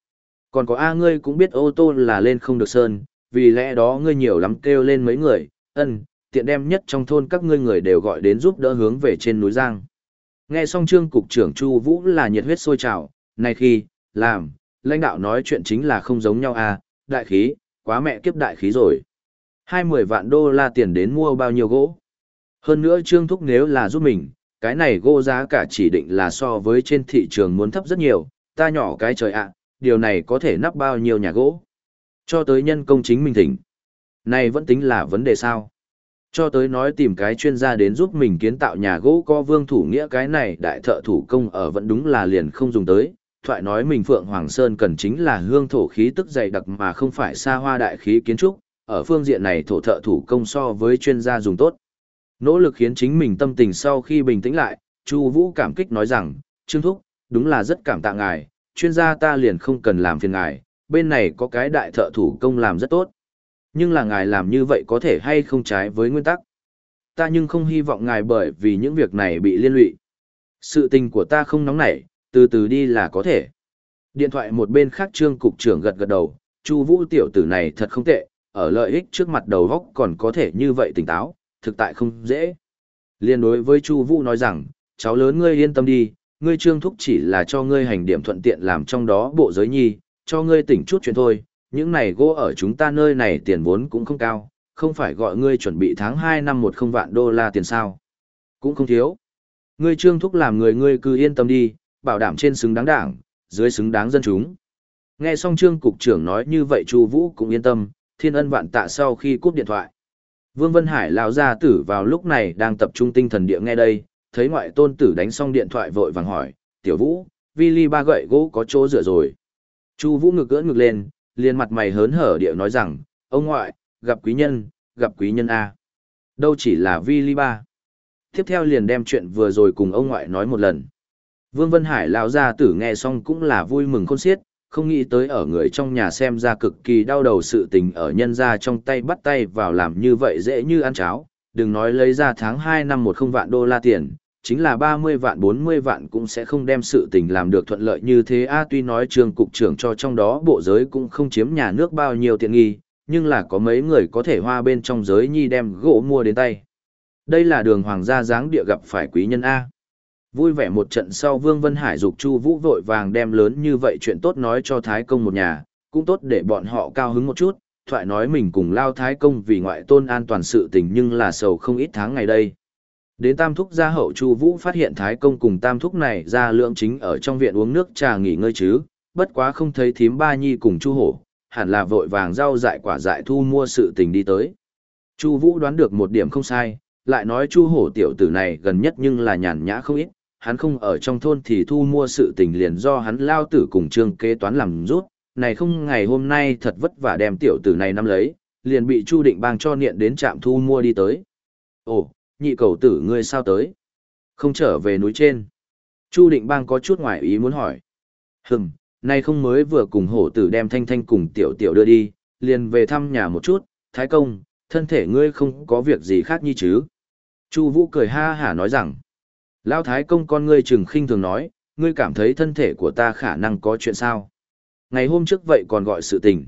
Còn có A ngươi cũng biết ô tô là lên không được sơn, vì lẽ đó ngươi nhiều lắm kêu lên mấy người, ân, tiện đem nhất trong thôn các ngươi người đều gọi đến giúp đỡ hướng về trên núi Giang. Nghe xong trương cục trưởng Chu Vũ là nhiệt huyết sôi trào, này khi, làm, lãnh đạo nói chuyện chính là không giống nhau à, đại khí, quá mẹ kiếp đại khí rồi. Hai mười vạn đô la tiền đến mua bao nhiêu gỗ. Hơn nữa trương thúc nếu là giúp mình, cái này gỗ giá cả chỉ định là so với trên thị trường muốn thấp rất nhiều, ta nhỏ cái trời ạ, điều này có thể nắp bao nhiêu nhà gỗ. Cho tới nhân công chính mình thỉnh. Này vẫn tính là vấn đề sao? Cho tới nói tìm cái chuyên gia đến giúp mình kiến tạo nhà gỗ có vương thủ nghĩa cái này đại thợ thủ công ở vẫn đúng là liền không dùng tới. Thoại nói mình Phượng Hoàng Sơn cần chính là hương thổ khí tức dày đặc mà không phải xa hoa đại khí kiến trúc, ở phương diện này thổ thợ thủ công so với chuyên gia dùng tốt. Nỗ lực khiến chính mình tâm tình sau khi bình tĩnh lại, Chu Vũ cảm kích nói rằng, Trương Thúc, đúng là rất cảm tạ ngài, chuyên gia ta liền không cần làm phiền ngài, bên này có cái đại thợ thủ công làm rất tốt. Nhưng là ngài làm như vậy có thể hay không trái với nguyên tắc. Ta nhưng không hy vọng ngài bởi vì những việc này bị liên lụy. Sự tình của ta không nóng nảy, từ từ đi là có thể. Điện thoại một bên khác trương cục trưởng gật gật đầu, Chu Vũ tiểu tử này thật không tệ, ở lợi ích trước mặt đầu góc còn có thể như vậy tỉnh táo, thực tại không dễ. Liên đối với Chu Vũ nói rằng, cháu lớn ngươi yên tâm đi, ngươi trương thúc chỉ là cho ngươi hành điểm thuận tiện làm trong đó bộ giới nhi, cho ngươi tỉnh chút chuyện thôi, những này gỗ ở chúng ta nơi này tiền vốn cũng không cao, không phải gọi ngươi chuẩn bị tháng 2 năm một không vạn đô la tiền sao. Cũng không thiếu. Ngươi trương thúc làm người ngươi cứ yên tâm đi, bảo đảm trên xứng đáng đảng, dưới xứng đáng dân chúng. Nghe xong trương cục trưởng nói như vậy Chu Vũ cũng yên tâm, thiên ân vạn tạ sau khi cúp điện thoại. Vương Vân Hải lão gia tử vào lúc này đang tập trung tinh thần địa nghe đây, thấy ngoại tôn tử đánh xong điện thoại vội vàng hỏi, "Tiểu Vũ, Vili ba gậy gỗ có chỗ rửa rồi?" Chu Vũ ngực ưỡn ngực lên, liền mặt mày hớn hở địa nói rằng, ông ngoại, gặp quý nhân, gặp quý nhân A. Đâu chỉ là vi ly ba. Tiếp theo liền đem chuyện vừa rồi cùng ông ngoại nói một lần. Vương Vân Hải lão gia tử nghe xong cũng là vui mừng khôn xiết, không nghĩ tới ở người trong nhà xem ra cực kỳ đau đầu sự tình ở nhân ra trong tay bắt tay vào làm như vậy dễ như ăn cháo, đừng nói lấy ra tháng 2 năm một không vạn đô la tiền, chính là 30 vạn 40 vạn cũng sẽ không đem sự tình làm được thuận lợi như thế a tuy nói trường cục trưởng cho trong đó bộ giới cũng không chiếm nhà nước bao nhiêu tiện nghi, nhưng là có mấy người có thể hoa bên trong giới nhi đem gỗ mua đến tay. Đây là đường hoàng gia dáng địa gặp phải quý nhân A. Vui vẻ một trận sau Vương Vân Hải dục Chu Vũ vội vàng đem lớn như vậy chuyện tốt nói cho Thái Công một nhà, cũng tốt để bọn họ cao hứng một chút, thoại nói mình cùng lao Thái Công vì ngoại tôn an toàn sự tình nhưng là sầu không ít tháng ngày đây. Đến Tam Thúc gia hậu Chu Vũ phát hiện Thái Công cùng Tam Thúc này ra lượng chính ở trong viện uống nước trà nghỉ ngơi chứ, bất quá không thấy thím ba nhi cùng Chu Hổ, hẳn là vội vàng rau dại quả dại thu mua sự tình đi tới. Chu Vũ đoán được một điểm không sai, lại nói Chu Hổ tiểu tử này gần nhất nhưng là nhàn nhã không ít, hắn không ở trong thôn thì thu mua sự tình liền do hắn lao tử cùng Trương kế toán làm rút, này không ngày hôm nay thật vất vả đem tiểu tử này nắm lấy, liền bị Chu Định Bang cho niệm đến trạm thu mua đi tới. Ồ, nhị cầu tử ngươi sao tới? Không trở về núi trên. Chu định bang có chút ngoài ý muốn hỏi. Hừm, nay không mới vừa cùng hổ tử đem thanh thanh cùng tiểu tiểu đưa đi, liền về thăm nhà một chút, thái công, thân thể ngươi không có việc gì khác như chứ. Chu vũ cười ha hả nói rằng, Lão thái công con ngươi trừng khinh thường nói, ngươi cảm thấy thân thể của ta khả năng có chuyện sao. Ngày hôm trước vậy còn gọi sự tình.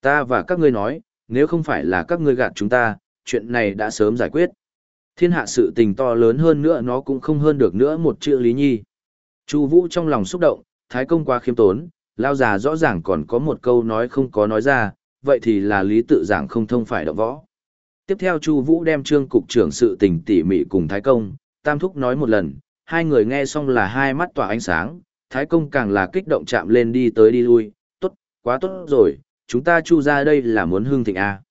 Ta và các ngươi nói, nếu không phải là các ngươi gạt chúng ta, chuyện này đã sớm giải quyết. Thiên hạ sự tình to lớn hơn nữa nó cũng không hơn được nữa một chữ Lý Nhi. Chu Vũ trong lòng xúc động, Thái công quá khiêm tốn, lao già rõ ràng còn có một câu nói không có nói ra, vậy thì là lý tự giảng không thông phải động võ. Tiếp theo Chu Vũ đem trương cục trưởng sự tình tỉ mỉ cùng Thái Công, Tam Thúc nói một lần, hai người nghe xong là hai mắt tỏa ánh sáng, Thái Công càng là kích động chạm lên đi tới đi lui, tốt, quá tốt rồi, chúng ta chu ra đây là muốn hương thịnh A.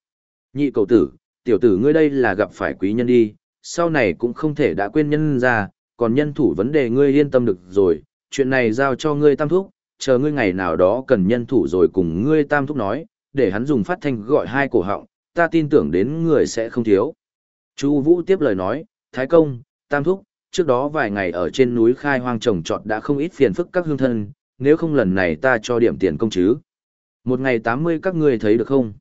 Nhị cầu tử, tiểu tử ngươi đây là gặp phải quý nhân đi, sau này cũng không thể đã quên nhân ra, còn nhân thủ vấn đề ngươi yên tâm được rồi, chuyện này giao cho ngươi tam thúc, chờ ngươi ngày nào đó cần nhân thủ rồi cùng ngươi tam thúc nói, để hắn dùng phát thanh gọi hai cổ họng, ta tin tưởng đến người sẽ không thiếu. Chu Vũ tiếp lời nói, Thái công, tam thúc, trước đó vài ngày ở trên núi khai hoang trồng trọt đã không ít phiền phức các hương thân, nếu không lần này ta cho điểm tiền công chứ. Một ngày 80 các ngươi thấy được không?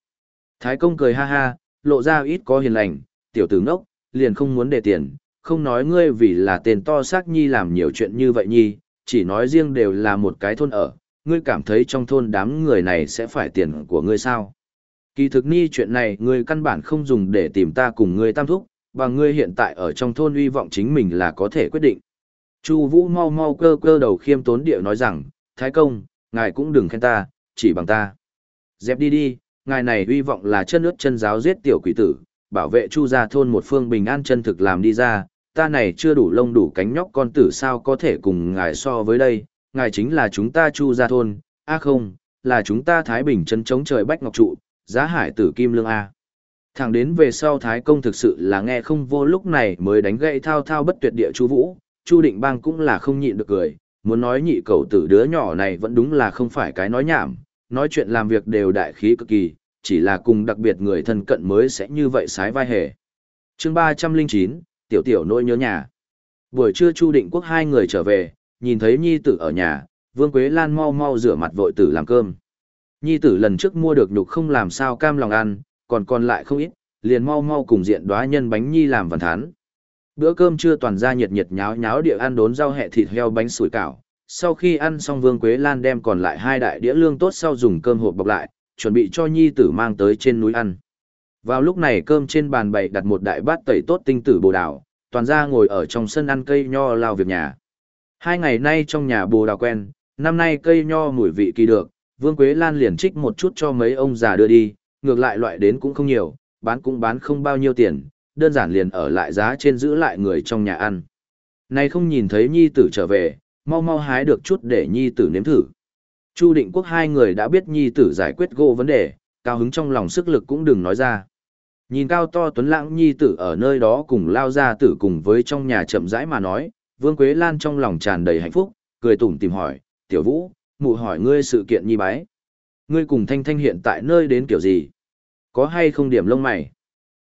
Thái công cười ha ha, lộ ra ít có hiền lành, tiểu tử ngốc, liền không muốn để tiền, không nói ngươi vì là tên to xác nhi làm nhiều chuyện như vậy nhi, chỉ nói riêng đều là một cái thôn ở, ngươi cảm thấy trong thôn đám người này sẽ phải tiền của ngươi sao? Kỳ thực ni chuyện này ngươi căn bản không dùng để tìm ta cùng ngươi tam thúc, và ngươi hiện tại ở trong thôn uy vọng chính mình là có thể quyết định. Chu Vũ mau mau cơ cơ đầu khiêm tốn điệu nói rằng, Thái công, ngài cũng đừng khen ta, chỉ bằng ta. Dẹp đi đi, ngài này uy vọng là chân ướt chân giáo giết tiểu quỷ tử, bảo vệ chu gia thôn một phương bình an chân thực làm đi ra, ta này chưa đủ lông đủ cánh nhóc con tử sao có thể cùng ngài so với đây, ngài chính là chúng ta chu gia thôn, a không, là chúng ta Thái Bình chân chống trời bách ngọc trụ, giá hải tử kim lương A. Thẳng đến về sau Thái Công thực sự là nghe không vô lúc này mới đánh gậy thao thao bất tuyệt địa chu vũ, chu định bang cũng là không nhịn được cười, muốn nói nhị cầu tử đứa nhỏ này vẫn đúng là không phải cái nói nhảm, nói chuyện làm việc đều đại khí cực kỳ, chỉ là cùng đặc biệt người thân cận mới sẽ như vậy sái vai hề. chương 309, Tiểu Tiểu nỗi nhớ nhà. Buổi trưa Chu Định Quốc hai người trở về, nhìn thấy Nhi tử ở nhà, Vương Quế Lan mau mau rửa mặt vội tử làm cơm. Nhi tử lần trước mua được nhục không làm sao cam lòng ăn, còn còn lại không ít, liền mau mau cùng diện đóa nhân bánh nhi làm văn thán. Bữa cơm trưa toàn ra nhiệt nhiệt nháo nháo địa ăn đốn rau hẹ thịt heo bánh sủi cảo, sau khi ăn xong Vương Quế Lan đem còn lại hai đại đĩa lương tốt sau dùng cơm hộp bọc lại, chuẩn bị cho nhi tử mang tới trên núi ăn. Vào lúc này cơm trên bàn bày đặt một đại bát tẩy tốt tinh tử bồ đào, toàn ra ngồi ở trong sân ăn cây nho lao việc nhà. Hai ngày nay trong nhà bồ đào quen, năm nay cây nho mùi vị kỳ được, Vương Quế Lan liền trích một chút cho mấy ông già đưa đi, ngược lại loại đến cũng không nhiều, bán cũng bán không bao nhiêu tiền, đơn giản liền ở lại giá trên giữ lại người trong nhà ăn. Này không nhìn thấy nhi tử trở về, mau mau hái được chút để nhi tử nếm thử. Chu định quốc hai người đã biết nhi tử giải quyết gỗ vấn đề, cao hứng trong lòng sức lực cũng đừng nói ra. Nhìn cao to tuấn lãng nhi tử ở nơi đó cùng lao ra tử cùng với trong nhà chậm rãi mà nói, Vương Quế Lan trong lòng tràn đầy hạnh phúc, cười tủm tìm hỏi, tiểu vũ, mụ hỏi ngươi sự kiện nhi bái. Ngươi cùng Thanh Thanh hiện tại nơi đến kiểu gì? Có hay không điểm lông mày?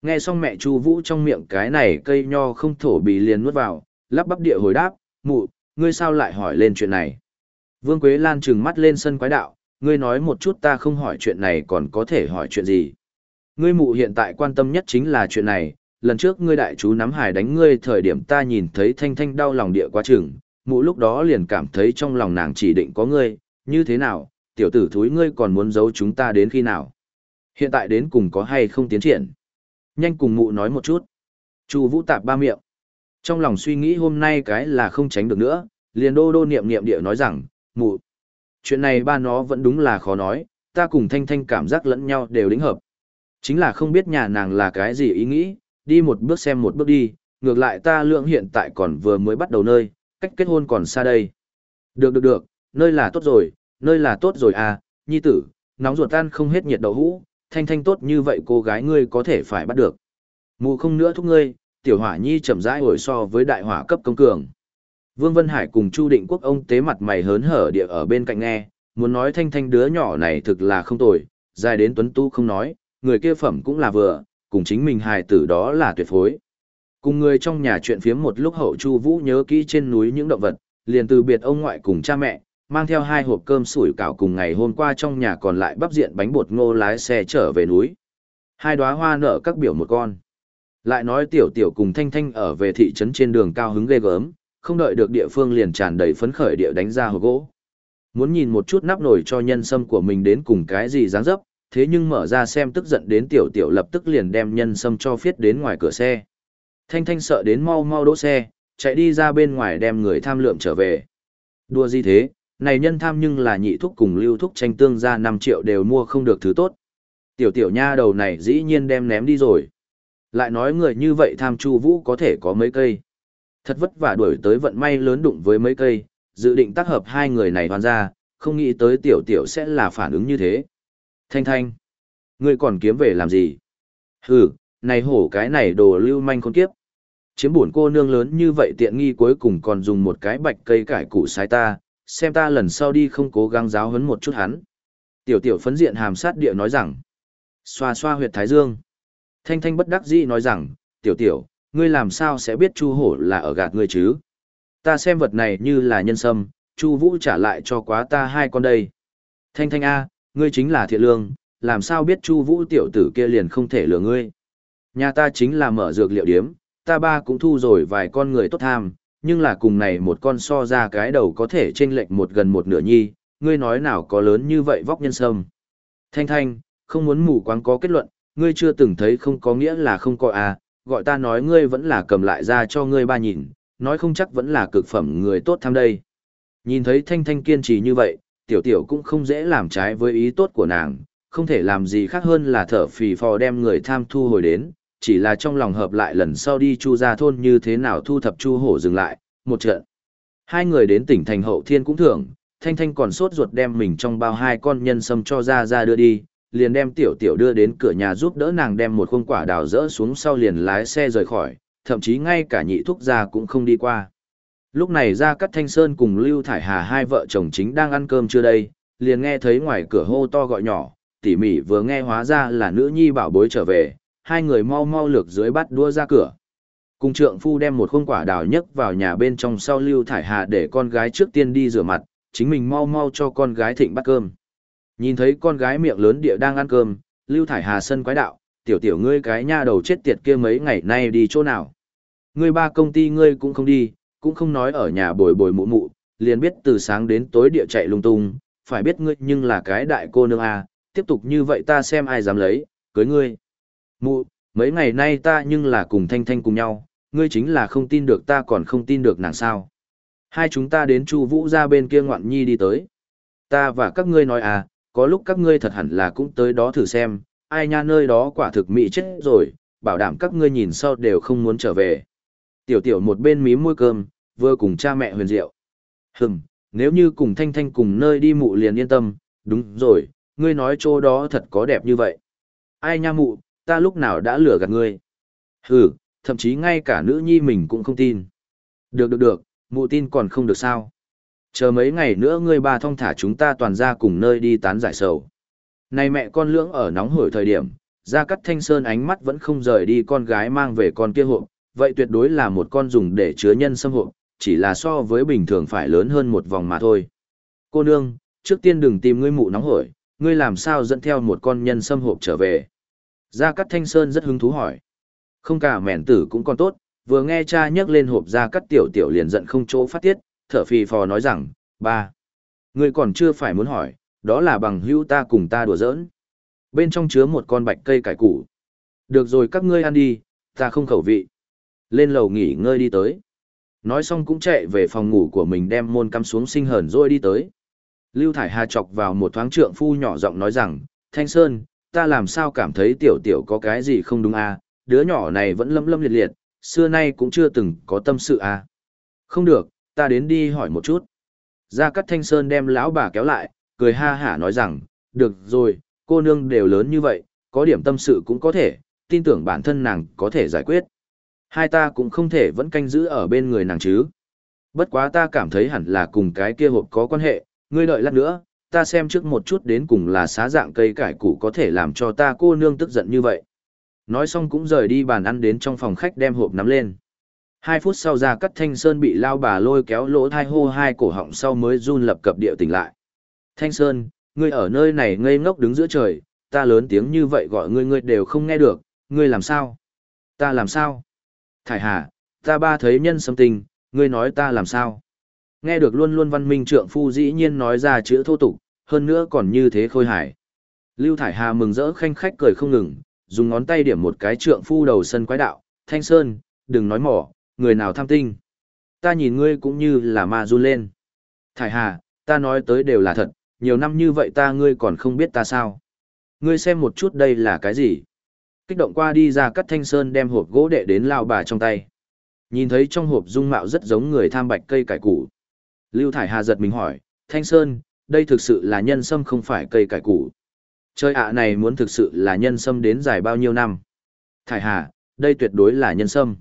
Nghe xong mẹ Chu Vũ trong miệng cái này cây nho không thổ bì liền nuốt vào, lắp bắp địa hồi đáp, mụ, ngươi sao lại hỏi lên chuyện này? Vương Quế Lan trừng mắt lên sân quái đạo, ngươi nói một chút ta không hỏi chuyện này còn có thể hỏi chuyện gì? Ngươi mụ hiện tại quan tâm nhất chính là chuyện này, lần trước ngươi đại chú nắm hải đánh ngươi thời điểm ta nhìn thấy thanh thanh đau lòng địa quá chừng, mụ lúc đó liền cảm thấy trong lòng nàng chỉ định có ngươi, như thế nào, tiểu tử thúi ngươi còn muốn giấu chúng ta đến khi nào? Hiện tại đến cùng có hay không tiến triển? Nhanh cùng mụ nói một chút. Chu Vũ tạp ba miệng. Trong lòng suy nghĩ hôm nay cái là không tránh được nữa, liền đô đô niệm niệm địa nói rằng, mụ. Chuyện này ba nó vẫn đúng là khó nói, ta cùng Thanh Thanh cảm giác lẫn nhau đều lĩnh hợp. Chính là không biết nhà nàng là cái gì ý nghĩ, đi một bước xem một bước đi, ngược lại ta lượng hiện tại còn vừa mới bắt đầu nơi, cách kết hôn còn xa đây. Được được được, nơi là tốt rồi, nơi là tốt rồi à, nhi tử, nóng ruột tan không hết nhiệt đậu hũ, thanh thanh tốt như vậy cô gái ngươi có thể phải bắt được. Mụ không nữa thúc ngươi, tiểu hỏa nhi chậm rãi hồi so với đại hỏa cấp công cường. Vương Vân Hải cùng Chu Định Quốc ông tế mặt mày hớn hở địa ở bên cạnh nghe, muốn nói thanh thanh đứa nhỏ này thực là không tồi, dài đến tuấn tu không nói, người kia phẩm cũng là vừa, cùng chính mình hài tử đó là tuyệt phối. Cùng người trong nhà chuyện phiếm một lúc hậu Chu Vũ nhớ kỹ trên núi những động vật, liền từ biệt ông ngoại cùng cha mẹ, mang theo hai hộp cơm sủi cảo cùng ngày hôm qua trong nhà còn lại bắp diện bánh bột ngô lái xe trở về núi. Hai đóa hoa nở các biểu một con. Lại nói tiểu tiểu cùng thanh thanh ở về thị trấn trên đường cao hứng ghê gớm, không đợi được địa phương liền tràn đầy phấn khởi địa đánh ra hộp gỗ. Muốn nhìn một chút nắp nồi cho nhân sâm của mình đến cùng cái gì dáng dấp, thế nhưng mở ra xem tức giận đến tiểu tiểu lập tức liền đem nhân sâm cho phiết đến ngoài cửa xe. Thanh thanh sợ đến mau mau đỗ xe, chạy đi ra bên ngoài đem người tham lượng trở về. Đua gì thế, này nhân tham nhưng là nhị thúc cùng lưu thúc tranh tương ra 5 triệu đều mua không được thứ tốt. Tiểu tiểu nha đầu này dĩ nhiên đem ném đi rồi. Lại nói người như vậy tham chu vũ có thể có mấy cây. Thật vất vả đuổi tới vận may lớn đụng với mấy cây, dự định tác hợp hai người này hoàn ra, không nghĩ tới tiểu tiểu sẽ là phản ứng như thế. Thanh thanh, ngươi còn kiếm về làm gì? Hừ, này hổ cái này đồ lưu manh con kiếp. Chiếm buồn cô nương lớn như vậy tiện nghi cuối cùng còn dùng một cái bạch cây cải củ sai ta, xem ta lần sau đi không cố gắng giáo huấn một chút hắn. Tiểu tiểu phấn diện hàm sát địa nói rằng, xoa xoa huyệt thái dương. Thanh thanh bất đắc dĩ nói rằng, tiểu tiểu, ngươi làm sao sẽ biết chu hổ là ở gạt ngươi chứ? Ta xem vật này như là nhân sâm, chu vũ trả lại cho quá ta hai con đây. Thanh thanh A, ngươi chính là thiện lương, làm sao biết chu vũ tiểu tử kia liền không thể lừa ngươi. Nhà ta chính là mở dược liệu điếm, ta ba cũng thu rồi vài con người tốt tham, nhưng là cùng này một con so ra cái đầu có thể chênh lệch một gần một nửa nhi, ngươi nói nào có lớn như vậy vóc nhân sâm. Thanh thanh, không muốn mù quáng có kết luận, ngươi chưa từng thấy không có nghĩa là không có à, gọi ta nói ngươi vẫn là cầm lại ra cho ngươi ba nhìn, nói không chắc vẫn là cực phẩm người tốt tham đây. Nhìn thấy thanh thanh kiên trì như vậy, tiểu tiểu cũng không dễ làm trái với ý tốt của nàng, không thể làm gì khác hơn là thở phì phò đem người tham thu hồi đến, chỉ là trong lòng hợp lại lần sau đi chu ra thôn như thế nào thu thập chu hổ dừng lại, một trận. Hai người đến tỉnh thành hậu thiên cũng thưởng, thanh thanh còn sốt ruột đem mình trong bao hai con nhân sâm cho ra ra đưa đi, liền đem tiểu tiểu đưa đến cửa nhà giúp đỡ nàng đem một khung quả đào rỡ xuống sau liền lái xe rời khỏi, thậm chí ngay cả nhị thúc gia cũng không đi qua. Lúc này ra cắt thanh sơn cùng Lưu Thải Hà hai vợ chồng chính đang ăn cơm chưa đây, liền nghe thấy ngoài cửa hô to gọi nhỏ, tỉ mỉ vừa nghe hóa ra là nữ nhi bảo bối trở về, hai người mau mau lược dưới bắt đua ra cửa. Cùng trượng phu đem một khung quả đào nhấc vào nhà bên trong sau Lưu Thải Hà để con gái trước tiên đi rửa mặt, chính mình mau mau cho con gái thịnh bắt cơm. Nhìn thấy con gái miệng lớn địa đang ăn cơm, Lưu Thải Hà sân quái đạo, tiểu tiểu ngươi cái nha đầu chết tiệt kia mấy ngày nay đi chỗ nào. Ngươi ba công ty ngươi cũng không đi, cũng không nói ở nhà bồi bồi mụ mụ, liền biết từ sáng đến tối địa chạy lung tung, phải biết ngươi nhưng là cái đại cô nương à, tiếp tục như vậy ta xem ai dám lấy, cưới ngươi. Mụ, mấy ngày nay ta nhưng là cùng Thanh Thanh cùng nhau, ngươi chính là không tin được ta còn không tin được nàng sao. Hai chúng ta đến Chu Vũ ra bên kia ngoạn nhi đi tới. Ta và các ngươi nói à, có lúc các ngươi thật hẳn là cũng tới đó thử xem, ai nha nơi đó quả thực mị chết rồi, bảo đảm các ngươi nhìn sau đều không muốn trở về. Tiểu tiểu một bên mím môi cơm, vừa cùng cha mẹ huyền diệu. Hừm, nếu như cùng Thanh Thanh cùng nơi đi mụ liền yên tâm, đúng rồi, ngươi nói chỗ đó thật có đẹp như vậy. Ai nha mụ, ta lúc nào đã lừa gạt ngươi. Hừ, thậm chí ngay cả nữ nhi mình cũng không tin. Được được được, mụ tin còn không được sao. Chờ mấy ngày nữa ngươi ba thông thả chúng ta toàn ra cùng nơi đi tán giải sầu. Này mẹ con lưỡng ở nóng hổi thời điểm, ra cắt thanh sơn ánh mắt vẫn không rời đi con gái mang về con kia hộp, vậy tuyệt đối là một con dùng để chứa nhân xâm hộp, chỉ là so với bình thường phải lớn hơn một vòng mà thôi. Cô nương, trước tiên đừng tìm ngươi mụ nóng hổi, ngươi làm sao dẫn theo một con nhân xâm hộp trở về. Gia Cát Thanh Sơn rất hứng thú hỏi. Không cả mẻn tử cũng còn tốt, vừa nghe cha nhắc lên hộp Gia Cát Tiểu Tiểu liền giận không chỗ phát tiết, thở phì phò nói rằng, ba, người còn chưa phải muốn hỏi, đó là bằng hữu ta cùng ta đùa giỡn. Bên trong chứa một con bạch cây cải củ. Được rồi các ngươi ăn đi, ta không khẩu vị. Lên lầu nghỉ ngơi đi tới. Nói xong cũng chạy về phòng ngủ của mình đem môn cắm xuống sinh hờn rồi đi tới. Lưu Thải Hà chọc vào một thoáng trượng phu nhỏ giọng nói rằng, Thanh Sơn, ta làm sao cảm thấy tiểu tiểu có cái gì không đúng à, đứa nhỏ này vẫn lâm lâm liệt liệt, xưa nay cũng chưa từng có tâm sự à. Không được, ta đến đi hỏi một chút. Gia Cát Thanh Sơn đem lão bà kéo lại, cười ha hả nói rằng, được rồi, cô nương đều lớn như vậy, có điểm tâm sự cũng có thể, tin tưởng bản thân nàng có thể giải quyết. Hai ta cũng không thể vẫn canh giữ ở bên người nàng chứ. Bất quá ta cảm thấy hẳn là cùng cái kia hộp có quan hệ, ngươi đợi lát nữa, ta xem trước một chút đến cùng là xá dạng cây cải củ có thể làm cho ta cô nương tức giận như vậy. Nói xong cũng rời đi bàn ăn đến trong phòng khách đem hộp nắm lên. Hai phút sau ra cắt thanh sơn bị lao bà lôi kéo lỗ thai hô hai cổ họng sau mới run lập cập điệu tỉnh lại. Thanh sơn, ngươi ở nơi này ngây ngốc đứng giữa trời, ta lớn tiếng như vậy gọi ngươi ngươi đều không nghe được, ngươi làm sao? Ta làm sao? Thải hà, ta ba thấy nhân sâm tình, ngươi nói ta làm sao? Nghe được luôn luôn văn minh trượng phu dĩ nhiên nói ra chữ thô tục, hơn nữa còn như thế khôi hài. Lưu Thải Hà mừng rỡ khanh khách cười không ngừng, dùng ngón tay điểm một cái trượng phu đầu sân quái đạo, Thanh Sơn, đừng nói mỏ, người nào tham tinh. Ta nhìn ngươi cũng như là ma run lên. Thải Hà, ta nói tới đều là thật, nhiều năm như vậy ta ngươi còn không biết ta sao. Ngươi xem một chút đây là cái gì? Kích động qua đi ra cắt thanh sơn đem hộp gỗ đệ đến lao bà trong tay. Nhìn thấy trong hộp dung mạo rất giống người tham bạch cây cải củ. Lưu Thải Hà giật mình hỏi, Thanh Sơn, đây thực sự là nhân sâm không phải cây cải củ. Chơi ạ này muốn thực sự là nhân sâm đến dài bao nhiêu năm. Thải Hà, đây tuyệt đối là nhân sâm.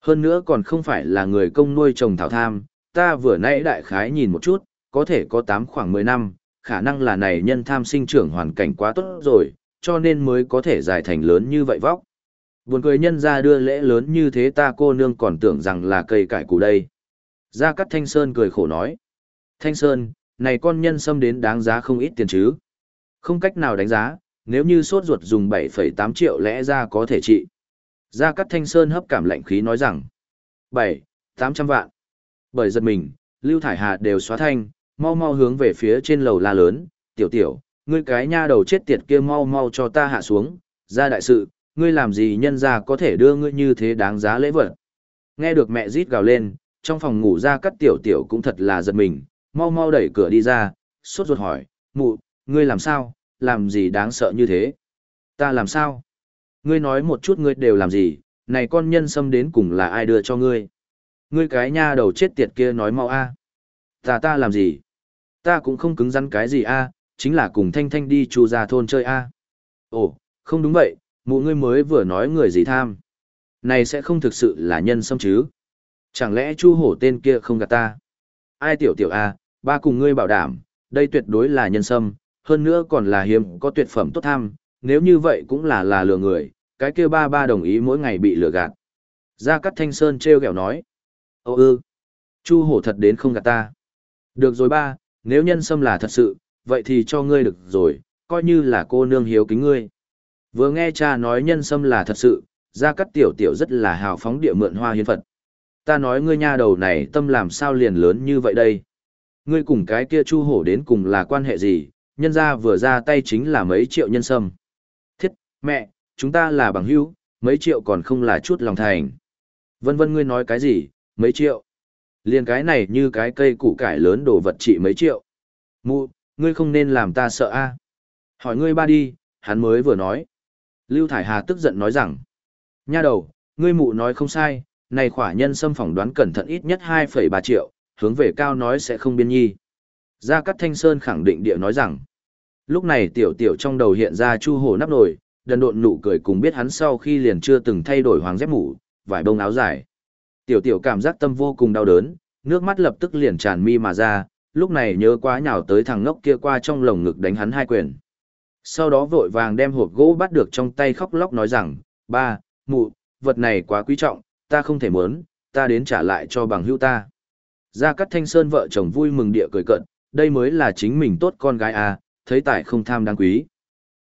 Hơn nữa còn không phải là người công nuôi trồng thảo tham, ta vừa nãy đại khái nhìn một chút, có thể có 8 khoảng 10 năm, khả năng là này nhân tham sinh trưởng hoàn cảnh quá tốt rồi, cho nên mới có thể dài thành lớn như vậy vóc. Buồn cười nhân ra đưa lễ lớn như thế ta cô nương còn tưởng rằng là cây cải củ đây. Gia Cát Thanh Sơn cười khổ nói. Thanh Sơn, này con nhân xâm đến đáng giá không ít tiền chứ. Không cách nào đánh giá, nếu như sốt ruột dùng 7,8 triệu lẽ ra có thể trị. Gia Cát Thanh Sơn hấp cảm lạnh khí nói rằng. 7, 800 vạn. Bởi giật mình, Lưu Thải Hà đều xóa thanh, mau mau hướng về phía trên lầu la lớn, tiểu tiểu, ngươi cái nha đầu chết tiệt kia mau mau cho ta hạ xuống, ra đại sự, ngươi làm gì nhân ra có thể đưa ngươi như thế đáng giá lễ vật. Nghe được mẹ rít gào lên, trong phòng ngủ ra cắt tiểu tiểu cũng thật là giật mình, mau mau đẩy cửa đi ra, sốt ruột hỏi, mụ, ngươi làm sao, làm gì đáng sợ như thế? Ta làm sao? Ngươi nói một chút ngươi đều làm gì, này con nhân xâm đến cùng là ai đưa cho ngươi? Ngươi cái nha đầu chết tiệt kia nói mau a. Ta ta làm gì? Ta cũng không cứng rắn cái gì a, chính là cùng Thanh Thanh đi chu ra thôn chơi a. Ồ, không đúng vậy, mụ ngươi mới vừa nói người gì tham. Này sẽ không thực sự là nhân xâm chứ? Chẳng lẽ chu hổ tên kia không gạt ta? Ai tiểu tiểu a, ba cùng ngươi bảo đảm, đây tuyệt đối là nhân sâm, hơn nữa còn là hiếm có tuyệt phẩm tốt tham, nếu như vậy cũng là là lừa người, cái kia ba ba đồng ý mỗi ngày bị lừa gạt. Gia Cát Thanh Sơn treo gẹo nói. Ô ư, Chu hổ thật đến không gạt ta. Được rồi ba, nếu nhân sâm là thật sự, vậy thì cho ngươi được rồi, coi như là cô nương hiếu kính ngươi. Vừa nghe cha nói nhân sâm là thật sự, Gia Cát Tiểu Tiểu rất là hào phóng địa mượn hoa hiến Phật. Ta nói ngươi nha đầu này tâm làm sao liền lớn như vậy đây. Ngươi cùng cái kia chu hổ đến cùng là quan hệ gì, nhân ra vừa ra tay chính là mấy triệu nhân sâm. Thiết, mẹ, chúng ta là bằng hữu, mấy triệu còn không là chút lòng thành. Vân vân ngươi nói cái gì, mấy triệu. Liền cái này như cái cây củ cải lớn đồ vật trị mấy triệu. Mụ, ngươi không nên làm ta sợ a. À? Hỏi ngươi ba đi, hắn mới vừa nói. Lưu Thải Hà tức giận nói rằng. Nha đầu, ngươi mụ nói không sai, này khỏa nhân sâm phỏng đoán cẩn thận ít nhất 2,3 triệu, hướng về cao nói sẽ không biên nhi. Gia Cát Thanh Sơn khẳng định địa nói rằng, lúc này tiểu tiểu trong đầu hiện ra chu hồ nắp nồi, đần độn nụ cười cùng biết hắn sau khi liền chưa từng thay đổi hoàng dép mũ, vải bông áo dài. Tiểu tiểu cảm giác tâm vô cùng đau đớn, nước mắt lập tức liền tràn mi mà ra, lúc này nhớ quá nhào tới thằng ngốc kia qua trong lồng ngực đánh hắn hai quyền. Sau đó vội vàng đem hộp gỗ bắt được trong tay khóc lóc nói rằng, ba, mụ, vật này quá quý trọng, ta không thể muốn, ta đến trả lại cho bằng hữu ta. Gia Cát Thanh Sơn vợ chồng vui mừng địa cười cận, đây mới là chính mình tốt con gái à, thấy tài không tham đáng quý.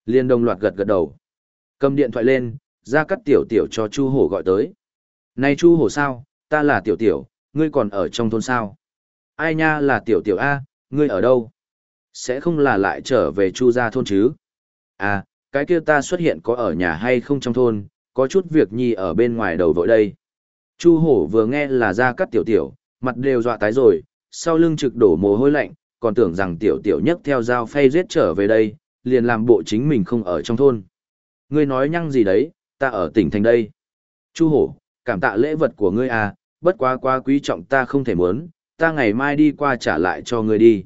Liên đồng loạt gật gật đầu. Cầm điện thoại lên, Gia Cát Tiểu Tiểu cho Chu Hổ gọi tới. Này Chu Hổ sao, ta là Tiểu Tiểu, ngươi còn ở trong thôn sao? Ai nha là Tiểu Tiểu A, ngươi ở đâu? Sẽ không là lại trở về Chu gia thôn chứ? À, cái kia ta xuất hiện có ở nhà hay không trong thôn, có chút việc nhi ở bên ngoài đầu vội đây. Chu hổ vừa nghe là Gia Cát Tiểu Tiểu, mặt đều dọa tái rồi, sau lưng trực đổ mồ hôi lạnh, còn tưởng rằng tiểu tiểu nhất theo dao phay giết trở về đây, liền làm bộ chính mình không ở trong thôn. Ngươi nói nhăng gì đấy, ta ở tỉnh thành đây. Chu hổ, cảm tạ lễ vật của ngươi à, bất quá quá quý trọng ta không thể muốn, ta ngày mai đi qua trả lại cho ngươi đi.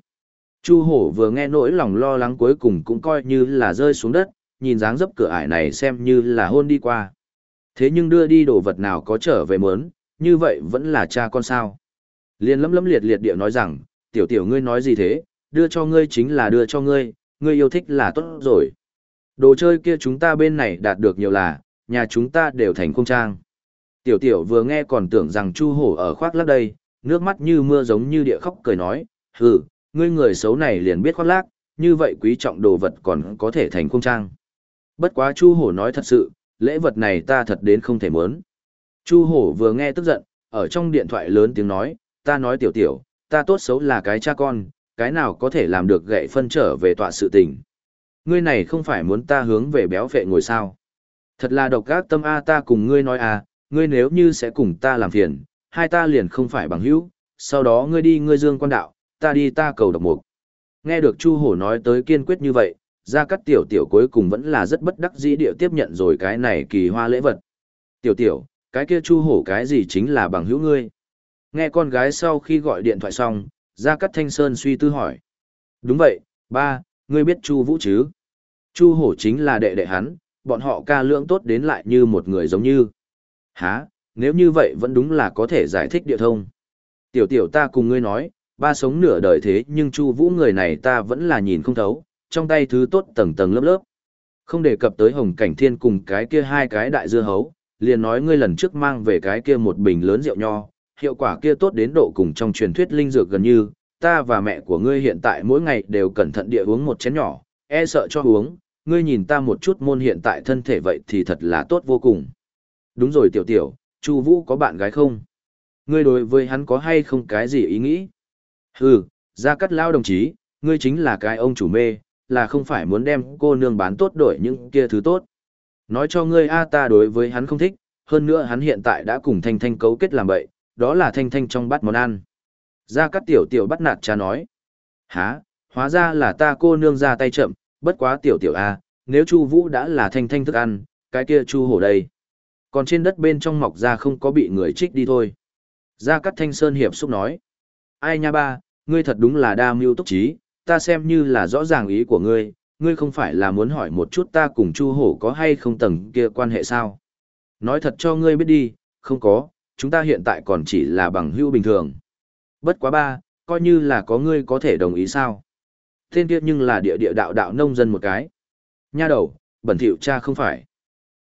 Chu hổ vừa nghe nỗi lòng lo lắng cuối cùng cũng coi như là rơi xuống đất, nhìn dáng dấp cửa ải này xem như là hôn đi qua. Thế nhưng đưa đi đồ vật nào có trở về mớn, như vậy vẫn là cha con sao. Liên lấm lấm liệt liệt điệu nói rằng, tiểu tiểu ngươi nói gì thế, đưa cho ngươi chính là đưa cho ngươi, ngươi yêu thích là tốt rồi. Đồ chơi kia chúng ta bên này đạt được nhiều là, nhà chúng ta đều thành công trang. Tiểu tiểu vừa nghe còn tưởng rằng chu hổ ở khoác lác đây, nước mắt như mưa giống như địa khóc cười nói, hừ, ngươi người xấu này liền biết khoác lác, như vậy quý trọng đồ vật còn có thể thành công trang. Bất quá chu hổ nói thật sự, lễ vật này ta thật đến không thể muốn. Chu hổ vừa nghe tức giận, ở trong điện thoại lớn tiếng nói, ta nói tiểu tiểu, ta tốt xấu là cái cha con, cái nào có thể làm được gậy phân trở về tọa sự tình. Ngươi này không phải muốn ta hướng về béo vệ ngồi sao. Thật là độc ác tâm A ta cùng ngươi nói à, ngươi nếu như sẽ cùng ta làm phiền, hai ta liền không phải bằng hữu, sau đó ngươi đi ngươi dương quan đạo, ta đi ta cầu độc mục. Nghe được Chu Hổ nói tới kiên quyết như vậy, gia cát tiểu tiểu cuối cùng vẫn là rất bất đắc dĩ địa tiếp nhận rồi cái này kỳ hoa lễ vật. Tiểu tiểu, cái kia chu hổ cái gì chính là bằng hữu ngươi. Nghe con gái sau khi gọi điện thoại xong, gia cát thanh sơn suy tư hỏi. Đúng vậy, ba, ngươi biết chu vũ chứ? Chu hổ chính là đệ đệ hắn, bọn họ ca lượng tốt đến lại như một người giống như. Hả, nếu như vậy vẫn đúng là có thể giải thích địa thông. Tiểu tiểu ta cùng ngươi nói, ba sống nửa đời thế nhưng Chu Vũ người này ta vẫn là nhìn không thấu, trong tay thứ tốt tầng tầng lớp lớp. Không đề cập tới Hồng Cảnh Thiên cùng cái kia hai cái đại dưa hấu, liền nói ngươi lần trước mang về cái kia một bình lớn rượu nho, hiệu quả kia tốt đến độ cùng trong truyền thuyết linh dược gần như, ta và mẹ của ngươi hiện tại mỗi ngày đều cẩn thận địa uống một chén nhỏ, e sợ cho uống, ngươi nhìn ta một chút môn hiện tại thân thể vậy thì thật là tốt vô cùng. Đúng rồi tiểu tiểu, Chu Vũ có bạn gái không? Ngươi đối với hắn có hay không cái gì ý nghĩ? Hừ, ra cắt lao đồng chí, ngươi chính là cái ông chủ mê, là không phải muốn đem cô nương bán tốt đổi những kia thứ tốt. Nói cho ngươi a ta đối với hắn không thích, hơn nữa hắn hiện tại đã cùng Thanh Thanh cấu kết làm bậy, đó là Thanh Thanh trong bát món ăn. gia cát tiểu tiểu bắt nạt cha nói. Hả, hóa ra là ta cô nương ra tay chậm, bất quá tiểu tiểu a, nếu Chu Vũ đã là Thanh Thanh thức ăn, cái kia Chu hổ đây. Còn trên đất bên trong mọc ra không có bị người trích đi thôi. Gia Cát Thanh Sơn hiệp xúc nói. Ai nha ba, ngươi thật đúng là đa mưu túc trí, ta xem như là rõ ràng ý của ngươi, ngươi không phải là muốn hỏi một chút ta cùng Chu Hổ có hay không tầng kia quan hệ sao? Nói thật cho ngươi biết đi, không có, chúng ta hiện tại còn chỉ là bằng hữu bình thường. Bất quá ba, coi như là có ngươi có thể đồng ý sao? Tên kia nhưng là địa địa đạo đạo nông dân một cái. Nha đầu, bẩn thỉu cha không phải.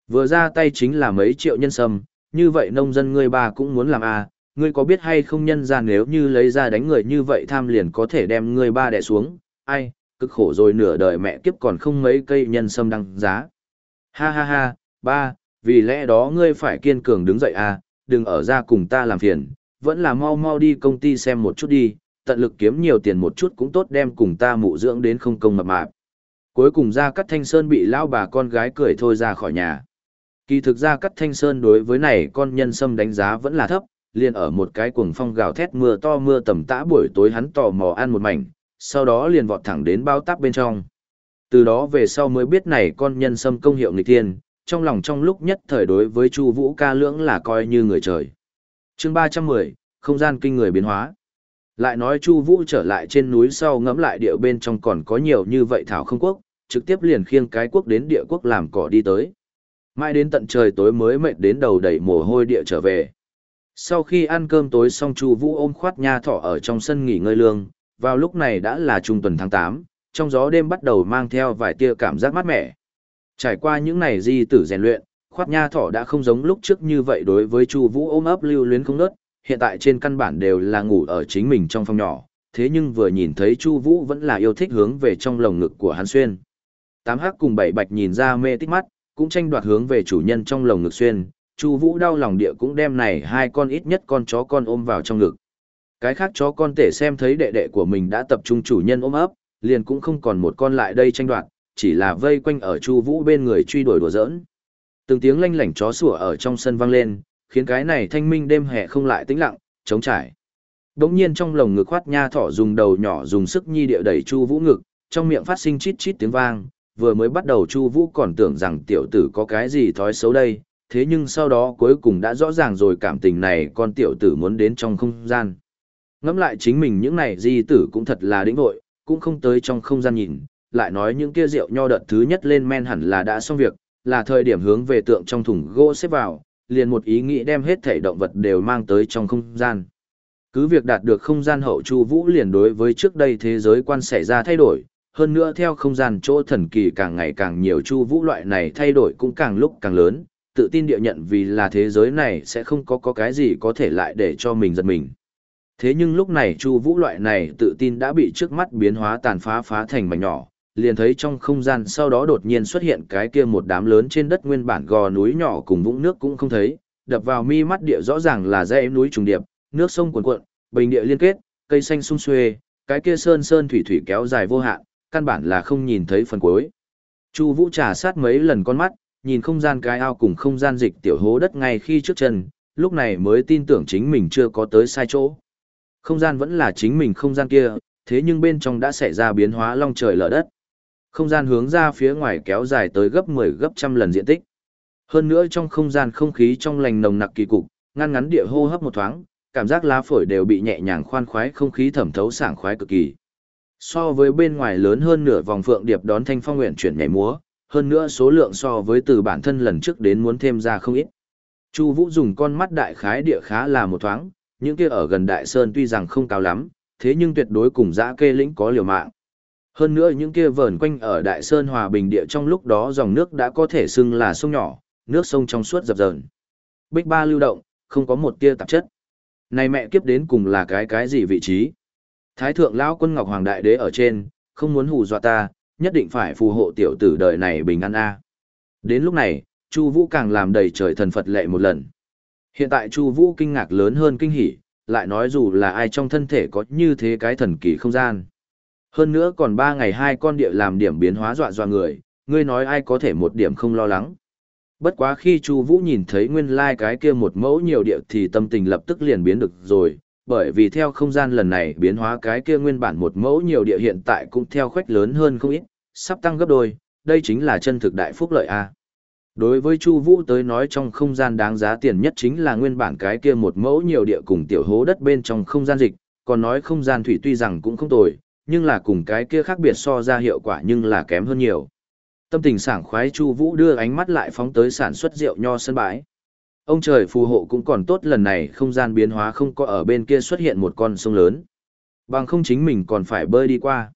Vừa ra tay chính là mấy triệu nhân sâm, như vậy nông dân ngươi ba cũng muốn làm à, ngươi có biết hay không nhân ra nếu như lấy ra đánh người như vậy tham liền có thể đem ngươi ba đè xuống, ai, cực khổ rồi nửa đời mẹ kiếp còn không mấy cây nhân sâm đăng giá. Ha ha ha, ba, vì lẽ đó ngươi phải kiên cường đứng dậy à, đừng ở ra cùng ta làm phiền, vẫn là mau mau đi công ty xem một chút đi, tận lực kiếm nhiều tiền một chút cũng tốt đem cùng ta mụ dưỡng đến không công mập mạp. Cuối cùng ra cắt thanh sơn bị lão bà con gái cười thôi ra khỏi nhà. Kỳ thực ra cắt thanh sơn đối với này con nhân sâm đánh giá vẫn là thấp, liền ở một cái cuồng phong gào thét mưa to mưa tầm tã buổi tối hắn tò mò ăn một mảnh, sau đó liền vọt thẳng đến bao táp bên trong. Từ đó về sau mới biết này con nhân sâm công hiệu nghịch thiên, trong lòng trong lúc nhất thời đối với Chu Vũ ca lưỡng là coi như người trời. Chương 310, không gian kinh người biến hóa. Lại nói Chu Vũ trở lại trên núi sau ngẫm lại địa bên trong còn có nhiều như vậy thảo không quốc, trực tiếp liền khiêng cái quốc đến địa quốc làm cỏ đi tới. Mai đến tận trời tối mới mệt đến đầu đầy mồ hôi địa trở về. Sau khi ăn cơm tối xong Chu Vũ ôm khoát nha thỏ ở trong sân nghỉ ngơi lương, vào lúc này đã là trung tuần tháng 8, trong gió đêm bắt đầu mang theo vài tia cảm giác mát mẻ. Trải qua những ngày di tử rèn luyện, khoát nha thỏ đã không giống lúc trước như vậy đối với Chu Vũ ôm ấp lưu luyến không nớt, hiện tại trên căn bản đều là ngủ ở chính mình trong phòng nhỏ, thế nhưng vừa nhìn thấy Chu Vũ vẫn là yêu thích hướng về trong lồng ngực của hắn xuyên. Tám hắc cùng bảy bạch nhìn ra mê tích mắt, cũng tranh đoạt hướng về chủ nhân trong lồng ngực xuyên, Chu Vũ đau lòng địa cũng đem này hai con ít nhất con chó con ôm vào trong ngực. Cái khác chó con tể xem thấy đệ đệ của mình đã tập trung chủ nhân ôm ấp, liền cũng không còn một con lại đây tranh đoạt, chỉ là vây quanh ở Chu Vũ bên người truy đuổi đùa giỡn. Từng tiếng lanh lảnh chó sủa ở trong sân vang lên, khiến cái này thanh minh đêm hè không lại tĩnh lặng, trống trải. Đống nhiên trong lồng ngực khoát nha thỏ dùng đầu nhỏ dùng sức nhi địa đẩy Chu Vũ ngực, trong miệng phát sinh chít chít tiếng vang, vừa mới bắt đầu Chu Vũ còn tưởng rằng tiểu tử có cái gì thói xấu đây, thế nhưng sau đó cuối cùng đã rõ ràng rồi cảm tình này con tiểu tử muốn đến trong không gian. Ngẫm lại chính mình những này di tử cũng thật là đĩnh vội, cũng không tới trong không gian nhìn, lại nói những kia rượu nho đợt thứ nhất lên men hẳn là đã xong việc, là thời điểm hướng về tượng trong thùng gỗ xếp vào, liền một ý nghĩ đem hết thể động vật đều mang tới trong không gian. Cứ việc đạt được không gian hậu chu vũ liền đối với trước đây thế giới quan xảy ra thay đổi, hơn nữa theo không gian chỗ thần kỳ càng ngày càng nhiều chu vũ loại này thay đổi cũng càng lúc càng lớn, tự tin địa nhận vì là thế giới này sẽ không có có cái gì có thể lại để cho mình giật mình. Thế nhưng lúc này Chu Vũ loại này tự tin đã bị trước mắt biến hóa tàn phá phá thành mảnh nhỏ, liền thấy trong không gian sau đó đột nhiên xuất hiện cái kia một đám lớn trên đất nguyên bản gò núi nhỏ cùng vũng nước cũng không thấy, đập vào mi mắt địa rõ ràng là dãy núi trùng điệp, nước sông cuồn cuộn, bình địa liên kết, cây xanh sum xuê, cái kia sơn sơn thủy thủy kéo dài vô hạn, căn bản là không nhìn thấy phần cuối. Chu Vũ trà sát mấy lần con mắt, nhìn không gian cái ao cùng không gian dịch tiểu hố đất ngay khi trước chân, lúc này mới tin tưởng chính mình chưa có tới sai chỗ. Không gian vẫn là chính mình không gian kia, thế nhưng bên trong đã xảy ra biến hóa long trời lở đất. Không gian hướng ra phía ngoài kéo dài tới gấp 10 gấp trăm lần diện tích. Hơn nữa trong không gian không khí trong lành nồng nặc kỳ cục, ngăn ngắn địa hô hấp một thoáng, cảm giác lá phổi đều bị nhẹ nhàng khoan khoái không khí thẩm thấu sảng khoái cực kỳ. So với bên ngoài lớn hơn nửa vòng phượng điệp đón thanh phong nguyện chuyển nhảy múa, hơn nữa số lượng so với từ bản thân lần trước đến muốn thêm ra không ít. Chu Vũ dùng con mắt đại khái địa khá là một thoáng, những kia ở gần Đại Sơn tuy rằng không cao lắm, thế nhưng tuyệt đối cùng dã kê lĩnh có liều mạng. Hơn nữa những kia vờn quanh ở Đại Sơn Hòa Bình địa trong lúc đó dòng nước đã có thể xưng là sông nhỏ, nước sông trong suốt dập dờn. Bích ba lưu động, không có một tia tạp chất. Này mẹ kiếp đến cùng là cái cái gì vị trí? Thái thượng lão quân Ngọc Hoàng Đại Đế ở trên, không muốn hù dọa ta, nhất định phải phù hộ tiểu tử đời này bình an a. Đến lúc này, Chu Vũ càng làm đầy trời thần Phật lệ một lần. Hiện tại Chu Vũ kinh ngạc lớn hơn kinh hỉ, lại nói dù là ai trong thân thể có như thế cái thần kỳ không gian. Hơn nữa còn ba ngày hai con địa làm điểm biến hóa dọa dọa người, ngươi nói ai có thể một điểm không lo lắng. Bất quá khi Chu Vũ nhìn thấy nguyên lai like cái kia một mẫu nhiều địa thì tâm tình lập tức liền biến được rồi, bởi vì theo không gian lần này biến hóa cái kia nguyên bản một mẫu nhiều địa hiện tại cũng theo khoách lớn hơn không ít, sắp tăng gấp đôi, đây chính là chân thực đại phúc lợi a. Đối với Chu Vũ tới nói trong không gian đáng giá tiền nhất chính là nguyên bản cái kia một mẫu nhiều địa cùng tiểu hố đất bên trong không gian dịch, còn nói không gian thủy tuy rằng cũng không tồi, nhưng là cùng cái kia khác biệt so ra hiệu quả nhưng là kém hơn nhiều. Tâm tình sảng khoái Chu Vũ đưa ánh mắt lại phóng tới sản xuất rượu nho sân bãi. Ông trời phù hộ cũng còn tốt lần này không gian biến hóa không có ở bên kia xuất hiện một con sông lớn. Bằng không chính mình còn phải bơi đi qua.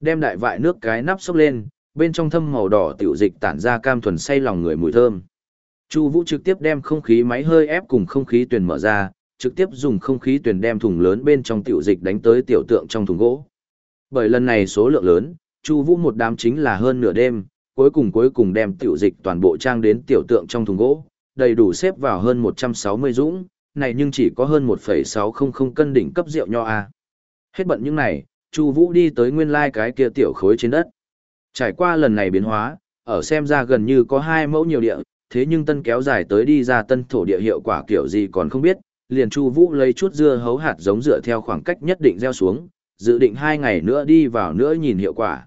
Đem đại vại nước cái nắp xốc lên, bên trong thâm màu đỏ tiểu dịch tản ra cam thuần say lòng người mùi thơm. Chu Vũ trực tiếp đem không khí máy hơi ép cùng không khí tuyển mở ra, trực tiếp dùng không khí tuyển đem thùng lớn bên trong tiểu dịch đánh tới tiểu tượng trong thùng gỗ. Bởi lần này số lượng lớn, Chu Vũ một đám chính là hơn nửa đêm, cuối cùng cuối cùng đem tiểu dịch toàn bộ trang đến tiểu tượng trong thùng gỗ, đầy đủ xếp vào hơn 160 dũng, này nhưng chỉ có hơn 1,600 cân đỉnh cấp rượu nho a. Hết bận những này, Chu Vũ đi tới nguyên lai cái kia tiểu khối trên đất. Trải qua lần này biến hóa, ở xem ra gần như có hai mẫu nhiều địa, thế nhưng tân kéo dài tới đi ra tân thổ địa hiệu quả kiểu gì còn không biết, liền Chu Vũ lấy chút dưa hấu hạt giống dựa theo khoảng cách nhất định gieo xuống, dự định hai ngày nữa đi vào nữa nhìn hiệu quả.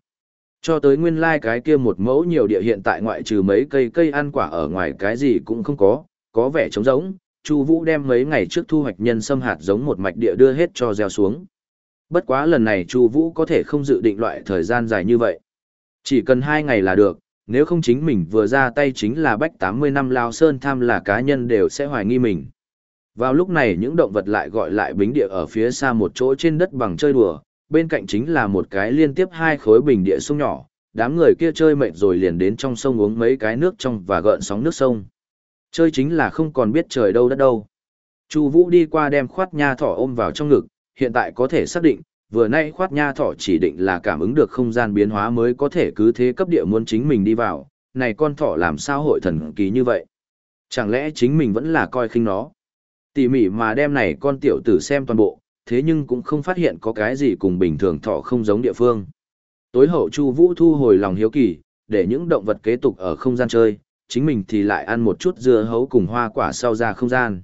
Cho tới nguyên lai like cái kia một mẫu nhiều địa hiện tại ngoại trừ mấy cây cây ăn quả ở ngoài cái gì cũng không có, có vẻ trống rỗng, Chu Vũ đem mấy ngày trước thu hoạch nhân sâm hạt giống một mạch địa đưa hết cho gieo xuống. Bất quá lần này Chu Vũ có thể không dự định loại thời gian dài như vậy. Chỉ cần hai ngày là được, nếu không chính mình vừa ra tay chính là bách 80 năm lao sơn tham là cá nhân đều sẽ hoài nghi mình. Vào lúc này những động vật lại gọi lại bính địa ở phía xa một chỗ trên đất bằng chơi đùa, bên cạnh chính là một cái liên tiếp hai khối bình địa sông nhỏ, đám người kia chơi mệt rồi liền đến trong sông uống mấy cái nước trong và gợn sóng nước sông. Chơi chính là không còn biết trời đâu đất đâu. Chu Vũ đi qua đem khoát nha thỏ ôm vào trong ngực, hiện tại có thể xác định, vừa nay khoát nha thỏ chỉ định là cảm ứng được không gian biến hóa mới có thể cứ thế cấp địa muốn chính mình đi vào, này con thỏ làm sao hội thần kỳ như vậy? Chẳng lẽ chính mình vẫn là coi khinh nó? Tỉ mỉ mà đem này con tiểu tử xem toàn bộ, thế nhưng cũng không phát hiện có cái gì cùng bình thường thỏ không giống địa phương. Tối hậu Chu Vũ thu hồi lòng hiếu kỳ, để những động vật kế tục ở không gian chơi, chính mình thì lại ăn một chút dưa hấu cùng hoa quả sau ra không gian.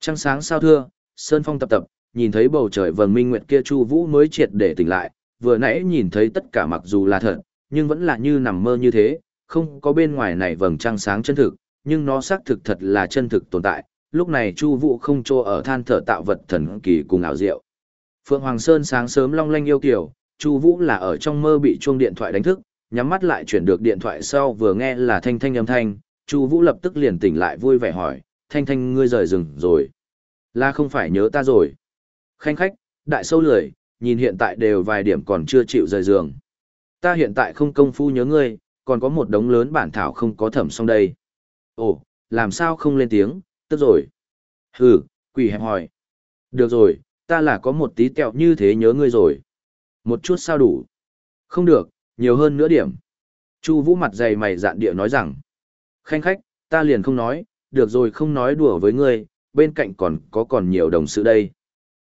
Trăng sáng sao thưa, sơn phong tập tập, nhìn thấy bầu trời vầng minh nguyệt kia Chu Vũ mới triệt để tỉnh lại, vừa nãy nhìn thấy tất cả mặc dù là thật, nhưng vẫn là như nằm mơ như thế, không có bên ngoài này vầng trăng sáng chân thực, nhưng nó xác thực thật là chân thực tồn tại. Lúc này Chu Vũ không cho ở than thở tạo vật thần kỳ cùng ảo diệu. Phượng Hoàng Sơn sáng sớm long lanh yêu kiều, Chu Vũ là ở trong mơ bị chuông điện thoại đánh thức, nhắm mắt lại chuyển được điện thoại sau vừa nghe là thanh thanh âm thanh, Chu Vũ lập tức liền tỉnh lại vui vẻ hỏi, "Thanh Thanh ngươi rời rừng rồi? Là không phải nhớ ta rồi?" Khanh khách, đại sâu lười, nhìn hiện tại đều vài điểm còn chưa chịu rời giường. Ta hiện tại không công phu nhớ ngươi, còn có một đống lớn bản thảo không có thẩm xong đây. Ồ, làm sao không lên tiếng, tức rồi. Hừ, quỷ hẹp hỏi. Được rồi, ta là có một tí tẹo như thế nhớ ngươi rồi. Một chút sao đủ. Không được, nhiều hơn nữa điểm. Chu vũ mặt dày mày dạn địa nói rằng. Khanh khách, ta liền không nói, được rồi không nói đùa với ngươi, bên cạnh còn có còn nhiều đồng sự đây.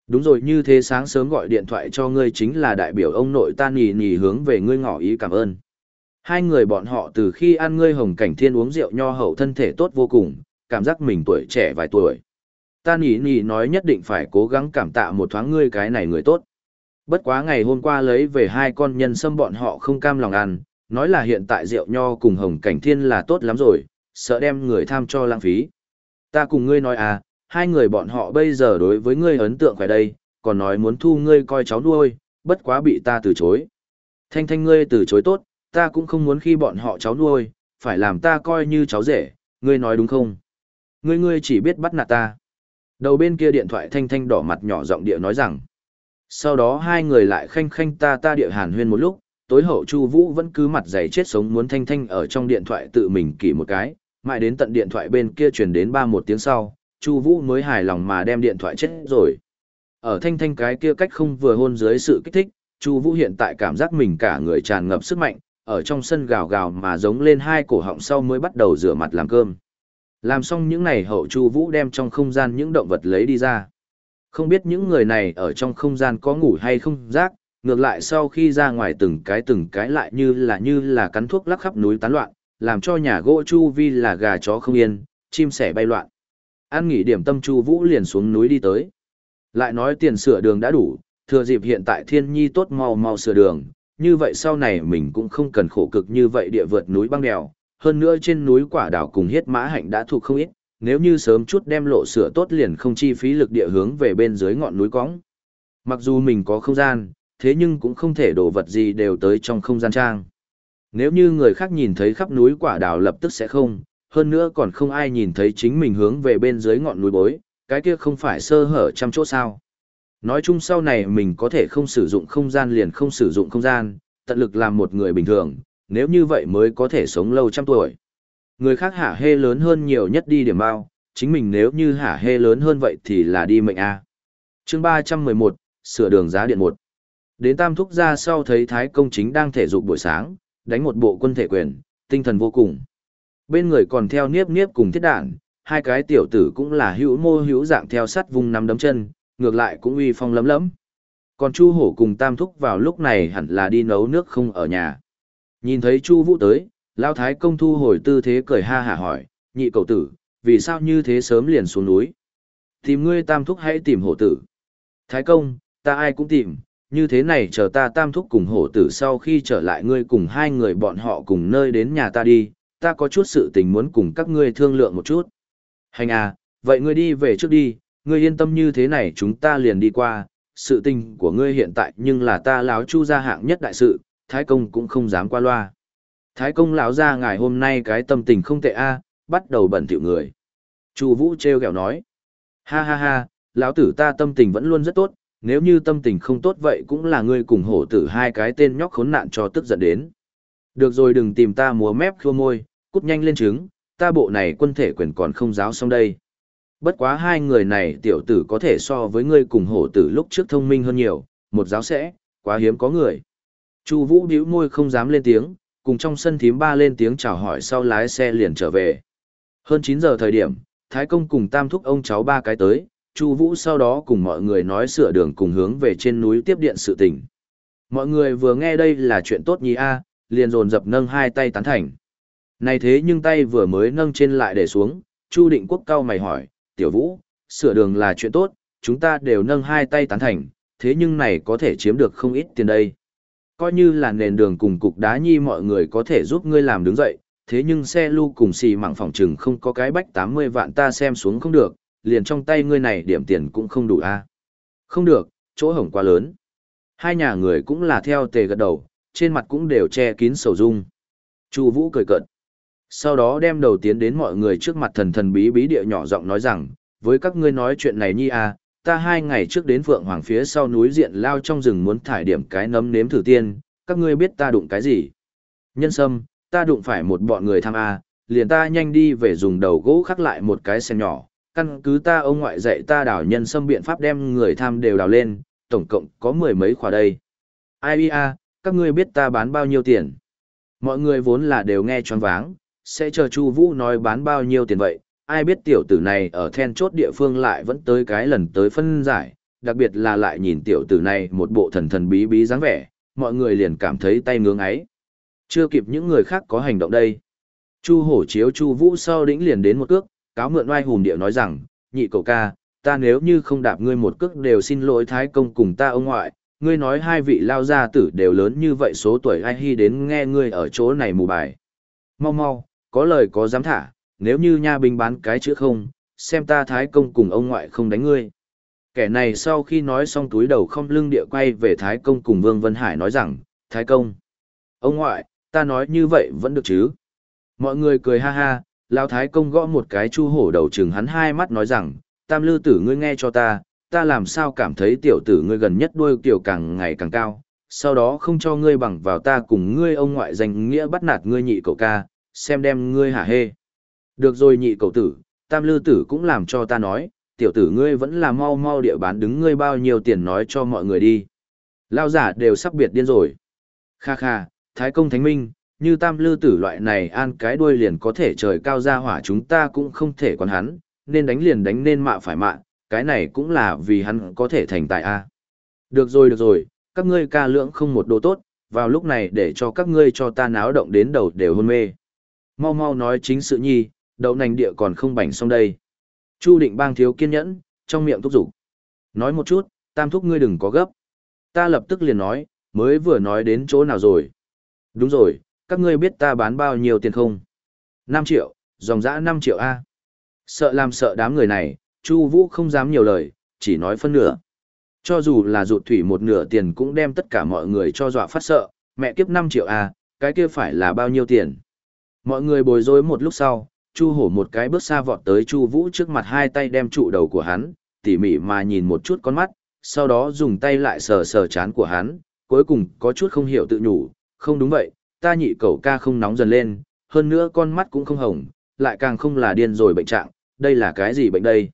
Đúng rồi như thế sáng sớm gọi điện thoại cho ngươi chính là đại biểu ông nội ta nì nì hướng về ngươi ngỏ ý cảm ơn. Hai người bọn họ từ khi ăn ngươi hồng cảnh thiên uống rượu nho hậu thân thể tốt vô cùng, cảm giác mình tuổi trẻ vài tuổi. Ta nì nì nói nhất định phải cố gắng cảm tạ một thoáng ngươi cái này người tốt. Bất quá ngày hôm qua lấy về hai con nhân sâm bọn họ không cam lòng ăn, nói là hiện tại rượu nho cùng hồng cảnh thiên là tốt lắm rồi, sợ đem người tham cho lãng phí. Ta cùng ngươi nói à, hai người bọn họ bây giờ đối với ngươi ấn tượng phải đây, còn nói muốn thu ngươi coi cháu nuôi, bất quá bị ta từ chối. Thanh thanh ngươi từ chối tốt, ta cũng không muốn khi bọn họ cháu nuôi, phải làm ta coi như cháu rể, ngươi nói đúng không? Ngươi ngươi chỉ biết bắt nạt ta. Đầu bên kia điện thoại thanh thanh đỏ mặt nhỏ giọng địa nói rằng. Sau đó hai người lại khanh khanh ta ta địa hàn huyên một lúc, tối hậu Chu Vũ vẫn cứ mặt dày chết sống muốn thanh thanh ở trong điện thoại tự mình kỷ một cái, mãi đến tận điện thoại bên kia truyền đến ba một tiếng sau, Chu Vũ mới hài lòng mà đem điện thoại chết rồi. Ở thanh thanh cái kia cách không vừa hôn dưới sự kích thích, Chu Vũ hiện tại cảm giác mình cả người tràn ngập sức mạnh, ở trong sân gào gào mà giống lên hai cổ họng sau mới bắt đầu rửa mặt làm cơm. Làm xong những này hậu Chu Vũ đem trong không gian những động vật lấy đi ra. Không biết những người này ở trong không gian có ngủ hay không rác, ngược lại sau khi ra ngoài từng cái từng cái lại như là như là cắn thuốc lắc khắp núi tán loạn, làm cho nhà gỗ Chu Vi là gà chó không yên, chim sẻ bay loạn. An nghỉ điểm tâm Chu Vũ liền xuống núi đi tới. Lại nói tiền sửa đường đã đủ, thừa dịp hiện tại thiên nhi tốt mau mau sửa đường, như vậy sau này mình cũng không cần khổ cực như vậy địa vượt núi băng đèo, hơn nữa trên núi quả đảo cùng hiết mã hạnh đã thuộc không ít, nếu như sớm chút đem lộ sửa tốt liền không chi phí lực địa hướng về bên dưới ngọn núi cõng. Mặc dù mình có không gian, thế nhưng cũng không thể đổ vật gì đều tới trong không gian trang. Nếu như người khác nhìn thấy khắp núi quả đào lập tức sẽ không, hơn nữa còn không ai nhìn thấy chính mình hướng về bên dưới ngọn núi bối, cái kia không phải sơ hở trăm chỗ sao. Nói chung sau này mình có thể không sử dụng không gian liền không sử dụng không gian, tận lực làm một người bình thường, nếu như vậy mới có thể sống lâu trăm tuổi. Người khác hả hê lớn hơn nhiều nhất đi điểm bao, chính mình nếu như hả hê lớn hơn vậy thì là đi mệnh A. chương 311, sửa đường giá điện 1. Đến Tam Thúc ra sau thấy Thái Công chính đang thể dục buổi sáng, đánh một bộ quân thể quyền, tinh thần vô cùng. Bên người còn theo niếp niếp cùng thiết đạn, hai cái tiểu tử cũng là hữu mô hữu dạng theo sắt vùng nắm đấm chân, ngược lại cũng uy phong lấm lấm. Còn Chu Hổ cùng Tam Thúc vào lúc này hẳn là đi nấu nước không ở nhà. Nhìn thấy Chu Vũ tới, Lão Thái công thu hồi tư thế cười ha hả hỏi, nhị cầu tử, vì sao như thế sớm liền xuống núi? Tìm ngươi Tam Thúc hãy tìm hổ tử. Thái công, ta ai cũng tìm, như thế này chờ ta Tam Thúc cùng hổ tử sau khi trở lại ngươi cùng hai người bọn họ cùng nơi đến nhà ta đi, ta có chút sự tình muốn cùng các ngươi thương lượng một chút. Hành à, vậy ngươi đi về trước đi, ngươi yên tâm như thế này chúng ta liền đi qua, sự tình của ngươi hiện tại nhưng là ta láo chu gia hạng nhất đại sự, Thái công cũng không dám qua loa. Thái công lão ra ngài hôm nay cái tâm tình không tệ a, bắt đầu bẩn thỉu người. Chu Vũ trêu ghẹo nói: "Ha ha ha, lão tử ta tâm tình vẫn luôn rất tốt, nếu như tâm tình không tốt vậy cũng là ngươi cùng hổ tử hai cái tên nhóc khốn nạn cho tức giận đến. Được rồi đừng tìm ta múa mép khua môi, cút nhanh lên trứng, ta bộ này quân thể quyền còn không giáo xong đây. Bất quá hai người này tiểu tử có thể so với ngươi cùng hổ tử lúc trước thông minh hơn nhiều, một giáo sẽ, quá hiếm có người. Chu Vũ bĩu môi không dám lên tiếng, cùng trong sân thím ba lên tiếng chào hỏi sau lái xe liền trở về. Hơn 9 giờ thời điểm, Thái công cùng tam thúc ông cháu ba cái tới, Chu Vũ sau đó cùng mọi người nói sửa đường cùng hướng về trên núi tiếp điện sự tình. Mọi người vừa nghe đây là chuyện tốt nhỉ a, liền dồn dập nâng hai tay tán thành. Này thế nhưng tay vừa mới nâng trên lại để xuống, Chu Định Quốc cao mày hỏi, "Tiểu Vũ, sửa đường là chuyện tốt, chúng ta đều nâng hai tay tán thành, thế nhưng này có thể chiếm được không ít tiền đây." Coi như là nền đường cùng cục đá nhi mọi người có thể giúp ngươi làm đứng dậy, thế nhưng xe lưu cùng xì mảng phòng trừng không có cái bách 80 vạn ta xem xuống không được, liền trong tay ngươi này điểm tiền cũng không đủ a Không được, chỗ hổng quá lớn. Hai nhà người cũng là theo tề gật đầu, trên mặt cũng đều che kín sầu dung. Chu Vũ cười cợt. Sau đó đem đầu tiến đến mọi người trước mặt thần thần bí bí địa nhỏ giọng nói rằng, với các ngươi nói chuyện này nhi a, ta hai ngày trước đến Phượng Hoàng phía sau núi diện lao trong rừng muốn thải điểm cái nấm nếm thử tiên, các ngươi biết ta đụng cái gì? Nhân sâm, ta đụng phải một bọn người tham a, liền ta nhanh đi về dùng đầu gỗ khắc lại một cái sen nhỏ, căn cứ ta ông ngoại dạy ta đào nhân sâm biện pháp đem người tham đều đào lên, tổng cộng có mười mấy khỏa đây. Ai a, các ngươi biết ta bán bao nhiêu tiền? Mọi người vốn là đều nghe choáng váng, sẽ chờ Chu Vũ nói bán bao nhiêu tiền vậy, ai biết tiểu tử này ở then chốt địa phương lại vẫn tới cái lần tới phân giải, đặc biệt là lại nhìn tiểu tử này một bộ thần thần bí bí dáng vẻ, mọi người liền cảm thấy tay ngưỡng ấy. Chưa kịp những người khác có hành động đây. Chu hổ chiếu Chu Vũ sau đĩnh liền đến một cước, cáo mượn oai hùng điệu nói rằng, nhị cậu ca, ta nếu như không đạp ngươi một cước đều xin lỗi thái công cùng ta ông ngoại, ngươi nói hai vị lao gia tử đều lớn như vậy số tuổi ai hy đến nghe ngươi ở chỗ này mù bài. Mau mau, có lời có dám thả, nếu như nha binh bán cái chữ không, xem ta thái công cùng ông ngoại không đánh ngươi. Kẻ này sau khi nói xong túi đầu không lưng địa quay về thái công cùng Vương Vân Hải nói rằng, thái công, ông ngoại, ta nói như vậy vẫn được chứ. Mọi người cười ha ha, lão thái công gõ một cái chu hổ đầu chừng hắn hai mắt nói rằng, tam lư tử ngươi nghe cho ta, ta làm sao cảm thấy tiểu tử ngươi gần nhất đuôi kiểu càng ngày càng cao, sau đó không cho ngươi bằng vào ta cùng ngươi ông ngoại danh nghĩa bắt nạt ngươi nhị cậu ca, xem đem ngươi hả hê. Được rồi nhị cậu tử, tam lư tử cũng làm cho ta nói, tiểu tử ngươi vẫn là mau mau địa bán đứng ngươi bao nhiêu tiền nói cho mọi người đi. Lao giả đều sắp biệt điên rồi. Kha kha, thái công thánh minh, như tam lư tử loại này an cái đuôi liền có thể trời cao ra hỏa chúng ta cũng không thể còn hắn, nên đánh liền đánh nên mạ phải mạ, cái này cũng là vì hắn có thể thành tài A. Được rồi được rồi, các ngươi ca lưỡng không một đồ tốt, vào lúc này để cho các ngươi cho ta náo động đến đầu đều hôn mê. Mau mau nói chính sự nhi, đậu nành địa còn không bảnh xong đây. Chu định bang thiếu kiên nhẫn, trong miệng thúc giục. Nói một chút, tam thúc ngươi đừng có gấp. Ta lập tức liền nói, mới vừa nói đến chỗ nào rồi. Đúng rồi, các ngươi biết ta bán bao nhiêu tiền không? 5 triệu, dòng dã 5 triệu A. Sợ làm sợ đám người này, Chu Vũ không dám nhiều lời, chỉ nói phân nửa. Cho dù là rụt thủy một nửa tiền cũng đem tất cả mọi người cho dọa phát sợ, mẹ kiếp 5 triệu A, cái kia phải là bao nhiêu tiền? Mọi người bối rối một lúc sau, Chu Hổ một cái bước xa vọt tới Chu Vũ trước mặt hai tay đem trụ đầu của hắn, tỉ mỉ mà nhìn một chút con mắt, sau đó dùng tay lại sờ sờ trán của hắn, cuối cùng có chút không hiểu tự nhủ, không đúng vậy, ta nhị cậu ca không nóng dần lên, hơn nữa con mắt cũng không hồng, lại càng không là điên rồi bệnh trạng, đây là cái gì bệnh đây?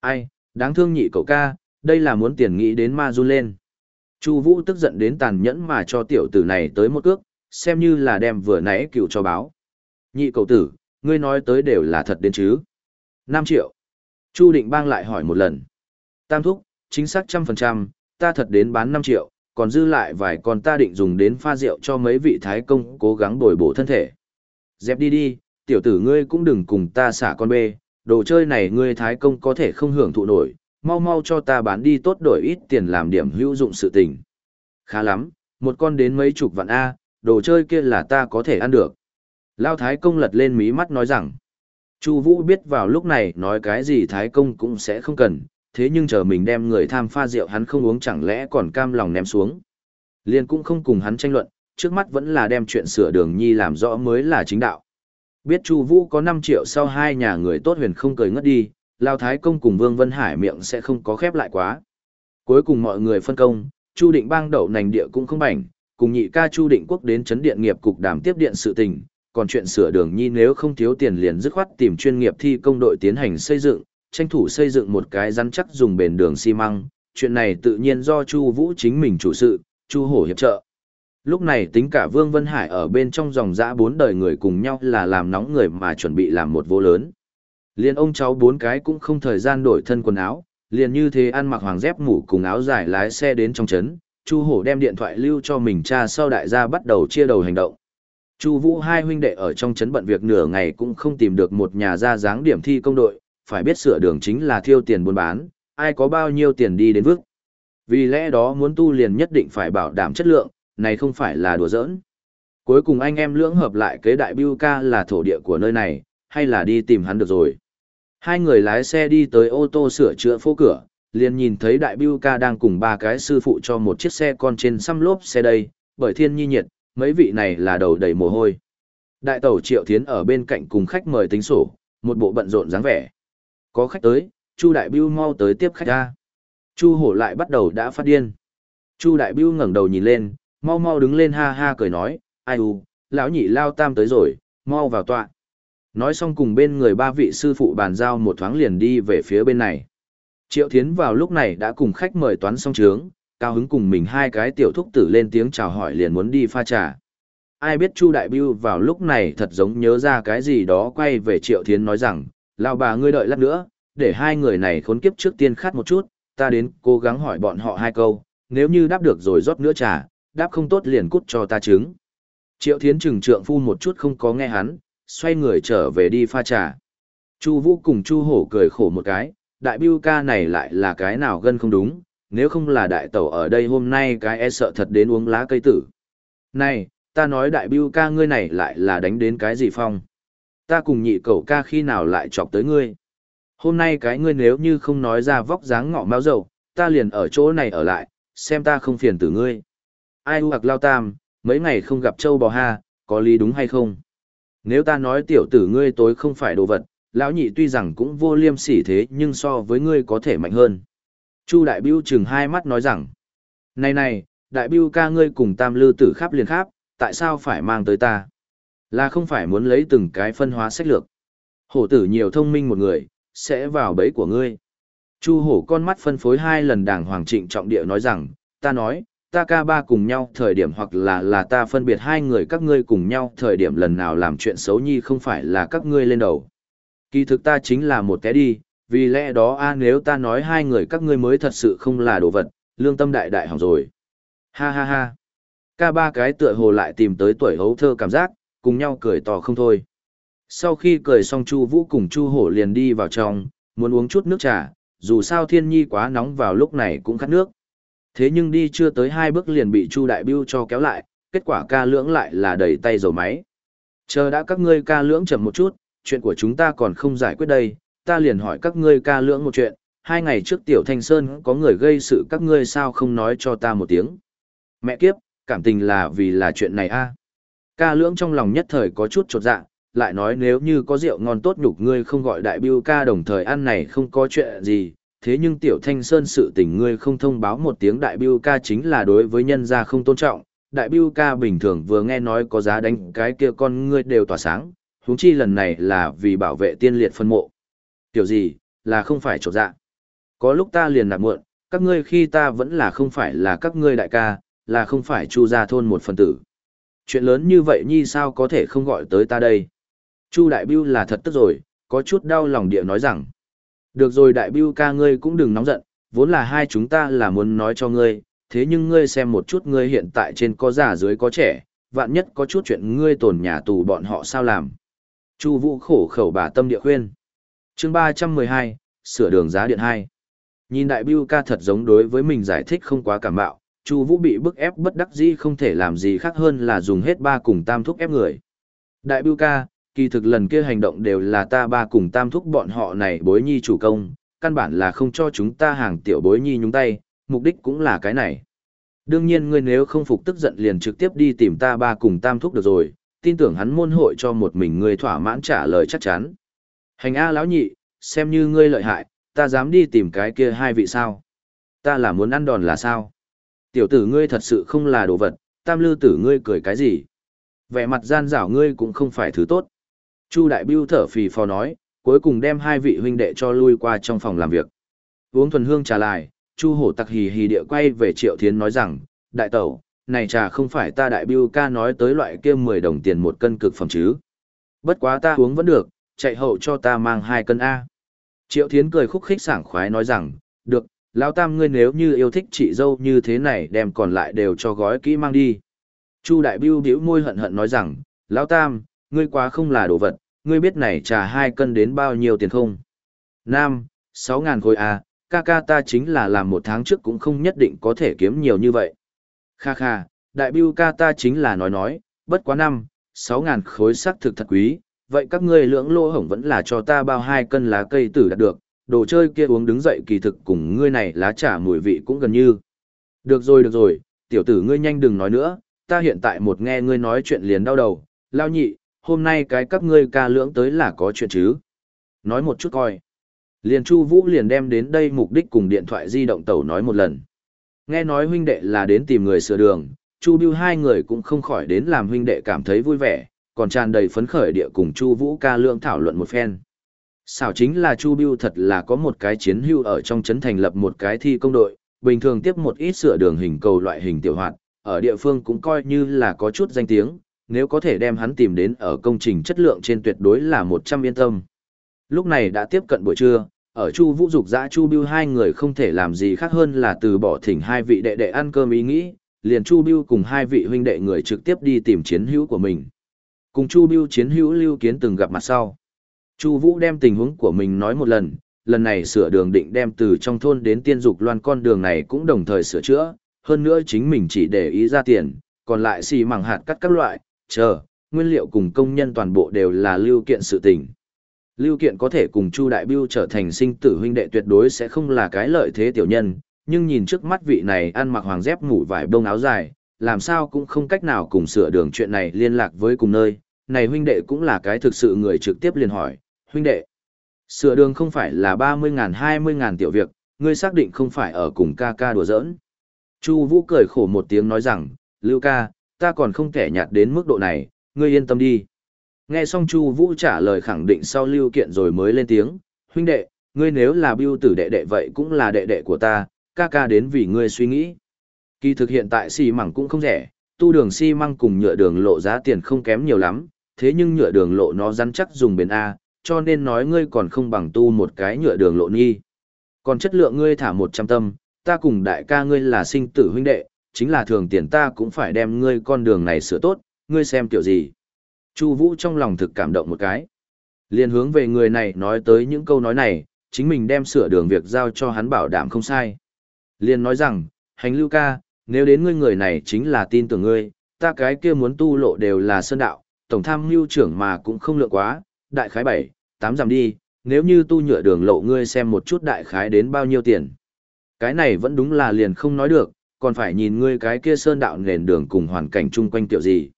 Ai, đáng thương nhị cậu ca, đây là muốn tiền nghĩ đến ma run lên. Chu Vũ tức giận đến tàn nhẫn mà cho tiểu tử này tới một cước, xem như là đem vừa nãy cựu cho báo. Nhị cậu tử, ngươi nói tới đều là thật đến chứ? 5 triệu. Chu Định Bang lại hỏi một lần. Tam thúc, chính xác trăm phần trăm, ta thật đến bán 5 triệu, còn dư lại vài con ta định dùng đến pha rượu cho mấy vị thái công cố gắng bồi bổ thân thể. Dẹp đi đi, tiểu tử ngươi cũng đừng cùng ta xả con bê, đồ chơi này ngươi thái công có thể không hưởng thụ nổi, mau mau cho ta bán đi tốt đổi ít tiền làm điểm hữu dụng sự tình. Khá lắm, một con đến mấy chục vạn A, đồ chơi kia là ta có thể ăn được. Lao thái công lật lên mí mắt nói rằng, Chu Vũ biết vào lúc này nói cái gì thái công cũng sẽ không cần, thế nhưng chờ mình đem người tham pha rượu hắn không uống chẳng lẽ còn cam lòng ném xuống. Liên cũng không cùng hắn tranh luận, trước mắt vẫn là đem chuyện sửa đường nhi làm rõ mới là chính đạo. Biết Chu Vũ có 5 triệu sau hai nhà người tốt huyền không cười ngất đi, Lao Thái Công cùng Vương Vân Hải miệng sẽ không có khép lại quá. Cuối cùng mọi người phân công, Chu Định bang đậu nành địa cũng không bảnh, cùng nhị ca Chu Định Quốc đến chấn điện nghiệp cục đàm tiếp điện sự tình, còn chuyện sửa đường nhi nếu không thiếu tiền liền dứt khoát tìm chuyên nghiệp thi công đội tiến hành xây dựng, tranh thủ xây dựng một cái rắn chắc dùng bền đường xi măng, chuyện này tự nhiên do Chu Vũ chính mình chủ sự, Chu Hổ hiệp trợ. Lúc này tính cả Vương Vân Hải ở bên trong dòng dã bốn đời người cùng nhau là làm nóng người mà chuẩn bị làm một vô lớn. Liên ông cháu bốn cái cũng không thời gian đổi thân quần áo, liền như thế ăn mặc hoàng dép mũ cùng áo dài lái xe đến trong trấn, Chu Hổ đem điện thoại lưu cho mình cha sau đại gia bắt đầu chia đầu hành động. Chu Vũ hai huynh đệ ở trong trấn bận việc nửa ngày cũng không tìm được một nhà ra dáng điểm thi công đội, phải biết sửa đường chính là thiêu tiền buôn bán, ai có bao nhiêu tiền đi đến vước. Vì lẽ đó muốn tu liền nhất định phải bảo đảm chất lượng, này không phải là đùa giỡn. Cuối cùng anh em lưỡng hợp lại kế đại bưu ca là thổ địa của nơi này, hay là đi tìm hắn được rồi. Hai người lái xe đi tới ô tô sửa chữa phố cửa, liền nhìn thấy đại bưu ca đang cùng ba cái sư phụ cho một chiếc xe con trên xăm lốp xe đây, bởi thiên nhi nhiệt, mấy vị này là đầu đầy mồ hôi. Đại tẩu Triệu Thiến ở bên cạnh cùng khách mời tính sổ, một bộ bận rộn dáng vẻ. Có khách tới, Chu Đại Biêu mau tới tiếp khách ra. Chu Hổ lại bắt đầu đã phát điên. Chu Đại Biêu ngẩng đầu nhìn lên, mau mau đứng lên ha ha cười nói, ai u, lão nhị lao tam tới rồi, mau vào tọa. Nói xong cùng bên người ba vị sư phụ bàn giao một thoáng liền đi về phía bên này. Triệu Thiến vào lúc này đã cùng khách mời toán xong trướng, cao hứng cùng mình hai cái tiểu thúc tử lên tiếng chào hỏi liền muốn đi pha trà. Ai biết Chu Đại Biêu vào lúc này thật giống nhớ ra cái gì đó quay về Triệu Thiến nói rằng, Lão bà ngươi đợi lát nữa, để hai người này khốn kiếp trước tiên khát một chút, ta đến cố gắng hỏi bọn họ hai câu, nếu như đáp được rồi rót nữa trà, đáp không tốt liền cút cho ta trứng. Triệu Thiến trừng trượng phu một chút không có nghe hắn, xoay người trở về đi pha trà. Chu Vũ cùng Chu Hổ cười khổ một cái, đại bưu ca này lại là cái nào gân không đúng, nếu không là đại tẩu ở đây hôm nay cái e sợ thật đến uống lá cây tử. Này, ta nói đại biêu ca ngươi này lại là đánh đến cái gì phong? Ta cùng nhị cậu ca khi nào lại chọc tới ngươi? Hôm nay cái ngươi nếu như không nói ra vóc dáng ngọ máu dầu, ta liền ở chỗ này ở lại, xem ta không phiền tử ngươi. Ai u hoặc lao tam, mấy ngày không gặp châu bò ha, có lý đúng hay không? Nếu ta nói tiểu tử ngươi tối không phải đồ vật, lão nhị tuy rằng cũng vô liêm sỉ thế nhưng so với ngươi có thể mạnh hơn. Chu đại biêu chừng hai mắt nói rằng, này này, đại biêu ca ngươi cùng tam lư tử khắp liền khắp, tại sao phải mang tới ta? Là không phải muốn lấy từng cái phân hóa sách lược. Hổ tử nhiều thông minh một người, sẽ vào bẫy của ngươi. Chu hổ con mắt phân phối hai lần đảng hoàng trịnh trọng địa nói rằng, ta nói, ta ca ba cùng nhau thời điểm hoặc là là ta phân biệt hai người các ngươi cùng nhau thời điểm lần nào làm chuyện xấu nhi không phải là các ngươi lên đầu. Kỳ thực ta chính là một té đi, vì lẽ đó a nếu ta nói hai người các ngươi mới thật sự không là đồ vật, lương tâm đại đại hỏng rồi. Ha ha ha. Ca ba cái tựa hồ lại tìm tới tuổi hấu thơ cảm giác, cùng nhau cười to không thôi. Sau khi cười xong Chu Vũ cùng Chu Hổ liền đi vào trong, muốn uống chút nước trà, dù sao thiên nhi quá nóng vào lúc này cũng khát nước. Thế nhưng đi chưa tới hai bước liền bị Chu Đại Biêu cho kéo lại, kết quả ca lưỡng lại là đầy tay dầu máy. Chờ đã các ngươi ca lưỡng chậm một chút, chuyện của chúng ta còn không giải quyết đây, ta liền hỏi các ngươi ca lưỡng một chuyện, hai ngày trước Tiểu Thanh Sơn có người gây sự các ngươi sao không nói cho ta một tiếng. Mẹ kiếp, cảm tình là vì là chuyện này a Ca lưỡng trong lòng nhất thời có chút chột dạ, lại nói nếu như có rượu ngon tốt nhục ngươi không gọi đại biêu ca đồng thời ăn này không có chuyện gì, thế nhưng tiểu thanh sơn sự tình ngươi không thông báo một tiếng đại biêu ca chính là đối với nhân gia không tôn trọng, đại biêu ca bình thường vừa nghe nói có giá đánh cái kia con ngươi đều tỏa sáng, huống chi lần này là vì bảo vệ tiên liệt phân mộ. Tiểu gì, là không phải trột dạ. Có lúc ta liền nạp muộn, các ngươi khi ta vẫn là không phải là các ngươi đại ca, là không phải chu gia thôn một phần tử. Chuyện lớn như vậy nhi sao có thể không gọi tới ta đây? Chu đại biêu là thật tức rồi, có chút đau lòng địa nói rằng. Được rồi đại biêu ca ngươi cũng đừng nóng giận, vốn là hai chúng ta là muốn nói cho ngươi, thế nhưng ngươi xem một chút ngươi hiện tại trên có già dưới có trẻ, vạn nhất có chút chuyện ngươi tổn nhà tù bọn họ sao làm. Chu vũ khổ khẩu bà tâm địa khuyên chương ba trăm mười hai sửa đường giá điện hai Nhìn đại biêu ca thật giống đối với mình giải thích không quá cảm bạo, Chu vũ bị bức ép bất đắc dĩ không thể làm gì khác hơn là dùng hết ba cùng tam thúc ép người. Đại biêu ca, kỳ thực lần kia hành động đều là ta ba cùng tam thúc bọn họ này bối nhi chủ công, căn bản là không cho chúng ta hàng tiểu bối nhi nhúng tay, mục đích cũng là cái này. Đương nhiên ngươi nếu không phục tức giận liền trực tiếp đi tìm ta ba cùng tam thúc được rồi, tin tưởng hắn môn hội cho một mình ngươi thỏa mãn trả lời chắc chắn. Hành A lão nhị, xem như ngươi lợi hại, ta dám đi tìm cái kia hai vị sao. Ta là muốn ăn đòn là sao? Tiểu tử ngươi thật sự không là đồ vật, tam lư tử ngươi cười cái gì? Vẻ mặt gian rảo ngươi cũng không phải thứ tốt. Chu Đại Biêu thở phì phò nói, cuối cùng đem hai vị huynh đệ cho lui qua trong phòng làm việc. Uống thuần hương trà lại, Chu Hổ tặc hì hì địa quay về Triệu Thiến nói rằng, đại tẩu, này trà không phải ta Đại Biêu ca nói tới loại kia 10 đồng tiền một cân cực phẩm chứ. Bất quá ta uống vẫn được, chạy hậu cho ta mang hai cân A. Triệu Thiến cười khúc khích sảng khoái nói rằng, được, lão tam ngươi nếu như yêu thích chị dâu như thế này đem còn lại đều cho gói kỹ mang đi. Chu Đại Biêu bĩu môi hận hận nói rằng, lão tam, ngươi quá không là đồ vật, ngươi biết này trà hai cân đến bao nhiêu tiền không? Nam, sáu ngàn khối à, ca ca ta chính là làm một tháng trước cũng không nhất định có thể kiếm nhiều như vậy. Kha kha, đại biêu ca ta chính là nói nói, bất quá năm, sáu ngàn khối sắc thực thật quý, vậy các ngươi lưỡng lô hổng vẫn là cho ta bao hai cân lá cây tử đạt được, đồ chơi kia uống đứng dậy kỳ thực cùng ngươi này lá trà mùi vị cũng gần như. Được rồi được rồi, tiểu tử ngươi nhanh đừng nói nữa, ta hiện tại một nghe ngươi nói chuyện liền đau đầu, lao nhị, hôm nay cái các ngươi ca lưỡng tới là có chuyện chứ. Nói một chút coi. Liền Chu Vũ liền đem đến đây mục đích cùng điện thoại di động tẩu nói một lần. Nghe nói huynh đệ là đến tìm người sửa đường, Chu Bưu hai người cũng không khỏi đến làm huynh đệ cảm thấy vui vẻ, còn tràn đầy phấn khởi địa cùng Chu Vũ ca lượng thảo luận một phen. Xảo chính là Chu Bưu thật là có một cái chiến hưu ở trong trấn thành lập một cái thi công đội, bình thường tiếp một ít sửa đường hình cầu loại hình tiểu hoạt, ở địa phương cũng coi như là có chút danh tiếng, nếu có thể đem hắn tìm đến ở công trình chất lượng trên tuyệt đối là một trăm yên tâm. Lúc này đã tiếp cận buổi trưa, ở Chu Vũ Dục Dã Chu Bưu hai người không thể làm gì khác hơn là từ bỏ thỉnh hai vị đệ đệ ăn cơm ý nghĩ, liền Chu Bưu cùng hai vị huynh đệ người trực tiếp đi tìm chiến hữu của mình. Cùng Chu Bưu chiến hữu Lưu Kiến từng gặp mặt sau. Chu Vũ đem tình huống của mình nói một lần, lần này sửa đường định đem từ trong thôn đến tiên dục loan con đường này cũng đồng thời sửa chữa, hơn nữa chính mình chỉ để ý ra tiền, còn lại xì mảng hạt cắt các loại, chờ, nguyên liệu cùng công nhân toàn bộ đều là lưu kiện sự tình. Lưu kiện có thể cùng Chu Đại Biêu trở thành sinh tử huynh đệ tuyệt đối sẽ không là cái lợi thế tiểu nhân, nhưng nhìn trước mắt vị này ăn mặc hoàng dép mũ vải bông áo dài, làm sao cũng không cách nào cùng sửa đường chuyện này liên lạc với cùng nơi, này huynh đệ cũng là cái thực sự người trực tiếp liền hỏi, huynh đệ, sửa đường không phải là 30.000 20.000 tiểu việc, ngươi xác định không phải ở cùng ca ca đùa giỡn. Chu Vũ cười khổ một tiếng nói rằng, Lưu ca, ta còn không thể nhạt đến mức độ này, ngươi yên tâm đi. Nghe xong Chu Vũ trả lời khẳng định sau Lưu Kiện rồi mới lên tiếng, huynh đệ, ngươi nếu là biêu tử đệ đệ vậy cũng là đệ đệ của ta, ca ca đến vì ngươi suy nghĩ. Kỳ thực hiện tại xi măng cũng không rẻ, tu đường xi măng cùng nhựa đường lộ giá tiền không kém nhiều lắm, thế nhưng nhựa đường lộ nó rắn chắc dùng bền A, cho nên nói ngươi còn không bằng tu một cái nhựa đường lộ nghi. Còn chất lượng ngươi thả một trăm tâm, ta cùng đại ca ngươi là sinh tử huynh đệ, chính là thường tiền ta cũng phải đem ngươi con đường này sửa tốt, ngươi xem kiểu gì. Chu Vũ trong lòng thực cảm động một cái. Liên hướng về người này nói tới những câu nói này, chính mình đem sửa đường việc giao cho hắn bảo đảm không sai. Liên nói rằng, hành lưu ca, nếu đến ngươi người này chính là tin tưởng ngươi, ta cái kia muốn tu lộ đều là sơn đạo, tổng tham mưu trưởng mà cũng không lượng quá, đại khái bảy, tám dặm đi, nếu như tu nhựa đường lộ ngươi xem một chút đại khái đến bao nhiêu tiền. Cái này vẫn đúng là liền không nói được, còn phải nhìn ngươi cái kia sơn đạo nền đường cùng hoàn cảnh chung quanh tiểu gì.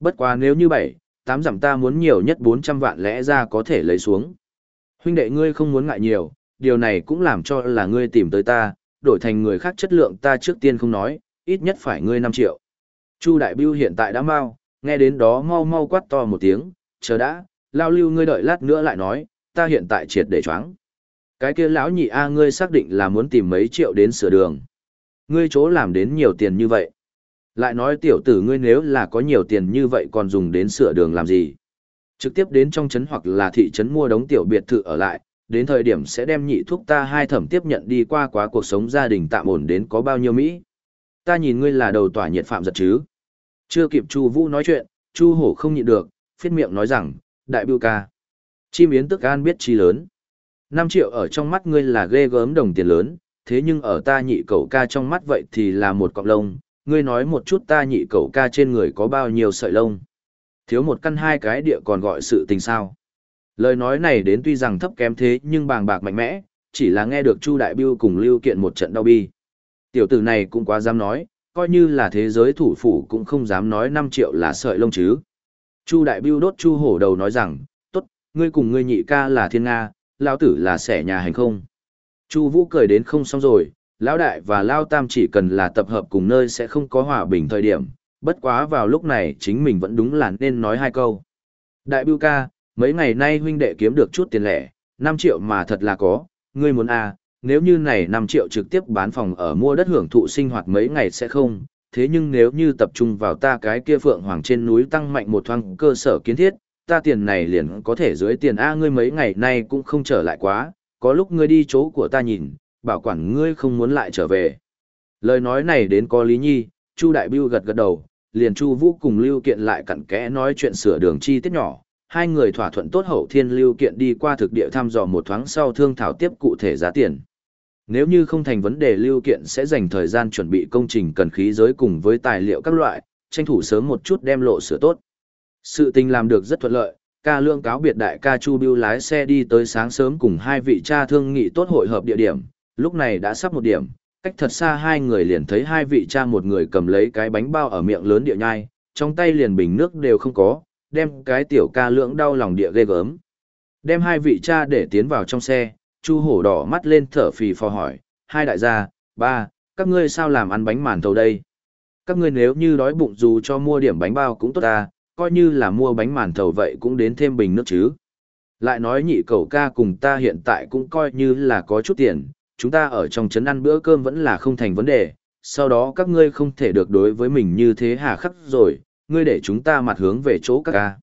Bất quá nếu như bảy, tám dặm ta muốn nhiều nhất 400 vạn lẽ ra có thể lấy xuống. Huynh đệ ngươi không muốn ngại nhiều, điều này cũng làm cho là ngươi tìm tới ta, đổi thành người khác chất lượng ta trước tiên không nói, ít nhất phải ngươi 5 triệu. Chu Đại Biêu hiện tại đã mau, nghe đến đó mau mau quát to một tiếng, chờ đã, lao lưu ngươi đợi lát nữa lại nói, ta hiện tại triệt để choáng. Cái kia lão nhị A ngươi xác định là muốn tìm mấy triệu đến sửa đường. Ngươi chỗ làm đến nhiều tiền như vậy. Lại nói tiểu tử ngươi nếu là có nhiều tiền như vậy còn dùng đến sửa đường làm gì? Trực tiếp đến trong trấn hoặc là thị trấn mua đống tiểu biệt thự ở lại, đến thời điểm sẽ đem nhị thuốc ta hai thẩm tiếp nhận đi qua quá cuộc sống gia đình tạm ổn đến có bao nhiêu Mỹ. Ta nhìn ngươi là đầu tỏa nhiệt phạm giật chứ. Chưa kịp Chu Vũ nói chuyện, Chu Hổ không nhịn được, phiết miệng nói rằng, đại bưu ca. Chim yến tức an biết chi lớn. 5 triệu ở trong mắt ngươi là ghê gớm đồng tiền lớn, thế nhưng ở ta nhị cậu ca trong mắt vậy thì là một cọng lông, ngươi nói một chút ta nhị cậu ca trên người có bao nhiêu sợi lông. Thiếu một căn hai cái địa còn gọi sự tình sao. Lời nói này đến tuy rằng thấp kém thế nhưng bàng bạc mạnh mẽ, chỉ là nghe được Chu Đại Biêu cùng Lưu Kiện một trận đau bi. Tiểu tử này cũng quá dám nói, coi như là thế giới thủ phủ cũng không dám nói 5 triệu là sợi lông chứ. Chu Đại Biêu đốt Chu Hổ đầu nói rằng, tốt, ngươi cùng ngươi nhị ca là thiên Nga, lão tử là sẻ nhà hành không. Chu Vũ cười đến không xong rồi, lão đại và lão tam chỉ cần là tập hợp cùng nơi sẽ không có hòa bình thời điểm, bất quá vào lúc này chính mình vẫn đúng là nên nói hai câu. Đại Biêu ca, mấy ngày nay huynh đệ kiếm được chút tiền lẻ, 5 triệu mà thật là có, ngươi muốn à, nếu như này 5 triệu trực tiếp bán phòng ở mua đất hưởng thụ sinh hoạt mấy ngày sẽ không, thế nhưng nếu như tập trung vào ta cái kia phượng hoàng trên núi tăng mạnh một thoáng cơ sở kiến thiết, ta tiền này liền có thể dưới tiền A ngươi mấy ngày nay cũng không trở lại quá, có lúc ngươi đi chỗ của ta nhìn, bảo quản ngươi không muốn lại trở về. Lời nói này đến có lý nhi, Chu Đại Biêu gật gật đầu, liền Chu Vũ cùng Lưu Kiện lại cặn kẽ nói chuyện sửa đường chi tiết nhỏ, hai người thỏa thuận tốt hậu thiên Lưu Kiện đi qua thực địa thăm dò một thoáng sau thương thảo tiếp cụ thể giá tiền. Nếu như không thành vấn đề Lưu Kiện sẽ dành thời gian chuẩn bị công trình cần khí giới cùng với tài liệu các loại, tranh thủ sớm một chút đem lộ sửa tốt. Sự tình làm được rất thuận lợi, ca lương cáo biệt đại ca Chu Biêu lái xe đi tới sáng sớm cùng hai vị cha thương nghị tốt hội hợp địa điểm, lúc này đã sắp một điểm, cách thật xa hai người liền thấy hai vị cha một người cầm lấy cái bánh bao ở miệng lớn địa nhai, trong tay liền bình nước đều không có, đem cái tiểu ca lưỡng đau lòng địa ghê gớm. Đem hai vị cha để tiến vào trong xe, Chu hổ đỏ mắt lên thở phì phò hỏi, hai đại gia, ba, các ngươi sao làm ăn bánh màn thầu đây? Các ngươi nếu như đói bụng dù cho mua điểm bánh bao cũng tốt ta, coi như là mua bánh màn thầu vậy cũng đến thêm bình nước chứ. Lại nói nhị cầu ca cùng ta hiện tại cũng coi như là có chút tiền, chúng ta ở trong trấn ăn bữa cơm vẫn là không thành vấn đề, sau đó các ngươi không thể được đối với mình như thế hà khắc rồi, ngươi để chúng ta mặt hướng về chỗ các ca.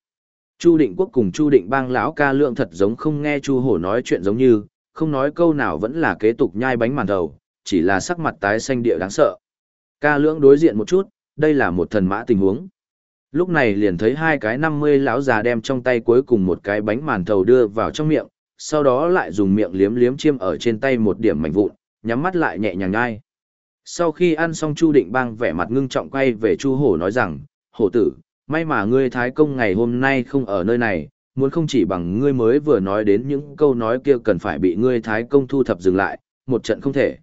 Chu Định Quốc cùng Chu Định Bang lão ca lượng thật giống không nghe Chu Hổ nói chuyện giống như, không nói câu nào vẫn là kế tục nhai bánh màn đầu, chỉ là sắc mặt tái xanh địa đáng sợ. Ca lượng đối diện một chút, đây là một thần mã tình huống. Lúc này liền thấy hai cái năm mươi lão già đem trong tay cuối cùng một cái bánh màn thầu đưa vào trong miệng, sau đó lại dùng miệng liếm liếm chiêm ở trên tay một điểm mảnh vụn, nhắm mắt lại nhẹ nhàng nhai. Sau khi ăn xong Chu Định Bang vẻ mặt ngưng trọng quay về Chu Hổ nói rằng, Hổ tử, may mà ngươi Thái Công ngày hôm nay không ở nơi này, muốn không chỉ bằng ngươi mới vừa nói đến những câu nói kia cần phải bị ngươi Thái Công thu thập dừng lại, một trận không thể.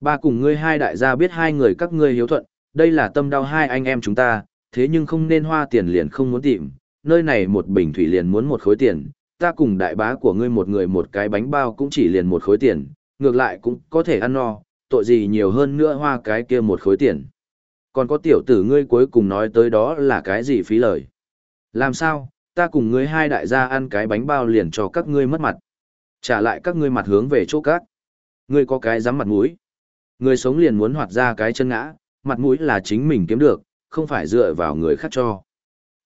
Ba cùng ngươi hai đại gia biết hai người các ngươi hiếu thuận, đây là tâm đau hai anh em chúng ta, thế nhưng không nên hoa tiền liền không muốn tìm, nơi này một bình thủy liền muốn một khối tiền, ta cùng đại bá của ngươi một người một cái bánh bao cũng chỉ liền một khối tiền, ngược lại cũng có thể ăn no, tội gì nhiều hơn nữa hoa cái kia một khối tiền. Còn có tiểu tử ngươi cuối cùng nói tới đó là cái gì phí lời. Làm sao, ta cùng ngươi hai đại gia ăn cái bánh bao liền cho các ngươi mất mặt. Trả lại các ngươi mặt hướng về chỗ cát. Ngươi có cái dám mặt mũi. Người sống liền muốn hoạt ra cái chân ngã, mặt mũi là chính mình kiếm được, không phải dựa vào người khác cho.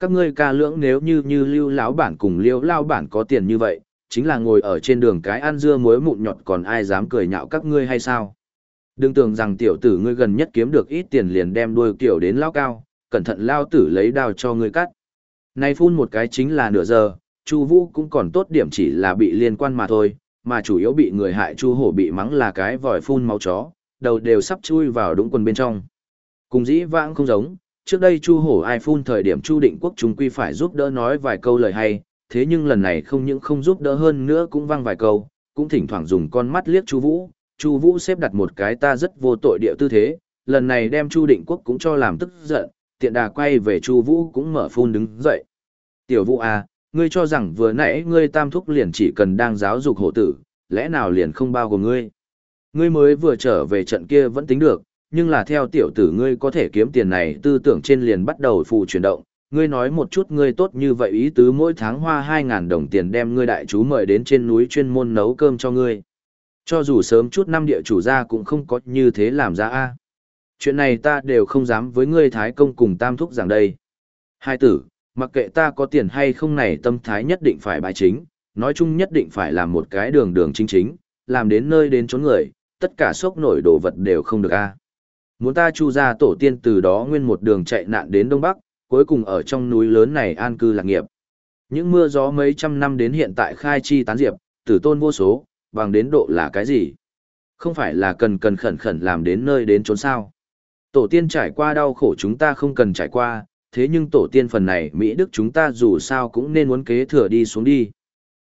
Các ngươi ca lưỡng nếu như như lưu lão bản cùng liêu lao bản có tiền như vậy, chính là ngồi ở trên đường cái ăn dưa muối mụn nhọt còn ai dám cười nhạo các ngươi hay sao? Đừng tưởng rằng tiểu tử ngươi gần nhất kiếm được ít tiền liền đem đuôi kiểu đến lao cao, cẩn thận lao tử lấy đao cho ngươi cắt. Này phun một cái chính là nửa giờ, Chu Vũ cũng còn tốt điểm chỉ là bị liên quan mà thôi, mà chủ yếu bị người hại Chu Hổ bị mắng là cái vòi phun máu chó, đầu đều sắp chui vào đũng quần bên trong. Cùng dĩ vãng không giống, trước đây Chu Hổ ai phun thời điểm Chu Định Quốc chúng quy phải giúp đỡ nói vài câu lời hay, thế nhưng lần này không những không giúp đỡ hơn nữa cũng văng vài câu, cũng thỉnh thoảng dùng con mắt liếc Chu Vũ, Chu Vũ xếp đặt một cái ta rất vô tội địa tư thế, lần này đem Chu Định Quốc cũng cho làm tức giận, tiện đà quay về Chu Vũ cũng mở phun đứng dậy. "Tiểu Vũ à, ngươi cho rằng vừa nãy ngươi tam thúc liền chỉ cần đang giáo dục hộ tử, lẽ nào liền không bao gồm ngươi? Ngươi mới vừa trở về trận kia vẫn tính được, nhưng là theo tiểu tử ngươi có thể kiếm tiền này tư tưởng trên liền bắt đầu phụ chuyển động, ngươi nói một chút ngươi tốt như vậy ý tứ mỗi tháng hoa 2.000 đồng tiền đem ngươi đại chú mời đến trên núi chuyên môn nấu cơm cho ngươi. Cho dù sớm chút năm địa chủ ra cũng không có như thế làm ra a Chuyện này ta đều không dám với ngươi Thái Công cùng Tam Thúc rằng đây. Hai tử, mặc kệ ta có tiền hay không này tâm thái nhất định phải bài chính, nói chung nhất định phải làm một cái đường đường chính chính, làm đến nơi đến chốn người, tất cả sốc nổi đồ vật đều không được a Muốn ta chu ra tổ tiên từ đó nguyên một đường chạy nạn đến Đông Bắc, cuối cùng ở trong núi lớn này an cư lạc nghiệp. Những mưa gió mấy trăm năm đến hiện tại khai chi tán diệp, tử tôn vô số, bằng đến độ là cái gì? Không phải là cần cần khẩn khẩn làm đến nơi đến trốn sao. Tổ tiên trải qua đau khổ chúng ta không cần trải qua, thế nhưng tổ tiên phần này Mỹ Đức chúng ta dù sao cũng nên muốn kế thừa đi xuống đi.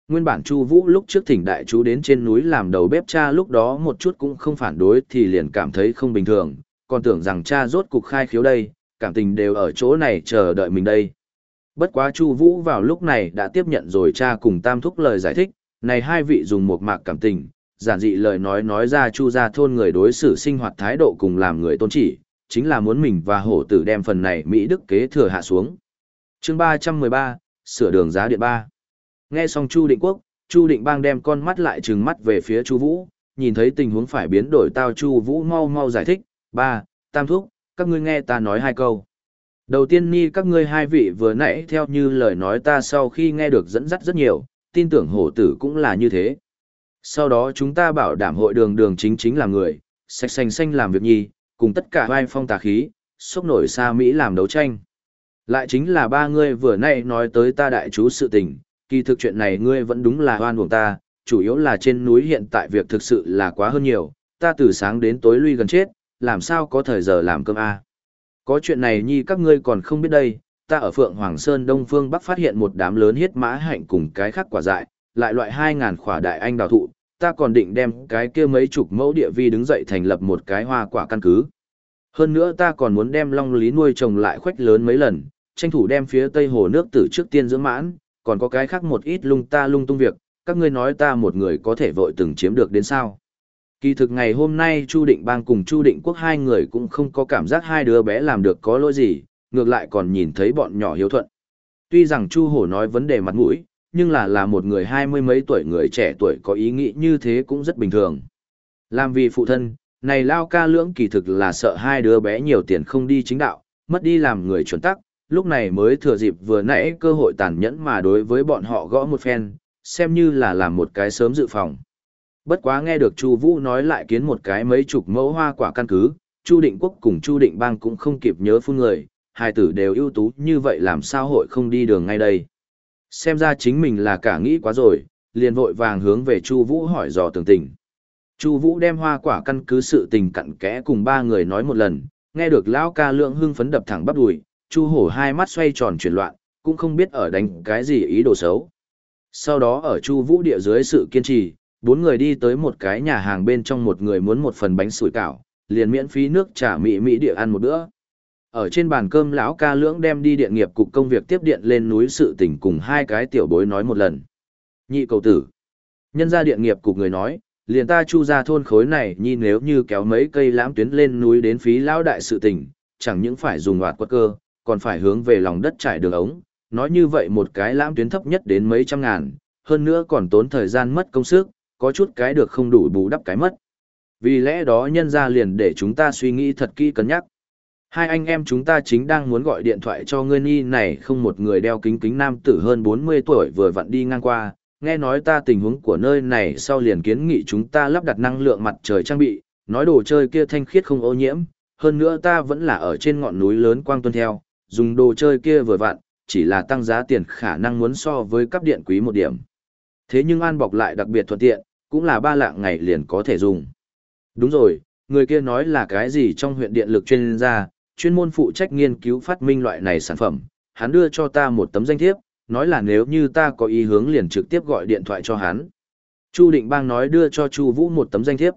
Nguyên bản Chu Vũ lúc trước thỉnh đại chú đến trên núi làm đầu bếp cha lúc đó một chút cũng không phản đối thì liền cảm thấy không bình thường, còn tưởng rằng cha rốt cục khai khiếu đây, cảm tình đều ở chỗ này chờ đợi mình đây. Bất quá Chu Vũ vào lúc này đã tiếp nhận rồi cha cùng Tam Thúc lời giải thích, này hai vị dùng một mạc cảm tình, giản dị lời nói nói ra Chu gia thôn người đối xử sinh hoạt thái độ cùng làm người tôn chỉ, chính là muốn mình và hổ tử đem phần này Mỹ Đức kế thừa hạ xuống. Chương 313, sửa đường giá điện 3. Nghe xong Chu Định Quốc, Chu Định Bang đem con mắt lại trừng mắt về phía Chu Vũ, nhìn thấy tình huống phải biến đổi tao Chu Vũ mau mau giải thích, ba, tam thúc, các ngươi nghe ta nói hai câu. Đầu tiên ni các ngươi hai vị vừa nãy theo như lời nói ta sau khi nghe được dẫn dắt rất nhiều, tin tưởng hổ tử cũng là như thế. Sau đó chúng ta bảo đảm hội đường đường chính chính là người, sạch xanh xanh làm việc nhi, cùng tất cả vai phong tà khí, sốc nổi xa Mỹ làm đấu tranh. Lại chính là ba ngươi vừa nãy nói tới ta đại chú sự tình, kỳ thực chuyện này ngươi vẫn đúng là hoan buồng ta, chủ yếu là trên núi hiện tại việc thực sự là quá hơn nhiều, ta từ sáng đến tối lui gần chết, làm sao có thời giờ làm cơm a Có chuyện này nhi các ngươi còn không biết đây, ta ở Phượng Hoàng Sơn Đông Phương Bắc phát hiện một đám lớn hiết mã hạnh cùng cái khác quả dại, lại loại 2.000 khỏa đại anh đào thụ, ta còn định đem cái kia mấy chục mẫu địa vi đứng dậy thành lập một cái hoa quả căn cứ. Hơn nữa ta còn muốn đem long lý nuôi trồng lại khoách lớn mấy lần, tranh thủ đem phía tây hồ nước tử trước tiên dưỡng mãn, còn có cái khác một ít lung ta lung tung việc, các ngươi nói ta một người có thể vội từng chiếm được đến sao. Kỳ thực ngày hôm nay Chu Định Bang cùng Chu Định Quốc hai người cũng không có cảm giác hai đứa bé làm được có lỗi gì, ngược lại còn nhìn thấy bọn nhỏ hiếu thuận. Tuy rằng Chu Hổ nói vấn đề mặt mũi, nhưng là là một người hai mươi mấy tuổi người trẻ tuổi có ý nghĩ như thế cũng rất bình thường. Làm vì phụ thân, này Lao ca lưỡng kỳ thực là sợ hai đứa bé nhiều tiền không đi chính đạo, mất đi làm người chuẩn tắc, lúc này mới thừa dịp vừa nãy cơ hội tàn nhẫn mà đối với bọn họ gõ một phen, xem như là làm một cái sớm dự phòng. Bất quá nghe được Chu Vũ nói lại kiến một cái mấy chục mẫu hoa quả căn cứ, Chu Định Quốc cùng Chu Định Bang cũng không kịp nhớ phun người, hai tử đều ưu tú như vậy làm sao hội không đi đường ngay đây. Xem ra chính mình là cả nghĩ quá rồi, liền vội vàng hướng về Chu Vũ hỏi dò tường tình. Chu Vũ đem hoa quả căn cứ sự tình cặn kẽ cùng ba người nói một lần, nghe được lão ca lượng hưng phấn đập thẳng bắp đùi, Chu Hổ hai mắt xoay tròn chuyển loạn, cũng không biết ở đánh cái gì ý đồ xấu. Sau đó ở Chu Vũ địa dưới sự kiên trì, bốn người đi tới một cái nhà hàng bên trong một người muốn một phần bánh sủi cảo, liền miễn phí nước trà mỹ mỹ địa ăn một bữa. Ở trên bàn cơm lão ca lưỡng đem đi điện nghiệp cục công việc tiếp điện lên núi sự tình cùng hai cái tiểu bối nói một lần. Nhị cầu tử. Nhân gia điện nghiệp cục người nói, liền ta chu ra thôn khối này nhi nếu như kéo mấy cây lãm tuyến lên núi đến phí lão đại sự tình, chẳng những phải dùng hoạt quất cơ, còn phải hướng về lòng đất trải đường ống, nói như vậy một cái lãm tuyến thấp nhất đến mấy trăm ngàn, hơn nữa còn tốn thời gian mất công sức, có chút cái được không đủ bù đắp cái mất. Vì lẽ đó nhân ra liền để chúng ta suy nghĩ thật kỹ cân nhắc. Hai anh em chúng ta chính đang muốn gọi điện thoại cho ngươi ni này không một người đeo kính kính nam tử hơn 40 tuổi vừa vặn đi ngang qua, nghe nói ta tình huống của nơi này sau liền kiến nghị chúng ta lắp đặt năng lượng mặt trời trang bị, nói đồ chơi kia thanh khiết không ô nhiễm, hơn nữa ta vẫn là ở trên ngọn núi lớn quang tuân theo, dùng đồ chơi kia vừa vặn, chỉ là tăng giá tiền khả năng muốn so với cấp điện quý một điểm. Thế nhưng an bọc lại đặc biệt thuận tiện, cũng là ba lạng ngày liền có thể dùng. Đúng rồi, người kia nói là cái gì trong huyện điện lực chuyên gia, chuyên môn phụ trách nghiên cứu phát minh loại này sản phẩm, hắn đưa cho ta một tấm danh thiếp, nói là nếu như ta có ý hướng liền trực tiếp gọi điện thoại cho hắn. Chu Định Bang nói đưa cho Chu Vũ một tấm danh thiếp.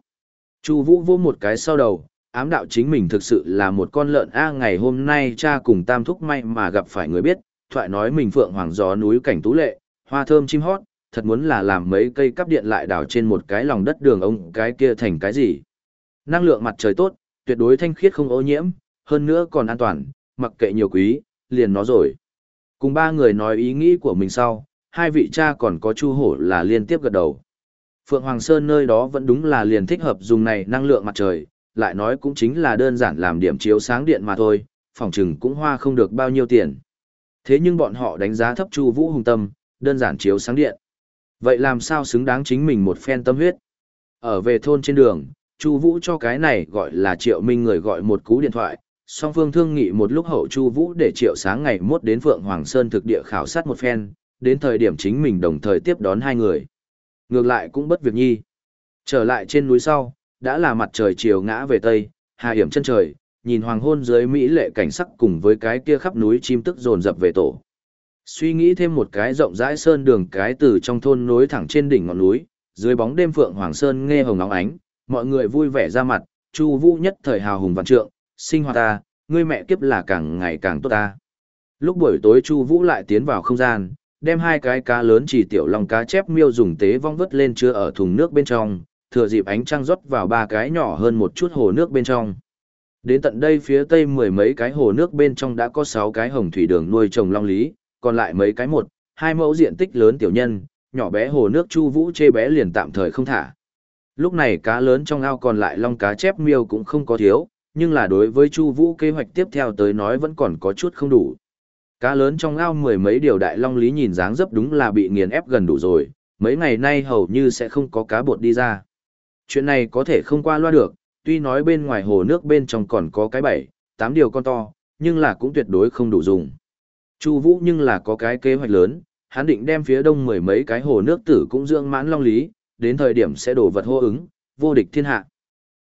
Chu Vũ vô một cái sau đầu, ám đạo chính mình thực sự là một con lợn a ngày hôm nay cha cùng Tam Thúc may mà gặp phải người biết, thoại nói mình phượng hoàng gió núi cảnh tú lệ, hoa thơm chim hót, thật muốn là làm mấy cây cắp điện lại đào trên một cái lòng đất đường ông cái kia thành cái gì. Năng lượng mặt trời tốt, tuyệt đối thanh khiết không ô nhiễm, hơn nữa còn an toàn, mặc kệ nhiều quý, liền nó rồi. Cùng ba người nói ý nghĩ của mình sau, hai vị cha còn có chu hổ là liên tiếp gật đầu. Phượng Hoàng Sơn nơi đó vẫn đúng là liền thích hợp dùng này năng lượng mặt trời, lại nói cũng chính là đơn giản làm điểm chiếu sáng điện mà thôi, phòng trừng cũng hoa không được bao nhiêu tiền. Thế nhưng bọn họ đánh giá thấp Chu Vũ Hùng Tâm, đơn giản chiếu sáng điện. Vậy làm sao xứng đáng chính mình một phen tâm huyết? Ở về thôn trên đường, Chu Vũ cho cái này gọi là Triệu Minh người gọi một cú điện thoại, song phương thương nghị một lúc hậu Chu Vũ để Triệu sáng ngày mốt đến Phượng Hoàng Sơn thực địa khảo sát một phen, đến thời điểm chính mình đồng thời tiếp đón hai người. Ngược lại cũng bất việc nhi. Trở lại trên núi sau, đã là mặt trời chiều ngã về tây, hà hiểm chân trời, nhìn hoàng hôn dưới mỹ lệ cảnh sắc cùng với cái kia khắp núi chim tức dồn dập về tổ. Suy nghĩ thêm một cái rộng rãi sơn đường cái từ trong thôn nối thẳng trên đỉnh ngọn núi, dưới bóng đêm phượng hoàng sơn nghe hồng nóng ánh, mọi người vui vẻ ra mặt, Chu Vũ nhất thời hào hùng vạn trượng, sinh hoạt ta, ngươi mẹ kiếp là càng ngày càng tốt ta. Lúc buổi tối Chu Vũ lại tiến vào không gian, đem hai cái cá lớn chỉ tiểu lòng cá chép miêu dùng tế vong vớt lên chứa ở thùng nước bên trong, thừa dịp ánh trăng rót vào ba cái nhỏ hơn một chút hồ nước bên trong. Đến tận đây phía tây mười mấy cái hồ nước bên trong đã có sáu cái hồng thủy đường nuôi trồng long lý, còn lại mấy cái một, hai mẫu diện tích lớn tiểu nhân, nhỏ bé hồ nước Chu Vũ chê bé liền tạm thời không thả. Lúc này cá lớn trong ao còn lại long cá chép miêu cũng không có thiếu, nhưng là đối với Chu Vũ kế hoạch tiếp theo tới nói vẫn còn có chút không đủ. Cá lớn trong ao mười mấy điều đại long lý nhìn dáng dấp đúng là bị nghiền ép gần đủ rồi, mấy ngày nay hầu như sẽ không có cá bột đi ra. Chuyện này có thể không qua loa được, tuy nói bên ngoài hồ nước bên trong còn có cái bảy, tám điều con to, nhưng là cũng tuyệt đối không đủ dùng. Chu Vũ nhưng là có cái kế hoạch lớn, hắn định đem phía đông mười mấy cái hồ nước tử cũng dưỡng mãn long lý, đến thời điểm sẽ đổ vật hô ứng, vô địch thiên hạ.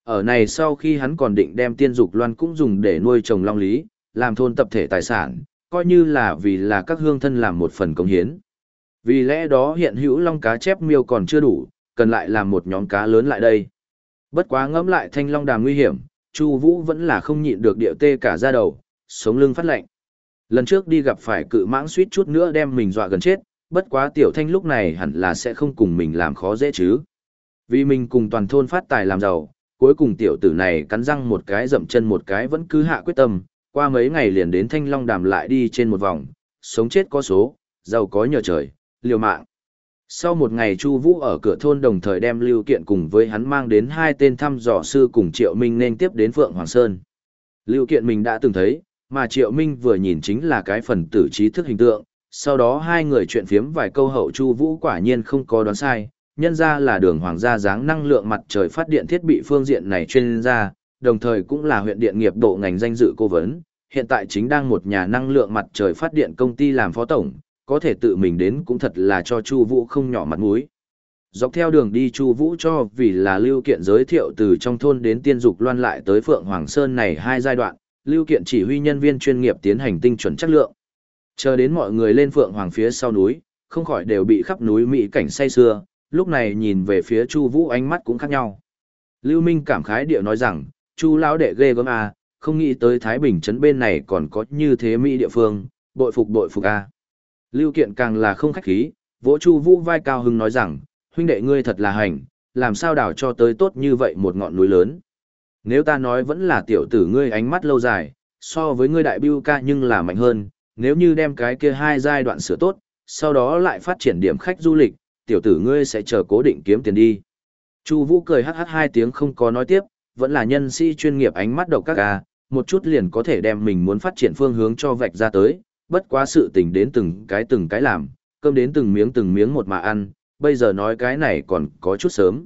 Ở này sau khi hắn còn định đem tiên dục loan cũng dùng để nuôi trồng long lý, làm thôn tập thể tài sản, coi như là vì là các hương thân làm một phần công hiến. Vì lẽ đó hiện hữu long cá chép miêu còn chưa đủ, cần lại làm một nhóm cá lớn lại đây. Bất quá ngẫm lại thanh long đàm nguy hiểm, Chu Vũ vẫn là không nhịn được điệu tê cả da đầu, sống lưng phát lạnh. Lần trước đi gặp phải cự mãng suýt chút nữa đem mình dọa gần chết, bất quá tiểu thanh lúc này hẳn là sẽ không cùng mình làm khó dễ chứ. Vì mình cùng toàn thôn phát tài làm giàu, cuối cùng tiểu tử này cắn răng một cái dậm chân một cái vẫn cứ hạ quyết tâm, qua mấy ngày liền đến thanh long đàm lại đi trên một vòng, sống chết có số, giàu có nhờ trời, liều mạng. Sau một ngày Chu Vũ ở cửa thôn đồng thời đem Lưu Kiện cùng với hắn mang đến hai tên thăm dò sư cùng Triệu Minh nên tiếp đến Phượng Hoàng Sơn. Lưu Kiện mình đã từng thấy, mà Triệu Minh vừa nhìn chính là cái phần tử trí thức hình tượng, sau đó hai người chuyện phiếm vài câu hậu Chu Vũ quả nhiên không có đoán sai, nhân ra là đường hoàng gia dáng năng lượng mặt trời phát điện thiết bị phương diện này chuyên gia, đồng thời cũng là huyện điện nghiệp độ ngành danh dự cố vấn, hiện tại chính đang một nhà năng lượng mặt trời phát điện công ty làm phó tổng, có thể tự mình đến cũng thật là cho Chu Vũ không nhỏ mặt mũi. dọc theo đường đi Chu Vũ cho vì là Lưu Kiện giới thiệu từ trong thôn đến Tiên Dục Loan lại tới Phượng Hoàng Sơn này hai giai đoạn, Lưu Kiện chỉ huy nhân viên chuyên nghiệp tiến hành tinh chuẩn chất lượng. Chờ đến mọi người lên Phượng Hoàng phía sau núi, không khỏi đều bị khắp núi mỹ cảnh say sưa, lúc này nhìn về phía Chu Vũ ánh mắt cũng khác nhau. Lưu Minh cảm khái địa nói rằng, Chu lão đệ ghê gớm a, à, không nghĩ tới Thái Bình trấn bên này còn có như thế mỹ địa phương, bội phục bội phục a. À. Lưu Kiện càng là không khách khí, vỗ Chu Vũ vai cao hưng nói rằng, huynh đệ ngươi thật là hành, làm sao đào cho tới tốt như vậy một ngọn núi lớn. Nếu ta nói vẫn là tiểu tử ngươi ánh mắt lâu dài, so với ngươi đại biêu ca nhưng là mạnh hơn, nếu như đem cái kia hai giai đoạn sửa tốt, sau đó lại phát triển điểm khách du lịch, tiểu tử ngươi sẽ chờ cố định kiếm tiền đi. Chu Vũ cười hắc hắc hai tiếng không có nói tiếp, vẫn là nhân sĩ chuyên nghiệp ánh mắt độc các a, một chút liền có thể đem mình muốn phát triển phương hướng cho vạch ra tới, bất quá sự tình đến từng cái từng cái làm, cơm đến từng miếng từng miếng một mà ăn, bây giờ nói cái này còn có chút sớm.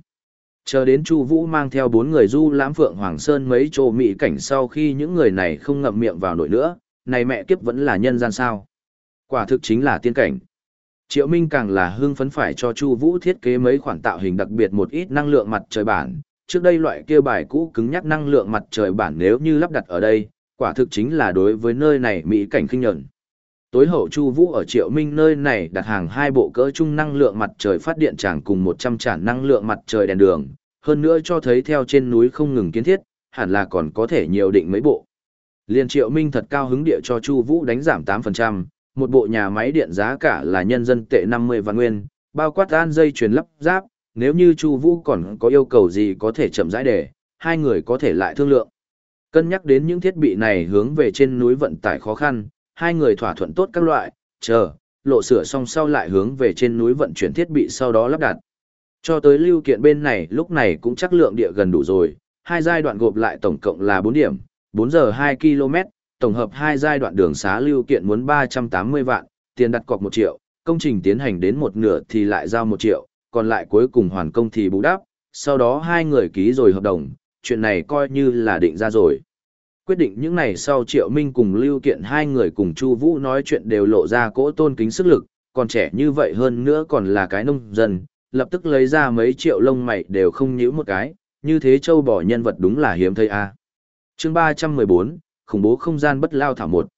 Chờ đến Chu Vũ mang theo bốn người du lãm Phượng Hoàng Sơn mấy chỗ mỹ cảnh sau khi những người này không ngậm miệng vào nổi nữa, này mẹ kiếp vẫn là nhân gian sao? Quả thực chính là tiên cảnh. Triệu Minh càng là hưng phấn phải cho Chu Vũ thiết kế mấy khoản tạo hình đặc biệt một ít năng lượng mặt trời bản, trước đây loại kia bài cũ cứng nhắc năng lượng mặt trời bản nếu như lắp đặt ở đây, quả thực chính là đối với nơi này mỹ cảnh kinh nhẫn. Tối hậu Chu Vũ ở Triệu Minh nơi này đặt hàng hai bộ cỡ trung năng lượng mặt trời phát điện tràng cùng 100 tràn năng lượng mặt trời đèn đường, hơn nữa cho thấy theo trên núi không ngừng kiến thiết, hẳn là còn có thể nhiều định mấy bộ. Liên Triệu Minh thật cao hứng địa cho Chu Vũ đánh giảm 8%, một bộ nhà máy điện giá cả là nhân dân tệ 50 vạn nguyên, bao quát an dây chuyển lắp ráp, nếu như Chu Vũ còn có yêu cầu gì có thể chậm rãi để, hai người có thể lại thương lượng. Cân nhắc đến những thiết bị này hướng về trên núi vận tải khó khăn, hai người thỏa thuận tốt các loại, chờ, lộ sửa xong sau lại hướng về trên núi vận chuyển thiết bị sau đó lắp đặt. Cho tới lưu kiện bên này lúc này cũng chắc lượng địa gần đủ rồi, hai giai đoạn gộp lại tổng cộng là 4 điểm, 4 giờ 2 km, tổng hợp hai giai đoạn đường xá lưu kiện muốn 380 vạn, tiền đặt cọc 1 triệu, công trình tiến hành đến một nửa thì lại giao 1 triệu, còn lại cuối cùng hoàn công thì bù đắp, sau đó hai người ký rồi hợp đồng, chuyện này coi như là định ra rồi. Quyết định những này sau Triệu Minh cùng Lưu Kiện hai người cùng Chu Vũ nói chuyện đều lộ ra cỗ tôn kính sức lực, còn trẻ như vậy hơn nữa còn là cái nông dân, lập tức lấy ra mấy triệu lông mày đều không nhíu một cái, như thế châu bò nhân vật đúng là hiếm thấy a. Chương 314, khủng bố không gian bất lao thảo một.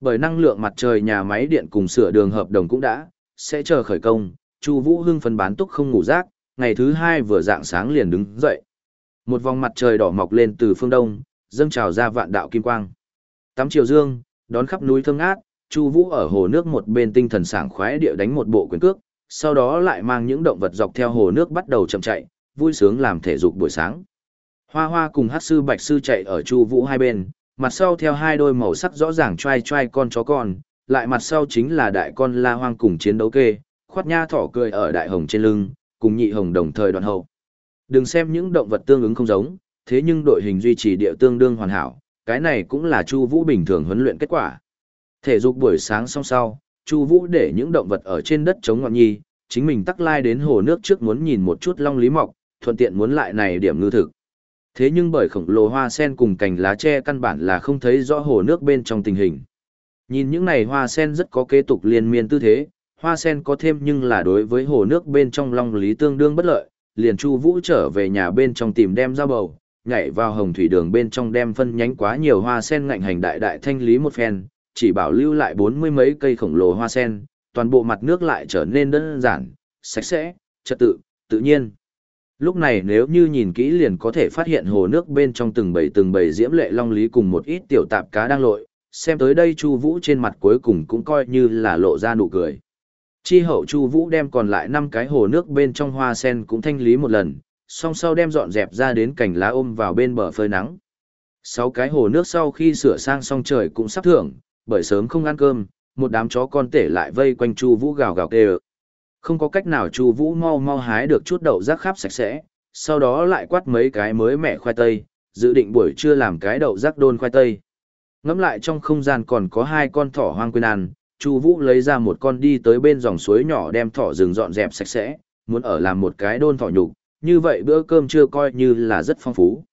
Bởi năng lượng mặt trời nhà máy điện cùng sửa đường hợp đồng cũng đã, sẽ chờ khởi công, Chu Vũ hưng phấn bán túc không ngủ giấc, ngày thứ hai vừa dạng sáng liền đứng dậy. Một vòng mặt trời đỏ mọc lên từ phương đông, dâng trào ra vạn đạo kim quang. Tắm chiều dương, đón khắp núi thơm ngát, Chu Vũ ở hồ nước một bên tinh thần sảng khoái địa đánh một bộ quyền cước, sau đó lại mang những động vật dọc theo hồ nước bắt đầu chậm chạy, vui sướng làm thể dục buổi sáng. Hoa Hoa cùng Hắc sư Bạch sư chạy ở Chu Vũ hai bên, mặt sau theo hai đôi màu sắc rõ ràng trai trai con chó con, lại mặt sau chính là đại con La Hoang cùng chiến đấu kê, khoát nha thỏ cười ở đại hồng trên lưng, cùng nhị hồng đồng thời đoạn hậu. Đừng xem những động vật tương ứng không giống, thế nhưng đội hình duy trì địa tương đương hoàn hảo, cái này cũng là Chu Vũ bình thường huấn luyện kết quả. Thể dục buổi sáng xong sau, Chu Vũ để những động vật ở trên đất chống ngọn nhi, chính mình tắc lai đến hồ nước trước muốn nhìn một chút long lý mọc, thuận tiện muốn lại này điểm ngư thực. Thế nhưng bởi khổng lồ hoa sen cùng cành lá tre căn bản là không thấy rõ hồ nước bên trong tình hình. Nhìn những này hoa sen rất có kế tục liên miên tư thế, hoa sen có thêm nhưng là đối với hồ nước bên trong long lý tương đương bất lợi, liền Chu Vũ trở về nhà bên trong tìm đem ra bầu, nhảy vào hồng thủy đường bên trong đem phân nhánh quá nhiều hoa sen ngạnh hành đại đại thanh lý một phen, chỉ bảo lưu lại bốn mươi mấy cây khổng lồ hoa sen, toàn bộ mặt nước lại trở nên đơn giản, sạch sẽ, trật tự, tự nhiên. Lúc này nếu như nhìn kỹ liền có thể phát hiện hồ nước bên trong từng bầy từng bầy diễm lệ long lý cùng một ít tiểu tạp cá đang lội, xem tới đây Chu Vũ trên mặt cuối cùng cũng coi như là lộ ra nụ cười. Chi hậu Chu Vũ đem còn lại năm cái hồ nước bên trong hoa sen cũng thanh lý một lần, song sau đem dọn dẹp ra đến cành lá ôm vào bên bờ phơi nắng. Sáu cái hồ nước sau khi sửa sang xong trời cũng sắp thưởng, bởi sớm không ăn cơm, một đám chó con tể lại vây quanh Chu Vũ gào gào kêu. Không có cách nào Chu Vũ mau mau hái được chút đậu rác khắp sạch sẽ, sau đó lại quát mấy cái mới mẻ khoai tây, dự định buổi trưa làm cái đậu rác đôn khoai tây. Ngẫm lại trong không gian còn có hai con thỏ hoang quên ăn, Chu Vũ lấy ra một con đi tới bên dòng suối nhỏ đem thỏ rừng dọn dẹp sạch sẽ, muốn ở làm một cái đôn thỏ nhục, như vậy bữa cơm chưa coi như là rất phong phú.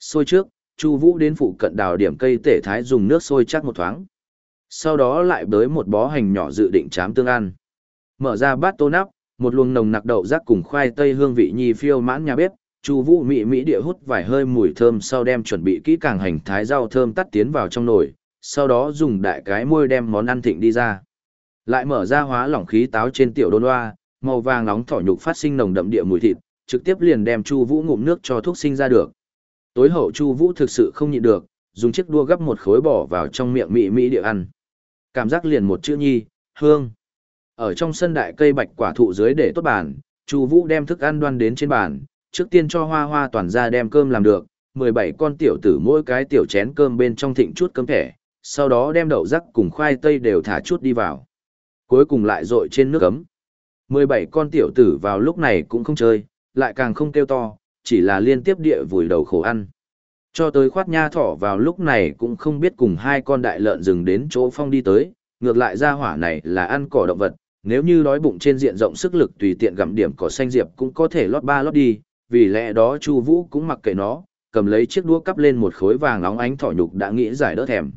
Sôi trước, Chu Vũ đến phụ cận đào điểm cây tể thái dùng nước sôi chắc một thoáng. Sau đó lại bới một bó hành nhỏ dự định chám tương ăn. Mở ra bát tô nắp, một luồng nồng nặc đậu rác cùng khoai tây hương vị nhi phiêu mãn nhà bếp, Chu Vũ mị mỹ địa hút vài hơi mùi thơm sau đem chuẩn bị kỹ càng hành thái rau thơm tắt tiến vào trong nồi, sau đó dùng đại cái môi đem món ăn thịnh đi ra. Lại mở ra hóa lỏng khí táo trên tiểu đôn loa, màu vàng nóng thỏ nhục phát sinh nồng đậm địa mùi thịt, trực tiếp liền đem Chu Vũ ngụm nước cho thuốc sinh ra được. Tối hậu Chu Vũ thực sự không nhịn được, dùng chiếc đua gấp một khối bỏ vào trong miệng mị mỹ địa ăn. Cảm giác liền một chữ nhi, hương. Ở trong sân đại cây bạch quả thụ dưới để tốt bàn, Chu Vũ đem thức ăn đoan đến trên bàn, trước tiên cho Hoa Hoa toàn ra đem cơm làm được, 17 con tiểu tử mỗi cái tiểu chén cơm bên trong thịnh chút cơm thẻ, sau đó đem đậu rắc cùng khoai tây đều thả chút đi vào. Cuối cùng lại dội trên nước ấm. 17 con tiểu tử vào lúc này cũng không chơi, lại càng không kêu to, chỉ là liên tiếp địa vùi đầu khổ ăn. Cho tới khoát nha thỏ vào lúc này cũng không biết cùng hai con đại lợn rừng đến chỗ phong đi tới, ngược lại ra hỏa này là ăn cỏ động vật, nếu như đói bụng trên diện rộng sức lực tùy tiện gặm điểm cỏ xanh diệp cũng có thể lót ba lót đi, vì lẽ đó Chu Vũ cũng mặc kệ nó, cầm lấy chiếc đũa cắp lên một khối vàng nóng ánh thỏ nhục đã nghĩ giải đỡ thèm.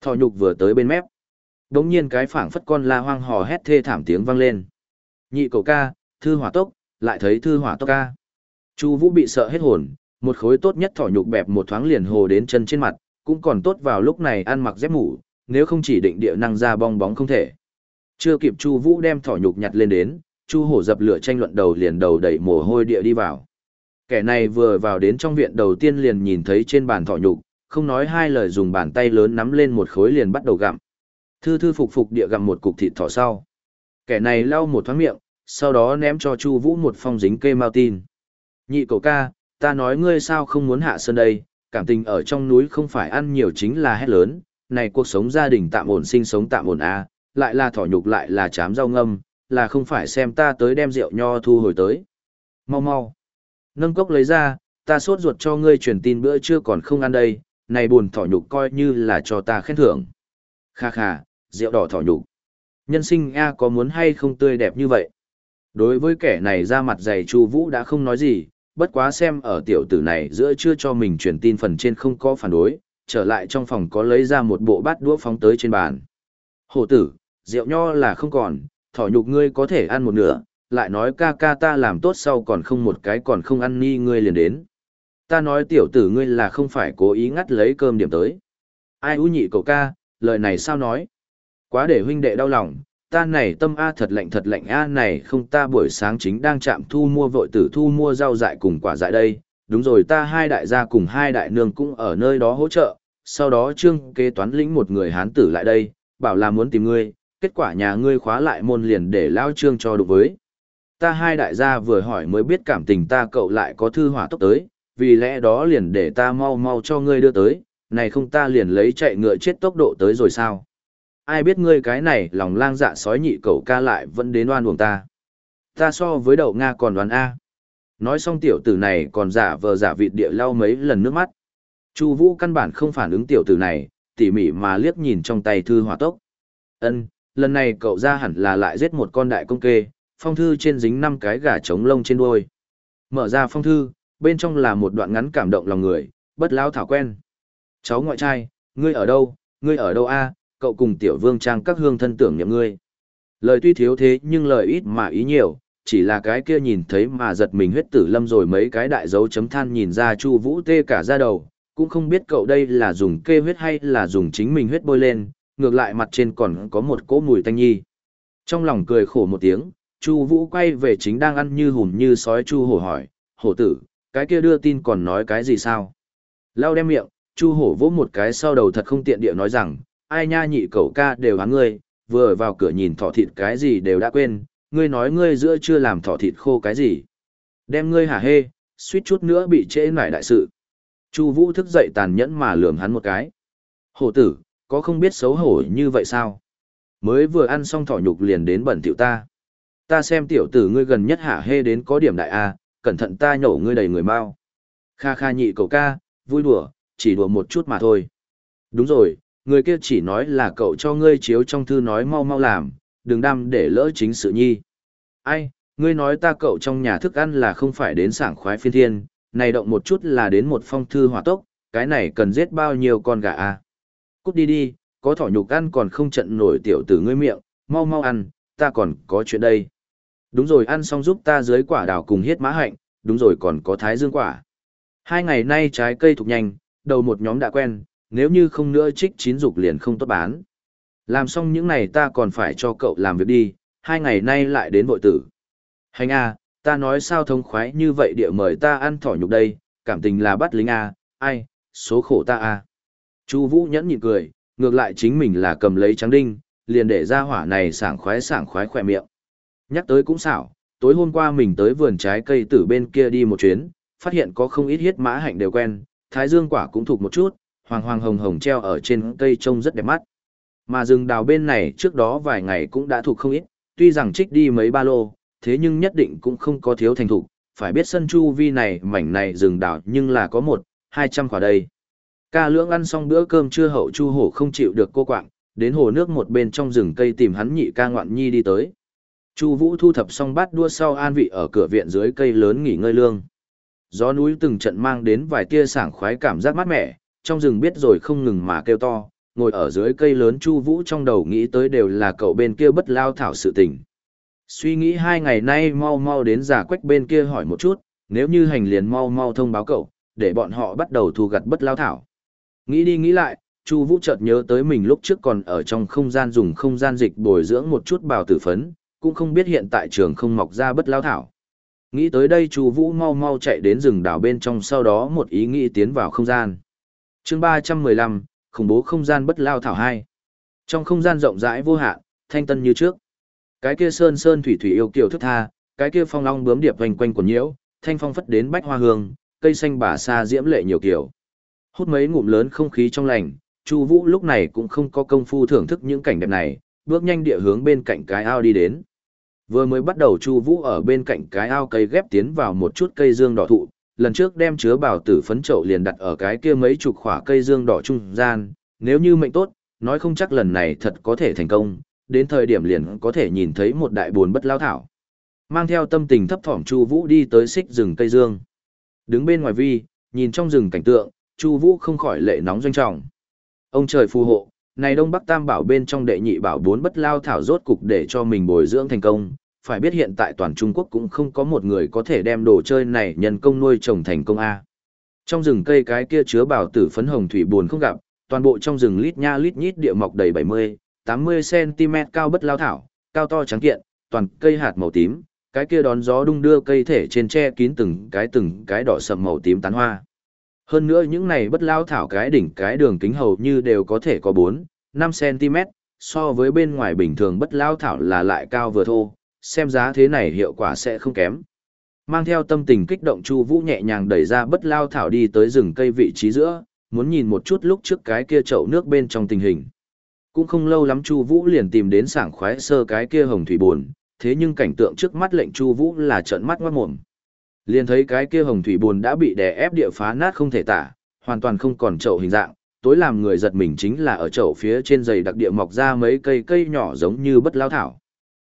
Thỏ nhục vừa tới bên mép, đống nhiên cái phảng phất con la hoang hò hét thê thảm tiếng vang lên. Nhị cầu ca, thư hỏa tốc, lại thấy thư hỏa tốc ca. Chu Vũ bị sợ hết hồn, một khối tốt nhất thỏ nhục bẹp một thoáng liền hồ đến chân trên mặt, cũng còn tốt vào lúc này ăn mặc dép mũ, nếu không chỉ định địa năng ra bong bóng không thể. Chưa kịp Chu Vũ đem thỏ nhục nhặt lên đến, Chu Hổ dập lửa tranh luận đầu liền đầu đẩy mồ hôi địa đi vào. Kẻ này vừa vào đến trong viện đầu tiên liền nhìn thấy trên bàn thỏ nhục, không nói hai lời dùng bàn tay lớn nắm lên một khối liền bắt đầu gặm. Thư thư phục phục địa gặm một cục thịt thỏ sau. Kẻ này lau một thoáng miệng, sau đó ném cho Chu Vũ một phong dính cây mao tin. Nhị cậu ca, ta nói ngươi sao không muốn hạ sơn đây, cảm tình ở trong núi không phải ăn nhiều chính là hết lớn, này cuộc sống gia đình tạm ổn sinh sống tạm ổn a, à, lại là thỏ nhục lại là chám rau ngâm, là không phải xem ta tới đem rượu nho thu hồi tới. Mau mau. Nâng cốc lấy ra, ta sốt ruột cho ngươi truyền tin bữa trưa còn không ăn đây, này buồn thỏ nhục coi như là cho ta khen thưởng. Kha kha, rượu đỏ thỏ nhục. Nhân sinh A có muốn hay không tươi đẹp như vậy? Đối với kẻ này ra mặt dày Chu Vũ đã không nói gì, bất quá xem ở tiểu tử này giữa chưa cho mình truyền tin phần trên không có phản đối, trở lại trong phòng có lấy ra một bộ bát đũa phóng tới trên bàn. Hổ tử, rượu nho là không còn, thỏ nhục ngươi có thể ăn một nửa, lại nói ca ca ta làm tốt sau còn không một cái còn không ăn ni ngươi liền đến. Ta nói tiểu tử ngươi là không phải cố ý ngắt lấy cơm điểm tới. Ai ưu nhị cậu ca, lời này sao nói? Quá để huynh đệ đau lòng, ta này tâm A thật lạnh thật lạnh A này không ta buổi sáng chính đang chạm thu mua vội tử thu mua rau dại cùng quả dại đây. Đúng rồi ta hai đại gia cùng hai đại nương cũng ở nơi đó hỗ trợ, sau đó trương kế toán lĩnh một người hán tử lại đây, bảo là muốn tìm ngươi, kết quả nhà ngươi khóa lại môn liền để lao trương cho đụng với. Ta hai đại gia vừa hỏi mới biết cảm tình ta cậu lại có thư hỏa tốc tới, vì lẽ đó liền để ta mau mau cho ngươi đưa tới, này không ta liền lấy chạy ngựa chết tốc độ tới rồi sao. Ai biết ngươi cái này lòng lang dạ sói nhị cậu ca lại vẫn đến oan uổng ta. Ta so với đậu Nga còn đoán A. Nói xong tiểu tử này còn giả vờ giả vịt địa lau mấy lần nước mắt. Chu Vũ căn bản không phản ứng tiểu tử này, tỉ mỉ mà liếc nhìn trong tay thư hỏa tốc. Ân, lần này cậu ra hẳn là lại giết một con đại công kê, phong thư trên dính năm cái gà trống lông trên đuôi. Mở ra phong thư, bên trong là một đoạn ngắn cảm động lòng người, bất lao thảo quen. Cháu ngoại trai, ngươi ở đâu, ngươi ở đâu a? cậu cùng tiểu vương trang các hương thân tưởng nhậm ngươi. Lời tuy thiếu thế nhưng lời ít mà ý nhiều, chỉ là cái kia nhìn thấy mà giật mình huyết tử lâm rồi mấy cái đại dấu chấm than nhìn ra chu vũ tê cả ra đầu, cũng không biết cậu đây là dùng kê huyết hay là dùng chính mình huyết bôi lên, ngược lại mặt trên còn có một cỗ mùi tanh nhi. Trong lòng cười khổ một tiếng, Chu Vũ quay về chính đang ăn như hùm như sói Chu Hổ hỏi, "Hổ tử, cái kia đưa tin còn nói cái gì sao?" Lao đem miệng, Chu Hổ vỗ một cái sau đầu thật không tiện địa nói rằng, "Ai nha nhị cậu ca đều hắn ngươi, vừa vào cửa nhìn thỏ thịt cái gì đều đã quên, ngươi nói ngươi giữa chưa làm thỏ thịt khô cái gì? Đem ngươi hả hê, suýt chút nữa bị trễ nải đại sự." Chu Vũ thức dậy tàn nhẫn mà lườm hắn một cái. "Hổ tử, có không biết xấu hổ như vậy sao? Mới vừa ăn xong thỏ nhục liền đến bẩn tiểu ta. Ta xem tiểu tử ngươi gần nhất hạ hê đến có điểm đại A, cẩn thận ta nhổ ngươi đầy người mau. Kha kha nhị cậu ca, vui đùa, chỉ đùa một chút mà thôi. Đúng rồi, người kia chỉ nói là cậu cho ngươi chiếu trong thư nói mau mau làm, đừng đam để lỡ chính sự nhi. Ai, ngươi nói ta cậu trong nhà thức ăn là không phải đến sảng khoái phiên thiên, này động một chút là đến một phong thư hỏa tốc, cái này cần giết bao nhiêu con gà a? Cút đi đi, có thỏ nhục ăn còn không trận nổi tiểu tử ngươi miệng, mau mau ăn, ta còn có chuyện đây. Đúng rồi ăn xong giúp ta dưới quả đào cùng hiết mã hạnh, đúng rồi còn có thái dương quả. Hai ngày nay trái cây thục nhanh, đầu một nhóm đã quen, nếu như không nữa trích chín dục liền không tốt bán. Làm xong những này ta còn phải cho cậu làm việc đi, hai ngày nay lại đến vội tử. Hành a, ta nói sao thông khoái như vậy địa mời ta ăn thỏ nhục đây, cảm tình là bắt lính a, ai, số khổ ta a. Chu Vũ nhẫn nhịn cười, ngược lại chính mình là cầm lấy trắng đinh, liền để ra hỏa này sảng khoái sảng khoái khỏe miệng. Nhắc tới cũng xảo, tối hôm qua mình tới vườn trái cây từ bên kia đi một chuyến, phát hiện có không ít hiết mã hạnh đều quen, thái dương quả cũng thuộc một chút, hoàng hoàng hồng hồng treo ở trên cây trông rất đẹp mắt. Mà rừng đào bên này trước đó vài ngày cũng đã thuộc không ít, tuy rằng trích đi mấy ba lô, thế nhưng nhất định cũng không có thiếu thành thục, phải biết sân chu vi này mảnh này rừng đào nhưng là có một, hai trăm quả đây. Ca lưỡng ăn xong bữa cơm trưa hậu chu hổ không chịu được cô quạng, đến hồ nước một bên trong rừng cây tìm hắn nhị ca ngoạn nhi đi tới. Chu Vũ thu thập xong bát đua sau an vị ở cửa viện dưới cây lớn nghỉ ngơi lương. Gió núi từng trận mang đến vài tia sảng khoái cảm giác mát mẻ, trong rừng biết rồi không ngừng mà kêu to, ngồi ở dưới cây lớn Chu Vũ trong đầu nghĩ tới đều là cậu bên kia bất lao thảo sự tình. Suy nghĩ hai ngày nay mau mau đến giả quách bên kia hỏi một chút, nếu như hành liền mau mau thông báo cậu, để bọn họ bắt đầu thu gặt bất lao thảo. Nghĩ đi nghĩ lại, Chu Vũ chợt nhớ tới mình lúc trước còn ở trong không gian dùng không gian dịch bồi dưỡng một chút bào tử phấn, cũng không biết hiện tại trường không mọc ra bất lao thảo. Nghĩ tới đây Chu Vũ mau mau chạy đến rừng đảo bên trong sau đó một ý nghĩ tiến vào không gian. Chương ba trăm mười lăm khủng bố không gian bất lao thảo hai. Trong không gian rộng rãi vô hạn, thanh tân như trước. Cái kia sơn sơn thủy thủy yêu kiều thức tha, cái kia phong long bướm điệp vành quanh quần nhiễu, thanh phong phất đến bách hoa hương, cây xanh bà sa diễm lệ nhiều kiểu. Hút mấy ngụm lớn không khí trong lành, Chu Vũ lúc này cũng không có công phu thưởng thức những cảnh đẹp này, bước nhanh địa hướng bên cạnh cái ao đi đến. Vừa mới bắt đầu Chu Vũ ở bên cạnh cái ao cây ghép tiến vào một chút cây dương đỏ thụ, lần trước đem chứa bảo tử phấn chậu liền đặt ở cái kia mấy chục khỏa cây dương đỏ trung gian, nếu như mệnh tốt, nói không chắc lần này thật có thể thành công, đến thời điểm liền có thể nhìn thấy một đại buồn bất lao thảo. Mang theo tâm tình thấp thỏm Chu Vũ đi tới xích rừng cây dương. Đứng bên ngoài vi, nhìn trong rừng cảnh tượng, Chu Vũ không khỏi lệ nóng doanh trọng. Ông trời phù hộ, này Đông Bắc Tam Bảo bên trong đệ nhị bảo bốn bất lao thảo rốt cục để cho mình bồi dưỡng thành công, phải biết hiện tại toàn Trung Quốc cũng không có một người có thể đem đồ chơi này nhân công nuôi trồng thành công A. Trong rừng cây cái kia chứa bảo tử phấn hồng thủy buồn không gặp, toàn bộ trong rừng lít nha lít nhít địa mọc đầy 70, 80cm cao bất lao thảo, cao to trắng kiện, toàn cây hạt màu tím, cái kia đón gió đung đưa cây thể trên tre kín từng cái từng cái đỏ sậm màu tím tán hoa. Hơn nữa những này bất lao thảo cái đỉnh cái đường kính hầu như đều có thể có 4, 5cm, so với bên ngoài bình thường bất lao thảo là lại cao vừa thô, xem giá thế này hiệu quả sẽ không kém. Mang theo tâm tình kích động Chu Vũ nhẹ nhàng đẩy ra bất lao thảo đi tới rừng cây vị trí giữa, muốn nhìn một chút lúc trước cái kia chậu nước bên trong tình hình. Cũng không lâu lắm Chu Vũ liền tìm đến sảng khoái sơ cái kia hồng thủy buồn, thế nhưng cảnh tượng trước mắt lệnh Chu Vũ là trợn mắt ngoát mồm. Liền thấy cái kia hồng thủy buồn đã bị đè ép địa phá nát không thể tả, hoàn toàn không còn chậu hình dạng, tối làm người giật mình chính là ở chậu phía trên dày đặc địa mọc ra mấy cây cây nhỏ giống như bất lao thảo.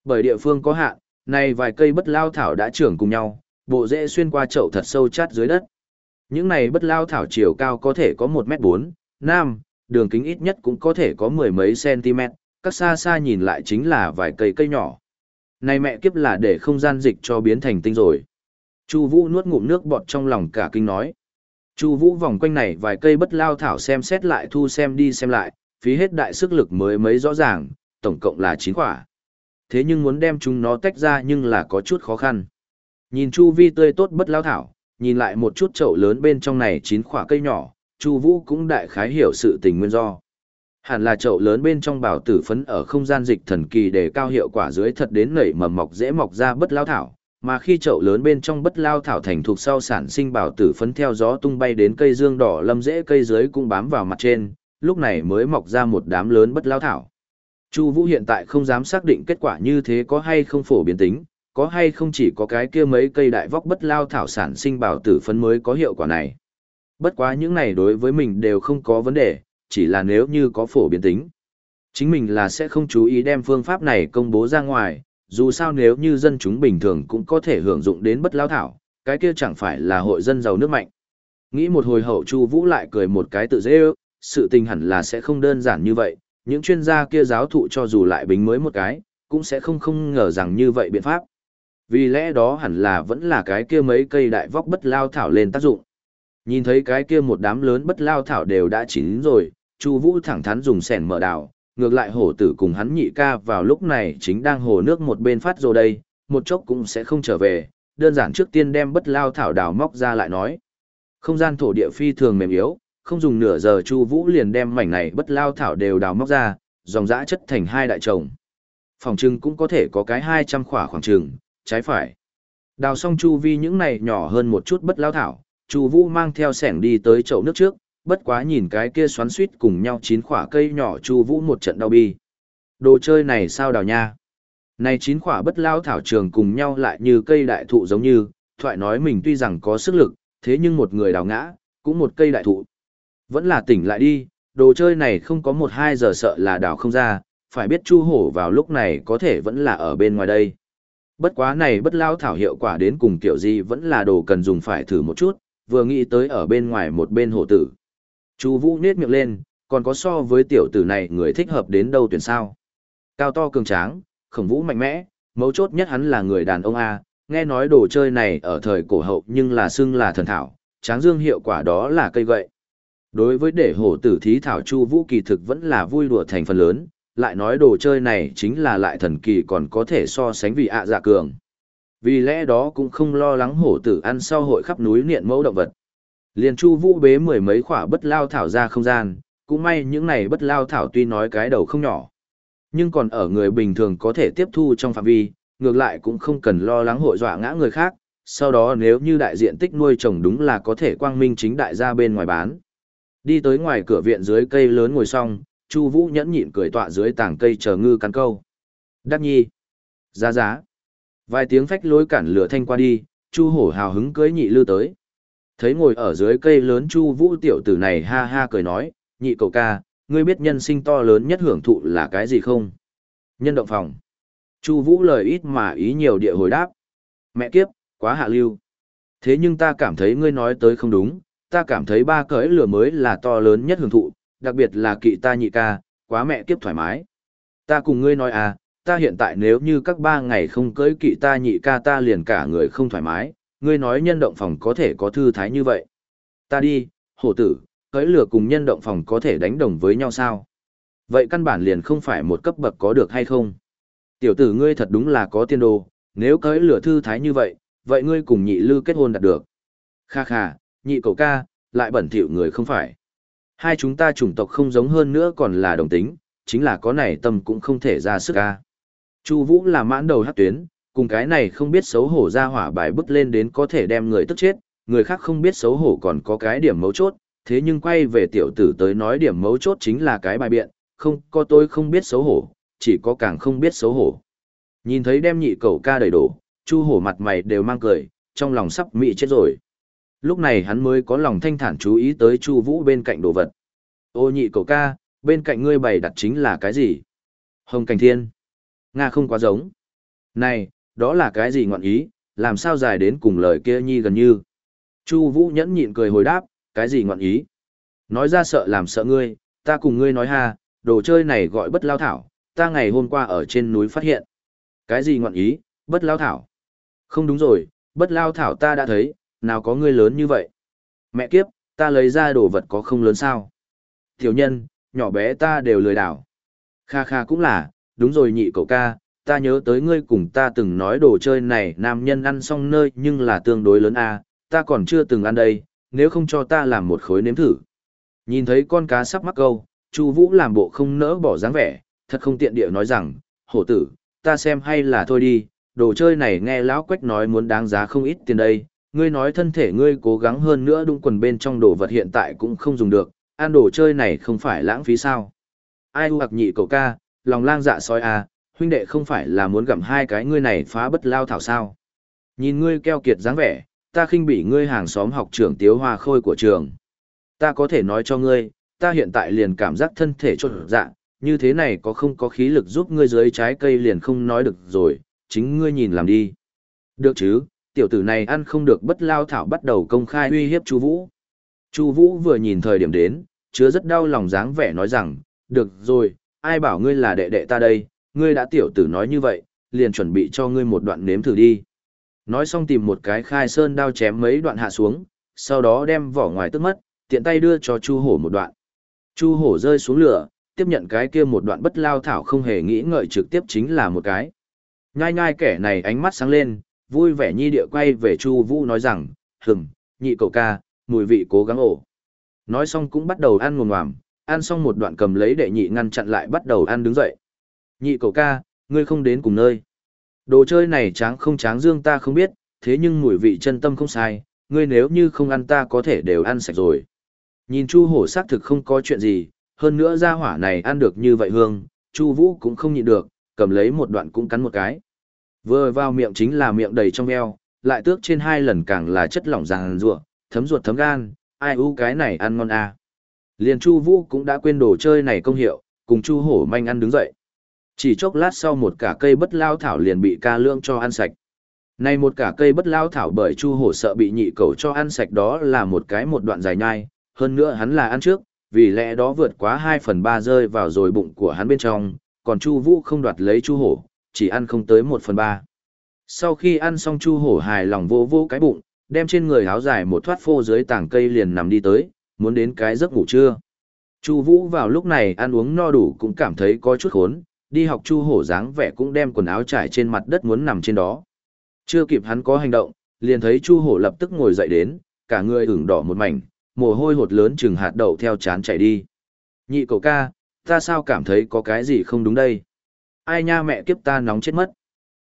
Bởi địa phương có hạn, nay vài cây bất lao thảo đã trưởng cùng nhau, bộ rễ xuyên qua chậu thật sâu chát dưới đất. Những này bất lao thảo chiều cao có thể có 1 mét 4, nam, đường kính ít nhất cũng có thể có mười mấy cm, các xa xa nhìn lại chính là vài cây cây nhỏ. Này mẹ kiếp là để không gian dịch cho biến thành tinh rồi. Chu Vũ nuốt ngụm nước bọt trong lòng cả kinh nói. Chu Vũ vòng quanh này vài cây bất lao thảo xem xét lại thu xem đi xem lại, phí hết đại sức lực mới mấy rõ ràng, tổng cộng là 9 quả. Thế nhưng muốn đem chúng nó tách ra nhưng là có chút khó khăn. Nhìn chu vi tươi tốt bất lao thảo, nhìn lại một chút chậu lớn bên trong này 9 quả cây nhỏ, Chu Vũ cũng đại khái hiểu sự tình nguyên do. Hẳn là chậu lớn bên trong bảo tử phấn ở không gian dịch thần kỳ để cao hiệu quả dưới thật đến nảy mầm mọc dễ mọc ra bất lao thảo, mà khi chậu lớn bên trong bất lao thảo thành thuộc sau sản sinh bảo tử phấn theo gió tung bay đến cây dương đỏ lâm rễ cây dưới cũng bám vào mặt trên, lúc này mới mọc ra một đám lớn bất lao thảo. Chu Vũ hiện tại không dám xác định kết quả như thế có hay không phổ biến tính, có hay không chỉ có cái kia mấy cây đại vóc bất lao thảo sản sinh bảo tử phấn mới có hiệu quả này. Bất quá những này đối với mình đều không có vấn đề, chỉ là nếu như có phổ biến tính. Chính mình là sẽ không chú ý đem phương pháp này công bố ra ngoài, dù sao nếu như dân chúng bình thường cũng có thể hưởng dụng đến bất lao thảo, cái kia chẳng phải là hội dân giàu nước mạnh. Nghĩ một hồi hậu Chu Vũ lại cười một cái tự dễ ước, sự tình hẳn là sẽ không đơn giản như vậy, những chuyên gia kia giáo thụ cho dù lại bính mới một cái, cũng sẽ không không ngờ rằng như vậy biện pháp. Vì lẽ đó hẳn là vẫn là cái kia mấy cây đại vóc bất lao thảo lên tác dụng. Nhìn thấy cái kia một đám lớn bất lao thảo đều đã chín rồi, Chu Vũ thẳng thắn dùng sẻn mở đào, ngược lại hổ tử cùng hắn nhị ca vào lúc này chính đang hồ nước một bên phát rồi đây, một chốc cũng sẽ không trở về, đơn giản trước tiên đem bất lao thảo đào móc ra lại nói. Không gian thổ địa phi thường mềm yếu, không dùng nửa giờ Chu Vũ liền đem mảnh này bất lao thảo đều đào móc ra, dòng dã chất thành hai đại chồng. Phòng trưng cũng có thể có cái 200 khỏa khoảng trừng, trái phải. Đào xong chu vi những này nhỏ hơn một chút bất lao thảo, Chu Vũ mang theo sẻng đi tới chậu nước trước, bất quá nhìn cái kia xoắn xuýt cùng nhau chín khỏa cây nhỏ Chu Vũ một trận đau bi. Đồ chơi này sao đào nha? Này chín khỏa bất lao thảo trường cùng nhau lại như cây đại thụ giống như, thoại nói mình tuy rằng có sức lực, thế nhưng một người đào ngã, cũng một cây đại thụ. Vẫn là tỉnh lại đi, đồ chơi này không có một hai giờ sợ là đào không ra, phải biết Chu Hổ vào lúc này có thể vẫn là ở bên ngoài đây. Bất quá này bất lao thảo hiệu quả đến cùng kiểu gì vẫn là đồ cần dùng phải thử một chút, vừa nghĩ tới ở bên ngoài một bên hổ tử. Chu Vũ nết miệng lên, còn có so với tiểu tử này người thích hợp đến đâu tuyển sao. Cao to cường tráng, khổng vũ mạnh mẽ, mấu chốt nhất hắn là người đàn ông A, nghe nói đồ chơi này ở thời cổ hậu nhưng là xưng là thần thảo, tráng dương hiệu quả đó là cây gậy. Đối với để hổ tử thí thảo Chu Vũ kỳ thực vẫn là vui đùa thành phần lớn, lại nói đồ chơi này chính là lại thần kỳ còn có thể so sánh vì ạ dạ cường. Vì lẽ đó cũng không lo lắng hổ tử ăn sau hội khắp núi niệm mẫu động vật. Liền Chu Vũ bế mười mấy khỏa bất lao thảo ra không gian, cũng may những này bất lao thảo tuy nói cái đầu không nhỏ, nhưng còn ở người bình thường có thể tiếp thu trong phạm vi, ngược lại cũng không cần lo lắng hội dọa ngã người khác, sau đó nếu như đại diện tích nuôi trồng đúng là có thể quang minh chính đại ra bên ngoài bán. Đi tới ngoài cửa viện dưới cây lớn ngồi xong, Chu Vũ nhẫn nhịn cười tọa dưới tảng cây chờ ngư cắn câu. Đắc nhi. Giá giá. Vài tiếng phách lối cản lửa thanh qua đi, Chu Hổ hào hứng cưới nhị lư tới. Thấy ngồi ở dưới cây lớn Chu Vũ tiểu tử này ha ha cười nói, nhị cậu ca, ngươi biết nhân sinh to lớn nhất hưởng thụ là cái gì không? Nhân động phòng. Chu Vũ lời ít mà ý nhiều địa hồi đáp. Mẹ kiếp, quá hạ lưu. Thế nhưng ta cảm thấy ngươi nói tới không đúng, ta cảm thấy ba cõi lửa mới là to lớn nhất hưởng thụ, đặc biệt là kỵ ta nhị ca, quá mẹ kiếp thoải mái. Ta cùng ngươi nói à, ta hiện tại nếu như các ba ngày không cưới kỵ ta nhị ca ta liền cả người không thoải mái, ngươi nói nhân động phòng có thể có thư thái như vậy. Ta đi, hổ tử, cưỡi lửa cùng nhân động phòng có thể đánh đồng với nhau sao? Vậy căn bản liền không phải một cấp bậc có được hay không? Tiểu tử ngươi thật đúng là có tiên đồ, nếu cưỡi lửa thư thái như vậy, vậy ngươi cùng nhị lư kết hôn đạt được. Kha kha, nhị cậu ca, lại bẩn thỉu người không phải. Hai chúng ta chủng tộc không giống hơn nữa còn là đồng tính, chính là có này tâm cũng không thể ra sức ca. Chu Vũ là mãn đầu hắc tuyến, cùng cái này không biết xấu hổ ra hỏa bài bức lên đến có thể đem người tức chết, người khác không biết xấu hổ còn có cái điểm mấu chốt, thế nhưng quay về tiểu tử tới nói điểm mấu chốt chính là cái bài biện, không có tôi không biết xấu hổ, chỉ có càng không biết xấu hổ. Nhìn thấy đem nhị cậu ca đầy đổ, Chu Hổ mặt mày đều mang cười, trong lòng sắp mị chết rồi. Lúc này hắn mới có lòng thanh thản chú ý tới Chu Vũ bên cạnh đồ vật. Ô nhị cậu ca, bên cạnh ngươi bày đặt chính là cái gì? Hồng Cảnh Thiên. Nga không quá giống. Này, đó là cái gì ngọn ý, làm sao dài đến cùng lời kia nhi gần như. Chu Vũ nhẫn nhịn cười hồi đáp, cái gì ngọn ý? Nói ra sợ làm sợ ngươi, ta cùng ngươi nói ha, đồ chơi này gọi bất lao thảo, ta ngày hôm qua ở trên núi phát hiện. Cái gì ngọn ý, bất lao thảo? Không đúng rồi, bất lao thảo ta đã thấy, nào có ngươi lớn như vậy? Mẹ kiếp, ta lấy ra đồ vật có không lớn sao? Tiểu nhân, nhỏ bé ta đều lười đảo. Kha kha cũng là, đúng rồi nhị cậu ca, ta nhớ tới ngươi cùng ta từng nói đồ chơi này nam nhân ăn xong nơi nhưng là tương đối lớn a, ta còn chưa từng ăn đây, nếu không cho ta làm một khối nếm thử. Nhìn thấy con cá sắp mắc câu, Chu Vũ làm bộ không nỡ bỏ dáng vẻ, thật không tiện địa nói rằng, hổ tử, ta xem hay là thôi đi, đồ chơi này nghe lão quách nói muốn đáng giá không ít tiền đây, ngươi nói thân thể ngươi cố gắng hơn nữa đúng quần bên trong đồ vật hiện tại cũng không dùng được, ăn đồ chơi này không phải lãng phí sao. Ai hoặc nhị cậu ca, lòng lang dạ soi à, huynh đệ không phải là muốn gặm hai cái ngươi này phá bất lao thảo sao. Nhìn ngươi keo kiệt dáng vẻ, ta khinh bỉ ngươi hàng xóm học trưởng tiếu hoa khôi của trường. Ta có thể nói cho ngươi, ta hiện tại liền cảm giác thân thể trộn dạ, như thế này có không có khí lực giúp ngươi dưới trái cây liền không nói được rồi, chính ngươi nhìn làm đi. Được chứ, tiểu tử này ăn không được bất lao thảo bắt đầu công khai uy hiếp Chu Vũ. Chu Vũ vừa nhìn thời điểm đến, chứa rất đau lòng dáng vẻ nói rằng, được rồi, ai bảo ngươi là đệ đệ ta đây, ngươi đã tiểu tử nói như vậy, liền chuẩn bị cho ngươi một đoạn nếm thử đi. Nói xong tìm một cái khai sơn đao chém mấy đoạn hạ xuống, sau đó đem vỏ ngoài tức mất, tiện tay đưa cho Chu Hổ một đoạn. Chu Hổ rơi xuống lửa, tiếp nhận cái kia một đoạn bất lao thảo không hề nghĩ ngợi trực tiếp chính là một cái. Nhai nhai kẻ này ánh mắt sáng lên, vui vẻ nhi địa quay về Chu Vũ nói rằng, hừng, nhị cậu ca, mùi vị cố gắng ổ." Nói xong cũng bắt đầu ăn ngồm ngoàm, ăn xong một đoạn cầm lấy đệ nhị ngăn chặn lại bắt đầu ăn đứng dậy. "Nhị cậu ca, ngươi không đến cùng nơi. Đồ chơi này tráng không tráng dương ta không biết, thế nhưng mùi vị chân tâm không sai, ngươi nếu như không ăn ta có thể đều ăn sạch rồi." Nhìn Chu Hổ xác thực không có chuyện gì, hơn nữa gia hỏa này ăn được như vậy hương, Chu Vũ cũng không nhịn được, cầm lấy một đoạn cũng cắn một cái. Vừa vào miệng chính là miệng đầy trong eo, lại tước trên hai lần càng là chất lỏng ràng rụa, thấm ruột thấm gan, ai u cái này ăn ngon à. Liền Chu Vũ cũng đã quên đồ chơi này công hiệu, cùng Chu Hổ manh ăn đứng dậy. Chỉ chốc lát sau một cả cây bất lao thảo liền bị ca lương cho ăn sạch. Này một cả cây bất lao thảo bởi Chu Hổ sợ bị nhị cầu cho ăn sạch đó là một cái một đoạn dài nhai, hơn nữa hắn là ăn trước, vì lẽ đó vượt quá 2 phần 3 rơi vào rồi bụng của hắn bên trong, còn Chu Vũ không đoạt lấy Chu Hổ, chỉ ăn không tới 1 phần 3. Sau khi ăn xong Chu Hổ hài lòng vô vô cái bụng, đem trên người áo dài một thoát phô dưới tảng cây liền nằm đi tới, muốn đến cái giấc ngủ trưa. Chu Vũ vào lúc này ăn uống no đủ cũng cảm thấy có chút khốn, đi học Chu Hổ dáng vẻ cũng đem quần áo trải trên mặt đất muốn nằm trên đó. Chưa kịp hắn có hành động, liền thấy Chu Hổ lập tức ngồi dậy đến, cả người ửng đỏ một mảnh, mồ hôi hột lớn chừng hạt đậu theo chán chảy đi. Nhị cậu ca, ta sao cảm thấy có cái gì không đúng đây? Ai nha mẹ kiếp ta nóng chết mất.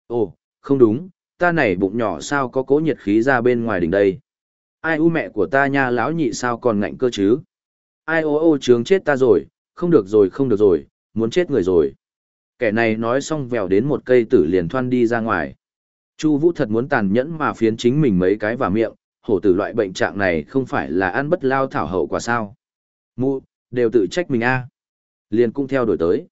Ồ, không đúng, ta này bụng nhỏ sao có cố nhiệt khí ra bên ngoài đỉnh đây. Ai u mẹ của ta nha lão nhị sao còn ngạnh cơ chứ? Ai ô ô trướng chết ta rồi, không được rồi không được rồi, muốn chết người rồi. Kẻ này nói xong vèo đến một cây tử liền thoăn đi ra ngoài. Chu Vũ thật muốn tàn nhẫn mà phiến chính mình mấy cái vào miệng, hổ tử loại bệnh trạng này không phải là ăn bất lao thảo hậu quả sao. Mu đều tự trách mình a à. Liền cũng theo đuổi tới.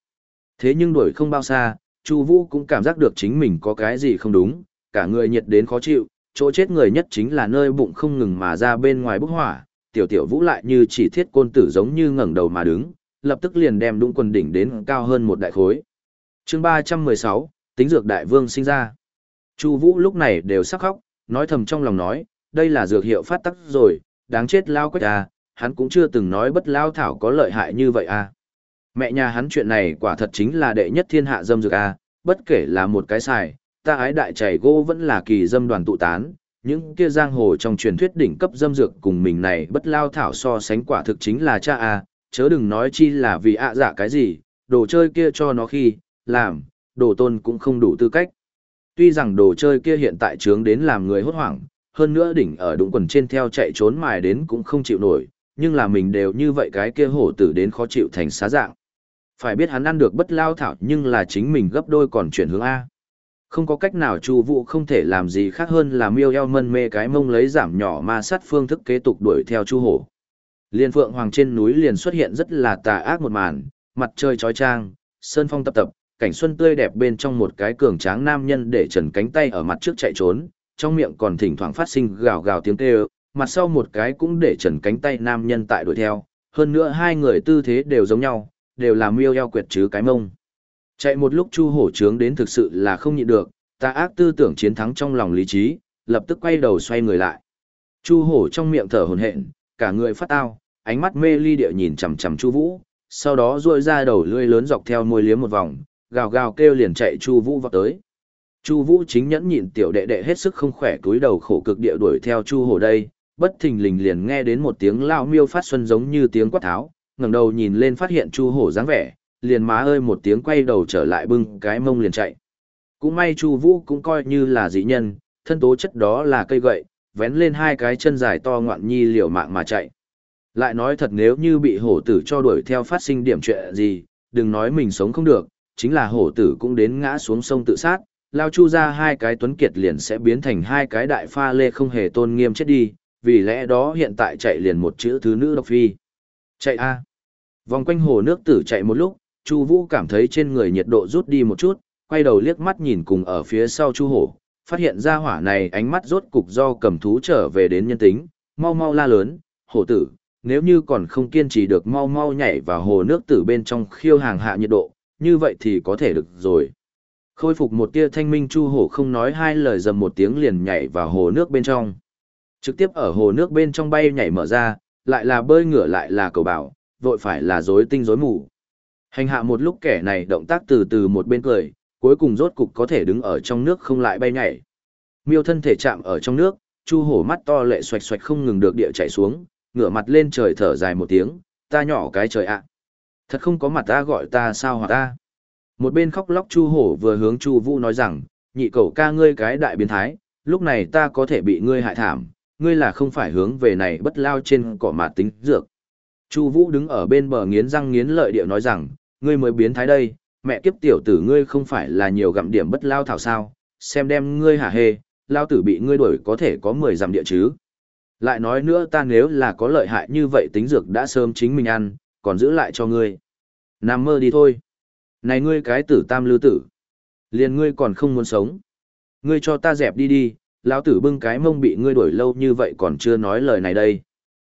Thế nhưng đuổi không bao xa, Chu Vũ cũng cảm giác được chính mình có cái gì không đúng, cả người nhiệt đến khó chịu, chỗ chết người nhất chính là nơi bụng không ngừng mà ra bên ngoài bốc hỏa, tiểu tiểu Vũ lại như chỉ thiết côn tử giống như ngẩng đầu mà đứng, lập tức liền đem đũng quần đỉnh đến cao hơn một đại khối. Chương ba trăm mười sáu tính dược đại vương sinh ra. Chu Vũ lúc này đều sắc khóc, nói thầm trong lòng nói, đây là dược hiệu phát tắc rồi, đáng chết lao quách à, hắn cũng chưa từng nói bất lao thảo có lợi hại như vậy à. Mẹ nhà hắn chuyện này quả thật chính là đệ nhất thiên hạ dâm dược à, bất kể là một cái xài, ta ái đại chảy gỗ vẫn là kỳ dâm đoàn tụ tán, những kia giang hồ trong truyền thuyết đỉnh cấp dâm dược cùng mình này bất lao thảo so sánh quả thực chính là cha à, chớ đừng nói chi là vì ạ dạ cái gì, đồ chơi kia cho nó khi, làm, đồ tôn cũng không đủ tư cách. Tuy rằng đồ chơi kia hiện tại trướng đến làm người hốt hoảng, hơn nữa đỉnh ở đụng quần trên theo chạy trốn mài đến cũng không chịu nổi, nhưng là mình đều như vậy cái kia hổ tử đến khó chịu thành xá dạng. Phải biết hắn ăn được bất lao thảo nhưng là chính mình gấp đôi còn chuyển hướng A. Không có cách nào chu vụ không thể làm gì khác hơn là miêu eo mân mê cái mông lấy giảm nhỏ ma sát phương thức kế tục đuổi theo chu hổ. Liên phượng hoàng trên núi liền xuất hiện rất là tà ác một màn, mặt trời trói trang, sơn phong tập tập, cảnh xuân tươi đẹp bên trong một cái cường tráng nam nhân để trần cánh tay ở mặt trước chạy trốn, trong miệng còn thỉnh thoảng phát sinh gào gào tiếng kêu, mặt sau một cái cũng để trần cánh tay nam nhân tại đuổi theo, hơn nữa hai người tư thế đều giống nhau, đều là miêu eo quyệt chứ cái mông. Chạy một lúc Chu Hổ trướng đến thực sự là không nhịn được, ta ác tư tưởng chiến thắng trong lòng lý trí, lập tức quay đầu xoay người lại. Chu Hổ trong miệng thở hổn hển, cả người phát tao, ánh mắt mê ly địa nhìn chằm chằm Chu Vũ, sau đó duỗi ra đầu lưỡi lớn dọc theo môi liếm một vòng, gào gào kêu liền chạy Chu Vũ vào tới. Chu Vũ chính nhẫn nhịn tiểu đệ đệ hết sức không khỏe túi đầu khổ cực địa đuổi theo Chu Hổ đây, bất thình lình liền nghe đến một tiếng lao miêu phát xuân giống như tiếng quát tháo, ngẩng đầu nhìn lên phát hiện Chu Hổ dáng vẻ, liền má ơi một tiếng quay đầu trở lại bưng cái mông liền chạy. Cũng may Chu Vũ cũng coi như là dị nhân, thân tố chất đó là cây gậy, vén lên hai cái chân dài to ngoạn nhi liều mạng mà chạy. Lại nói thật nếu như bị hổ tử cho đuổi theo phát sinh điểm chuyện gì, đừng nói mình sống không được, chính là hổ tử cũng đến ngã xuống sông tự sát, lao chu ra hai cái tuấn kiệt liền sẽ biến thành hai cái đại pha lê không hề tôn nghiêm chết đi, vì lẽ đó hiện tại chạy liền một chữ thứ nữ độc phi. Chạy a Vòng quanh hồ nước tử chạy một lúc, Chu Vũ cảm thấy trên người nhiệt độ rút đi một chút, quay đầu liếc mắt nhìn cùng ở phía sau Chu Hổ, phát hiện ra hỏa này ánh mắt rốt cục do cầm thú trở về đến nhân tính, mau mau la lớn, "Hổ tử, nếu như còn không kiên trì được mau mau nhảy vào hồ nước tử bên trong khiêu hàng hạ nhiệt độ, như vậy thì có thể được rồi." Khôi phục một tia thanh minh chu hổ không nói hai lời dầm một tiếng liền nhảy vào hồ nước bên trong. Trực tiếp ở hồ nước bên trong bay nhảy mở ra, lại là bơi ngửa lại là cầu bảo, vội phải là rối tinh rối mù. Hành hạ một lúc kẻ này động tác từ từ một bên cười, cuối cùng rốt cục có thể đứng ở trong nước không lại bay nhảy. Miêu thân thể chạm ở trong nước, chu hổ mắt to lệ xoạch xoạch không ngừng được địa chạy xuống, ngửa mặt lên trời thở dài một tiếng, ta nhỏ cái trời ạ. Thật không có mặt ta gọi ta sao hỏa ta. Một bên khóc lóc chu hổ vừa hướng chu vũ nói rằng, nhị cậu ca ngươi cái đại biến thái, lúc này ta có thể bị ngươi hại thảm, ngươi là không phải hướng về này bất lao trên cỏ mà tính dược. Chu Vũ đứng ở bên bờ nghiến răng nghiến lợi điệu nói rằng, ngươi mới biến thái đây, mẹ kiếp tiểu tử ngươi không phải là nhiều gặm điểm bất lao thảo sao, xem đem ngươi hả hê, lao tử bị ngươi đuổi có thể có 10 dặm địa chứ. Lại nói nữa ta nếu là có lợi hại như vậy tính dược đã sớm chính mình ăn, còn giữ lại cho ngươi. Nằm mơ đi thôi. Này ngươi cái tử tam lưu tử. Liền ngươi còn không muốn sống. Ngươi cho ta dẹp đi đi, lão tử bưng cái mông bị ngươi đuổi lâu như vậy còn chưa nói lời này đây.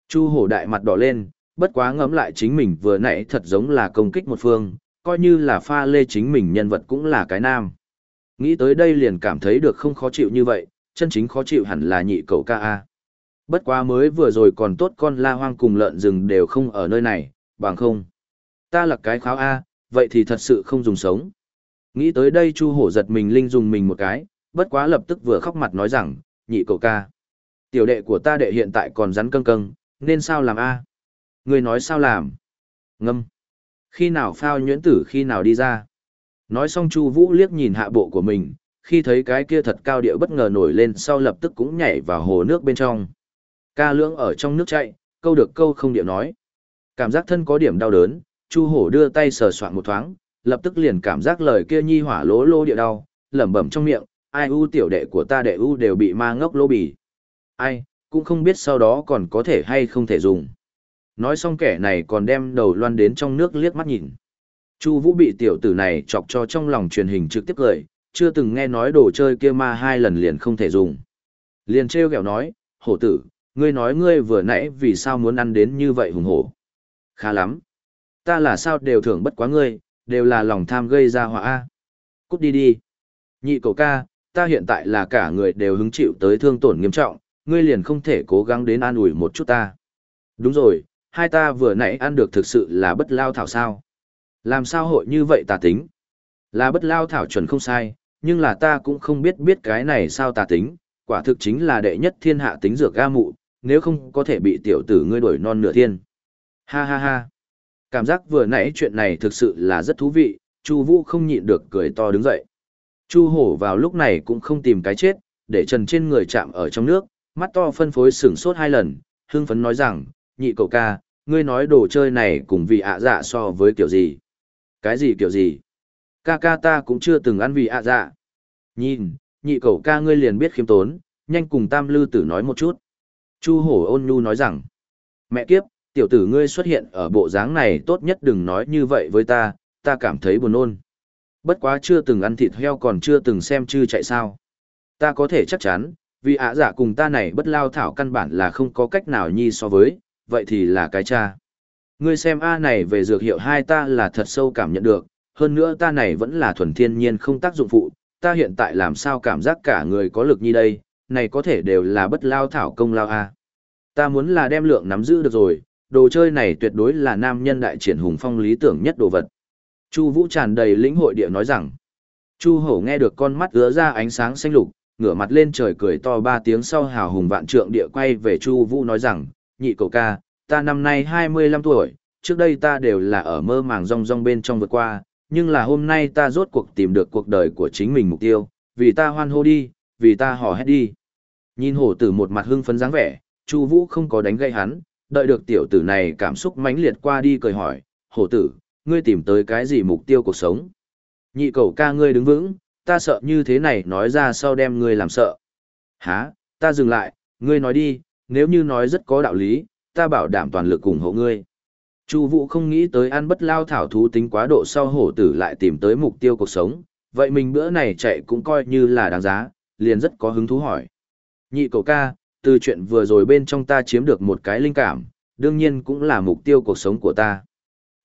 Chu hổ đại mặt đỏ lên, bất quá ngẫm lại chính mình vừa nãy thật giống là công kích một phương, coi như là pha lê chính mình nhân vật cũng là cái nam. Nghĩ tới đây liền cảm thấy được không khó chịu như vậy, chân chính khó chịu hẳn là nhị cậu ca A. Bất quá mới vừa rồi còn tốt con la hoang cùng lợn rừng đều không ở nơi này, bằng không. Ta là cái kháo A, vậy thì thật sự không dùng sống. Nghĩ tới đây chu hổ giật mình linh dùng mình một cái, bất quá lập tức vừa khóc mặt nói rằng, nhị cậu ca. Tiểu đệ của ta đệ hiện tại còn rắn căng căng, nên sao làm A? Người nói sao làm? Ngâm. Khi nào phao nhuyễn tử khi nào đi ra? Nói xong Chu Vũ liếc nhìn hạ bộ của mình, khi thấy cái kia thật cao địa bất ngờ nổi lên sau lập tức cũng nhảy vào hồ nước bên trong. Ca lưỡng ở trong nước chạy, câu được câu không điệu nói. Cảm giác thân có điểm đau đớn, Chu Hổ đưa tay sờ soạn một thoáng, lập tức liền cảm giác lời kia nhi hỏa lỗ lô địa đau, lẩm bẩm trong miệng, ai u tiểu đệ của ta đệ u đều bị ma ngốc lô bì. Ai, cũng không biết sau đó còn có thể hay không thể dùng. Nói xong kẻ này còn đem đầu loan đến trong nước liếc mắt nhìn. Chu Vũ bị tiểu tử này chọc cho trong lòng truyền hình trực tiếp cười, chưa từng nghe nói đồ chơi kia ma hai lần liền không thể dùng. Liền trêu ghẹo nói, hổ tử, ngươi nói ngươi vừa nãy vì sao muốn ăn đến như vậy hùng hổ. Khá lắm. Ta là sao đều thưởng bất quá ngươi, đều là lòng tham gây ra họa a. Cút đi đi. Nhị cầu ca, ta hiện tại là cả người đều hứng chịu tới thương tổn nghiêm trọng, ngươi liền không thể cố gắng đến an ủi một chút ta. Đúng rồi, hai ta vừa nãy ăn được thực sự là bất lao thảo sao. Làm sao hội như vậy tà tính? Là bất lao thảo chuẩn không sai, nhưng là ta cũng không biết biết cái này sao tà tính, quả thực chính là đệ nhất thiên hạ tính dược ga mụ, nếu không có thể bị tiểu tử ngươi đuổi non nửa thiên. Ha ha ha. Cảm giác vừa nãy chuyện này thực sự là rất thú vị, Chu Vũ không nhịn được cười to đứng dậy. Chu Hổ vào lúc này cũng không tìm cái chết, để trần trên người chạm ở trong nước, mắt to phân phối sửng sốt hai lần, hưng phấn nói rằng, nhị cậu ca, ngươi nói đồ chơi này cùng vị ạ dạ so với kiểu gì? Cái gì kiểu gì? Ca ca ta cũng chưa từng ăn vị ạ dạ. Nhìn, nhị cậu ca ngươi liền biết khiêm tốn, nhanh cùng tam lư tử nói một chút. Chu hổ ôn nhu nói rằng, mẹ kiếp, tiểu tử ngươi xuất hiện ở bộ dáng này tốt nhất đừng nói như vậy với ta, ta cảm thấy buồn nôn. Bất quá chưa từng ăn thịt heo còn chưa từng xem chư chạy sao. Ta có thể chắc chắn, vì ạ dạ cùng ta này bất lao thảo căn bản là không có cách nào nhi so với, vậy thì là cái cha. Ngươi xem A này về dược hiệu hai ta là thật sâu cảm nhận được, hơn nữa ta này vẫn là thuần thiên nhiên không tác dụng phụ, ta hiện tại làm sao cảm giác cả người có lực như đây, này có thể đều là bất lao thảo công lao A. Ta muốn là đem lượng nắm giữ được rồi, đồ chơi này tuyệt đối là nam nhân đại triển hùng phong lý tưởng nhất đồ vật. Chu Vũ tràn đầy lĩnh hội địa nói rằng. Chu Hổ nghe được con mắt ứa ra ánh sáng xanh lục, ngửa mặt lên trời cười to ba tiếng sau hào hùng vạn trượng địa quay về Chu Vũ nói rằng, nhị cậu ca, ta năm nay 25 tuổi, trước đây ta đều là ở mơ màng rong rong bên trong vượt qua, nhưng là hôm nay ta rốt cuộc tìm được cuộc đời của chính mình mục tiêu, vì ta hoan hô đi, vì ta hò hét đi. Nhìn hổ tử một mặt hưng phấn dáng vẻ, Chu Vũ không có đánh gây hắn, đợi được tiểu tử này cảm xúc mãnh liệt qua đi cười hỏi, hổ tử, ngươi tìm tới cái gì mục tiêu cuộc sống? Nhị cầu ca ngươi đứng vững, ta sợ như thế này nói ra sau đem ngươi làm sợ. Hả, ta dừng lại, ngươi nói đi, nếu như nói rất có đạo lý, ta bảo đảm toàn lực ủng hộ ngươi. Chu Vũ không nghĩ tới ăn bất lao thảo thú tính quá độ sau hổ tử lại tìm tới mục tiêu cuộc sống, vậy mình bữa này chạy cũng coi như là đáng giá, liền rất có hứng thú hỏi. Nhị cầu ca, từ chuyện vừa rồi bên trong ta chiếm được một cái linh cảm, đương nhiên cũng là mục tiêu cuộc sống của ta.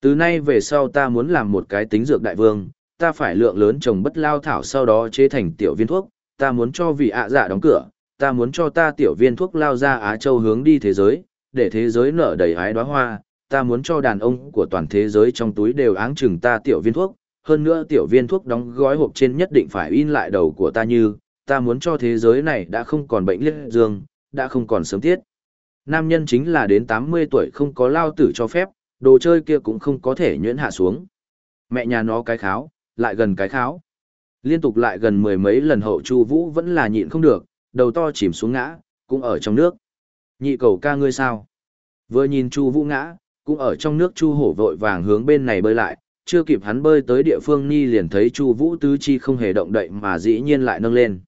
Từ nay về sau ta muốn làm một cái tính dược đại vương, ta phải lượng lớn trồng bất lao thảo sau đó chế thành tiểu viên thuốc, ta muốn cho vị ạ dạ đóng cửa, ta muốn cho ta tiểu viên thuốc lao ra Á Châu hướng đi thế giới, để thế giới nở đầy hái đóa hoa, ta muốn cho đàn ông của toàn thế giới trong túi đều áng chừng ta tiểu viên thuốc, hơn nữa tiểu viên thuốc đóng gói hộp trên nhất định phải in lại đầu của ta như, ta muốn cho thế giới này đã không còn bệnh liệt dương, đã không còn sớm tiết. Nam nhân chính là đến 80 tuổi không có lao tử cho phép, đồ chơi kia cũng không có thể nhuyễn hạ xuống. Mẹ nhà nó cái kháo, lại gần cái kháo. Liên tục lại gần mười mấy lần hậu Chu Vũ vẫn là nhịn không được, đầu to chìm xuống ngã, cũng ở trong nước. Nhị cầu ca ngươi sao? Vừa nhìn Chu Vũ ngã, cũng ở trong nước Chu Hổ vội vàng hướng bên này bơi lại, chưa kịp hắn bơi tới địa phương Ni liền thấy Chu Vũ tứ chi không hề động đậy mà dĩ nhiên lại nâng lên.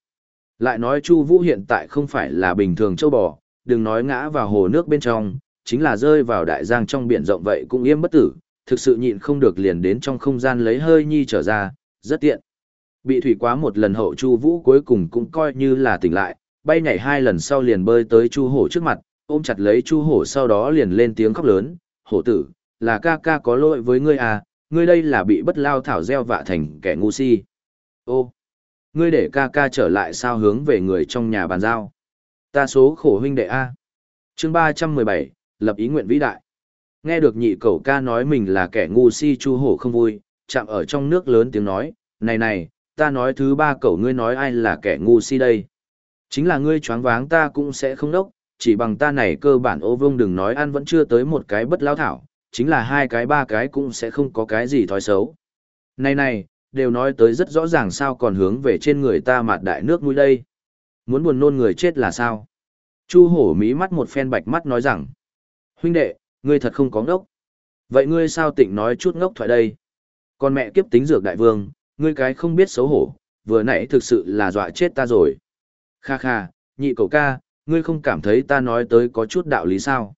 Lại nói Chu Vũ hiện tại không phải là bình thường châu bò, đừng nói ngã vào hồ nước bên trong, chính là rơi vào đại giang trong biển rộng vậy cũng yếm bất tử, thực sự nhịn không được liền đến trong không gian lấy hơi nhi trở ra, rất tiện. Bị thủy quá một lần hậu Chu Vũ cuối cùng cũng coi như là tỉnh lại, bay nhảy hai lần sau liền bơi tới Chu Hổ trước mặt, ôm chặt lấy Chu Hổ sau đó liền lên tiếng khóc lớn, "Hổ tử, là ca ca có lỗi với ngươi à, ngươi đây là bị bất lao thảo gieo vạ thành kẻ ngu si." "Ô, ngươi để ca ca trở lại sao hướng về người trong nhà bàn giao?" "Ta số khổ huynh đệ a." Chương ba trăm mười bảy lập ý nguyện vĩ đại. Nghe được nhị cậu ca nói mình là kẻ ngu si Chu Hổ không vui, chạm ở trong nước lớn tiếng nói, "Này này, ta nói thứ ba cậu ngươi nói ai là kẻ ngu si đây?" Chính là ngươi choáng váng ta cũng sẽ không đốc, chỉ bằng ta này cơ bản ô vương đừng nói ăn vẫn chưa tới một cái bất lao thảo, chính là hai cái ba cái cũng sẽ không có cái gì thói xấu. Này này, đều nói tới rất rõ ràng sao còn hướng về trên người ta mạt đại nước mũi đây. Muốn buồn nôn người chết là sao? Chu hổ mí mắt một phen bạch mắt nói rằng, huynh đệ, ngươi thật không có ngốc. Vậy ngươi sao tịnh nói chút ngốc thoại đây? Còn mẹ kiếp tính dược đại vương, ngươi cái không biết xấu hổ, vừa nãy thực sự là dọa chết ta rồi. Kha kha, nhị cậu ca, ngươi không cảm thấy ta nói tới có chút đạo lý sao?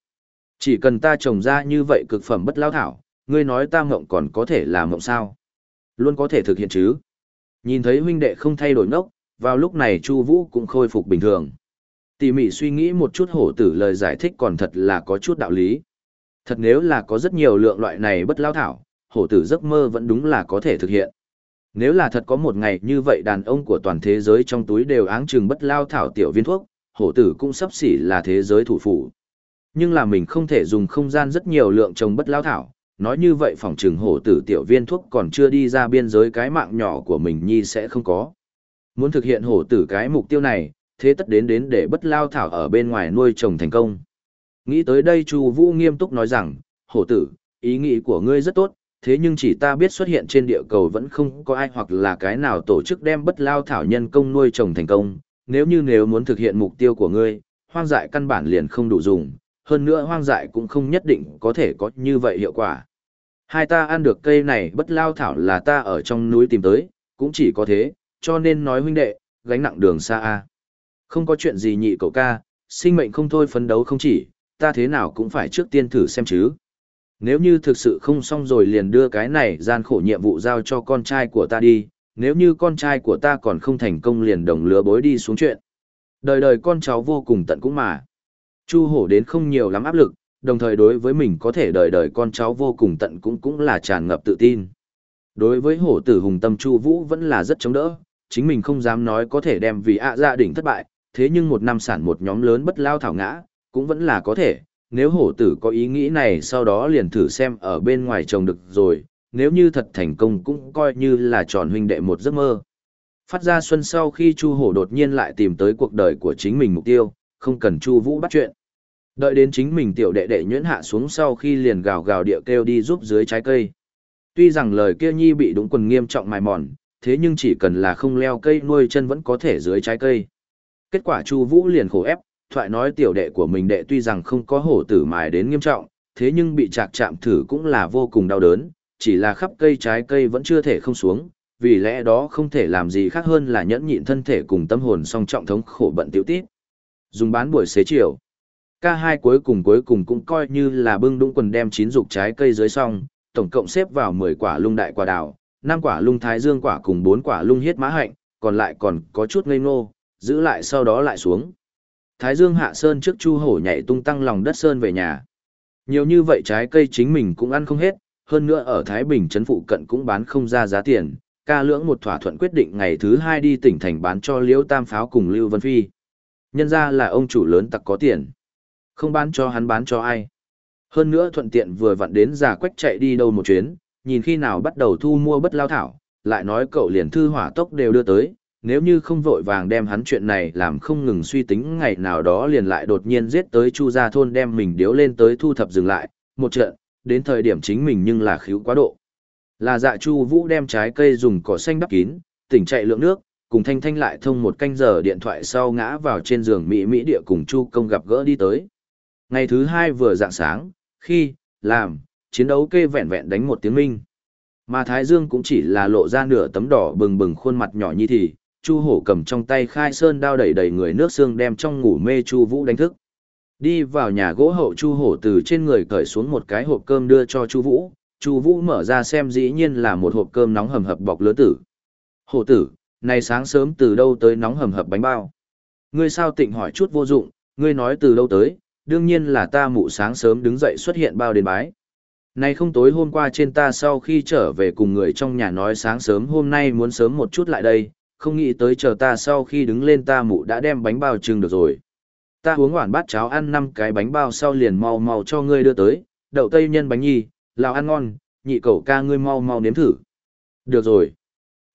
Chỉ cần ta trồng ra như vậy cực phẩm bất lao thảo, ngươi nói ta mộng còn có thể là mộng sao? Luôn có thể thực hiện chứ? Nhìn thấy huynh đệ không thay đổi nốc, vào lúc này Chu Vũ cũng khôi phục bình thường. Tỉ mỉ suy nghĩ một chút hổ tử lời giải thích còn thật là có chút đạo lý. Thật nếu là có rất nhiều lượng loại này bất lao thảo, hổ tử giấc mơ vẫn đúng là có thể thực hiện. Nếu là thật có một ngày như vậy đàn ông của toàn thế giới trong túi đều áng chừng bất lao thảo tiểu viên thuốc, hổ tử cũng sắp xỉ là thế giới thủ phủ. Nhưng là mình không thể dùng không gian rất nhiều lượng trồng bất lao thảo, nói như vậy phòng trừng hổ tử tiểu viên thuốc còn chưa đi ra biên giới cái mạng nhỏ của mình nhi sẽ không có. Muốn thực hiện hổ tử cái mục tiêu này, thế tất đến đến để bất lao thảo ở bên ngoài nuôi trồng thành công. Nghĩ tới đây Chu Vũ nghiêm túc nói rằng, hổ tử, ý nghĩ của ngươi rất tốt, thế nhưng chỉ ta biết xuất hiện trên địa cầu vẫn không có ai hoặc là cái nào tổ chức đem bất lao thảo nhân công nuôi trồng thành công, nếu như nếu muốn thực hiện mục tiêu của ngươi, hoang dại căn bản liền không đủ dùng, hơn nữa hoang dại cũng không nhất định có thể có như vậy hiệu quả. Hai ta ăn được cây này bất lao thảo là ta ở trong núi tìm tới, cũng chỉ có thế, cho nên nói huynh đệ, gánh nặng đường xa a. Không có chuyện gì nhị cậu ca, sinh mệnh không thôi phấn đấu không chỉ, ta thế nào cũng phải trước tiên thử xem chứ. Nếu như thực sự không xong rồi liền đưa cái này gian khổ nhiệm vụ giao cho con trai của ta đi, nếu như con trai của ta còn không thành công liền đồng lứa bối đi xuống chuyện. Đời đời con cháu vô cùng tận cũng mà. Chu hổ đến không nhiều lắm áp lực, đồng thời đối với mình có thể đời đời con cháu vô cùng tận cũng cũng là tràn ngập tự tin. Đối với hổ tử hùng tâm Chu Vũ vẫn là rất chống đỡ, chính mình không dám nói có thể đem vì ạ gia đình thất bại, thế nhưng một năm sản một nhóm lớn bất lao thảo ngã, cũng vẫn là có thể, nếu hổ tử có ý nghĩ này sau đó liền thử xem ở bên ngoài trồng được rồi, nếu như thật thành công cũng coi như là tròn huynh đệ một giấc mơ. Phát ra xuân sau khi Chu Hổ đột nhiên lại tìm tới cuộc đời của chính mình mục tiêu, không cần Chu Vũ bắt chuyện. Đợi đến chính mình tiểu đệ đệ nhuyễn hạ xuống sau khi liền gào gào địa kêu đi giúp dưới trái cây. Tuy rằng lời kia nhi bị đúng quần nghiêm trọng mài mòn, thế nhưng chỉ cần là không leo cây nuôi chân vẫn có thể dưới trái cây. Kết quả Chu Vũ liền khổ ép, thoại nói tiểu đệ của mình đệ tuy rằng không có hổ tử mài đến nghiêm trọng, thế nhưng bị chạc chạm thử cũng là vô cùng đau đớn, chỉ là khắp cây trái cây vẫn chưa thể không xuống, vì lẽ đó không thể làm gì khác hơn là nhẫn nhịn thân thể cùng tâm hồn song trọng thống khổ bận tiểu tít. Dùng bán buổi xế chiều. Ca hai cuối cùng cuối cùng cũng coi như là bưng đũng quần đem chín dục trái cây dưới xong, tổng cộng xếp vào 10 quả lung đại quả đào, 5 quả lung thái dương quả cùng 4 quả lung hiết mã hạnh, còn lại còn có chút ngây ngô, giữ lại sau đó lại xuống. Thái Dương hạ sơn trước Chu Hổ nhảy tung tăng lòng đất sơn về nhà. Nhiều như vậy trái cây chính mình cũng ăn không hết, hơn nữa ở Thái Bình trấn phụ cận cũng bán không ra giá tiền, ca lưỡng một thỏa thuận quyết định ngày thứ hai đi tỉnh thành bán cho Liễu Tam Pháo cùng Lưu Vân Phi. Nhân ra là ông chủ lớn tặc có tiền. Không bán cho hắn bán cho ai. Hơn nữa thuận tiện vừa vặn đến giả quách chạy đi đâu một chuyến, nhìn khi nào bắt đầu thu mua bất lao thảo, lại nói cậu liền thư hỏa tốc đều đưa tới, nếu như không vội vàng đem hắn chuyện này làm không ngừng suy tính ngày nào đó liền lại đột nhiên giết tới chu gia thôn đem mình điếu lên tới thu thập dừng lại, một trận, đến thời điểm chính mình nhưng là khíu quá độ. Là dạ chu vũ đem trái cây dùng cỏ xanh đắp kín, tỉnh chạy lượng nước, cùng thanh thanh lại thông một canh giờ điện thoại sau ngã vào trên giường Mỹ Mỹ địa cùng chu công gặp gỡ đi tới. Ngày thứ hai vừa dạng sáng, khi, làm, chiến đấu kê vẹn vẹn đánh một tiếng minh. Mà Thái Dương cũng chỉ là lộ ra nửa tấm đỏ bừng bừng khuôn mặt nhỏ như thì, Chu Hổ cầm trong tay khai sơn đao đẩy đầy người nước xương đem trong ngủ mê Chu Vũ đánh thức. Đi vào nhà gỗ hậu Chu Hổ từ trên người cởi xuống một cái hộp cơm đưa cho Chu Vũ, Chu Vũ mở ra xem dĩ nhiên là một hộp cơm nóng hầm hập bọc lứa tử. Hổ tử, này sáng sớm từ đâu tới nóng hầm hập bánh bao? Ngươi sao tịnh hỏi chút vô dụng, ngươi nói từ đâu tới, đương nhiên là ta mụ sáng sớm đứng dậy xuất hiện bao đến bái. nay không tối hôm qua trên ta sau khi trở về cùng người trong nhà nói sáng sớm hôm nay muốn sớm một chút lại đây, không nghĩ tới chờ ta sau khi đứng lên ta mụ đã đem bánh bao trưng được rồi. Ta uống hoản bát cháo ăn năm cái bánh bao sau liền mau mau cho ngươi đưa tới, đậu tây nhân bánh nhì, lào ăn ngon, nhị cậu ca ngươi mau mau nếm thử. Được rồi.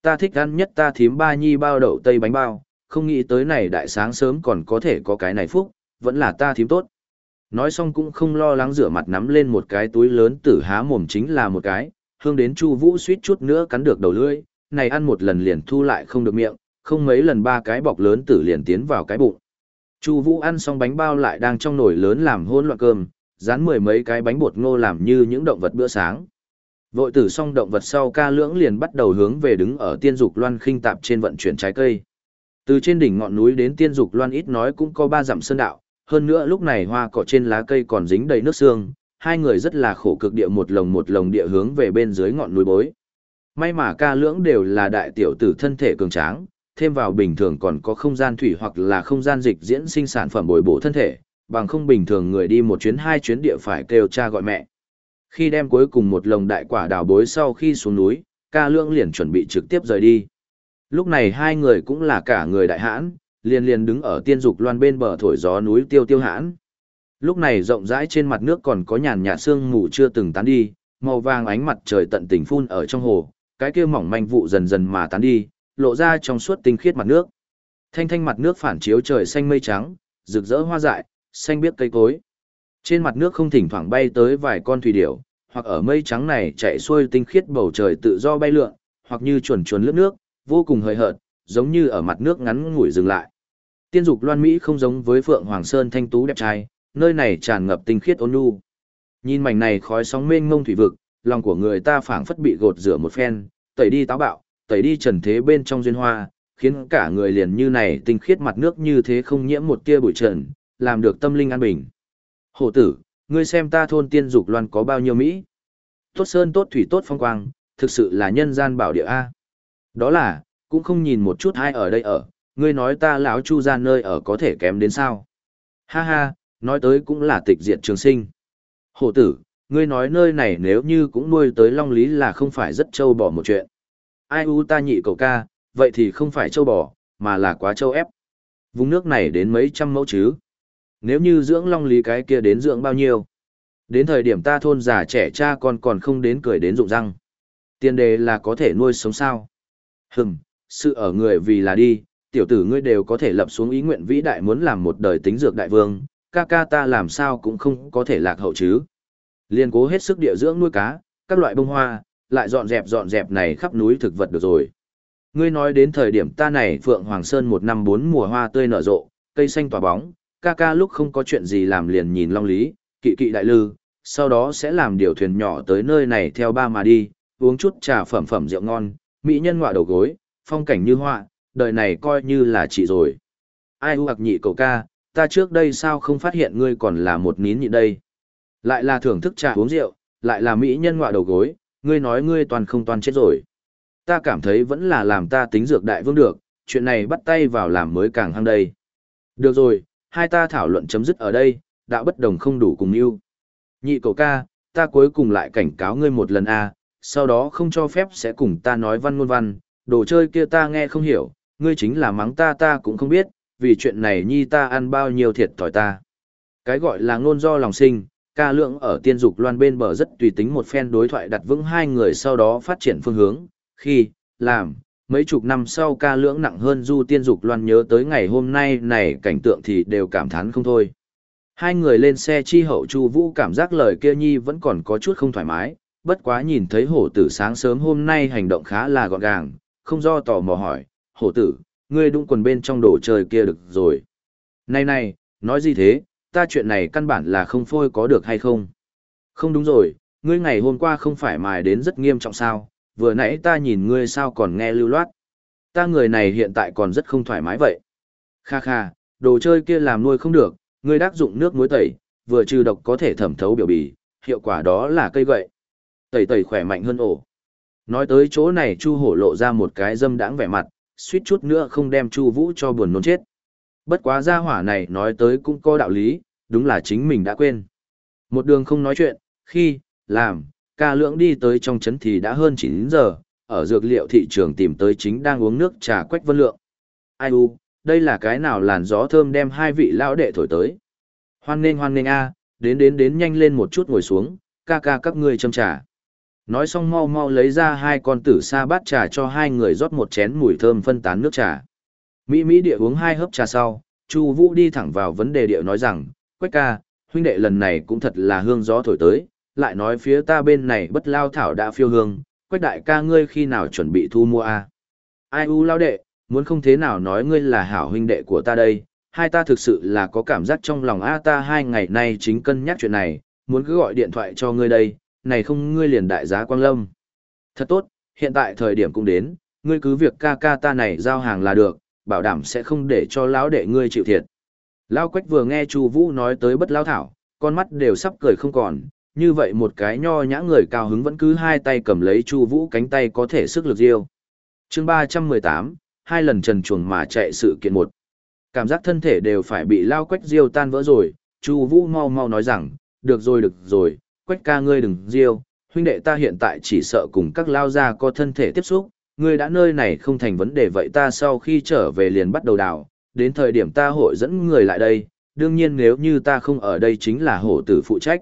Ta thích ăn nhất ta thím ba nhi bao đậu tây bánh bao, không nghĩ tới này đại sáng sớm còn có thể có cái này phúc, vẫn là ta thím tốt. Nói xong cũng không lo lắng rửa mặt nắm lên một cái túi lớn tử há mồm chính là một cái, hương đến Chu Vũ suýt chút nữa cắn được đầu lưỡi, này ăn một lần liền thu lại không được miệng, không mấy lần ba cái bọc lớn tử liền tiến vào cái bụng. Chu Vũ ăn xong bánh bao lại đang trong nồi lớn làm hỗn loạn cơm, dán mười mấy cái bánh bột ngô làm như những động vật bữa sáng. Vội tử xong động vật sau ca lưỡng liền bắt đầu hướng về đứng ở tiên dục loan khinh tạp trên vận chuyển trái cây. Từ trên đỉnh ngọn núi đến tiên dục loan ít nói cũng có ba dặm sơn đạo, hơn nữa lúc này hoa cỏ trên lá cây còn dính đầy nước xương, hai người rất là khổ cực địa một lồng một lồng địa hướng về bên dưới ngọn núi bối. May mà ca lưỡng đều là đại tiểu tử thân thể cường tráng, thêm vào bình thường còn có không gian thủy hoặc là không gian dịch diễn sinh sản phẩm bồi bổ thân thể, bằng không bình thường người đi một chuyến hai chuyến địa phải kêu cha gọi mẹ. Khi đem cuối cùng một lồng đại quả đào bối sau khi xuống núi, ca lưỡng liền chuẩn bị trực tiếp rời đi. Lúc này hai người cũng là cả người đại hãn, liền liền đứng ở tiên dục loan bên bờ thổi gió núi tiêu tiêu hãn. Lúc này rộng rãi trên mặt nước còn có nhàn nhạt sương mù chưa từng tán đi, màu vàng ánh mặt trời tận tình phun ở trong hồ, cái kia mỏng manh vụ dần dần mà tán đi, lộ ra trong suốt tinh khiết mặt nước. Thanh thanh mặt nước phản chiếu trời xanh mây trắng, rực rỡ hoa dại, xanh biếc cây cối. Trên mặt nước không thỉnh thoảng bay tới vài con thủy điểu, hoặc ở mây trắng này chạy xuôi tinh khiết bầu trời tự do bay lượn, hoặc như chuồn chuồn lướt nước, vô cùng hời hợt, giống như ở mặt nước ngắn ngủi dừng lại. Tiên dục loan Mỹ không giống với Phượng Hoàng Sơn thanh tú đẹp trai, nơi này tràn ngập tinh khiết ôn nhu. Nhìn mảnh này khói sóng mênh ngông thủy vực, lòng của người ta phảng phất bị gột rửa một phen, tẩy đi táo bạo, tẩy đi trần thế bên trong duyên hoa, khiến cả người liền như này tinh khiết mặt nước như thế không nhiễm một tia bụi trần, làm được tâm linh an bình. Hổ tử, ngươi xem ta thôn tiên dục loan có bao nhiêu Mỹ. Tốt sơn tốt thủy tốt phong quang, thực sự là nhân gian bảo địa A. Đó là, cũng không nhìn một chút ai ở đây ở, ngươi nói ta lão chu ra nơi ở có thể kém đến sao. Ha ha, nói tới cũng là tịch diệt trường sinh. Hổ tử, ngươi nói nơi này nếu như cũng nuôi tới long lý là không phải rất trâu bỏ một chuyện. Ai u ta nhị cậu ca, vậy thì không phải trâu bò, mà là quá trâu ép. Vùng nước này đến mấy trăm mẫu chứ. Nếu như dưỡng long lý cái kia đến dưỡng bao nhiêu? Đến thời điểm ta thôn già trẻ cha con còn không đến cười đến rụng răng. Tiền đề là có thể nuôi sống sao. Hừm, sự ở người vì là đi, tiểu tử ngươi đều có thể lập xuống ý nguyện vĩ đại muốn làm một đời tính dược đại vương, ca ca ta làm sao cũng không có thể lạc hậu chứ. Liên cố hết sức địa dưỡng nuôi cá, các loại bông hoa, lại dọn dẹp dọn dẹp này khắp núi thực vật được rồi. Ngươi nói đến thời điểm ta này Phượng Hoàng Sơn một năm bốn mùa hoa tươi nở rộ, cây xanh tỏa bóng, ca ca lúc không có chuyện gì làm liền nhìn long lý, kỵ kỵ đại lư, sau đó sẽ làm điều thuyền nhỏ tới nơi này theo ba mà đi, uống chút trà phẩm phẩm rượu ngon, mỹ nhân ngọa đầu gối, phong cảnh như họa, đời này coi như là chị rồi. Ai u hoặc nhị cậu ca, ta trước đây sao không phát hiện ngươi còn là một nín nhịn đây. Lại là thưởng thức trà uống rượu, lại là mỹ nhân ngọa đầu gối, ngươi nói ngươi toàn không toàn chết rồi. Ta cảm thấy vẫn là làm ta tính dược đại vương được, chuyện này bắt tay vào làm mới càng hăng đây. Được rồi, hai ta thảo luận chấm dứt ở đây, đã bất đồng không đủ cùng yêu. Nhị cậu ca, ta cuối cùng lại cảnh cáo ngươi một lần a, sau đó không cho phép sẽ cùng ta nói văn ngôn văn, đồ chơi kia ta nghe không hiểu, ngươi chính là mắng ta ta cũng không biết, vì chuyện này nhi ta ăn bao nhiêu thiệt thòi ta. Cái gọi là ngôn do lòng sinh, ca lượng ở tiên dục loan bên bờ rất tùy tính một phen đối thoại đặt vững hai người sau đó phát triển phương hướng, khi, làm, mấy chục năm sau ca lưỡng nặng hơn du tiên dục loan nhớ tới ngày hôm nay này cảnh tượng thì đều cảm thán không thôi. Hai người lên xe chi hậu Chu Vũ cảm giác lời kia nhi vẫn còn có chút không thoải mái, bất quá nhìn thấy hổ tử sáng sớm hôm nay hành động khá là gọn gàng, không do tò mò hỏi, hổ tử, ngươi đụng quần bên trong đồ chơi kia được rồi. Này này, nói gì thế, ta chuyện này căn bản là không phôi có được hay không? Không đúng rồi, ngươi ngày hôm qua không phải mài đến rất nghiêm trọng sao, vừa nãy ta nhìn ngươi sao còn nghe lưu loát. Ta người này hiện tại còn rất không thoải mái vậy. Kha kha, đồ chơi kia làm nuôi không được, ngươi đắc dụng nước muối tẩy, vừa trừ độc có thể thẩm thấu biểu bì, hiệu quả đó là cây gậy. Tẩy tẩy khỏe mạnh hơn ổ. Nói tới chỗ này Chu hổ lộ ra một cái dâm đãng vẻ mặt, suýt chút nữa không đem Chu Vũ cho buồn nôn chết. Bất quá gia hỏa này nói tới cũng có đạo lý, đúng là chính mình đã quên. Một đường không nói chuyện, khi, làm, ca lưỡng đi tới trong trấn thì đã hơn 9 giờ, ở dược liệu thị trường tìm tới chính đang uống nước trà quách vân lượng. Ai u, đây là cái nào làn gió thơm đem hai vị lão đệ thổi tới. Hoan nên hoan nên a, đến đến đến nhanh lên một chút ngồi xuống, ca ca các ngươi châm trà. Nói xong mau mau lấy ra hai con tử sa bát trà cho hai người rót một chén mùi thơm phân tán nước trà. Mỹ Mỹ địa uống hai hớp trà sau, Chu Vũ đi thẳng vào vấn đề địa nói rằng, Quách ca, huynh đệ lần này cũng thật là hương gió thổi tới, lại nói phía ta bên này bất lao thảo đã phiêu hương, Quách đại ca ngươi khi nào chuẩn bị thu mua a? Ai u lao đệ, muốn không thế nào nói ngươi là hảo huynh đệ của ta đây, hai ta thực sự là có cảm giác trong lòng a ta hai ngày nay chính cân nhắc chuyện này, muốn cứ gọi điện thoại cho ngươi đây, này không ngươi liền đại giá quang lâm. Thật tốt, hiện tại thời điểm cũng đến, ngươi cứ việc ca ca ta này giao hàng là được, bảo đảm sẽ không để cho lão đệ ngươi chịu thiệt. Lão Quách vừa nghe Chu Vũ nói tới bất lao thảo, con mắt đều sắp cười không còn, như vậy một cái nho nhã người cao hứng vẫn cứ hai tay cầm lấy Chu Vũ cánh tay có thể sức lực diêu. Chương ba trăm mười tám hai lần trần chuồng mà chạy sự kiện một. Cảm giác thân thể đều phải bị lao Quách diêu tan vỡ rồi, Chu Vũ mau mau nói rằng, "Được rồi được rồi, Quách ca ngươi đừng riêu, huynh đệ ta hiện tại chỉ sợ cùng các lao gia có thân thể tiếp xúc, ngươi đã nơi này không thành vấn đề vậy ta sau khi trở về liền bắt đầu đào, đến thời điểm ta hội dẫn người lại đây, đương nhiên nếu như ta không ở đây chính là hổ tử phụ trách.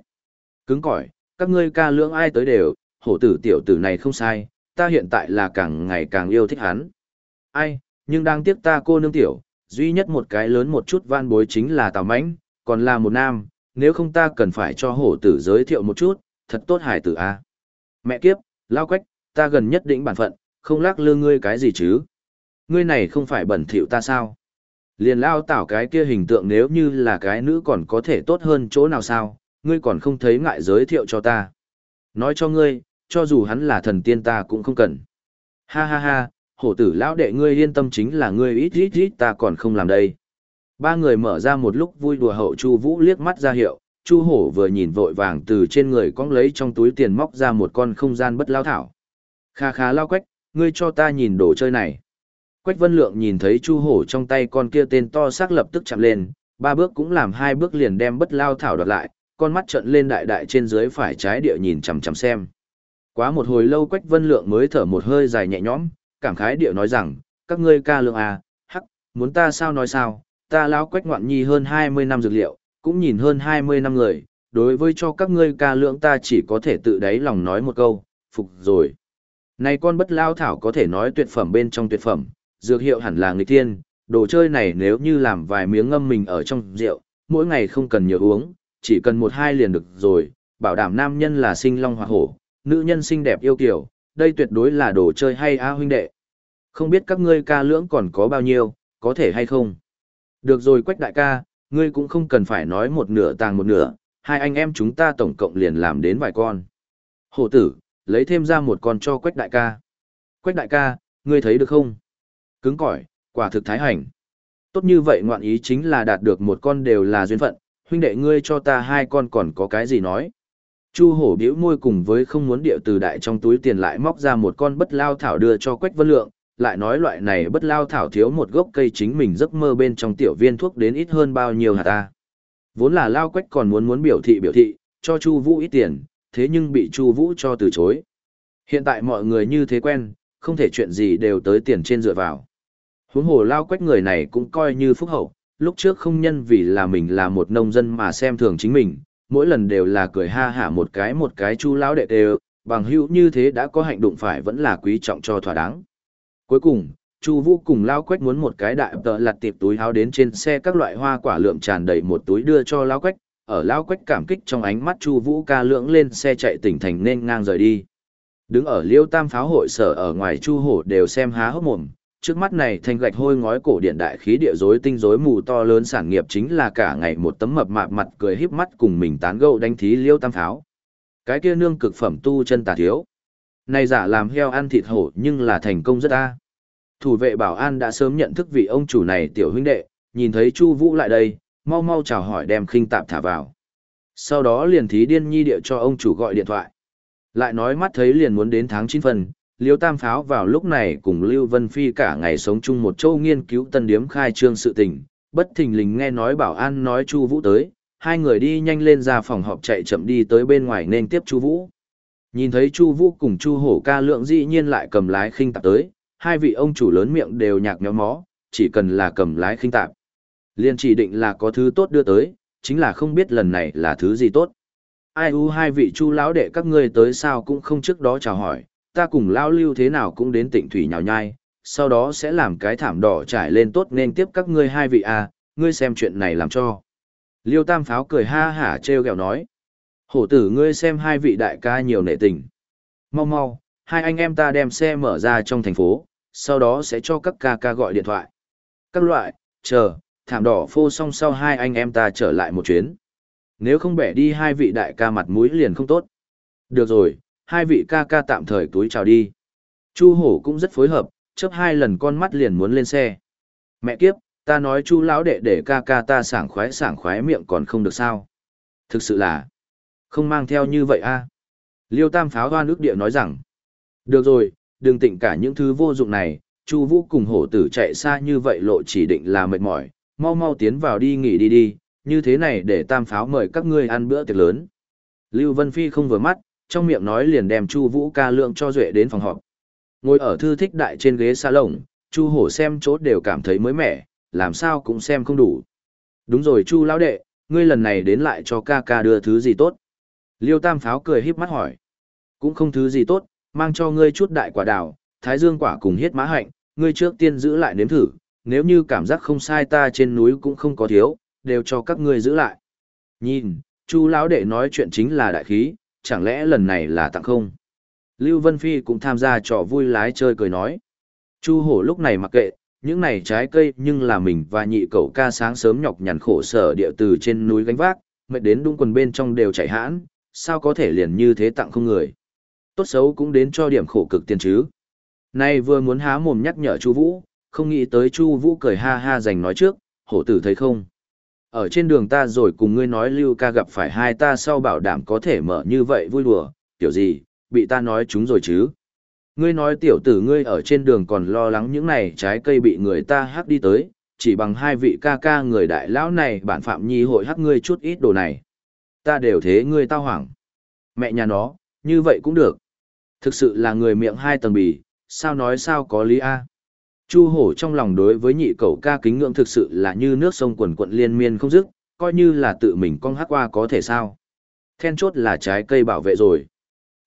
Cứng cỏi, các ngươi ca lưỡng ai tới đều, hổ tử tiểu tử này không sai, ta hiện tại là càng ngày càng yêu thích hắn. Ai, nhưng đang tiếc ta cô nương tiểu, duy nhất một cái lớn một chút van bối chính là Tào Mãnh, còn là một nam, nếu không ta cần phải cho hổ tử giới thiệu một chút, thật tốt hải tử a. Mẹ kiếp, lao quách, ta gần nhất định bản phận, không lắc lư ngươi cái gì chứ? Ngươi này không phải bẩn thỉu ta sao? Liền lao tảo cái kia hình tượng nếu như là cái nữ còn có thể tốt hơn chỗ nào sao, ngươi còn không thấy ngại giới thiệu cho ta. Nói cho ngươi, cho dù hắn là thần tiên ta cũng không cần. Ha ha ha, hổ tử lão đệ ngươi yên tâm chính là ngươi ít ít ít ta còn không làm đây. Ba người mở ra một lúc vui đùa hậu Chu Vũ liếc mắt ra hiệu, Chu Hổ vừa nhìn vội vàng từ trên người cong lấy trong túi tiền móc ra một con không gian bất lao thảo. Kha kha lao quách, ngươi cho ta nhìn đồ chơi này. Quách Vân Lượng nhìn thấy Chu Hổ trong tay con kia tên to xác lập tức chạm lên, ba bước cũng làm hai bước liền đem bất lao thảo đoạt lại, con mắt trợn lên đại đại trên dưới phải trái địa nhìn chằm chằm xem. Quá một hồi lâu Quách Vân Lượng mới thở một hơi dài nhẹ nhõm, cảm khái địa nói rằng, các ngươi ca lượng à, hắc, muốn ta sao nói sao, ta lão Quách ngoạn nhi hơn 20 năm dược liệu, cũng nhìn hơn 20 năm người, đối với cho các ngươi ca lượng ta chỉ có thể tự đáy lòng nói một câu, phục rồi. Này con bất lao thảo có thể nói tuyệt phẩm bên trong tuyệt phẩm, dược hiệu hẳn là người tiên, đồ chơi này nếu như làm vài miếng ngâm mình ở trong rượu, mỗi ngày không cần nhiều uống, chỉ cần một hai liền được rồi, bảo đảm nam nhân là sinh long hoa hổ, nữ nhân xinh đẹp yêu kiều, đây tuyệt đối là đồ chơi hay a huynh đệ. Không biết các ngươi ca lưỡng còn có bao nhiêu, có thể hay không? Được rồi quách đại ca, ngươi cũng không cần phải nói một nửa tàng một nửa, hai anh em chúng ta tổng cộng liền làm đến vài con. Hổ tử, lấy thêm ra một con cho quách đại ca. Quách đại ca, ngươi thấy được không? Cứng cỏi, quả thực thái hành. Tốt như vậy ngoạn ý chính là đạt được một con đều là duyên phận, huynh đệ ngươi cho ta hai con còn có cái gì nói. Chu hổ biểu môi cùng với không muốn điệu từ đại trong túi tiền lại móc ra một con bất lao thảo đưa cho quách vân lượng, lại nói loại này bất lao thảo thiếu một gốc cây chính mình giấc mơ bên trong tiểu viên thuốc đến ít hơn bao nhiêu hả ta. Vốn là lao quách còn muốn muốn biểu thị biểu thị, cho Chu Vũ ít tiền, thế nhưng bị Chu Vũ cho từ chối. Hiện tại mọi người như thế quen, không thể chuyện gì đều tới tiền trên dựa vào. Huống hồ lao quách người này cũng coi như phúc hậu, lúc trước không nhân vì là mình là một nông dân mà xem thường chính mình, mỗi lần đều là cười ha hả một cái một cái chu lão đệ đều, bằng hữu như thế đã có hạnh đụng phải vẫn là quý trọng cho thỏa đáng. Cuối cùng, Chu Vũ cùng Lão Quách muốn một cái đại tợ lặt tiệp túi háo đến trên xe các loại hoa quả lượm tràn đầy một túi đưa cho Lão Quách, ở Lão Quách cảm kích trong ánh mắt Chu Vũ ca lưỡng lên xe chạy tỉnh thành nên ngang rời đi. Đứng ở Liêu Tam pháo hội sở ở ngoài Chu Hổ đều xem há hốc mồm, trước mắt này thành gạch hôi ngói cổ điện đại khí địa rối tinh rối mù to lớn sản nghiệp chính là cả ngày một tấm mập mạp mặt cười híp mắt cùng mình tán gẫu đánh thí Liêu Tam pháo. Cái kia nương cực phẩm tu chân tà thiếu. Này giả làm heo ăn thịt hổ nhưng là thành công rất ta. Thủ vệ bảo an đã sớm nhận thức vị ông chủ này tiểu huynh đệ, nhìn thấy Chu Vũ lại đây, mau mau chào hỏi đem khinh tạp thả vào. Sau đó liền thí điên nhi địa cho ông chủ gọi điện thoại. Lại nói mắt thấy liền muốn đến tháng 9 phần, Liêu Tam Pháo vào lúc này cùng Lưu Vân Phi cả ngày sống chung một châu nghiên cứu tân điếm khai trương sự tình, bất thình lình nghe nói bảo an nói Chu Vũ tới, hai người đi nhanh lên ra phòng họp chạy chậm đi tới bên ngoài nên tiếp Chu Vũ. Nhìn thấy Chu Vũ cùng Chu Hổ ca lượng dĩ nhiên lại cầm lái khinh tạp tới, hai vị ông chủ lớn miệng đều nhạc nhõm mó, chỉ cần là cầm lái khinh tạp. Liên chỉ định là có thứ tốt đưa tới, chính là không biết lần này là thứ gì tốt. Ai u hai vị chu lão đệ các ngươi tới sao cũng không trước đó chào hỏi, ta cùng lao lưu thế nào cũng đến tỉnh thủy nhào nhai, sau đó sẽ làm cái thảm đỏ trải lên tốt nên tiếp các ngươi hai vị à, ngươi xem chuyện này làm cho. Liêu tam pháo cười ha hả treo gẹo nói. Hổ tử ngươi xem hai vị đại ca nhiều nệ tình. Mau mau, hai anh em ta đem xe mở ra trong thành phố, sau đó sẽ cho các ca ca gọi điện thoại. Các loại, chờ, thảm đỏ phô xong sau hai anh em ta trở lại một chuyến. Nếu không bẻ đi hai vị đại ca mặt mũi liền không tốt. Được rồi, hai vị ca ca tạm thời túi chào đi. Chu hổ cũng rất phối hợp, chớp hai lần con mắt liền muốn lên xe. Mẹ kiếp, ta nói chu lão đệ để ca ca ta sảng khoái sảng khoái miệng còn không được sao. Thực sự là, không mang theo như vậy a Liêu tam pháo hoa nước địa nói rằng, được rồi, đừng tịnh cả những thứ vô dụng này, Chu Vũ cùng hổ tử chạy xa như vậy lộ chỉ định là mệt mỏi, mau mau tiến vào đi nghỉ đi đi, như thế này để tam pháo mời các ngươi ăn bữa tiệc lớn. Lưu Vân Phi không vừa mắt, trong miệng nói liền đem Chu Vũ ca lượng cho duệ đến phòng họp. Ngồi ở thư thích đại trên ghế salon, Chu Hổ xem chỗ đều cảm thấy mới mẻ, làm sao cũng xem không đủ. Đúng rồi Chu lão đệ, ngươi lần này đến lại cho ca ca đưa thứ gì tốt? Liêu Tam Pháo cười híp mắt hỏi. Cũng không thứ gì tốt, mang cho ngươi chút đại quả đào, thái dương quả cùng hiết mã hạnh, ngươi trước tiên giữ lại nếm thử, nếu như cảm giác không sai ta trên núi cũng không có thiếu, đều cho các ngươi giữ lại. Nhìn, Chu lão đệ nói chuyện chính là đại khí, chẳng lẽ lần này là tặng không? Lưu Vân Phi cũng tham gia trò vui lái chơi cười nói. Chu hổ lúc này mặc kệ, những này trái cây nhưng là mình và nhị cậu ca sáng sớm nhọc nhằn khổ sở địa từ trên núi gánh vác, mệt đến đúng quần bên trong đều chảy hãn, sao có thể liền như thế tặng không người tốt xấu cũng đến cho điểm khổ cực tiền chứ. Nay vừa muốn há mồm nhắc nhở Chu Vũ, không nghĩ tới Chu Vũ cười ha ha giành nói trước, hổ tử thấy không? Ở trên đường ta rồi cùng ngươi nói Lưu ca gặp phải hai ta sau bảo đảm có thể mở như vậy vui đùa, tiểu gì, bị ta nói chúng rồi chứ. Ngươi nói tiểu tử ngươi ở trên đường còn lo lắng những này trái cây bị người ta hắc đi tới, chỉ bằng hai vị ca ca người đại lão này bản phạm nhi hội hắc ngươi chút ít đồ này. Ta đều thế ngươi tao hoảng. Mẹ nhà nó, như vậy cũng được. Thực sự là người miệng hai tầng bì, sao nói sao có lý a Chu hổ trong lòng đối với nhị cậu ca kính ngưỡng thực sự là như nước sông quần quận liên miên không dứt, coi như là tự mình con hát qua có thể sao. Then chốt là trái cây bảo vệ rồi.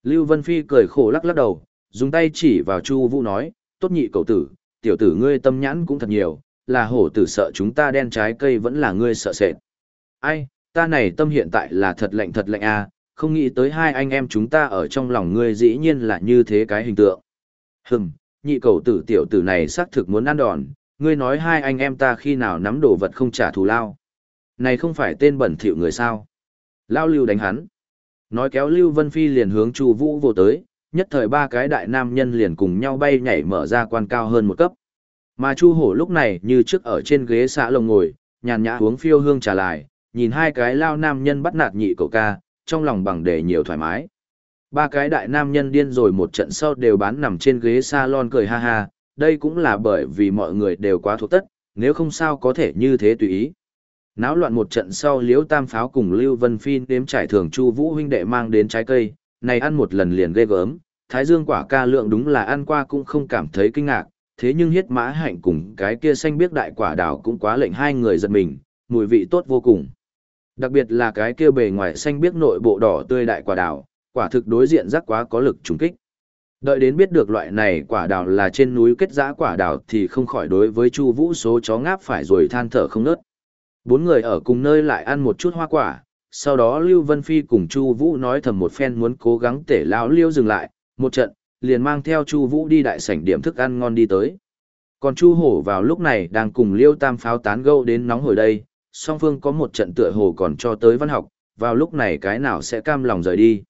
Lưu Vân Phi cười khổ lắc lắc đầu, dùng tay chỉ vào Chu Vũ nói, tốt nhị cậu tử, tiểu tử ngươi tâm nhãn cũng thật nhiều, là hổ tử sợ chúng ta đen trái cây vẫn là ngươi sợ sệt. Ai, ta này tâm hiện tại là thật lạnh thật lạnh a, không nghĩ tới hai anh em chúng ta ở trong lòng ngươi dĩ nhiên là như thế cái hình tượng. Hừm, nhị cầu tử tiểu tử này xác thực muốn ăn đòn, ngươi nói hai anh em ta khi nào nắm đồ vật không trả thù lao. Này không phải tên bẩn thỉu người sao. Lao lưu đánh hắn. Nói kéo Lưu Vân Phi liền hướng Chu Vũ vô tới, nhất thời ba cái đại nam nhân liền cùng nhau bay nhảy mở ra quan cao hơn một cấp. Mà Chu Hổ lúc này như trước ở trên ghế xã lồng ngồi, nhàn nhã uống phiêu hương trà lại, nhìn hai cái lao nam nhân bắt nạt nhị cậu ca, trong lòng bằng để nhiều thoải mái. Ba cái đại nam nhân điên rồi một trận sau đều bán nằm trên ghế salon cười ha ha, đây cũng là bởi vì mọi người đều quá thuộc tất, nếu không sao có thể như thế tùy ý. Náo loạn một trận sau Liễu Tam Pháo cùng Lưu Vân Phi đếm trải thường Chu Vũ huynh đệ mang đến trái cây, này ăn một lần liền ghê gớm, thái dương quả ca lượng đúng là ăn qua cũng không cảm thấy kinh ngạc, thế nhưng hiết mã hạnh cùng cái kia xanh biếc đại quả đào cũng quá lệnh hai người giật mình, mùi vị tốt vô cùng. Đặc biệt là cái kia bề ngoài xanh biếc nội bộ đỏ tươi đại quả đào, quả thực đối diện rắc quá có lực trùng kích. Đợi đến biết được loại này quả đào là trên núi kết giã quả đào thì không khỏi đối với Chu Vũ số chó ngáp phải rồi than thở không ngớt. Bốn người ở cùng nơi lại ăn một chút hoa quả, sau đó Lưu Vân Phi cùng Chu Vũ nói thầm một phen muốn cố gắng tể lão Liêu dừng lại, một trận, liền mang theo Chu Vũ đi đại sảnh điểm thức ăn ngon đi tới. Còn Chu Hổ vào lúc này đang cùng Liêu Tam pháo tán gẫu đến nóng hồi đây, song phương có một trận tựa hồ còn cho tới văn học, vào lúc này cái nào sẽ cam lòng rời đi.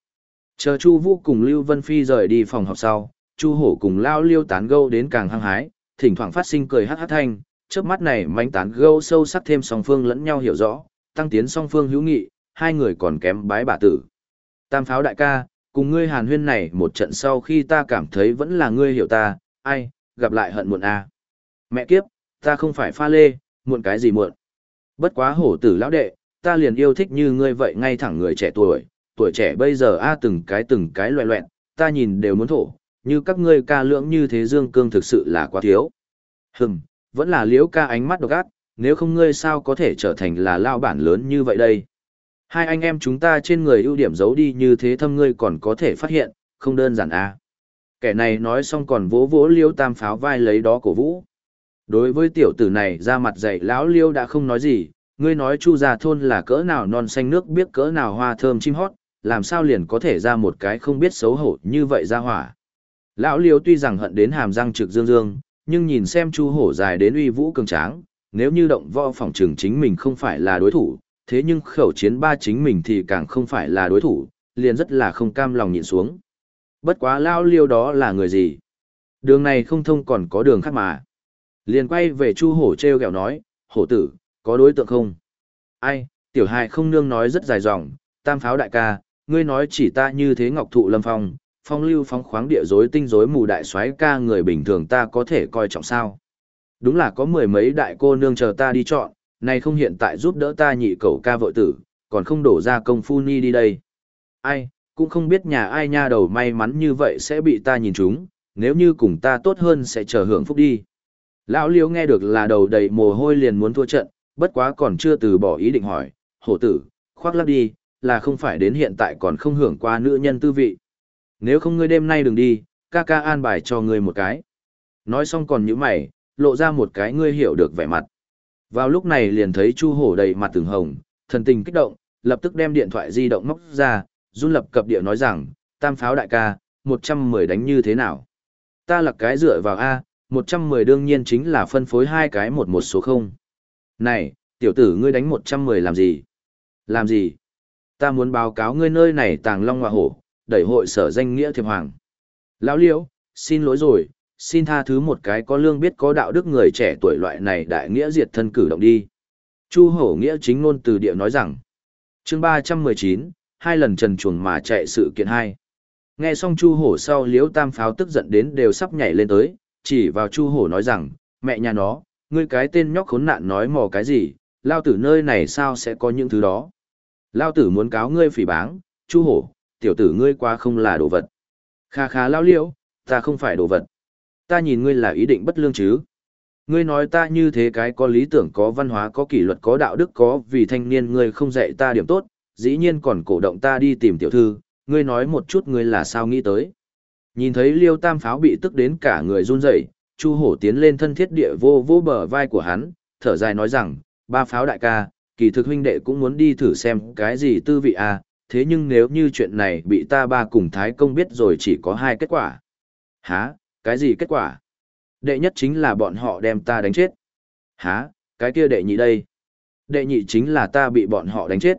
Chờ Chu Vũ cùng Lưu Vân Phi rời đi phòng học sau, Chu Hổ cùng Lao Liêu tán gẫu đến càng hăng hái, thỉnh thoảng phát sinh cười hắc hắc thanh, chớp mắt này manh tán gẫu sâu sắc thêm song phương lẫn nhau hiểu rõ, tăng tiến song phương hữu nghị, hai người còn kém bái bà tử. Tam pháo đại ca, cùng ngươi hàn huyên này một trận sau khi ta cảm thấy vẫn là ngươi hiểu ta, ai, gặp lại hận muộn à. Mẹ kiếp, ta không phải pha lê, muộn cái gì muộn. Bất quá hổ tử lão đệ, ta liền yêu thích như ngươi vậy ngay thẳng người trẻ tuổi, tuổi trẻ bây giờ a từng cái từng cái loẹ loẹn, ta nhìn đều muốn thổ, như các ngươi ca lưỡng như thế dương cương thực sự là quá thiếu. Hừm, vẫn là liễu ca ánh mắt độc ác, nếu không ngươi sao có thể trở thành là lao bản lớn như vậy đây. Hai anh em chúng ta trên người ưu điểm giấu đi như thế thâm ngươi còn có thể phát hiện, không đơn giản à. Kẻ này nói xong còn vỗ vỗ liêu tam pháo vai lấy đó cổ vũ. Đối với tiểu tử này ra mặt dạy lão liêu đã không nói gì, ngươi nói chu gia thôn là cỡ nào non xanh nước biết cỡ nào hoa thơm chim hót, làm sao liền có thể ra một cái không biết xấu hổ như vậy ra hỏa. Lão liêu tuy rằng hận đến hàm răng trực dương dương, nhưng nhìn xem chu hổ dài đến uy vũ cường tráng, nếu như động võ phòng trường chính mình không phải là đối thủ, thế nhưng khẩu chiến ba chính mình thì càng không phải là đối thủ, liền rất là không cam lòng nhịn xuống. Bất quá lao liêu đó là người gì? Đường này không thông còn có đường khác mà. Liền quay về chu hổ treo gẹo nói, hổ tử, có đối tượng không? Ai, tiểu hài không nương nói rất dài dòng, tam pháo đại ca, ngươi nói chỉ ta như thế ngọc thụ lâm phong, phong lưu phong khoáng địa rối tinh rối mù đại soái ca người bình thường ta có thể coi trọng sao? Đúng là có mười mấy đại cô nương chờ ta đi chọn, này không hiện tại giúp đỡ ta nhị cậu ca vội tử, còn không đổ ra công phu ni đi đây. Ai, cũng không biết nhà ai nha đầu may mắn như vậy sẽ bị ta nhìn chúng, nếu như cùng ta tốt hơn sẽ chờ hưởng phúc đi. Lão liêu nghe được là đầu đầy mồ hôi liền muốn thua trận, bất quá còn chưa từ bỏ ý định hỏi, hổ tử, khoác lắp đi, là không phải đến hiện tại còn không hưởng qua nữ nhân tư vị. Nếu không ngươi đêm nay đừng đi, ca ca an bài cho ngươi một cái. Nói xong còn những mày, lộ ra một cái ngươi hiểu được vẻ mặt. Vào lúc này liền thấy Chu Hổ đầy mặt từng hồng, thần tình kích động, lập tức đem điện thoại di động móc ra, run lập cập địa nói rằng, tam pháo đại ca, 110 đánh như thế nào? Ta lặc cái dựa vào A, 110 đương nhiên chính là phân phối hai cái một một số không. Này, tiểu tử ngươi đánh 110 làm gì? Làm gì? Ta muốn báo cáo ngươi nơi này tàng long hoa hổ, đẩy hội sở danh nghĩa thiệp hoàng. Lão liễu, xin lỗi rồi, xin tha thứ một cái có lương biết có đạo đức người trẻ tuổi loại này đại nghĩa diệt thân cử động đi. Chu hổ nghĩa chính ngôn từ địa nói rằng, chương 319, hai lần trần chuồng mà chạy sự kiện hai. Nghe xong Chu hổ sau liễu tam pháo tức giận đến đều sắp nhảy lên tới, chỉ vào Chu hổ nói rằng, mẹ nhà nó, ngươi cái tên nhóc khốn nạn nói mò cái gì, lao tử nơi này sao sẽ có những thứ đó. Lao tử muốn cáo ngươi phỉ báng, Chu hổ, tiểu tử ngươi qua không là đồ vật. Kha khá lao liễu, ta không phải đồ vật ta nhìn ngươi là ý định bất lương chứ. Ngươi nói ta như thế cái có lý tưởng có văn hóa có kỷ luật có đạo đức có vì thanh niên ngươi không dạy ta điểm tốt, dĩ nhiên còn cổ động ta đi tìm tiểu thư, ngươi nói một chút ngươi là sao nghĩ tới. Nhìn thấy liêu tam pháo bị tức đến cả người run rẩy, Chu hổ tiến lên thân thiết địa vô vô bờ vai của hắn, thở dài nói rằng, ba pháo đại ca, kỳ thực huynh đệ cũng muốn đi thử xem cái gì tư vị à, thế nhưng nếu như chuyện này bị ta ba cùng Thái Công biết rồi chỉ có hai kết quả. Hả, cái gì kết quả? Đệ nhất chính là bọn họ đem ta đánh chết. Hả, cái kia đệ nhị đây? Đệ nhị chính là ta bị bọn họ đánh chết.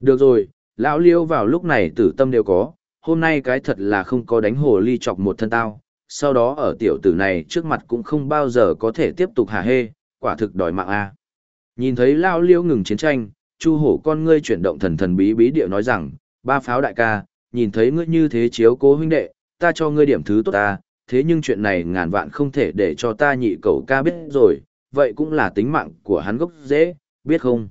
Được rồi, lão liêu vào lúc này tử tâm đều có, hôm nay cái thật là không có đánh hồ ly chọc một thân tao, sau đó ở tiểu tử này trước mặt cũng không bao giờ có thể tiếp tục hà hê, quả thực đòi mạng a. Nhìn thấy lão liêu ngừng chiến tranh, chu hổ con ngươi chuyển động thần thần bí bí điệu nói rằng, ba pháo đại ca, nhìn thấy ngươi như thế chiếu cố huynh đệ, ta cho ngươi điểm thứ tốt ta, thế nhưng chuyện này ngàn vạn không thể để cho ta nhị cầu ca biết rồi, vậy cũng là tính mạng của hắn gốc dễ, biết không?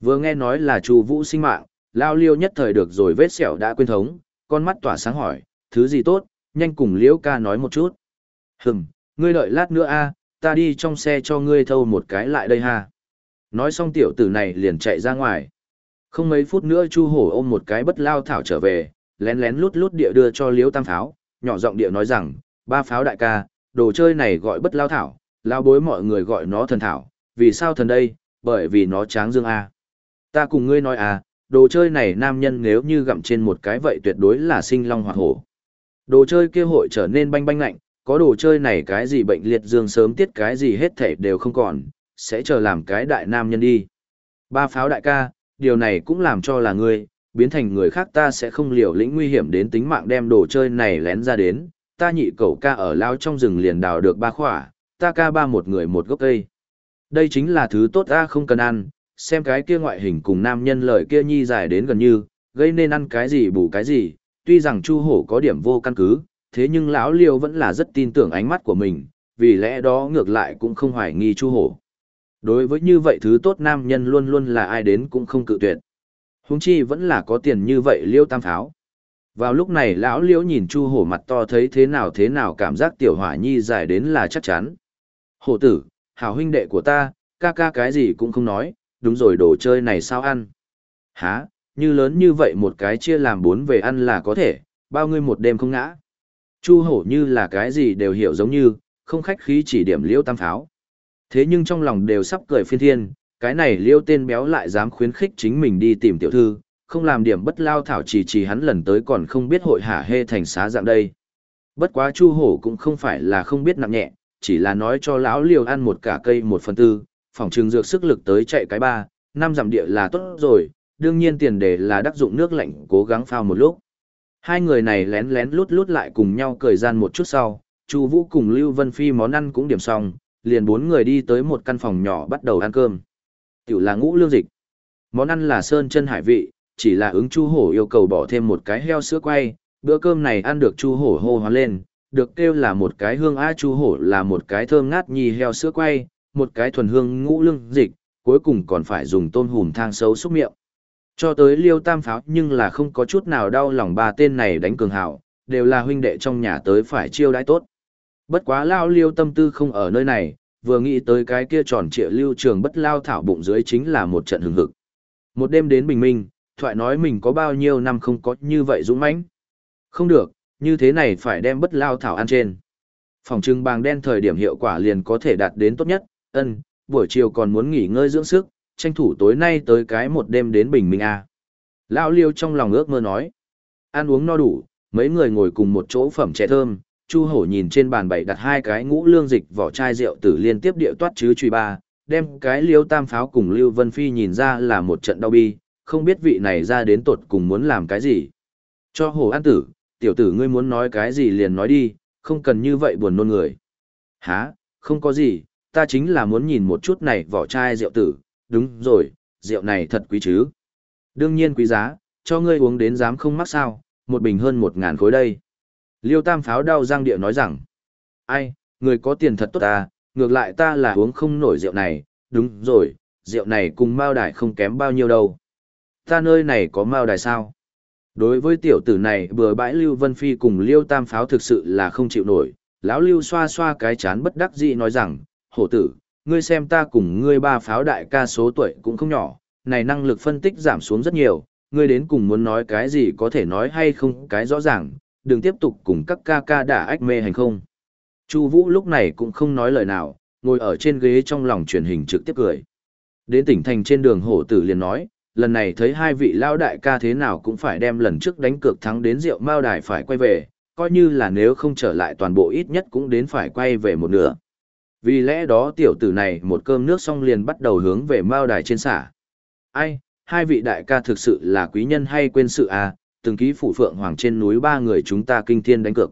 Vừa nghe nói là Chu Vũ sinh mạng, lao liêu nhất thời được rồi vết sẹo đã quên thống, con mắt tỏa sáng hỏi, thứ gì tốt, nhanh cùng liễu ca nói một chút. Hừm, ngươi đợi lát nữa a, ta đi trong xe cho ngươi thâu một cái lại đây ha. Nói xong tiểu tử này liền chạy ra ngoài. Không mấy phút nữa Chu Hổ ôm một cái bất lao thảo trở về, lén lén lút lút địa đưa cho Liễu Tam Pháo, nhỏ giọng địa nói rằng, ba pháo đại ca, đồ chơi này gọi bất lao thảo, lao bối mọi người gọi nó thần thảo, vì sao thần đây, bởi vì nó tráng dương a. Ta cùng ngươi nói à, đồ chơi này nam nhân nếu như gặm trên một cái vậy tuyệt đối là sinh long hoặc hổ. Đồ chơi kia hội trở nên banh banh lạnh, có đồ chơi này cái gì bệnh liệt dương sớm tiết cái gì hết thể đều không còn, sẽ chờ làm cái đại nam nhân đi. Ba pháo đại ca, điều này cũng làm cho là ngươi, biến thành người khác ta sẽ không liều lĩnh nguy hiểm đến tính mạng đem đồ chơi này lén ra đến, ta nhị cậu ca ở lao trong rừng liền đào được ba khỏa, ta ca ba một người một gốc cây. Đây chính là thứ tốt ta không cần ăn, xem cái kia ngoại hình cùng nam nhân lời kia nhi dài đến gần như, gây nên ăn cái gì bù cái gì, tuy rằng chu hổ có điểm vô căn cứ, thế nhưng lão liêu vẫn là rất tin tưởng ánh mắt của mình, vì lẽ đó ngược lại cũng không hoài nghi chu hổ. Đối với như vậy thứ tốt nam nhân luôn luôn là ai đến cũng không cự tuyệt. huống chi vẫn là có tiền như vậy liêu tam pháo. Vào lúc này lão liễu nhìn chu hổ mặt to thấy thế nào thế nào cảm giác tiểu hỏa nhi dài đến là chắc chắn. Hổ tử, hảo huynh đệ của ta, ca ca cái gì cũng không nói, đúng rồi đồ chơi này sao ăn. Hả, như lớn như vậy một cái chia làm bốn về ăn là có thể, bao ngươi một đêm không ngã. Chu hổ như là cái gì đều hiểu giống như, không khách khí chỉ điểm liêu tam pháo. Thế nhưng trong lòng đều sắp cười phiên thiên, cái này liêu tên béo lại dám khuyến khích chính mình đi tìm tiểu thư, không làm điểm bất lao thảo chỉ chỉ hắn lần tới còn không biết hội hả hê thành xá dạng đây. Bất quá chu hổ cũng không phải là không biết nặng nhẹ, chỉ là nói cho lão liều ăn một cả cây một phần tư, phòng trường dược sức lực tới chạy cái ba, năm dặm địa là tốt rồi, đương nhiên tiền đề là đắc dụng nước lạnh cố gắng phao một lúc. Hai người này lén lén lút lút lại cùng nhau cười gian một chút sau, Chu Vũ cùng Lưu Vân Phi món ăn cũng điểm xong, liền bốn người đi tới một căn phòng nhỏ bắt đầu ăn cơm. Tiểu là ngũ lương dịch. Món ăn là sơn chân hải vị, chỉ là ứng Chu Hổ yêu cầu bỏ thêm một cái heo sữa quay, bữa cơm này ăn được Chu Hổ hô hoán lên, được kêu là một cái hương a Chu Hổ là một cái thơm ngát nhì heo sữa quay, một cái thuần hương ngũ lương dịch, cuối cùng còn phải dùng tôm hùm thang xấu xúc miệng. Cho tới liêu tam pháo nhưng là không có chút nào đau lòng ba tên này đánh cường hảo, đều là huynh đệ trong nhà tới phải chiêu đãi tốt. Bất quá lao liêu tâm tư không ở nơi này, vừa nghĩ tới cái kia tròn trịa lưu trường bất lao thảo bụng dưới chính là một trận hừng hực. Một đêm đến bình minh, thoại nói mình có bao nhiêu năm không có như vậy dũng mãnh. Không được, như thế này phải đem bất lao thảo ăn trên. Phòng trưng bàng đen thời điểm hiệu quả liền có thể đạt đến tốt nhất, ân, buổi chiều còn muốn nghỉ ngơi dưỡng sức, tranh thủ tối nay tới cái một đêm đến bình minh a. Lão Liêu trong lòng ước mơ nói, ăn uống no đủ, mấy người ngồi cùng một chỗ phẩm trẻ thơm, Chu Hổ nhìn trên bàn bày đặt hai cái ngũ lương dịch vỏ chai rượu tử liên tiếp địa toát chứ truy ba, đem cái Liêu Tam pháo cùng Lưu Vân Phi nhìn ra là một trận đau bi, không biết vị này ra đến tột cùng muốn làm cái gì. Cho Hổ ăn tử, tiểu tử ngươi muốn nói cái gì liền nói đi, không cần như vậy buồn nôn người. Hả, không có gì, ta chính là muốn nhìn một chút này vỏ chai rượu tử, đúng rồi, rượu này thật quý chứ. Đương nhiên quý giá, cho ngươi uống đến dám không mắc sao, một bình hơn một ngàn khối đây. Liêu tam pháo đau giang địa nói rằng, ai, người có tiền thật tốt ta, ngược lại ta là uống không nổi rượu này, đúng rồi, rượu này cùng mao đài không kém bao nhiêu đâu. Ta nơi này có mao đài sao? Đối với tiểu tử này bừa bãi Lưu Vân Phi cùng Liêu tam pháo thực sự là không chịu nổi, lão Lưu xoa xoa cái chán bất đắc dĩ nói rằng, hổ tử, ngươi xem ta cùng ngươi ba pháo đại ca số tuổi cũng không nhỏ, này năng lực phân tích giảm xuống rất nhiều, ngươi đến cùng muốn nói cái gì có thể nói hay không cái rõ ràng, đừng tiếp tục cùng các ca ca đả ách mê hành không. Chu Vũ lúc này cũng không nói lời nào, ngồi ở trên ghế trong lòng truyền hình trực tiếp cười. Đến tỉnh thành trên đường hổ tử liền nói, lần này thấy hai vị lão đại ca thế nào cũng phải đem lần trước đánh cược thắng đến rượu mao đài phải quay về, coi như là nếu không trở lại toàn bộ ít nhất cũng đến phải quay về một nửa. Vì lẽ đó tiểu tử này một cơm nước xong liền bắt đầu hướng về mao đài trên xả. Ai, hai vị đại ca thực sự là quý nhân hay quên sự à, từng ký phủ phượng hoàng trên núi ba người chúng ta kinh thiên đánh cược.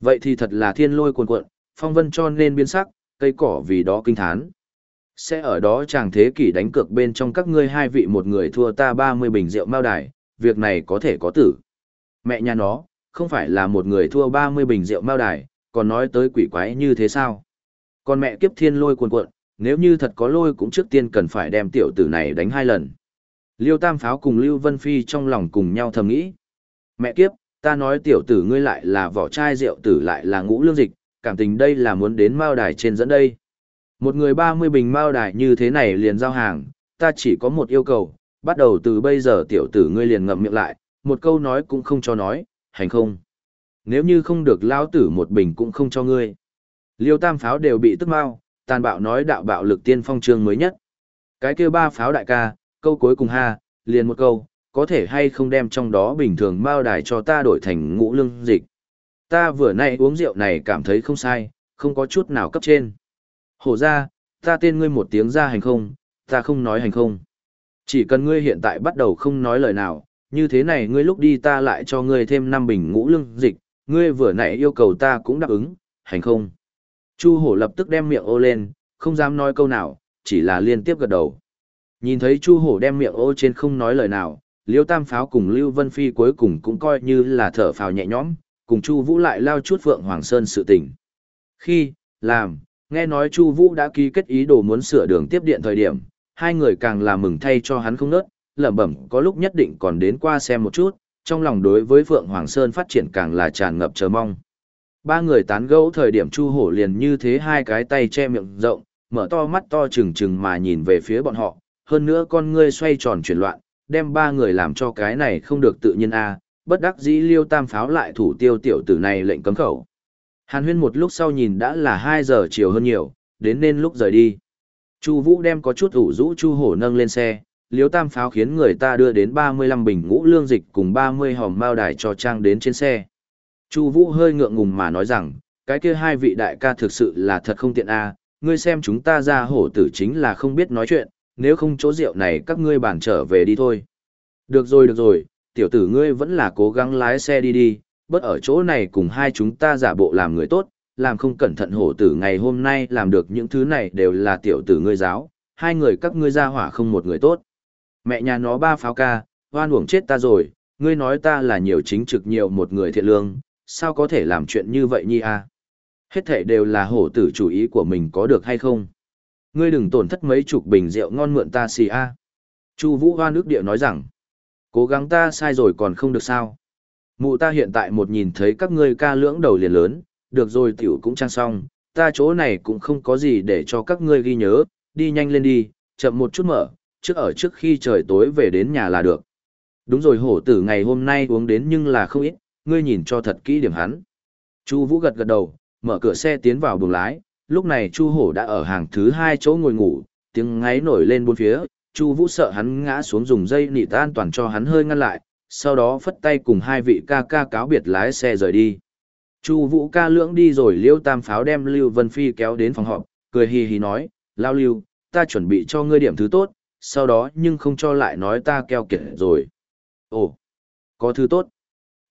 Vậy thì thật là thiên lôi cuồn cuộn, phong vân cho nên biến sắc, cây cỏ vì đó kinh thán. Sẽ ở đó chàng thế kỷ đánh cược bên trong các ngươi hai vị một người thua ta 30 bình rượu mao đài, việc này có thể có tử. Mẹ nhà nó, không phải là một người thua 30 bình rượu mao đài, còn nói tới quỷ quái như thế sao? Còn mẹ kiếp thiên lôi cuồn cuộn, nếu như thật có lôi cũng trước tiên cần phải đem tiểu tử này đánh hai lần. Liêu Tam Pháo cùng Lưu Vân Phi trong lòng cùng nhau thầm nghĩ. Mẹ kiếp, ta nói tiểu tử ngươi lại là vỏ chai rượu tử lại là ngũ lương dịch, cảm tình đây là muốn đến mao đài trên dẫn đây. Một người 30 bình mao đài như thế này liền giao hàng, ta chỉ có một yêu cầu, bắt đầu từ bây giờ tiểu tử ngươi liền ngậm miệng lại, một câu nói cũng không cho nói, hành không. Nếu như không được lao tử một bình cũng không cho ngươi. Liêu tam pháo đều bị tức mau, tàn bạo nói đạo bạo lực tiên phong Trường mới nhất. Cái kia ba pháo đại ca, câu cuối cùng ha, liền một câu, có thể hay không đem trong đó bình thường mao đài cho ta đổi thành ngũ lương dịch. Ta vừa nay uống rượu này cảm thấy không sai, không có chút nào cấp trên. Hổ ra, ta tên ngươi một tiếng ra hành không, ta không nói hành không. Chỉ cần ngươi hiện tại bắt đầu không nói lời nào, như thế này ngươi lúc đi ta lại cho ngươi thêm năm bình ngũ lương dịch, ngươi vừa nãy yêu cầu ta cũng đáp ứng, hành không. Chu hổ lập tức đem miệng ô lên, không dám nói câu nào, chỉ là liên tiếp gật đầu. Nhìn thấy Chu hổ đem miệng ô trên không nói lời nào, Liêu Tam Pháo cùng Lưu Vân Phi cuối cùng cũng coi như là thở phào nhẹ nhõm, cùng Chu Vũ lại lao chút vượng Hoàng Sơn sự tình. Khi, làm, nghe nói Chu Vũ đã ký kết ý đồ muốn sửa đường tiếp điện thời điểm, hai người càng là mừng thay cho hắn không nớt, lẩm bẩm có lúc nhất định còn đến qua xem một chút, trong lòng đối với vượng Hoàng Sơn phát triển càng là tràn ngập chờ mong. Ba người tán gẫu thời điểm Chu Hổ liền như thế hai cái tay che miệng rộng, mở to mắt to trừng trừng mà nhìn về phía bọn họ, hơn nữa con ngươi xoay tròn chuyển loạn, đem ba người làm cho cái này không được tự nhiên a à, bất đắc dĩ liêu tam pháo lại thủ tiêu tiểu tử này lệnh cấm khẩu. Hàn huyên một lúc sau nhìn đã là hai giờ chiều hơn nhiều, đến nên lúc rời đi. Chu Vũ đem có chút ủ rũ Chu Hổ nâng lên xe, Liêu tam pháo khiến người ta đưa đến 35 bình ngũ lương dịch cùng 30 hòm mao đài cho trang đến trên xe. Chu Vũ hơi ngượng ngùng mà nói rằng, cái kia hai vị đại ca thực sự là thật không tiện a, ngươi xem chúng ta ra hổ tử chính là không biết nói chuyện, nếu không chỗ rượu này các ngươi bản trở về đi thôi. Được rồi được rồi, tiểu tử ngươi vẫn là cố gắng lái xe đi đi, bất ở chỗ này cùng hai chúng ta giả bộ làm người tốt, làm không cẩn thận hổ tử ngày hôm nay làm được những thứ này đều là tiểu tử ngươi giáo, hai người các ngươi ra hỏa không một người tốt. Mẹ nhà nó ba pháo ca, hoan uổng chết ta rồi, ngươi nói ta là nhiều chính trực nhiều một người thiện lương, sao có thể làm chuyện như vậy nhi a? Hết thể đều là hổ tử chủ ý của mình có được hay không? Ngươi đừng tổn thất mấy chục bình rượu ngon mượn ta xì a. Chu Vũ Hoa nước địa nói rằng, cố gắng ta sai rồi còn không được sao? Mụ ta hiện tại một nhìn thấy các ngươi ca lưỡng đầu liền lớn, được rồi tiểu cũng trang xong, ta chỗ này cũng không có gì để cho các ngươi ghi nhớ, đi nhanh lên đi, chậm một chút mở, trước ở trước khi trời tối về đến nhà là được. Đúng rồi hổ tử ngày hôm nay uống đến nhưng là không ít, ngươi nhìn cho thật kỹ điểm hắn. Chu Vũ gật gật đầu, mở cửa xe tiến vào buồng lái, lúc này Chu Hổ đã ở hàng thứ hai chỗ ngồi ngủ, tiếng ngáy nổi lên bốn phía, Chu Vũ sợ hắn ngã xuống dùng dây nịt an toàn cho hắn hơi ngăn lại, sau đó phất tay cùng hai vị ca ca cáo biệt lái xe rời đi. Chu Vũ ca lưỡng đi rồi Liêu Tam Pháo đem Lưu Vân Phi kéo đến phòng họp, cười hì hì nói, "Lao Lưu, ta chuẩn bị cho ngươi điểm thứ tốt, sau đó nhưng không cho lại nói ta keo kiệt rồi." "Ồ, có thứ tốt."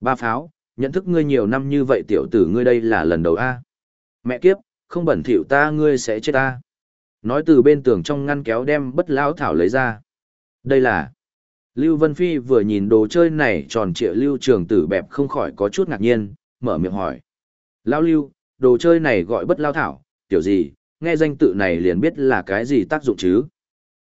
Ba Pháo, nhận thức ngươi nhiều năm như vậy tiểu tử ngươi đây là lần đầu a. Mẹ kiếp, không bẩn thỉu ta ngươi sẽ chết ta. Nói từ bên tường trong ngăn kéo đem bất lão thảo lấy ra. Đây là Lưu Vân Phi vừa nhìn đồ chơi này tròn trịa Lưu Trường Tử bẹp không khỏi có chút ngạc nhiên, mở miệng hỏi. Lão Lưu, đồ chơi này gọi bất lao thảo, tiểu gì, nghe danh tự này liền biết là cái gì tác dụng chứ.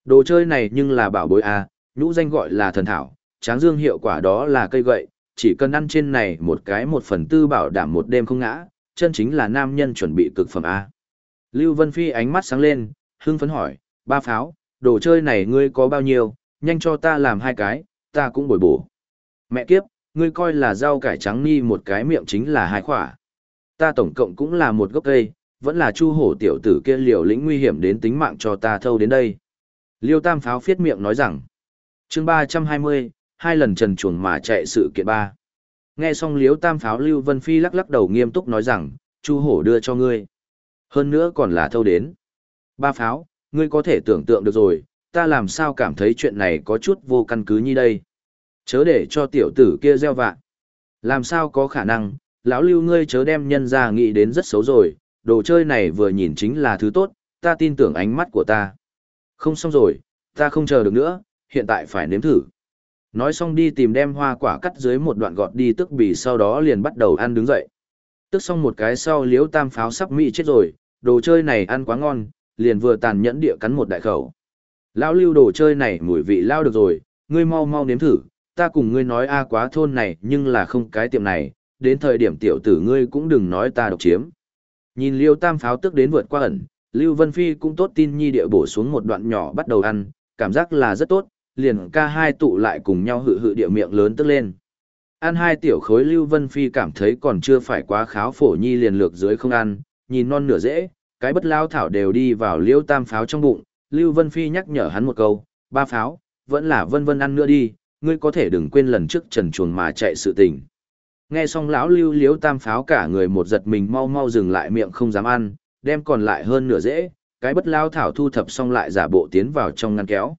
Đồ chơi này nhưng là bảo bối a, nhũ danh gọi là thần thảo, tráng dương hiệu quả đó là cây gậy, chỉ cần ăn trên này một cái một phần tư bảo đảm một đêm không ngã, chân chính là nam nhân chuẩn bị cực phẩm A. Lưu Vân Phi ánh mắt sáng lên, hưng phấn hỏi, ba pháo, đồ chơi này ngươi có bao nhiêu, nhanh cho ta làm hai cái, ta cũng bồi bổ. Mẹ kiếp, ngươi coi là rau cải trắng ni một cái miệng chính là hai khỏa. Ta tổng cộng cũng là một gốc cây, vẫn là chu hổ tiểu tử kia liều lĩnh nguy hiểm đến tính mạng cho ta thâu đến đây. Liêu Tam Pháo phiết miệng nói rằng, chương 320, hai hai lần trần chuồng mà chạy sự kiện ba. Nghe xong liếu Tam Pháo Lưu Vân Phi lắc lắc đầu nghiêm túc nói rằng, chu hổ đưa cho ngươi. Hơn nữa còn là thâu đến. Ba pháo, ngươi có thể tưởng tượng được rồi, ta làm sao cảm thấy chuyện này có chút vô căn cứ như đây. Chớ để cho tiểu tử kia gieo vạ. Làm sao có khả năng, lão lưu ngươi chớ đem nhân ra nghĩ đến rất xấu rồi, đồ chơi này vừa nhìn chính là thứ tốt, ta tin tưởng ánh mắt của ta. Không xong rồi, ta không chờ được nữa, hiện tại phải nếm thử. Nói xong đi tìm đem hoa quả cắt dưới một đoạn gọt đi tức bì sau đó liền bắt đầu ăn đứng dậy. Tức xong một cái sau liếu tam pháo sắp mỹ chết rồi, đồ chơi này ăn quá ngon, liền vừa tàn nhẫn địa cắn một đại khẩu. Lão lưu đồ chơi này mùi vị lao được rồi, ngươi mau mau nếm thử, ta cùng ngươi nói a quá thôn này nhưng là không cái tiệm này, đến thời điểm tiểu tử ngươi cũng đừng nói ta độc chiếm. Nhìn Liêu Tam pháo tức đến vượt qua ẩn, Lưu Vân Phi cũng tốt tin nhi địa bổ xuống một đoạn nhỏ bắt đầu ăn, cảm giác là rất tốt, liền ca hai tụ lại cùng nhau hự hự địa miệng lớn tức lên. Ăn hai tiểu khối Lưu Vân Phi cảm thấy còn chưa phải quá kháo phổ nhi liền lược dưới không ăn, nhìn non nửa dễ, cái bất lao thảo đều đi vào liêu tam pháo trong bụng, Lưu Vân Phi nhắc nhở hắn một câu, ba pháo, vẫn là vân vân ăn nữa đi, ngươi có thể đừng quên lần trước trần chuồng mà chạy sự tình. Nghe xong lão Lưu liếu tam pháo cả người một giật mình mau mau dừng lại miệng không dám ăn, đem còn lại hơn nửa dễ, cái bất lao thảo thu thập xong lại giả bộ tiến vào trong ngăn kéo.